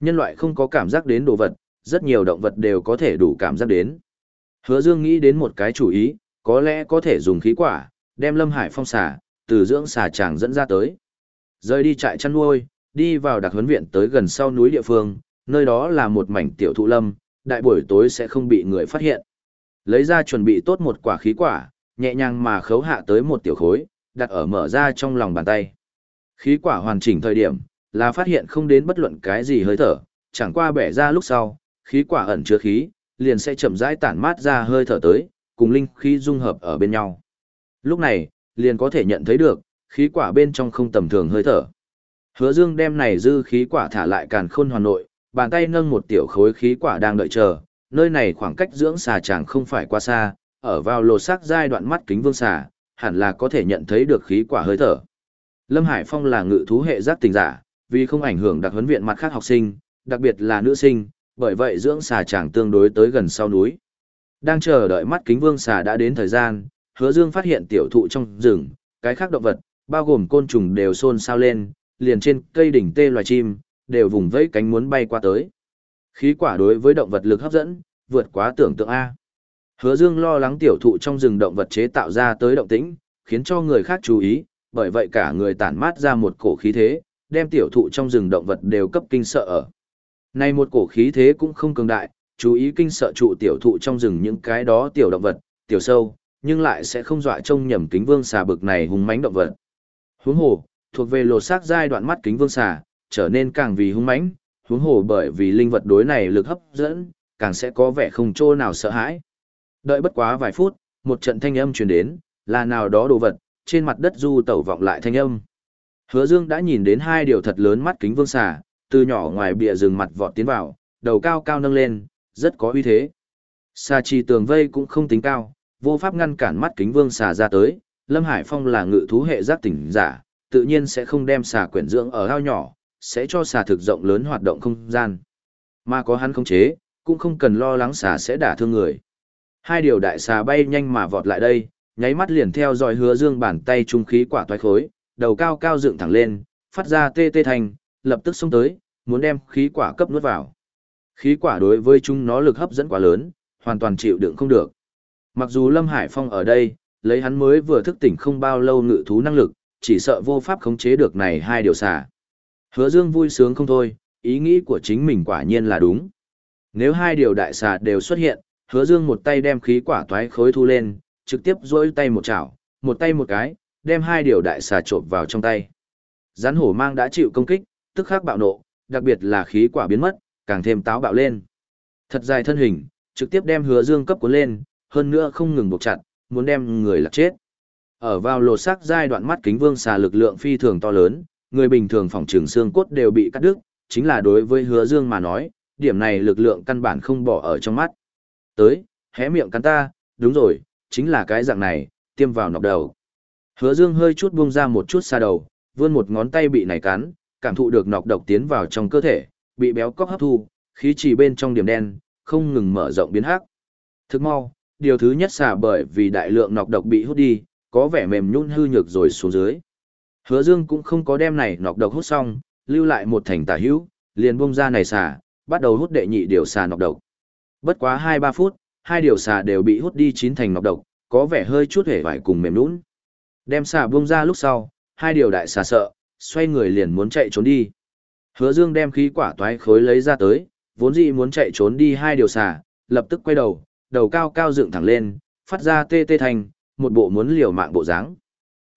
Nhân loại không có cảm giác đến đồ vật, rất nhiều động vật đều có thể đủ cảm giác đến. Hứa Dương nghĩ đến một cái chủ ý, có lẽ có thể dùng khí quả, đem Lâm Hải phong xà, từ dưỡng xà tràng dẫn ra tới. Rời đi trại chăn nuôi, đi vào đặc huấn viện tới gần sau núi địa phương, nơi đó là một mảnh tiểu thụ lâm, đại buổi tối sẽ không bị người phát hiện. Lấy ra chuẩn bị tốt một quả khí quả, nhẹ nhàng mà khấu hạ tới một tiểu khối, đặt ở mở ra trong lòng bàn tay. Khí quả hoàn chỉnh thời điểm, là phát hiện không đến bất luận cái gì hơi thở, chẳng qua bẻ ra lúc sau, khí quả ẩn chứa khí, liền sẽ chậm rãi tản mát ra hơi thở tới, cùng linh khí dung hợp ở bên nhau. Lúc này, liền có thể nhận thấy được, khí quả bên trong không tầm thường hơi thở. Hứa Dương đem này dư khí quả thả lại càn khôn hoàn nội, bàn tay nâng một tiểu khối khí quả đang đợi chờ, nơi này khoảng cách dưỡng xà chẳng không phải quá xa, ở vào lột xác giai đoạn mắt kính vương xà, hẳn là có thể nhận thấy được khí quả hơi thở. Lâm Hải Phong là ngự thú hệ giác tình giả, vì không ảnh hưởng đặc huấn viện mặt khác học sinh, đặc biệt là nữ sinh, bởi vậy dưỡng xà chàng tương đối tới gần sau núi. Đang chờ đợi mắt kính vương xà đã đến thời gian, hứa dương phát hiện tiểu thụ trong rừng, cái khác động vật, bao gồm côn trùng đều xôn xao lên, liền trên cây đỉnh tê loài chim, đều vùng vẫy cánh muốn bay qua tới. Khí quả đối với động vật lực hấp dẫn, vượt quá tưởng tượng A. Hứa dương lo lắng tiểu thụ trong rừng động vật chế tạo ra tới động tĩnh, khiến cho người khác chú ý, bởi vậy cả người tản mát ra một cổ khí thế, đem tiểu thụ trong rừng động vật đều cấp kinh sợ ở. Này một cổ khí thế cũng không cường đại, chú ý kinh sợ trụ tiểu thụ trong rừng những cái đó tiểu động vật, tiểu sâu, nhưng lại sẽ không dọa trông nhầm kính vương xà bực này hung mãnh động vật. Huống hồ, thuộc về lột xác giai đoạn mắt kính vương xà, trở nên càng vì hung mãnh, huống hồ bởi vì linh vật đối này lực hấp dẫn, càng sẽ có vẻ không chỗ nào sợ hãi. Đợi bất quá vài phút, một trận thanh âm truyền đến, là nào đó đồ vật, trên mặt đất du tẩu vọng lại thanh âm. Hứa Dương đã nhìn đến hai điều thật lớn mắt kính vương xà, từ nhỏ ngoài bìa rừng mặt vọt tiến vào, đầu cao cao nâng lên, rất có uy thế. Xà trì tường vây cũng không tính cao, vô pháp ngăn cản mắt kính vương xà ra tới, Lâm Hải Phong là ngự thú hệ giác tỉnh giả, tự nhiên sẽ không đem xà quyển dưỡng ở ao nhỏ, sẽ cho xà thực rộng lớn hoạt động không gian. Mà có hắn khống chế, cũng không cần lo lắng xà sẽ đả thương người. Hai điều đại xà bay nhanh mà vọt lại đây, nháy mắt liền theo dõi hứa dương bàn tay trung khí quả toái khối, đầu cao cao dựng thẳng lên, phát ra tê tê thành, lập tức xông tới, muốn đem khí quả cấp nuốt vào. Khí quả đối với chúng nó lực hấp dẫn quá lớn, hoàn toàn chịu đựng không được. Mặc dù Lâm Hải Phong ở đây, lấy hắn mới vừa thức tỉnh không bao lâu ngự thú năng lực, chỉ sợ vô pháp khống chế được này hai điều xà. Hứa Dương vui sướng không thôi, ý nghĩ của chính mình quả nhiên là đúng. Nếu hai điều đại xà đều xuất hiện, Hứa Dương một tay đem khí quả toái khối thu lên, trực tiếp duỗi tay một chảo, một tay một cái, đem hai điều đại xà trộn vào trong tay. Rắn hổ mang đã chịu công kích, tức khắc bạo nộ, đặc biệt là khí quả biến mất, càng thêm táo bạo lên. Thật dài thân hình, trực tiếp đem hứa dương cấp cuốn lên, hơn nữa không ngừng buộc chặt, muốn đem người là chết. Ở vào lột xác giai đoạn mắt kính vương xà lực lượng phi thường to lớn, người bình thường phòng trường xương cốt đều bị cắt đứt, chính là đối với hứa dương mà nói, điểm này lực lượng căn bản không bỏ ở trong mắt. Tới, hé miệng cắn ta, đúng rồi, chính là cái dạng này, tiêm vào nọc đầu. Hứa Dương hơi chút buông ra một chút xa đầu, vươn một ngón tay bị này cắn, cảm thụ được nọc độc tiến vào trong cơ thể, bị béo cóc hấp thu, khí chỉ bên trong điểm đen, không ngừng mở rộng biến hắc. Thức mau, điều thứ nhất xả bởi vì đại lượng nọc độc bị hút đi, có vẻ mềm nhũn hư nhược rồi xuống dưới. Hứa Dương cũng không có đem này nọc độc hút xong, lưu lại một thành tả hữu, liền bung ra này xà, bắt đầu hút đệ nhị điều xà nọc độc. Bất quá 2-3 phút, hai điều xà đều bị hút đi chín thành nọc độc, có vẻ hơi chút hề vải cùng mềm nũng. Đem xà bung ra lúc sau, hai điều đại xà sợ, xoay người liền muốn chạy trốn đi. Hứa Dương đem khí quả toái khối lấy ra tới, vốn dĩ muốn chạy trốn đi hai điều xà, lập tức quay đầu, đầu cao cao dựng thẳng lên, phát ra tê tê thành, một bộ muốn liều mạng bộ dáng.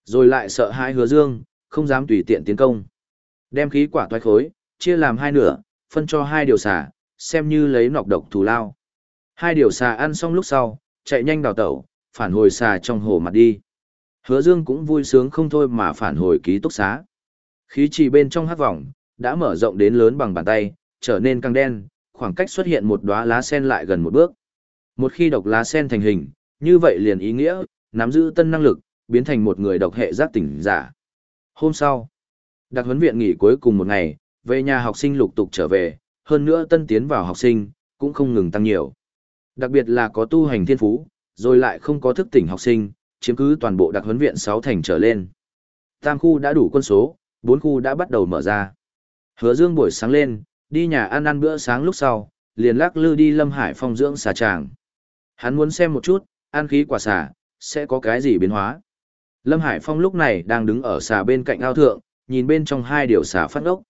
Rồi lại sợ hai Hứa Dương, không dám tùy tiện tiến công. Đem khí quả toái khối, chia làm hai nửa, phân cho hai điều xà, xem như lấy nọc độc thù lao. Hai điều xà ăn xong lúc sau, chạy nhanh đào tẩu, phản hồi xà trong hồ mặt đi. Hứa Dương cũng vui sướng không thôi mà phản hồi ký túc xá. Khí trì bên trong hát vòng, đã mở rộng đến lớn bằng bàn tay, trở nên căng đen, khoảng cách xuất hiện một đóa lá sen lại gần một bước. Một khi độc lá sen thành hình, như vậy liền ý nghĩa, nắm giữ tân năng lực, biến thành một người độc hệ giác tỉnh giả. Hôm sau, đặc huấn viện nghỉ cuối cùng một ngày, về nhà học sinh lục tục trở về, hơn nữa tân tiến vào học sinh, cũng không ngừng tăng nhiều. Đặc biệt là có tu hành thiên phú, rồi lại không có thức tỉnh học sinh, chiếm cứ toàn bộ đặc huấn viện 6 thành trở lên. Tam khu đã đủ quân số, 4 khu đã bắt đầu mở ra. Hứa Dương buổi sáng lên, đi nhà ăn ăn bữa sáng lúc sau, liền lắc lư đi Lâm Hải phong dưỡng xà tràng. Hắn muốn xem một chút, ăn khí quả xà, sẽ có cái gì biến hóa. Lâm Hải Phong lúc này đang đứng ở xà bên cạnh ao thượng, nhìn bên trong hai điều xà phát ốc.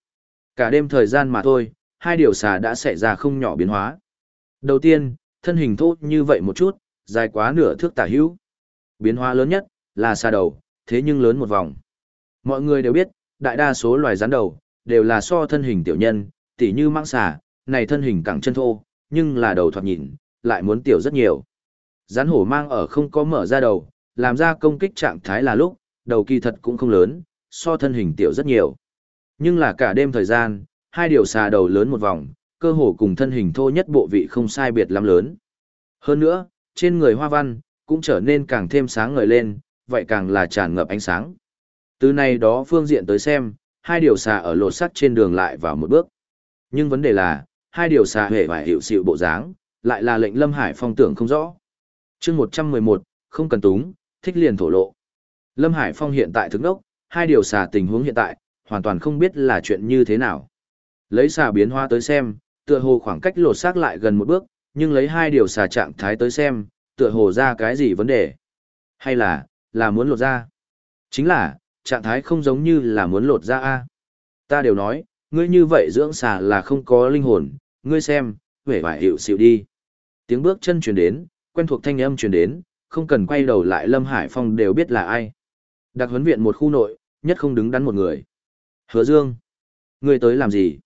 Cả đêm thời gian mà thôi, hai điều xà đã xảy ra không nhỏ biến hóa. Đầu tiên, thân hình thốt như vậy một chút, dài quá nửa thước tả hữu. Biến hóa lớn nhất là xà đầu, thế nhưng lớn một vòng. Mọi người đều biết, đại đa số loài rắn đầu đều là so thân hình tiểu nhân, tỉ như mãng xà, này thân hình cẳng chân thô, nhưng là đầu thoạt nhìn, lại muốn tiểu rất nhiều. Rắn hổ mang ở không có mở ra đầu, làm ra công kích trạng thái là lúc, đầu kỳ thật cũng không lớn, so thân hình tiểu rất nhiều. Nhưng là cả đêm thời gian, hai điều xà đầu lớn một vòng, cơ hồ cùng thân hình thô nhất bộ vị không sai biệt lắm lớn. Hơn nữa, trên người hoa văn, cũng trở nên càng thêm sáng ngời lên, vậy càng là tràn ngập ánh sáng. Từ này đó phương diện tới xem, hai điều xà ở lột sắt trên đường lại vào một bước. Nhưng vấn đề là, hai điều xà hề và hiệu xịu bộ dáng, lại là lệnh Lâm Hải Phong tưởng không rõ. chương 111, không cần túng, thích liền thổ lộ. Lâm Hải Phong hiện tại thức đốc, hai điều xà tình huống hiện tại, hoàn toàn không biết là chuyện như thế nào. Lấy xà biến hoa tới xem, tựa hồ khoảng cách lột xác lại gần một bước, nhưng lấy hai điều xà trạng thái tới xem, tựa hồ ra cái gì vấn đề. Hay là, là muốn lột ra. Chính là, trạng thái không giống như là muốn lột ra a Ta đều nói, ngươi như vậy dưỡng xà là không có linh hồn, ngươi xem, vẻ vải hiệu xịu đi. Tiếng bước chân truyền đến, quen thuộc thanh âm truyền đến, không cần quay đầu lại Lâm Hải Phong đều biết là ai. Đặc huấn viện một khu nội, nhất không đứng đắn một người. Hứa Dương, ngươi tới làm gì?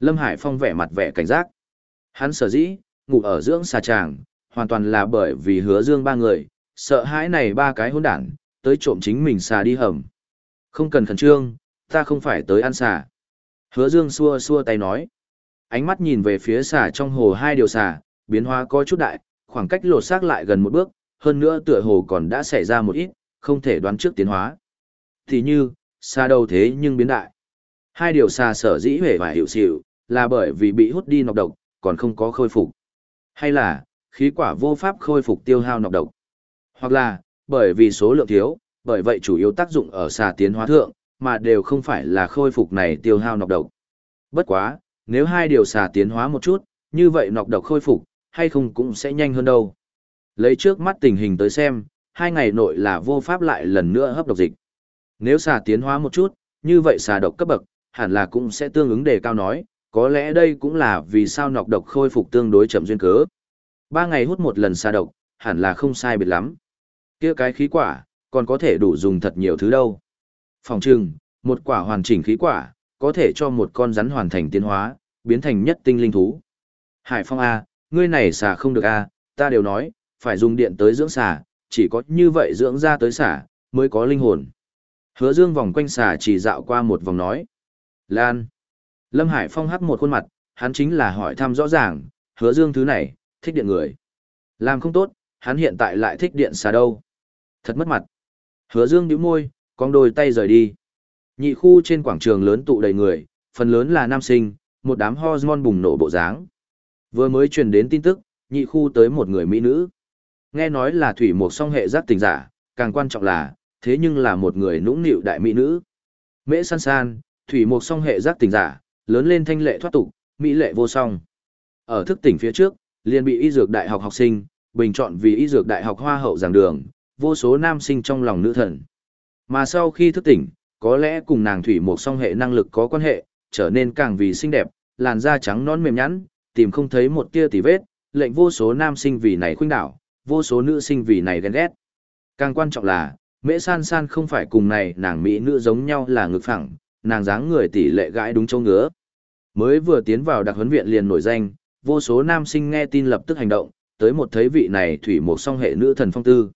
Lâm Hải Phong vẻ mặt vẻ cảnh giác. Hắn sở dĩ, ngủ ở dưỡng xà tràng, hoàn toàn là bởi vì hứa Dương ba người, sợ hãi này ba cái hỗn đản, tới trộm chính mình xà đi hầm. Không cần khẩn trương, ta không phải tới ăn xà. Hứa Dương xua xua tay nói. Ánh mắt nhìn về phía xà trong hồ hai điều xà, biến hóa có chút đại, khoảng cách lột xác lại gần một bước, hơn nữa tựa hồ còn đã xảy ra một ít, không thể đoán trước tiến hóa. Thì như, xa đầu thế nhưng biến đại. Hai điều xa sở dĩ hề và hiệu xịu, là bởi vì bị hút đi nọc độc, còn không có khôi phục. Hay là, khí quả vô pháp khôi phục tiêu hao nọc độc. Hoặc là, bởi vì số lượng thiếu, bởi vậy chủ yếu tác dụng ở xà tiến hóa thượng, mà đều không phải là khôi phục này tiêu hao nọc độc. Bất quá, nếu hai điều xà tiến hóa một chút, như vậy nọc độc khôi phục, hay không cũng sẽ nhanh hơn đâu. Lấy trước mắt tình hình tới xem, hai ngày nội là vô pháp lại lần nữa hấp độc dịch. Nếu xà tiến hóa một chút, như vậy xà độc cấp bậc, hẳn là cũng sẽ tương ứng đề cao nói, có lẽ đây cũng là vì sao nọc độc khôi phục tương đối chậm duyên cớ. Ba ngày hút một lần xà độc, hẳn là không sai biệt lắm. kia cái khí quả, còn có thể đủ dùng thật nhiều thứ đâu. Phòng trừng, một quả hoàn chỉnh khí quả, có thể cho một con rắn hoàn thành tiến hóa, biến thành nhất tinh linh thú. Hải Phong A, ngươi này xà không được A, ta đều nói, phải dùng điện tới dưỡng xà, chỉ có như vậy dưỡng ra tới xà, mới có linh hồn. Hứa dương vòng quanh xà chỉ dạo qua một vòng nói. Lan. Lâm Hải Phong hắt một khuôn mặt, hắn chính là hỏi thăm rõ ràng, hứa dương thứ này, thích điện người. Làm không tốt, hắn hiện tại lại thích điện xà đâu. Thật mất mặt. Hứa dương nhíu môi, con đôi tay rời đi. Nhị khu trên quảng trường lớn tụ đầy người, phần lớn là nam sinh, một đám hormone bùng nổ bộ dáng. Vừa mới truyền đến tin tức, nhị khu tới một người mỹ nữ. Nghe nói là thủy một song hệ giác tình giả, càng quan trọng là, thế nhưng là một người nũng nịu đại mỹ nữ. Mễ san san, thủy một song hệ giác tình giả, lớn lên thanh lệ thoát tục, mỹ lệ vô song. Ở thức tỉnh phía trước, liền bị y dược đại học học sinh, bình chọn vì y dược đại học hoa hậu giảng đường, vô số nam sinh trong lòng nữ thần. Mà sau khi thức tỉnh, có lẽ cùng nàng thủy một song hệ năng lực có quan hệ, trở nên càng vì xinh đẹp, làn da trắng non mềm nhẵn, tìm không thấy một tia tì vết, lệnh vô số nam sinh vì này khuynh đảo, vô số nữ sinh vì này ghen ghét. Càng quan trọng là, mễ san san không phải cùng này nàng mỹ nữ giống nhau là ngực phẳng, nàng dáng người tỷ lệ gãi đúng châu ngứa. Mới vừa tiến vào đặc huấn viện liền nổi danh, vô số nam sinh nghe tin lập tức hành động, tới một thấy vị này thủy một song hệ nữ thần phong tư.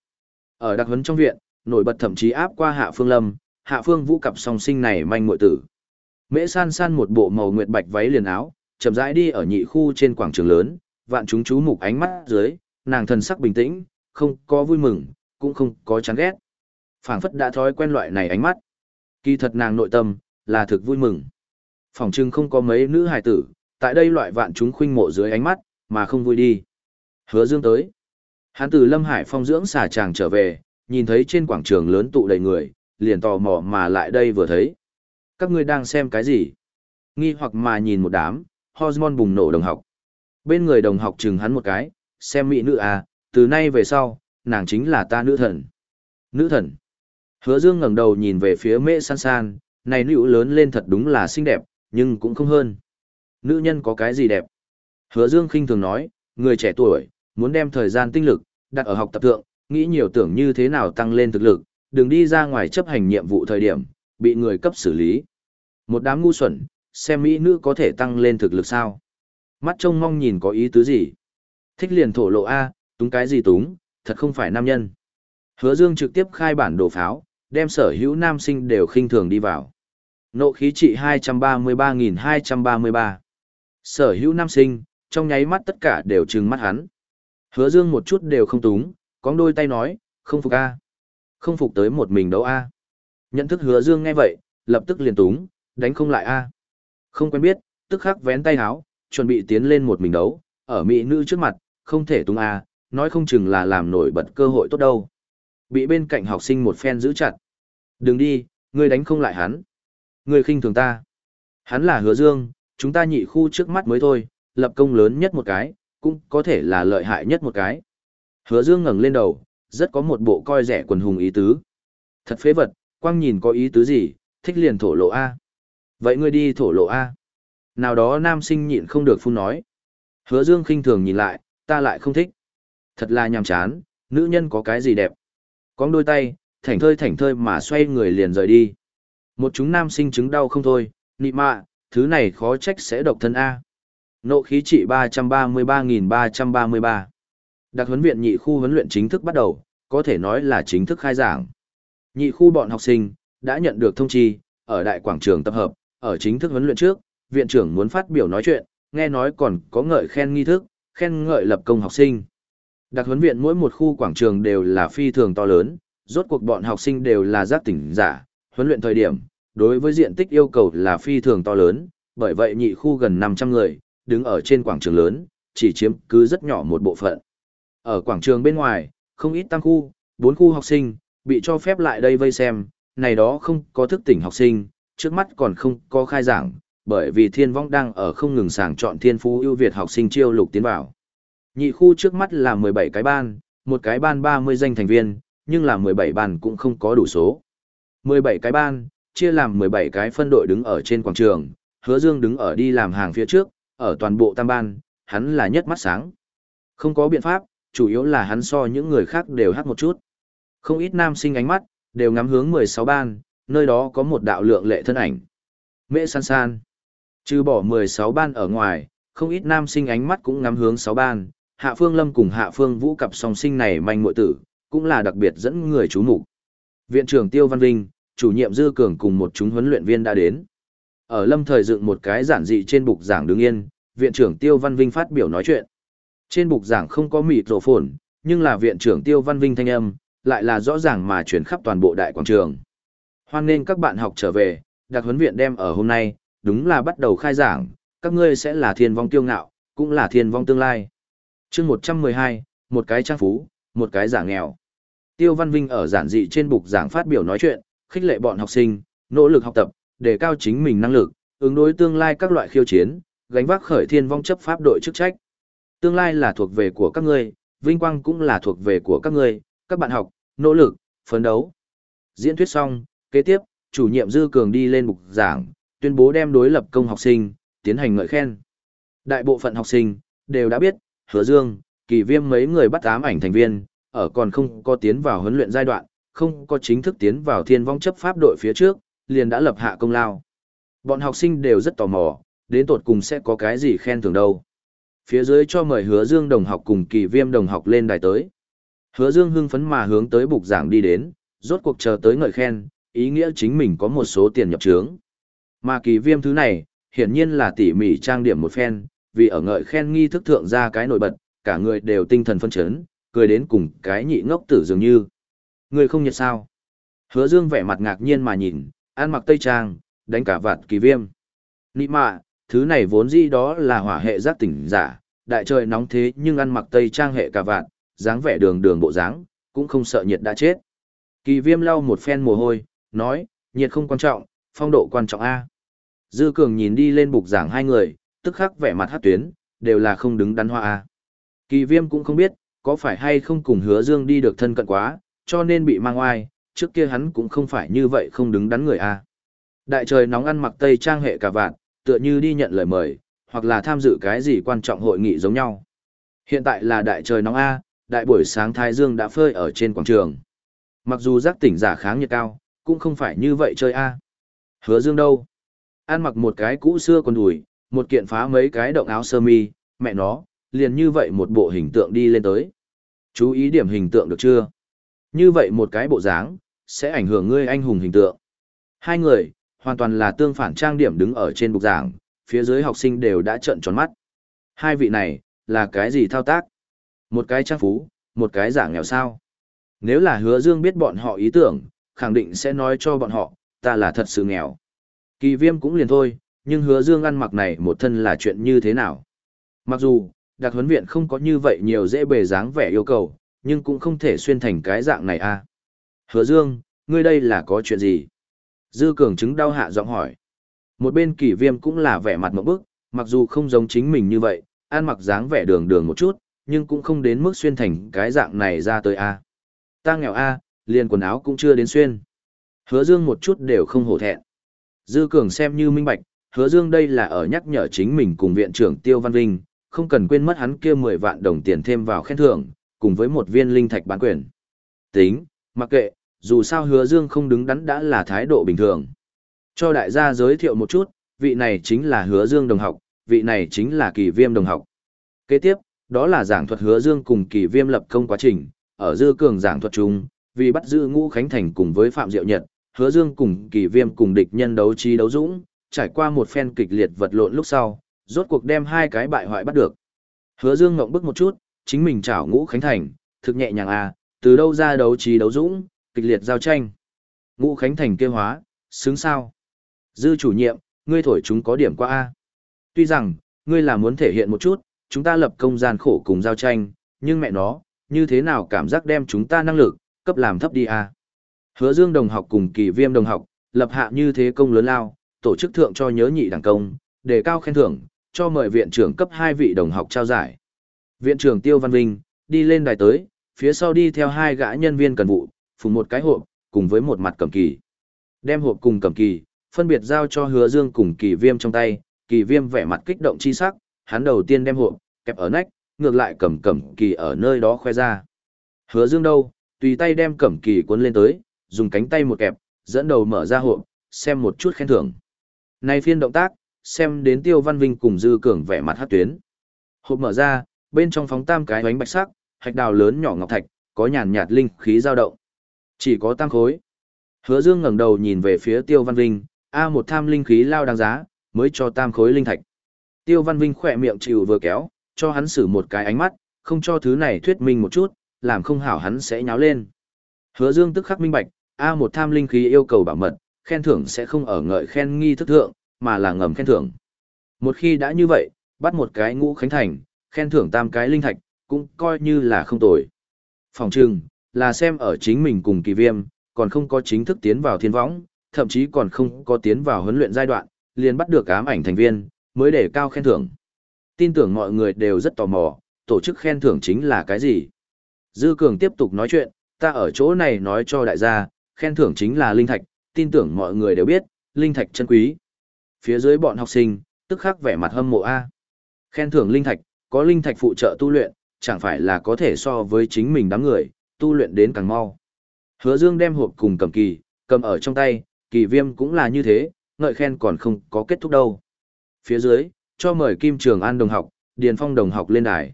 Ở đặc huấn trong viện, nổi bật thậm chí áp qua hạ phương lâm, hạ phương vũ cặp song sinh này manh muội tử. Mễ san san một bộ màu nguyệt bạch váy liền áo, chậm rãi đi ở nhị khu trên quảng trường lớn, vạn chúng chú mục ánh mắt dưới, nàng thần sắc bình tĩnh, không có vui mừng, cũng không có chán ghét. phảng phất đã thói quen loại này ánh mắt. Kỳ thật nàng nội tâm, là thực vui mừng. Phòng trưng không có mấy nữ hài tử, tại đây loại vạn chúng khuynh mộ dưới ánh mắt, mà không vui đi. Hứa dương tới. Hắn từ Lâm Hải phong dưỡng xà chàng trở về, nhìn thấy trên quảng trường lớn tụ đầy người, liền tò mò mà lại đây vừa thấy. Các ngươi đang xem cái gì? Nghi hoặc mà nhìn một đám, hormone bùng nổ đồng học. Bên người đồng học chừng hắn một cái, xem mỹ nữ à, từ nay về sau, nàng chính là ta nữ thần. Nữ thần. Hứa Dương ngẩng đầu nhìn về phía Mễ San San, này nữ lớn lên thật đúng là xinh đẹp, nhưng cũng không hơn. Nữ nhân có cái gì đẹp? Hứa Dương khinh thường nói, người trẻ tuổi, muốn đem thời gian tinh lực, đặt ở học tập thượng, nghĩ nhiều tưởng như thế nào tăng lên thực lực, đừng đi ra ngoài chấp hành nhiệm vụ thời điểm, bị người cấp xử lý. Một đám ngu xuẩn, xem mỹ nữ có thể tăng lên thực lực sao? Mắt trông mong nhìn có ý tứ gì? Thích liền thổ lộ A, túng cái gì túng, thật không phải nam nhân. Hứa Dương trực tiếp khai bản đồ pháo, đem sở hữu nam sinh đều khinh thường đi vào. Nộ khí trị 233.233. Sở hữu nam sinh, trong nháy mắt tất cả đều trừng mắt hắn. Hứa Dương một chút đều không túng, có đôi tay nói, không phục A. Không phục tới một mình đấu A. Nhận thức Hứa Dương nghe vậy, lập tức liền túng, đánh không lại A. Không quen biết, tức khắc vén tay háo, chuẩn bị tiến lên một mình đấu, ở mỹ nữ trước mặt, không thể tung A, nói không chừng là làm nổi bật cơ hội tốt đâu. Bị bên cạnh học sinh một phen giữ chặt. Đừng đi, ngươi đánh không lại hắn. Ngươi khinh thường ta. Hắn là hứa dương, chúng ta nhị khu trước mắt mới thôi, lập công lớn nhất một cái, cũng có thể là lợi hại nhất một cái. Hứa dương ngẩng lên đầu, rất có một bộ coi rẻ quần hùng ý tứ. Thật phế vật, quang nhìn có ý tứ gì, thích liền thổ lộ A. Vậy ngươi đi thổ lộ A. Nào đó nam sinh nhịn không được phun nói. Hứa dương khinh thường nhìn lại, ta lại không thích. Thật là nhàm chán, nữ nhân có cái gì đẹp. Cóng đôi tay, thảnh thơi thảnh thơi mà xoay người liền rời đi. Một chúng nam sinh chứng đau không thôi, nị mạ, thứ này khó trách sẽ độc thân A. Nộ khí trị 333.333. Đặc huấn viện nhị khu huấn luyện chính thức bắt đầu, có thể nói là chính thức khai giảng. Nhị khu bọn học sinh, đã nhận được thông chi, ở đại quảng trường tập hợp, ở chính thức huấn luyện trước, viện trưởng muốn phát biểu nói chuyện, nghe nói còn có ngợi khen nghi thức, khen ngợi lập công học sinh. Đặc huấn viện mỗi một khu quảng trường đều là phi thường to lớn, rốt cuộc bọn học sinh đều là giác tỉnh giả, huấn luyện thời điểm, đối với diện tích yêu cầu là phi thường to lớn, bởi vậy nhị khu gần 500 người, đứng ở trên quảng trường lớn, chỉ chiếm cứ rất nhỏ một bộ phận. Ở quảng trường bên ngoài, không ít tăng khu, bốn khu học sinh, bị cho phép lại đây vây xem, này đó không có thức tỉnh học sinh, trước mắt còn không có khai giảng, bởi vì thiên vong đang ở không ngừng sàng chọn thiên phú ưu việt học sinh chiêu lục tiến vào. Nhị khu trước mắt là 17 cái ban, một cái ban 30 danh thành viên, nhưng là 17 ban cũng không có đủ số. 17 cái ban, chia làm 17 cái phân đội đứng ở trên quảng trường, hứa dương đứng ở đi làm hàng phía trước, ở toàn bộ tam ban, hắn là nhất mắt sáng. Không có biện pháp, chủ yếu là hắn so những người khác đều hát một chút. Không ít nam sinh ánh mắt, đều ngắm hướng 16 ban, nơi đó có một đạo lượng lệ thân ảnh. Mẹ san san. Trừ bỏ 16 ban ở ngoài, không ít nam sinh ánh mắt cũng ngắm hướng 6 ban, Hạ Phương Lâm cùng Hạ Phương Vũ cặp song sinh này manh muội tử, cũng là đặc biệt dẫn người chú mục. Viện trưởng Tiêu Văn Vinh, chủ nhiệm Dư Cường cùng một chúng huấn luyện viên đã đến. Ở Lâm thời dựng một cái giản dị trên bục giảng đứng yên, viện trưởng Tiêu Văn Vinh phát biểu nói chuyện. Trên bục giảng không có mịt rổ phồn, nhưng là viện trưởng Tiêu Văn Vinh thanh âm, lại là rõ ràng mà chuyển khắp toàn bộ đại quảng trường. Hoan nên các bạn học trở về, đặc huấn viện đem ở hôm nay, đúng là bắt đầu khai giảng, các ngươi sẽ là thiên vong tiêu ngạo, cũng là thiên vong tương lai. chương 112, một cái trang phú, một cái giả nghèo. Tiêu Văn Vinh ở giản dị trên bục giảng phát biểu nói chuyện, khích lệ bọn học sinh, nỗ lực học tập, để cao chính mình năng lực, ứng đối tương lai các loại khiêu chiến, gánh vác khởi thiên vong chấp pháp đội chức trách. Tương lai là thuộc về của các ngươi, vinh quang cũng là thuộc về của các ngươi, các bạn học, nỗ lực, phấn đấu. Diễn thuyết xong, kế tiếp, chủ nhiệm Dư Cường đi lên bục giảng, tuyên bố đem đối lập công học sinh, tiến hành ngợi khen. Đại bộ phận học sinh, đều đã biết, hứa dương, kỳ viêm mấy người bắt ám ảnh thành viên, ở còn không có tiến vào huấn luyện giai đoạn, không có chính thức tiến vào thiên vong chấp pháp đội phía trước, liền đã lập hạ công lao. Bọn học sinh đều rất tò mò, đến tột cùng sẽ có cái gì khen thưởng đâu. Phía dưới cho mời hứa dương đồng học cùng kỳ viêm đồng học lên đài tới. Hứa dương hưng phấn mà hướng tới bục giảng đi đến, rốt cuộc chờ tới ngợi khen, ý nghĩa chính mình có một số tiền nhập trướng. Mà kỳ viêm thứ này, hiển nhiên là tỉ mỉ trang điểm một phen, vì ở ngợi khen nghi thức thượng ra cái nổi bật, cả người đều tinh thần phân chấn, cười đến cùng cái nhị ngốc tử dường như. Người không nhật sao? Hứa dương vẻ mặt ngạc nhiên mà nhìn, ăn mặc tây trang, đánh cả vạt kỳ viêm. Nị mạ, thứ này vốn dĩ đó là hỏa hệ giác tỉnh giả, đại trời nóng thế nhưng ăn mặc tây trang hệ cả vạt, dáng vẻ đường đường bộ dáng, cũng không sợ nhiệt đã chết. Kỳ viêm lau một phen mồ hôi, nói, nhiệt không quan trọng, phong độ quan trọng A. Dư Cường nhìn đi lên bục giảng hai người, tức khắc vẻ mặt hát tuyến, đều là không đứng đắn hoa A. Kỳ viêm cũng không biết, có phải hay không cùng hứa dương đi được thân cận quá, cho nên bị mang oai, trước kia hắn cũng không phải như vậy không đứng đắn người A. Đại trời nóng ăn mặc tây trang hệ cả vạn, tựa như đi nhận lời mời, hoặc là tham dự cái gì quan trọng hội nghị giống nhau. Hiện tại là đại trời nóng A, đại buổi sáng Thái Dương đã phơi ở trên quảng trường. Mặc dù giác tỉnh giả kháng nhiệt cao, cũng không phải như vậy chơi A. Hứa Dương đâu? Ăn mặc một cái cũ xưa còn đùi, một kiện phá mấy cái động áo sơ mi, mẹ nó, liền như vậy một bộ hình tượng đi lên tới. Chú ý điểm hình tượng được chưa? Như vậy một cái bộ dáng, sẽ ảnh hưởng ngươi anh hùng hình tượng. Hai người, hoàn toàn là tương phản trang điểm đứng ở trên bục giảng, phía dưới học sinh đều đã trợn tròn mắt. Hai vị này, là cái gì thao tác? Một cái trang phú, một cái giả nghèo sao? Nếu là hứa dương biết bọn họ ý tưởng, khẳng định sẽ nói cho bọn họ, ta là thật sự nghèo. Kỳ viêm cũng liền thôi, nhưng hứa dương ăn mặc này một thân là chuyện như thế nào? Mặc dù, đặc huấn viện không có như vậy nhiều dễ bề dáng vẻ yêu cầu, nhưng cũng không thể xuyên thành cái dạng này a. À. Hứa Dương, ngươi đây là có chuyện gì? Dư Cường chứng đau hạ giọng hỏi. Một bên kỳ viêm cũng là vẻ mặt một bức, mặc dù không giống chính mình như vậy, ăn mặc dáng vẻ đường đường một chút, nhưng cũng không đến mức xuyên thành cái dạng này ra tới a. Ta nghèo a, liền quần áo cũng chưa đến xuyên. Hứa Dương một chút đều không hổ thẹn. Dư Cường xem như minh bạch, Hứa Dương đây là ở nhắc nhở chính mình cùng viện trưởng Tiêu Văn Vinh, không cần quên mất hắn kia 10 vạn đồng tiền thêm vào khen thưởng, cùng với một viên linh thạch bán quyền. Tính, mặc kệ, dù sao hứa dương không đứng đắn đã là thái độ bình thường. Cho đại gia giới thiệu một chút, vị này chính là hứa dương đồng học, vị này chính là kỳ viêm đồng học. Kế tiếp, đó là giảng thuật hứa dương cùng kỳ viêm lập công quá trình, ở dư cường giảng thuật chung, vì bắt giữ ngũ khánh thành cùng với phạm diệu nhật, hứa dương cùng kỳ viêm cùng địch nhân đấu trí đấu dũng, trải qua một phen kịch liệt vật lộn lúc sau, rốt cuộc đem hai cái bại hoại bắt được. Hứa dương ngộng bức một chút, chính mình chảo ngũ khánh thành, thực nhẹ nhàng à, từ đâu ra đấu trí đấu dũng, kịch liệt giao tranh. Ngũ khánh thành kêu hóa, xứng sao. Dư chủ nhiệm, ngươi thổi chúng có điểm qua a. Tuy rằng, ngươi là muốn thể hiện một chút, chúng ta lập công gian khổ cùng giao tranh, nhưng mẹ nó, như thế nào cảm giác đem chúng ta năng lực, cấp làm thấp đi a. Hứa Dương đồng học cùng kỳ viêm đồng học, lập hạ như thế công lớn lao, tổ chức thượng cho nhớ nhị đảng công, đề cao khen thưởng, cho mời viện trưởng cấp hai vị đồng học trao giải. Viện trưởng Tiêu Văn Vinh, đi lên đài tới, phía sau đi theo hai gã nhân viên cần vụ, phùng một cái hộp, cùng với một mặt cầm kỳ. Đem hộp cùng cầm kỳ, phân biệt giao cho hứa dương cùng kỳ viêm trong tay, kỳ viêm vẻ mặt kích động chi sắc, hắn đầu tiên đem hộp, kẹp ở nách, ngược lại cầm cầm kỳ ở nơi đó khoe ra. Hứa dương đâu, tùy tay đem cầm kỳ cuốn lên tới, dùng cánh tay một kẹp, dẫn đầu mở ra hộp, xem một chút khen thưởng. Này phiên động tác, xem đến tiêu văn vinh cùng dư cường vẻ mặt hát tuyến. Hộp mở ra, bên trong phóng tam cái bánh bạch sắc, hạch đào lớn nhỏ ngọc thạch, có nhàn nhạt linh khí dao động. Chỉ có tam khối. Hứa Dương ngẩng đầu nhìn về phía Tiêu Văn Vinh, a một tham linh khí lao đáng giá, mới cho tam khối linh thạch. Tiêu Văn Vinh khỏe miệng chịu vừa kéo, cho hắn xử một cái ánh mắt, không cho thứ này thuyết minh một chút, làm không hảo hắn sẽ nháo lên. Hứa Dương tức khắc minh bạch, A một tham linh khí yêu cầu bảo mật, khen thưởng sẽ không ở ngợi khen nghi thức thượng, mà là ngầm khen thưởng. Một khi đã như vậy, bắt một cái ngũ khánh thành, khen thưởng tam cái linh thạch, cũng coi như là không tồi. Phòng trừng, là xem ở chính mình cùng kỳ viêm, còn không có chính thức tiến vào thiên võng, thậm chí còn không có tiến vào huấn luyện giai đoạn, liền bắt được ám ảnh thành viên, mới để cao khen thưởng. Tin tưởng mọi người đều rất tò mò, tổ chức khen thưởng chính là cái gì. Dư Cường tiếp tục nói chuyện, ta ở chỗ này nói cho đại gia, khen thưởng chính là linh thạch, tin tưởng mọi người đều biết, linh thạch chân quý. Phía dưới bọn học sinh, tức khắc vẻ mặt hâm mộ A. Khen thưởng linh thạch, có linh thạch phụ trợ tu luyện, chẳng phải là có thể so với chính mình đám người, tu luyện đến càng mau. Hứa Dương đem hộp cùng cầm kỳ, cầm ở trong tay, kỳ viêm cũng là như thế, ngợi khen còn không có kết thúc đâu. Phía dưới, cho mời Kim Trường An đồng học, Điền Phong đồng học lên đài.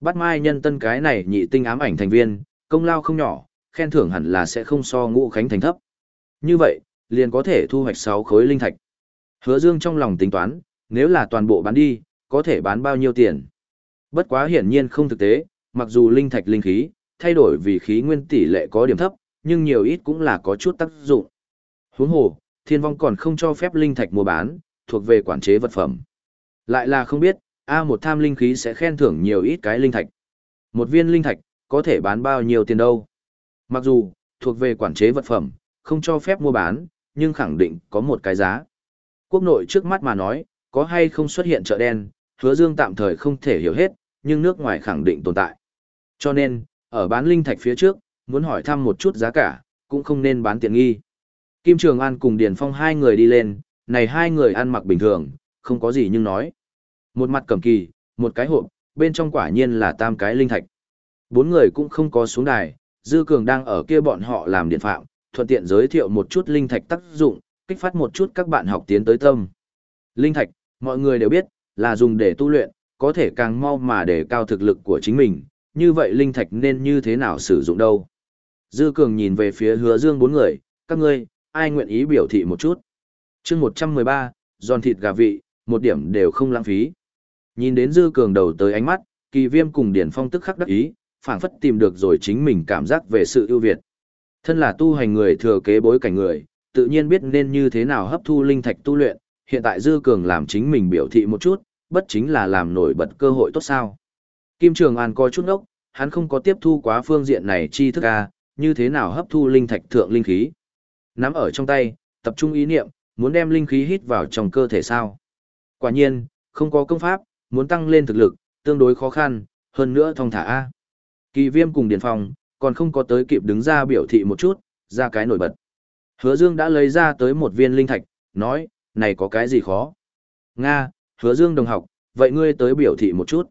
Bắt mai nhân tân cái này nhị tinh ám ảnh thành viên, công lao không nhỏ, khen thưởng hẳn là sẽ không so ngũ khánh thành thấp. Như vậy, liền có thể thu hoạch 6 khối linh thạch. Hứa Dương trong lòng tính toán, nếu là toàn bộ bán đi, có thể bán bao nhiêu tiền. Bất quá hiển nhiên không thực tế, mặc dù linh thạch linh khí, thay đổi vì khí nguyên tỷ lệ có điểm thấp, nhưng nhiều ít cũng là có chút tác dụng. Huống hồ, thiên vong còn không cho phép linh thạch mua bán, thuộc về quản chế vật phẩm. Lại là không biết, A một tham linh khí sẽ khen thưởng nhiều ít cái linh thạch. Một viên linh thạch, có thể bán bao nhiêu tiền đâu. Mặc dù, thuộc về quản chế vật phẩm, không cho phép mua bán, nhưng khẳng định có một cái giá. Quốc nội trước mắt mà nói, có hay không xuất hiện chợ đen, hứa dương tạm thời không thể hiểu hết, nhưng nước ngoài khẳng định tồn tại. Cho nên, ở bán linh thạch phía trước, muốn hỏi thăm một chút giá cả, cũng không nên bán tiện nghi. Kim Trường An cùng Điền Phong hai người đi lên, này hai người ăn mặc bình thường, không có gì nhưng nói. Một mặt cầm kỳ, một cái hộp, bên trong quả nhiên là tam cái linh thạch. Bốn người cũng không có xuống đài, Dư Cường đang ở kia bọn họ làm điện phạm, thuận tiện giới thiệu một chút linh thạch tác dụng, kích phát một chút các bạn học tiến tới tâm. Linh thạch, mọi người đều biết, là dùng để tu luyện, có thể càng mau mà để cao thực lực của chính mình, như vậy linh thạch nên như thế nào sử dụng đâu. Dư Cường nhìn về phía hứa dương bốn người, các ngươi, ai nguyện ý biểu thị một chút. chương 113, giòn thịt gà vị, một điểm đều không lãng phí. Nhìn đến Dư Cường đầu tới ánh mắt, kỳ viêm cùng Điển Phong tức khắc đắc ý, phảng phất tìm được rồi chính mình cảm giác về sự ưu việt. Thân là tu hành người thừa kế bối cảnh người, tự nhiên biết nên như thế nào hấp thu linh thạch tu luyện, hiện tại Dư Cường làm chính mình biểu thị một chút, bất chính là làm nổi bật cơ hội tốt sao. Kim Trường An coi chút ốc, hắn không có tiếp thu quá phương diện này chi thức a, như thế nào hấp thu linh thạch thượng linh khí. Nắm ở trong tay, tập trung ý niệm, muốn đem linh khí hít vào trong cơ thể sao. Quả nhiên, không có công pháp, muốn tăng lên thực lực, tương đối khó khăn, hơn nữa thông thả A. Kỳ viêm cùng Điền Phong, còn không có tới kịp đứng ra biểu thị một chút, ra cái nổi bật. Hứa Dương đã lấy ra tới một viên linh thạch, nói, này có cái gì khó. Nga, hứa Dương đồng học, vậy ngươi tới biểu thị một chút.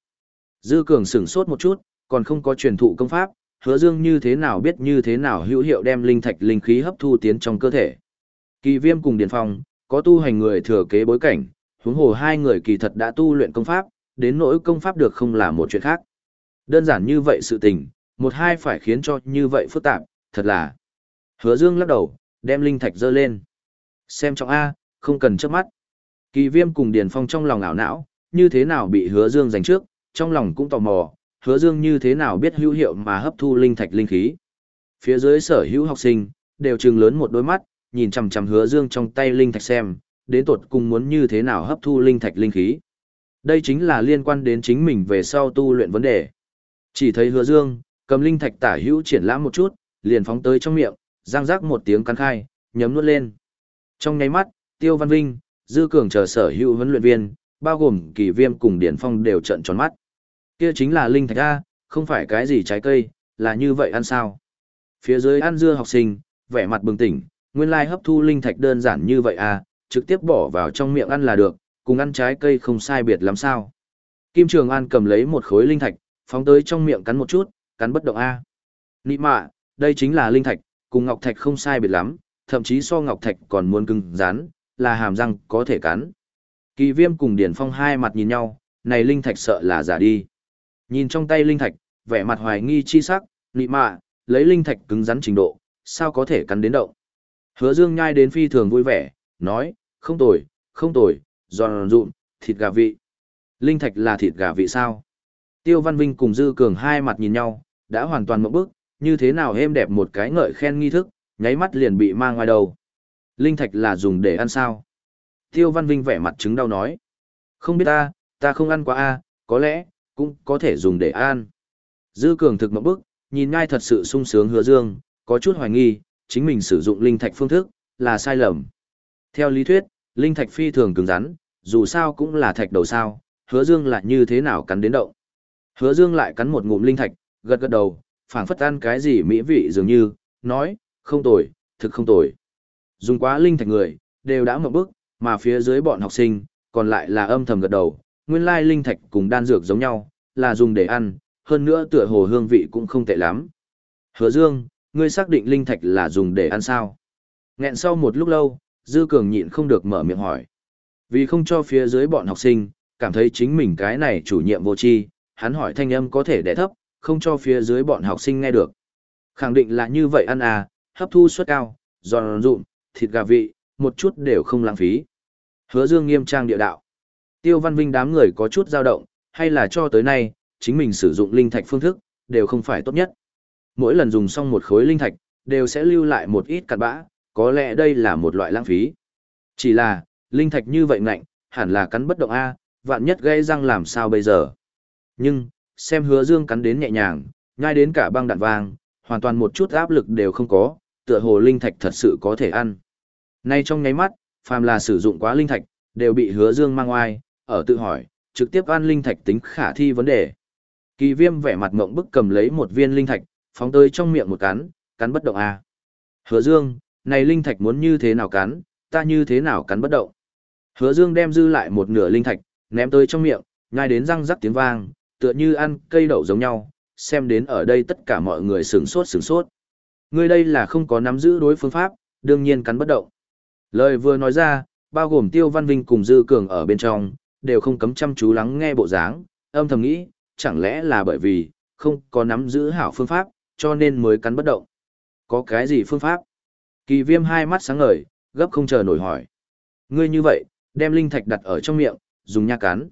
Dư Cường sửng sốt một chút, còn không có truyền thụ công pháp, hứa Dương như thế nào biết như thế nào hữu hiệu đem linh thạch linh khí hấp thu tiến trong cơ thể. Kỳ viêm cùng Điền Phong, có tu hành người thừa kế bối cảnh, huống hồ hai người kỳ thật đã tu luyện công pháp, đến nỗi công pháp được không là một chuyện khác. Đơn giản như vậy sự tình, một hai phải khiến cho như vậy phức tạp, thật là. Hứa Dương lắc đầu, đem linh thạch dơ lên. Xem trọng A, không cần chớp mắt. Kỳ viêm cùng Điền Phong trong lòng ảo não, như thế nào bị hứa Dương giành trước, trong lòng cũng tò mò, hứa Dương như thế nào biết hữu hiệu mà hấp thu linh thạch linh khí. Phía dưới sở hữu học sinh, đều trừng lớn một đôi mắt, nhìn chằm chằm hứa Dương trong tay linh thạch xem, đến tột cùng muốn như thế nào hấp thu linh thạch linh khí. Đây chính là liên quan đến chính mình về sau tu luyện vấn đề. Chỉ thấy hứa dương, cầm linh thạch tả hữu triển lãm một chút, liền phóng tới trong miệng, răng rác một tiếng cắn khai, nhấm nuốt lên. Trong nháy mắt, Tiêu Văn Vinh, Dư Cường chờ sở hữu huấn luyện viên, bao gồm Kỳ Viêm cùng Điển Phong đều trợn tròn mắt. Kia chính là linh thạch a, không phải cái gì trái cây, là như vậy ăn sao? Phía dưới ăn dưa học sinh, vẻ mặt bừng tỉnh, nguyên lai hấp thu linh thạch đơn giản như vậy a, trực tiếp bỏ vào trong miệng ăn là được, cùng ăn trái cây không sai biệt lắm sao? Kim Trường An cầm lấy một khối linh thạch, phóng tới trong miệng cắn một chút, cắn bất động a. Nị mạ, đây chính là linh thạch, cùng ngọc thạch không sai biệt lắm, thậm chí so ngọc thạch còn muốn cứng rắn, là hàm răng có thể cắn. Kỳ Viêm cùng Điển Phong hai mặt nhìn nhau, này linh thạch sợ là giả đi. Nhìn trong tay linh thạch, vẻ mặt hoài nghi chi sắc, nị mạ, lấy linh thạch cứng rắn trình độ, sao có thể cắn đến động. Hứa Dương nhai đến phi thường vui vẻ, nói, không tồi, không tồi, giòn rụm, thịt gà vị. Linh thạch là thịt gà vị sao? Tiêu Văn Vinh cùng Dư Cường hai mặt nhìn nhau, đã hoàn toàn một bước, như thế nào êm đẹp một cái ngợi khen nghi thức, nháy mắt liền bị mang ngoài đầu. Linh thạch là dùng để ăn sao? Tiêu Văn Vinh vẻ mặt chứng đau nói. Không biết ta, ta không ăn quá a, có lẽ, cũng có thể dùng để ăn. Dư Cường thực một bước, nhìn ngay thật sự sung sướng hứa dương, có chút hoài nghi, chính mình sử dụng linh thạch phương thức, là sai lầm. Theo lý thuyết, linh thạch phi thường cứng rắn, dù sao cũng là thạch đầu sao, hứa dương lại như thế nào cắn đến động. Hứa dương lại cắn một ngụm linh thạch, gật gật đầu, phảng phất ăn cái gì mỹ vị dường như, nói, không tồi, thực không tồi. Dùng quá linh thạch người, đều đã một bước, mà phía dưới bọn học sinh, còn lại là âm thầm gật đầu, nguyên lai linh thạch cùng đan dược giống nhau, là dùng để ăn, hơn nữa tựa hồ hương vị cũng không tệ lắm. Hứa Dương, ngươi xác định linh thạch là dùng để ăn sao? Nghẹn sau một lúc lâu, Dư Cường nhịn không được mở miệng hỏi. Vì không cho phía dưới bọn học sinh, cảm thấy chính mình cái này chủ nhiệm vô tri, hắn hỏi thanh âm có thể đẻ thấp, không cho phía dưới bọn học sinh nghe được. Khẳng định là như vậy ăn à, hấp thu suất cao, giòn rụm, thịt gà vị, một chút đều không lãng phí. Hứa Dương nghiêm trang địa đạo. Tiêu Văn Vinh đám người có chút dao động, hay là cho tới nay, chính mình sử dụng linh thạch phương thức, đều không phải tốt nhất. Mỗi lần dùng xong một khối linh thạch, đều sẽ lưu lại một ít cặn bã, có lẽ đây là một loại lãng phí. Chỉ là, linh thạch như vậy ngạnh, hẳn là cắn bất động A, vạn nhất gây răng làm sao bây giờ. Nhưng, xem hứa dương cắn đến nhẹ nhàng, ngay đến cả băng đạn vàng, hoàn toàn một chút áp lực đều không có, tựa hồ linh thạch thật sự có thể ăn. Nay trong nháy mắt, phàm là sử dụng quá linh thạch, đều bị hứa dương mang oai, ở tự hỏi, trực tiếp ăn linh thạch tính khả thi vấn đề. Kỳ viêm vẻ mặt mộng bức cầm lấy một viên linh thạch, phóng tới trong miệng một cắn, cắn bất động à. Hứa dương, này linh thạch muốn như thế nào cắn, ta như thế nào cắn bất động. Hứa dương đem dư lại một nửa linh thạch, ném tới trong miệng, nhai đến răng rắc tiếng vang, tựa như ăn cây đậu giống nhau, xem đến ở đây tất cả mọi người sửng sốt sửng sốt. Người đây là không có nắm giữ đối phương pháp, đương nhiên cắn bất động. Lời vừa nói ra, bao gồm Tiêu Văn Vinh cùng Dư Cường ở bên trong, đều không cấm chăm chú lắng nghe bộ dáng, âm thầm nghĩ, chẳng lẽ là bởi vì, không có nắm giữ hảo phương pháp, cho nên mới cắn bất động. Có cái gì phương pháp? Kỳ viêm hai mắt sáng ngời, gấp không chờ nổi hỏi. Ngươi như vậy, đem linh thạch đặt ở trong miệng, dùng nha cắn.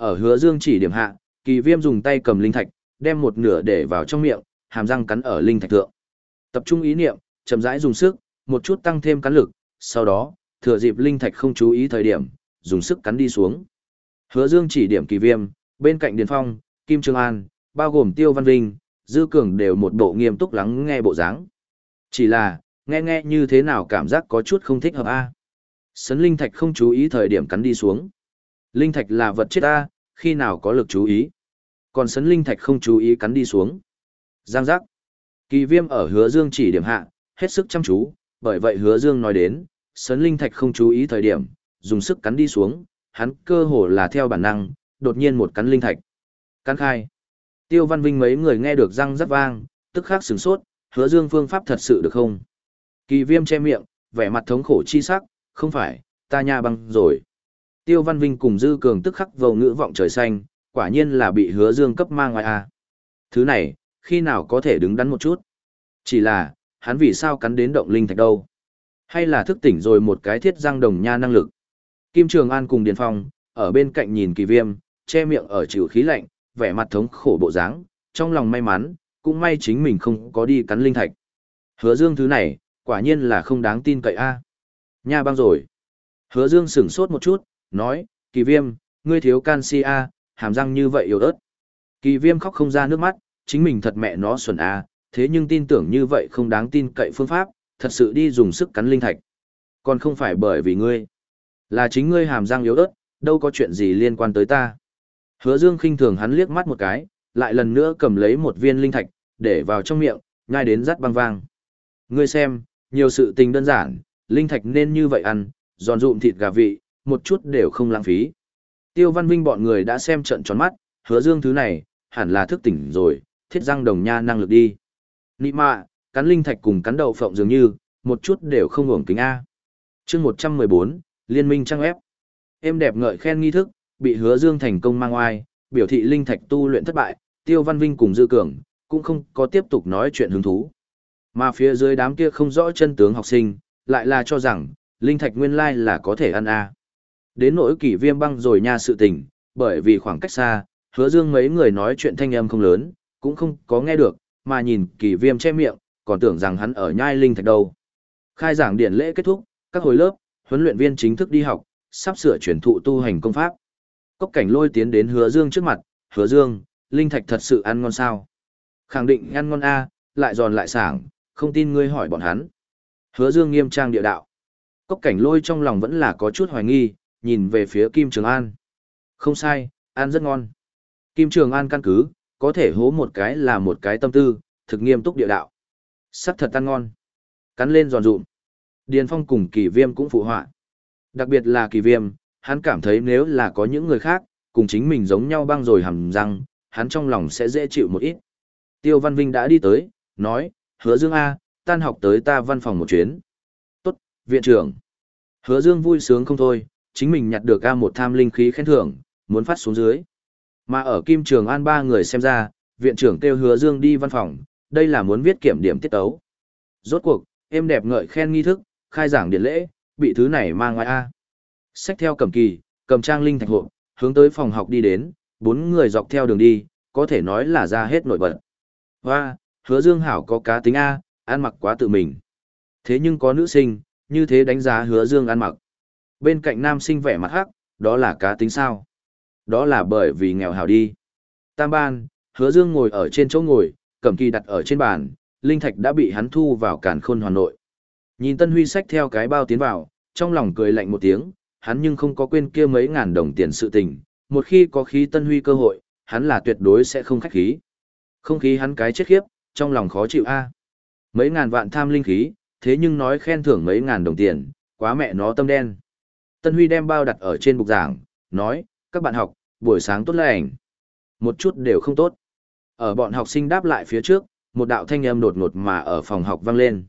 Ở hứa dương chỉ điểm hạ, kỳ viêm dùng tay cầm linh thạch, đem một nửa để vào trong miệng, hàm răng cắn ở linh thạch thượng. Tập trung ý niệm, chậm rãi dùng sức, một chút tăng thêm cắn lực, sau đó, thừa dịp linh thạch không chú ý thời điểm, dùng sức cắn đi xuống. Hứa Dương chỉ điểm kỳ viêm, bên cạnh Điền Phong, Kim Trương An, bao gồm Tiêu Văn Vinh, Dư Cường đều một bộ nghiêm túc lắng nghe bộ dáng. Chỉ là, nghe nghe như thế nào cảm giác có chút không thích hợp a. Sấn linh thạch không chú ý thời điểm cắn đi xuống. Linh thạch là vật chết a, khi nào có lực chú ý. Còn sấn linh thạch không chú ý cắn đi xuống. Giang giác. Kỳ viêm ở hứa dương chỉ điểm hạ, hết sức chăm chú, bởi vậy hứa dương nói đến, sấn linh thạch không chú ý thời điểm, dùng sức cắn đi xuống, hắn cơ hồ là theo bản năng, đột nhiên một cắn linh thạch. Cắn khai. Tiêu Văn Vinh mấy người nghe được răng rất vang, tức khắc sửng sốt, hứa dương phương pháp thật sự được không? Kỳ viêm che miệng, vẻ mặt thống khổ chi sắc, không phải, ta nha băng rồi. Tiêu Văn Vinh cùng Dư Cường tức khắc vầu ngữ vọng trời xanh, quả nhiên là bị hứa dương cấp mang ngoài a. Thứ này, khi nào có thể đứng đắn một chút? Chỉ là, hắn vì sao cắn đến động linh thạch đâu? Hay là thức tỉnh rồi một cái thiết răng đồng nha năng lực? Kim Trường An cùng Điền Phong, ở bên cạnh nhìn kỳ viêm, che miệng ở chịu khí lạnh, vẻ mặt thống khổ bộ dáng, trong lòng may mắn, cũng may chính mình không có đi cắn linh thạch. Hứa Dương thứ này, quả nhiên là không đáng tin cậy a. Nha băng rồi. Hứa Dương sửng sốt một chút, nói, kỳ viêm, ngươi thiếu canxi a, hàm răng như vậy yếu ớt. Kỳ viêm khóc không ra nước mắt, chính mình thật mẹ nó xuẩn à, thế nhưng tin tưởng như vậy không đáng tin cậy phương pháp, thật sự đi dùng sức cắn linh thạch. Còn không phải bởi vì ngươi. Là chính ngươi hàm răng yếu ớt, đâu có chuyện gì liên quan tới ta. Hứa Dương khinh thường hắn liếc mắt một cái, lại lần nữa cầm lấy một viên linh thạch, để vào trong miệng, nhai đến rắt băng vang. Ngươi xem, nhiều sự tình đơn giản, linh thạch nên như vậy ăn, giòn rụm thịt gà vị, một chút đều không lãng phí. Tiêu Văn Vinh bọn người đã xem trận tròn mắt, hứa dương thứ này, hẳn là thức tỉnh rồi, thiết răng đồng nha năng lực đi. Nị mạ, cắn linh thạch cùng cắn đậu phộng dường như, một chút đều không ngủng kính A. chương 114, Liên minh trang ép. Em đẹp ngợi khen nghi thức, bị hứa dương thành công mang oai, biểu thị linh thạch tu luyện thất bại, Tiêu Văn Vinh cùng Dư Cường, cũng không có tiếp tục nói chuyện hứng thú. Mà phía dưới đám kia không rõ chân tướng học sinh, lại là cho rằng, linh thạch nguyên lai là có thể ăn a. Đến nỗi kỷ viêm băng rồi nha sự tình, bởi vì khoảng cách xa, hứa dương mấy người nói chuyện thanh âm không lớn, cũng không có nghe được, mà nhìn kỷ viêm che miệng, còn tưởng rằng hắn ở nhai linh thạch đâu. Khai giảng điển lễ kết thúc, các hồi lớp, huấn luyện viên chính thức đi học, sắp sửa chuyển thụ tu hành công pháp. Cốc cảnh lôi tiến đến hứa dương trước mặt, hứa dương, linh thạch thật sự ăn ngon sao? Khẳng định ăn ngon a, lại giòn lại sảng, không tin ngươi hỏi bọn hắn. Hứa dương nghiêm trang địa đạo. Cốc cảnh lôi trong lòng vẫn là có chút hoài nghi, nhìn về phía Kim Trường An. Không sai, ăn rất ngon. Kim Trường An căn cứ, có thể hố một cái là một cái tâm tư, thực nghiêm túc địa đạo. Sắc thật ăn ngon. Cắn lên giòn rụm. Điền Phong cùng kỳ viêm cũng phụ họa. Đặc biệt là kỳ viêm, hắn cảm thấy nếu là có những người khác, cùng chính mình giống nhau băng rồi hầm răng, hắn trong lòng sẽ dễ chịu một ít. Tiêu Văn Vinh đã đi tới, nói, hứa Dương A, tan học tới ta văn phòng một chuyến. Tốt, viện trưởng. Hứa Dương vui sướng không thôi, chính mình nhặt được ra một tham linh khí khen thưởng, muốn phát xuống dưới. Mà ở Kim Trường An ba người xem ra, viện trưởng kêu hứa Dương đi văn phòng, đây là muốn viết kiểm điểm tiết tấu. Rốt cuộc, em đẹp ngợi khen nghi thức, khai giảng điện lễ, bị thứ này mang ngoài A. Xách theo cầm kỳ, cầm trang linh thạch hộ, hướng tới phòng học đi đến, bốn người dọc theo đường đi, có thể nói là ra hết nổi bật. Hoa, hứa Dương Hảo có cá tính A, ăn mặc quá tự mình. Thế nhưng có nữ sinh, như thế đánh giá hứa Dương ăn mặc. Bên cạnh nam sinh vẻ mặt hắc, đó là cá tính sao? Đó là bởi vì nghèo hào đi. Tam ban, hứa Dương ngồi ở trên chỗ ngồi, cầm kỳ đặt ở trên bàn, linh thạch đã bị hắn thu vào càn khôn hoàn nội. Nhìn Tân Huy sách theo cái bao tiến vào, trong lòng cười lạnh một tiếng, hắn nhưng không có quên kia mấy ngàn đồng tiền sự tình, một khi có khí Tân Huy cơ hội, hắn là tuyệt đối sẽ không khách khí. Không khí hắn cái chết khiếp, trong lòng khó chịu a. Mấy ngàn vạn tham linh khí, thế nhưng nói khen thưởng mấy ngàn đồng tiền, quá mẹ nó tâm đen. Tân Huy đem bao đặt ở trên bục giảng, nói, các bạn học, buổi sáng tốt lành. Một chút đều không tốt. Ở bọn học sinh đáp lại phía trước, một đạo thanh âm đột ngột mà ở phòng học vang lên.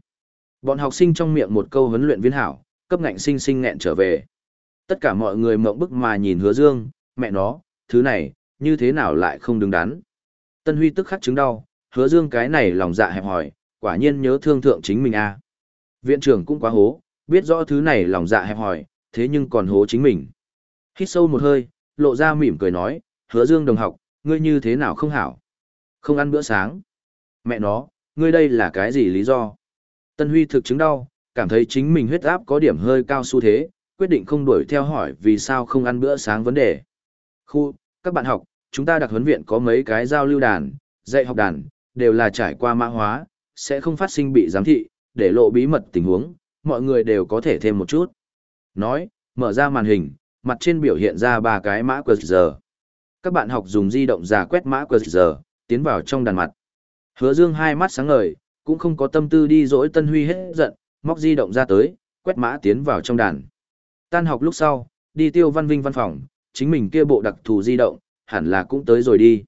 Bọn học sinh trong miệng một câu huấn luyện viên hảo, cấp ngạnh sinh sinh nghẹn trở về. Tất cả mọi người mộng bức mà nhìn hứa dương, mẹ nó, thứ này, như thế nào lại không đứng đắn. Tân Huy tức khắc chứng đau, hứa dương cái này lòng dạ hẹp hỏi, quả nhiên nhớ thương thượng chính mình a. À. Viện trưởng cũng quá hố, biết rõ thứ này lòng dạ hẹp hỏi, thế nhưng còn hố chính mình. Hít sâu một hơi, lộ ra mỉm cười nói, hứa dương đồng học, ngươi như thế nào không hảo? Không ăn bữa sáng. Mẹ nó, ngươi đây là cái gì lý do? Tân Huy thực chứng đau, cảm thấy chính mình huyết áp có điểm hơi cao xu thế, quyết định không đuổi theo hỏi vì sao không ăn bữa sáng vấn đề. Khu, các bạn học, chúng ta đặc huấn viện có mấy cái giao lưu đàn, dạy học đàn, đều là trải qua mã hóa, sẽ không phát sinh bị giám thị, để lộ bí mật tình huống, mọi người đều có thể thêm một chút. Nói, mở ra màn hình, mặt trên biểu hiện ra ba cái mã QR. Các bạn học dùng di động giả quét mã QR, tiến vào trong đàn mặt. Hứa Dương hai mắt sáng ngời, cũng không có tâm tư đi dỗi Tân Huy hết giận, móc di động ra tới, quét mã tiến vào trong đàn. Tan học lúc sau, đi Tiêu Văn Vinh văn phòng, chính mình kia bộ đặc thù di động, hẳn là cũng tới rồi đi.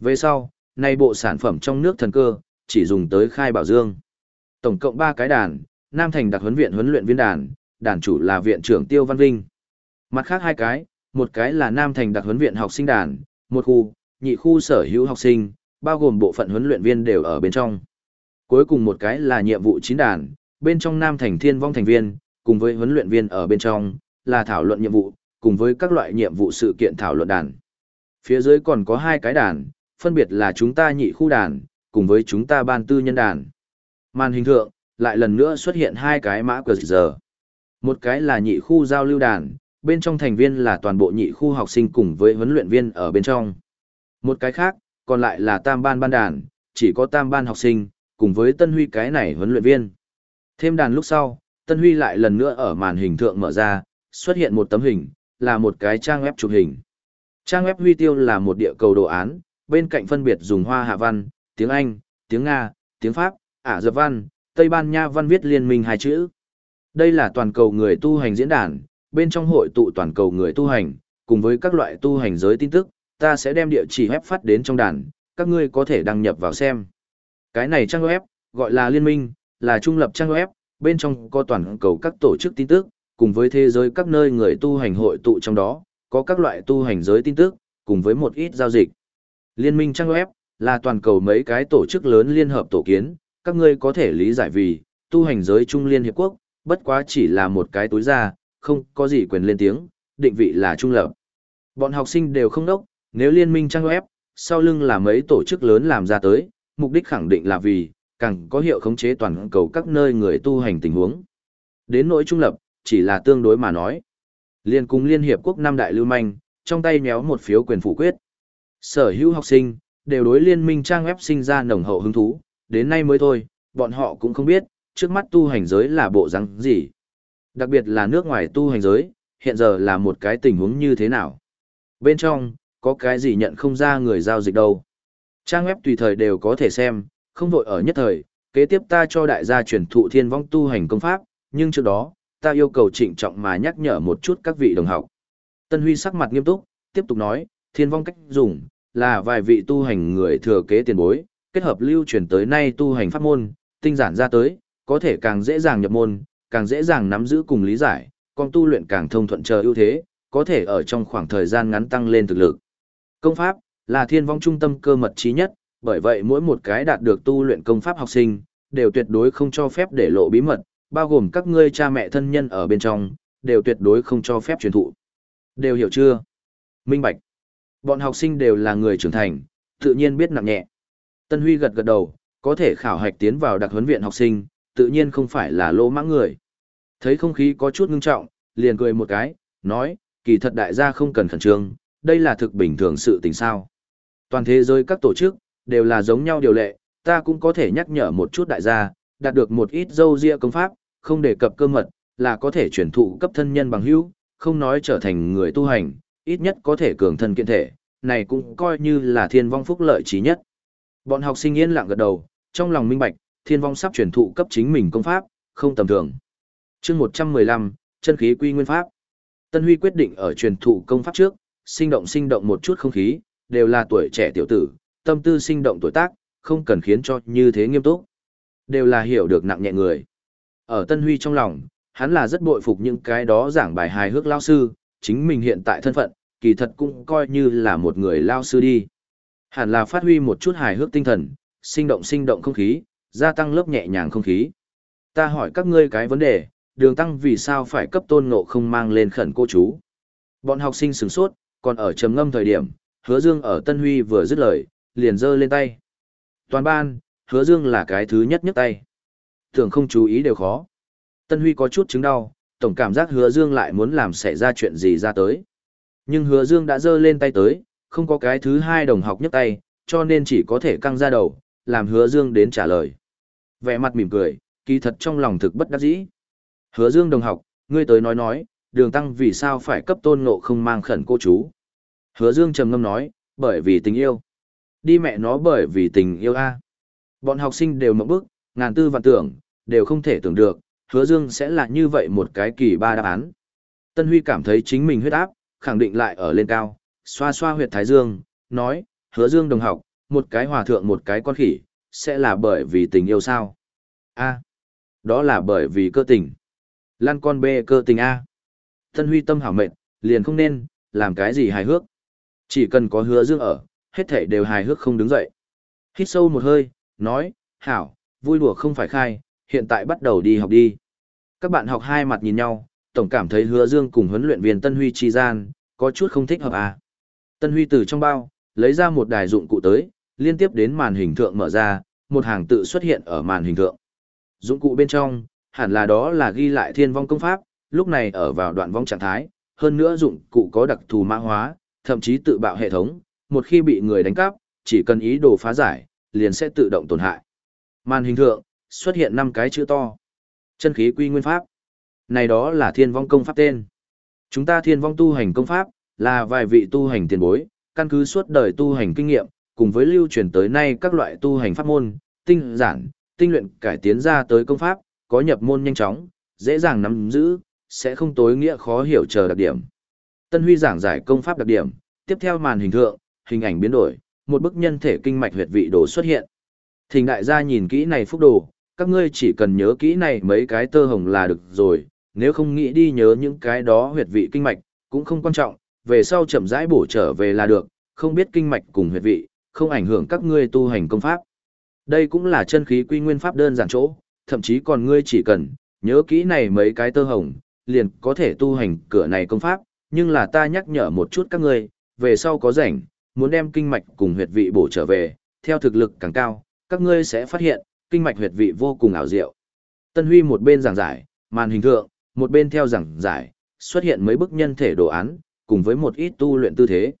Về sau, nay bộ sản phẩm trong nước thần cơ, chỉ dùng tới khai bảo dương. Tổng cộng 3 cái đàn, Nam Thành đặc huấn viện huấn luyện viên đàn, đàn chủ là viện trưởng Tiêu Văn Vinh. Mặt khác hai cái, một cái là Nam Thành đặc huấn viện học sinh đàn, một khu, nhị khu sở hữu học sinh, bao gồm bộ phận huấn luyện viên đều ở bên trong. Cuối cùng một cái là nhiệm vụ chín đàn, bên trong Nam Thành Thiên Vong thành viên, cùng với huấn luyện viên ở bên trong, là thảo luận nhiệm vụ, cùng với các loại nhiệm vụ sự kiện thảo luận đàn. Phía dưới còn có hai cái đàn, phân biệt là chúng ta nhị khu đàn, cùng với chúng ta ban tư nhân đàn. Màn hình thượng, lại lần nữa xuất hiện hai cái mã cờ giờ. Một cái là nhị khu giao lưu đàn, bên trong thành viên là toàn bộ nhị khu học sinh cùng với huấn luyện viên ở bên trong. Một cái khác, còn lại là tam ban ban đàn, chỉ có tam ban học sinh, cùng với Tân Huy cái này huấn luyện viên. Thêm đàn lúc sau, Tân Huy lại lần nữa ở màn hình thượng mở ra, xuất hiện một tấm hình, là một cái trang web chụp hình. Trang web Huy Tiêu là một địa cầu đồ án, bên cạnh phân biệt dùng hoa hạ văn, tiếng Anh, tiếng Nga, tiếng Pháp, Ả Dập văn, Tây Ban Nha văn viết liên minh hai chữ. Đây là toàn cầu người tu hành diễn đàn, bên trong hội tụ toàn cầu người tu hành, cùng với các loại tu hành giới tin tức, ta sẽ đem địa chỉ web phát đến trong đàn, các ngươi có thể đăng nhập vào xem. Cái này trang web, gọi là liên minh, là trung lập trang web, bên trong có toàn cầu các tổ chức tin tức, cùng với thế giới các nơi người tu hành hội tụ trong đó, có các loại tu hành giới tin tức, cùng với một ít giao dịch. Liên minh trang web, là toàn cầu mấy cái tổ chức lớn liên hợp tổ kiến, các ngươi có thể lý giải vì, tu hành giới trung liên hiệp quốc, bất quá chỉ là một cái túi ra, không có gì quyền lên tiếng, định vị là trung lập. Bọn học sinh đều không đốc, nếu liên minh trang web, sau lưng là mấy tổ chức lớn làm ra tới, mục đích khẳng định là vì, càng có hiệu khống chế toàn cầu các nơi người tu hành tình huống. Đến nỗi trung lập, chỉ là tương đối mà nói. Liên cùng Liên Hiệp Quốc năm đại lưu manh, trong tay nhéo một phiếu quyền phủ quyết. Sở hữu học sinh, đều đối liên minh trang web sinh ra nồng hậu hứng thú, đến nay mới thôi, bọn họ cũng không biết, trước mắt tu hành giới là bộ răng gì. Đặc biệt là nước ngoài tu hành giới, hiện giờ là một cái tình huống như thế nào. Bên trong, có cái gì nhận không ra người giao dịch đâu. Trang web tùy thời đều có thể xem, không vội ở nhất thời, kế tiếp ta cho đại gia truyền thụ thiên vong tu hành công pháp, nhưng trước đó, ta yêu cầu trịnh trọng mà nhắc nhở một chút các vị đồng học. Tân Huy sắc mặt nghiêm túc, tiếp tục nói, thiên vong cách dùng, là vài vị tu hành người thừa kế tiền bối, kết hợp lưu truyền tới nay tu hành pháp môn, tinh giản ra tới, có thể càng dễ dàng nhập môn, càng dễ dàng nắm giữ cùng lý giải, con tu luyện càng thông thuận chờ ưu thế, có thể ở trong khoảng thời gian ngắn tăng lên thực lực. Công pháp là thiên vong trung tâm cơ mật trí nhất, bởi vậy mỗi một cái đạt được tu luyện công pháp học sinh, đều tuyệt đối không cho phép để lộ bí mật, bao gồm các ngươi cha mẹ thân nhân ở bên trong, đều tuyệt đối không cho phép truyền thụ. Đều hiểu chưa? Minh Bạch. Bọn học sinh đều là người trưởng thành, tự nhiên biết nặng nhẹ. Tân Huy gật gật đầu, có thể khảo hạch tiến vào đặc huấn viện học sinh, tự nhiên không phải là lỗ mãng người. Thấy không khí có chút ngưng trọng, liền cười một cái, nói, kỳ thật đại gia không cần khẩn trương, đây là thực bình thường sự tình sao. Toàn thế giới các tổ chức, đều là giống nhau điều lệ, ta cũng có thể nhắc nhở một chút đại gia, đạt được một ít dâu ria công pháp, không đề cập cơ mật, là có thể chuyển thụ cấp thân nhân bằng hữu, không nói trở thành người tu hành, ít nhất có thể cường thân kiện thể, này cũng coi như là thiên vong phúc lợi trí nhất. Bọn học sinh yên lặng gật đầu, trong lòng minh bạch, thiên vong sắp truyền thụ cấp chính mình công pháp, không tầm thường. chương 115, chân khí quy nguyên pháp. Tân Huy quyết định ở truyền thụ công pháp trước, sinh động sinh động một chút không khí, đều là tuổi trẻ tiểu tử, tâm tư sinh động tuổi tác, không cần khiến cho như thế nghiêm túc. Đều là hiểu được nặng nhẹ người. Ở Tân Huy trong lòng, hắn là rất bội phục những cái đó giảng bài hài hước lao sư, chính mình hiện tại thân phận, kỳ thật cũng coi như là một người lao sư đi. Hẳn là phát huy một chút hài hước tinh thần, sinh động sinh động không khí, gia tăng lớp nhẹ nhàng không khí. Ta hỏi các ngươi cái vấn đề, đường tăng vì sao phải cấp tôn ngộ không mang lên khẩn cô chú. Bọn học sinh sửng sốt, còn ở trầm ngâm thời điểm, hứa dương ở Tân Huy vừa dứt lời, liền giơ lên tay. Toàn ban, hứa dương là cái thứ nhất nhấc tay. Thường không chú ý đều khó. Tân Huy có chút chứng đau, tổng cảm giác hứa dương lại muốn làm xảy ra chuyện gì ra tới. Nhưng hứa dương đã giơ lên tay tới, không có cái thứ hai đồng học nhấc tay, cho nên chỉ có thể căng ra đầu, làm hứa dương đến trả lời. Vẻ mặt mỉm cười, kỳ thật trong lòng thực bất đắc dĩ. Hứa dương đồng học, ngươi tới nói nói, đường tăng vì sao phải cấp tôn ngộ không mang khẩn cô chú. Hứa dương trầm ngâm nói, bởi vì tình yêu. Đi mẹ nó bởi vì tình yêu a. Bọn học sinh đều mộng bức, ngàn tư vạn tưởng, đều không thể tưởng được, hứa dương sẽ là như vậy một cái kỳ ba đáp án. Tân Huy cảm thấy chính mình huyết áp, khẳng định lại ở lên cao, xoa xoa huyệt thái dương, nói, hứa dương đồng học, một cái hòa thượng một cái con khỉ, sẽ là bởi vì tình yêu sao? A. đó là bởi vì cơ tình. Lan con bê cơ tình A. Tân Huy tâm hảo mệnh, liền không nên, làm cái gì hài hước. Chỉ cần có hứa dương ở, hết thể đều hài hước không đứng dậy. Hít sâu một hơi, nói, hảo, vui đùa không phải khai, hiện tại bắt đầu đi học đi. Các bạn học hai mặt nhìn nhau, tổng cảm thấy hứa dương cùng huấn luyện viên Tân Huy chi gian, có chút không thích hợp à. Tân Huy từ trong bao, lấy ra một đài dụng cụ tới, liên tiếp đến màn hình thượng mở ra, một hàng tự xuất hiện ở màn hình thượng. Dụng cụ bên trong, hẳn là đó là ghi lại thiên vong công pháp, lúc này ở vào đoạn vong trạng thái, hơn nữa dụng cụ có đặc thù mã hóa, thậm chí tự bạo hệ thống, một khi bị người đánh cắp, chỉ cần ý đồ phá giải, liền sẽ tự động tổn hại. Màn hình thượng, xuất hiện năm cái chữ to. Chân khí quy nguyên pháp. Này đó là thiên vong công pháp tên. Chúng ta thiên vong tu hành công pháp, là vài vị tu hành tiền bối, căn cứ suốt đời tu hành kinh nghiệm, cùng với lưu truyền tới nay các loại tu hành pháp môn, tinh giản, tinh luyện cải tiến ra tới công pháp, có nhập môn nhanh chóng, dễ dàng nắm giữ, sẽ không tối nghĩa khó hiểu chờ đặc điểm. Tân Huy giảng giải công pháp đặc điểm, tiếp theo màn hình thượng, hình ảnh biến đổi, một bức nhân thể kinh mạch huyệt vị đồ xuất hiện. Thình đại gia nhìn kỹ này phúc đồ, các ngươi chỉ cần nhớ kỹ này mấy cái tơ hồng là được rồi, nếu không nghĩ đi nhớ những cái đó huyệt vị kinh mạch, cũng không quan trọng, về sau chậm rãi bổ trở về là được, không biết kinh mạch cùng huyệt vị, không ảnh hưởng các ngươi tu hành công pháp. Đây cũng là chân khí quy nguyên pháp đơn giản chỗ, thậm chí còn ngươi chỉ cần nhớ kỹ này mấy cái tơ hồng, liền có thể tu hành cửa này công pháp, nhưng là ta nhắc nhở một chút các ngươi, về sau có rảnh, muốn đem kinh mạch cùng huyệt vị bổ trở về, theo thực lực càng cao, các ngươi sẽ phát hiện, kinh mạch huyệt vị vô cùng ảo diệu. Tân Huy một bên giảng giải, màn hình thượng, một bên theo giảng giải, xuất hiện mấy bức nhân thể đồ án, cùng với một ít tu luyện tư thế.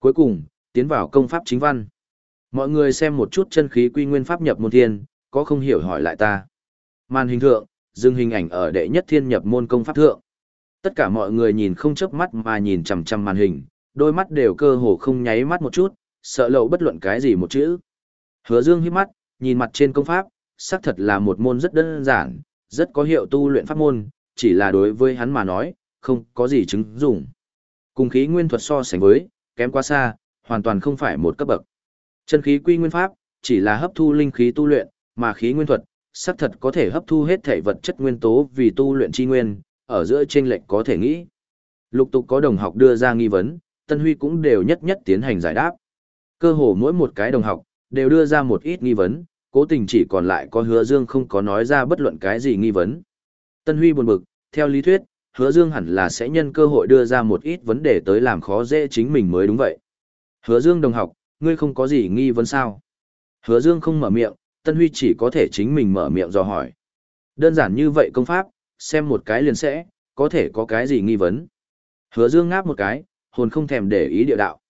Cuối cùng, tiến vào công pháp chính văn. Mọi người xem một chút chân khí quy nguyên pháp nhập môn thiên, có không hiểu hỏi lại ta. Màn hình thượng, dừng hình ảnh ở đệ nhất thiên nhập môn công pháp thượng. Tất cả mọi người nhìn không chớp mắt mà nhìn chằm chằm màn hình, đôi mắt đều cơ hồ không nháy mắt một chút, sợ lậu bất luận cái gì một chữ. Hứa Dương híp mắt, nhìn mặt trên công pháp, xác thật là một môn rất đơn giản, rất có hiệu tu luyện pháp môn, chỉ là đối với hắn mà nói, không có gì chứng dụng. Cùng khí nguyên thuật so sánh với, kém quá xa, hoàn toàn không phải một cấp bậc. Chân khí quy nguyên pháp, chỉ là hấp thu linh khí tu luyện, mà khí nguyên thuật, xác thật có thể hấp thu hết thể vật chất nguyên tố vì tu luyện chi nguyên, ở giữa trên lệch có thể nghĩ. Lục tục có đồng học đưa ra nghi vấn, Tân Huy cũng đều nhất nhất tiến hành giải đáp. Cơ hồ mỗi một cái đồng học, đều đưa ra một ít nghi vấn, cố tình chỉ còn lại có hứa dương không có nói ra bất luận cái gì nghi vấn. Tân Huy buồn bực, theo lý thuyết, hứa dương hẳn là sẽ nhân cơ hội đưa ra một ít vấn đề tới làm khó dễ chính mình mới đúng vậy. Hứa dương đồng học, ngươi không có gì nghi vấn sao? Hứa dương không mở miệng, Tân Huy chỉ có thể chính mình mở miệng dò hỏi. Đơn giản như vậy công pháp, xem một cái liền sẽ, có thể có cái gì nghi vấn. Hứa dương ngáp một cái, hồn không thèm để ý địa đạo.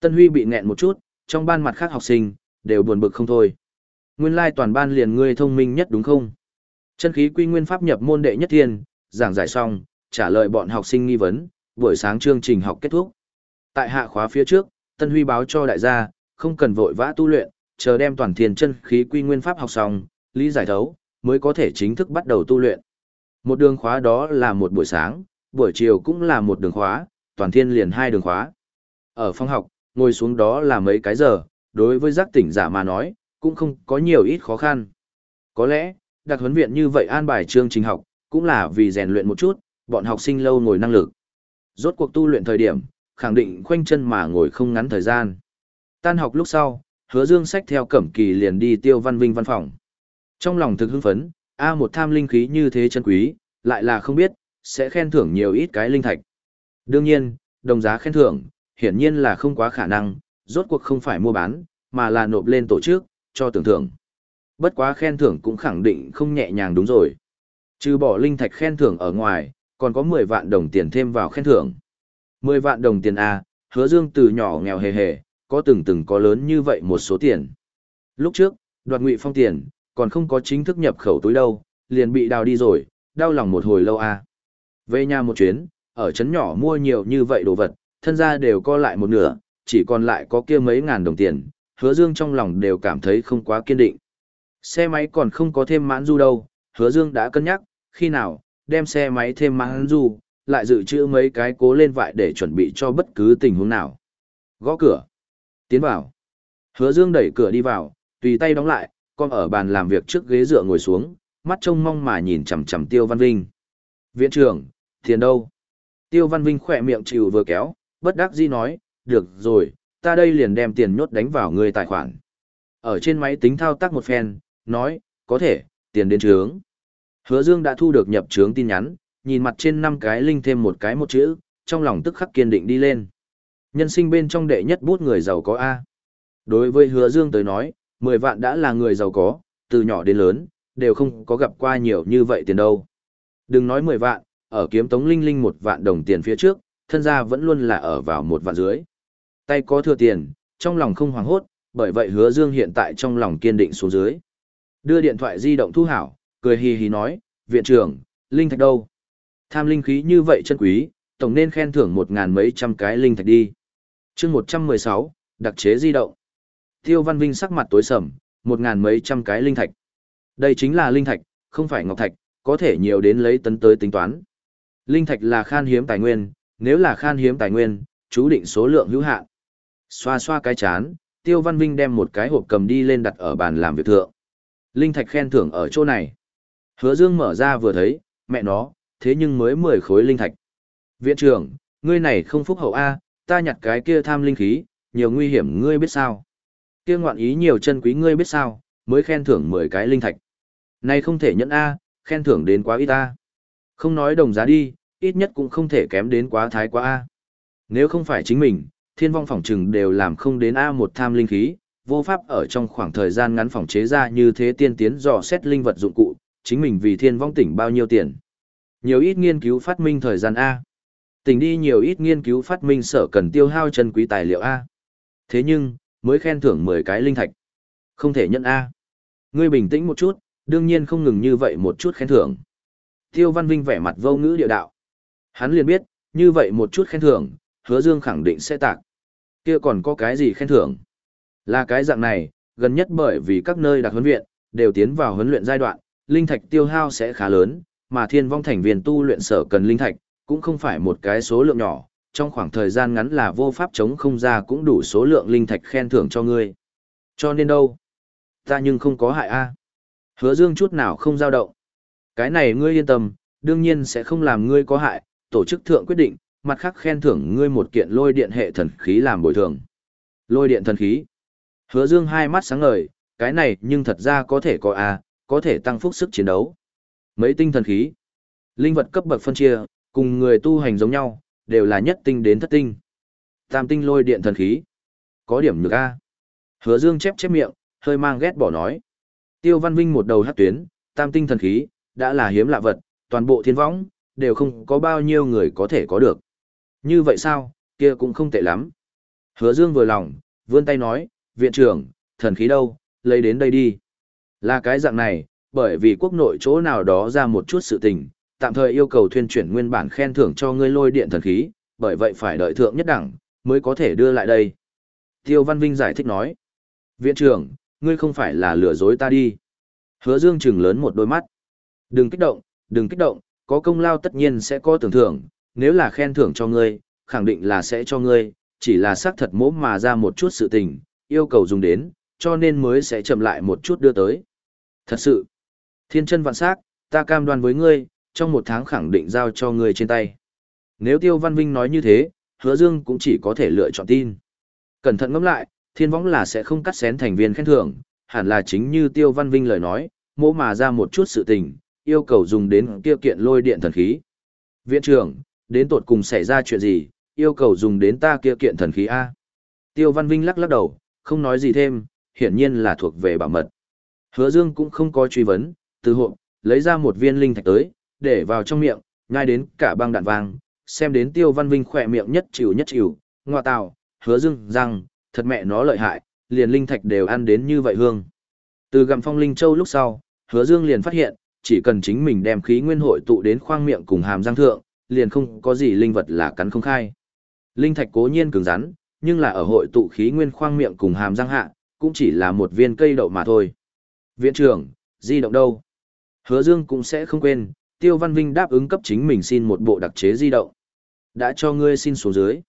Tân Huy bị nghẹn một chút, trong ban mặt khác học sinh, đều buồn bực không thôi. Nguyên lai toàn ban liền ngươi thông minh nhất đúng không? Chân khí quy nguyên pháp nhập môn đệ nhất thiên, giảng giải xong, trả lời bọn học sinh nghi vấn, buổi sáng chương trình học kết thúc. Tại hạ khóa phía trước, Tân Huy báo cho đại gia, không cần vội vã tu luyện, chờ đem toàn thiên chân khí quy nguyên pháp học xong, lý giải thấu, mới có thể chính thức bắt đầu tu luyện. Một đường khóa đó là một buổi sáng, buổi chiều cũng là một đường khóa, toàn thiên liền hai đường khóa. Ở phòng học, ngồi xuống đó là mấy cái giờ, đối với giác tỉnh giả mà nói, cũng không có nhiều ít khó khăn. Có lẽ, đặc huấn viện như vậy an bài chương trình học, cũng là vì rèn luyện một chút, bọn học sinh lâu ngồi năng lực. Rốt cuộc tu luyện thời điểm, khẳng định khoanh chân mà ngồi không ngắn thời gian. Tan học lúc sau, hứa dương sách theo cẩm kỳ liền đi tiêu văn vinh văn phòng. Trong lòng thực hưng phấn, A một tham linh khí như thế chân quý, lại là không biết, sẽ khen thưởng nhiều ít cái linh thạch. Đương nhiên, đồng giá khen thưởng, hiển nhiên là không quá khả năng, rốt cuộc không phải mua bán, mà là nộp lên tổ chức, cho tưởng thưởng. Bất quá khen thưởng cũng khẳng định không nhẹ nhàng đúng rồi. Trừ bỏ linh thạch khen thưởng ở ngoài, còn có 10 vạn đồng tiền thêm vào khen thưởng. 10 vạn đồng tiền A, hứa dương từ nhỏ nghèo hề hề, có từng từng có lớn như vậy một số tiền. Lúc trước, đoạt ngụy phong tiền, còn không có chính thức nhập khẩu túi đâu, liền bị đào đi rồi, đau lòng một hồi lâu A. Về nhà một chuyến, ở trấn nhỏ mua nhiều như vậy đồ vật, thân gia đều co lại một nửa, chỉ còn lại có kia mấy ngàn đồng tiền, hứa dương trong lòng đều cảm thấy không quá kiên định. Xe máy còn không có thêm mãn du đâu, hứa dương đã cân nhắc, khi nào, đem xe máy thêm mãn du, lại dự trữ mấy cái cố lên vại để chuẩn bị cho bất cứ tình huống nào. Gõ cửa. Tiến vào. Hứa dương đẩy cửa đi vào, tùy tay đóng lại, con ở bàn làm việc trước ghế dựa ngồi xuống, mắt trông mong mà nhìn chằm chằm Tiêu Văn Vinh. Viện trưởng, tiền đâu? Tiêu Văn Vinh khỏe miệng chịu vừa kéo, bất đắc dĩ nói, được rồi, ta đây liền đem tiền nhốt đánh vào người tài khoản. Ở trên máy tính thao tác một phen, nói, có thể, tiền đến trướng. Hứa Dương đã thu được nhập trướng tin nhắn, nhìn mặt trên năm cái linh thêm một cái một chữ, trong lòng tức khắc kiên định đi lên. Nhân sinh bên trong đệ nhất bút người giàu có A. Đối với Hứa Dương tới nói, 10 vạn đã là người giàu có, từ nhỏ đến lớn, đều không có gặp qua nhiều như vậy tiền đâu. Đừng nói 10 vạn, ở kiếm tống linh linh một vạn đồng tiền phía trước, thân gia vẫn luôn là ở vào một vạn dưới. Tay có thừa tiền, trong lòng không hoảng hốt, bởi vậy hứa dương hiện tại trong lòng kiên định xuống dưới. Đưa điện thoại di động thu hảo, cười hì hì nói, viện trưởng, linh thạch đâu? Tham linh khí như vậy chân quý, tổng nên khen thưởng một ngàn mấy trăm cái linh thạch đi. chương một trăm mười sáu, đặc chế di động. Tiêu Văn Vinh sắc mặt tối sầm, một ngàn mấy trăm cái linh thạch. Đây chính là linh thạch, không phải ngọc thạch, có thể nhiều đến lấy tấn tới tính toán. Linh thạch là khan hiếm tài nguyên, nếu là khan hiếm tài nguyên, chú định số lượng hữu hạn. Xoa xoa cái chán, Tiêu Văn Vinh đem một cái hộp cầm đi lên đặt ở bàn làm việc thượng. Linh thạch khen thưởng ở chỗ này. Hứa Dương mở ra vừa thấy, mẹ nó, thế nhưng mới 10 khối linh thạch. Viện trưởng, ngươi này không phúc hậu A, ta nhặt cái kia tham linh khí, nhiều nguy hiểm ngươi biết sao. Kia ngoạn ý nhiều chân quý ngươi biết sao, mới khen thưởng 10 cái linh thạch. Này không thể nhận A, khen thưởng đến quá ít A. Không nói đồng giá đi, ít nhất cũng không thể kém đến quá thái quá A. Nếu không phải chính mình, thiên vong phỏng trừng đều làm không đến A một tham linh khí, vô pháp ở trong khoảng thời gian ngắn phòng chế ra như thế tiên tiến dò xét linh vật dụng cụ, chính mình vì thiên vong tỉnh bao nhiêu tiền. Nhiều ít nghiên cứu phát minh thời gian A. Tỉnh đi nhiều ít nghiên cứu phát minh sở cần tiêu hao chân quý tài liệu A. Thế nhưng, mới khen thưởng 10 cái linh thạch. Không thể nhận A. Ngươi bình tĩnh một chút, đương nhiên không ngừng như vậy một chút khen thưởng. Tiêu Văn Vinh vẻ mặt vô ngữ địa đạo. Hắn liền biết, như vậy một chút khen thưởng, hứa dương khẳng định sẽ tạc. Kia còn có cái gì khen thưởng? Là cái dạng này, gần nhất bởi vì các nơi đặc huấn viện, đều tiến vào huấn luyện giai đoạn, linh thạch tiêu hao sẽ khá lớn, mà thiên vong thành viên tu luyện sở cần linh thạch, cũng không phải một cái số lượng nhỏ, trong khoảng thời gian ngắn là vô pháp chống không ra cũng đủ số lượng linh thạch khen thưởng cho ngươi. Cho nên đâu? Ta nhưng không có hại a. Hứa Dương chút nào không dao động. Cái này ngươi yên tâm, đương nhiên sẽ không làm ngươi có hại, tổ chức thượng quyết định, mặt khác khen thưởng ngươi một kiện lôi điện hệ thần khí làm bồi thường. Lôi điện thần khí. Hứa Dương hai mắt sáng ngời, cái này nhưng thật ra có thể có a, có thể tăng phúc sức chiến đấu. Mấy tinh thần khí, linh vật cấp bậc phân chia, cùng người tu hành giống nhau, đều là nhất tinh đến thất tinh. Tam tinh lôi điện thần khí, có điểm nhược a. Hứa Dương chép chép miệng, hơi mang ghét bỏ nói. Tiêu Văn Vinh một đầu hất tuyến, tam tinh thần khí, đã là hiếm lạ vật, toàn bộ thiên võng, đều không có bao nhiêu người có thể có được. Như vậy sao, kia cũng không tệ lắm. Hứa Dương vừa lòng, vươn tay nói, viện trưởng, thần khí đâu, lấy đến đây đi. Là cái dạng này, bởi vì quốc nội chỗ nào đó ra một chút sự tình, tạm thời yêu cầu thuyên chuyển nguyên bản khen thưởng cho ngươi lôi điện thần khí, bởi vậy phải đợi thượng nhất đẳng, mới có thể đưa lại đây. Tiêu Văn Vinh giải thích nói, viện trưởng, ngươi không phải là lừa dối ta đi. Hứa Dương trừng lớn một đôi mắt. Đừng kích động, đừng kích động, có công lao tất nhiên sẽ có tưởng thưởng, nếu là khen thưởng cho ngươi, khẳng định là sẽ cho ngươi, chỉ là xác thật mỗ mà ra một chút sự tình, yêu cầu dùng đến, cho nên mới sẽ chậm lại một chút đưa tới. Thật sự, thiên chân vạn sắc, ta cam đoan với ngươi, trong một tháng khẳng định giao cho ngươi trên tay. Nếu Tiêu Văn Vinh nói như thế, hứa dương cũng chỉ có thể lựa chọn tin. Cẩn thận ngẫm lại, thiên võng là sẽ không cắt xén thành viên khen thưởng, hẳn là chính như Tiêu Văn Vinh lời nói, mỗ mà ra một chút sự tình, yêu cầu dùng đến kia kiện lôi điện thần khí. Viện trưởng, đến tột cùng xảy ra chuyện gì, yêu cầu dùng đến ta kia kiện thần khí A. Tiêu Văn Vinh lắc lắc đầu, không nói gì thêm, hiển nhiên là thuộc về bảo mật. Hứa Dương cũng không có truy vấn, từ hộp, lấy ra một viên linh thạch tới, để vào trong miệng, ngay đến cả băng đạn vàng, xem đến Tiêu Văn Vinh khỏe miệng nhất chịu nhất chịu, ngoa tào, hứa Dương rằng, thật mẹ nó lợi hại, liền linh thạch đều ăn đến như vậy hương. Từ gặm phong linh châu lúc sau, hứa Dương liền phát hiện, chỉ cần chính mình đem khí nguyên hội tụ đến khoang miệng cùng hàm răng thượng, liền không có gì linh vật là cắn không khai. Linh thạch cố nhiên cứng rắn, nhưng là ở hội tụ khí nguyên khoang miệng cùng hàm răng hạ, cũng chỉ là một viên cây đậu mà thôi. Viện trưởng, di động đâu? Hứa Dương cũng sẽ không quên, Tiêu Văn Vinh đáp ứng cấp chính mình xin một bộ đặc chế di động. Đã cho ngươi xin xuống dưới.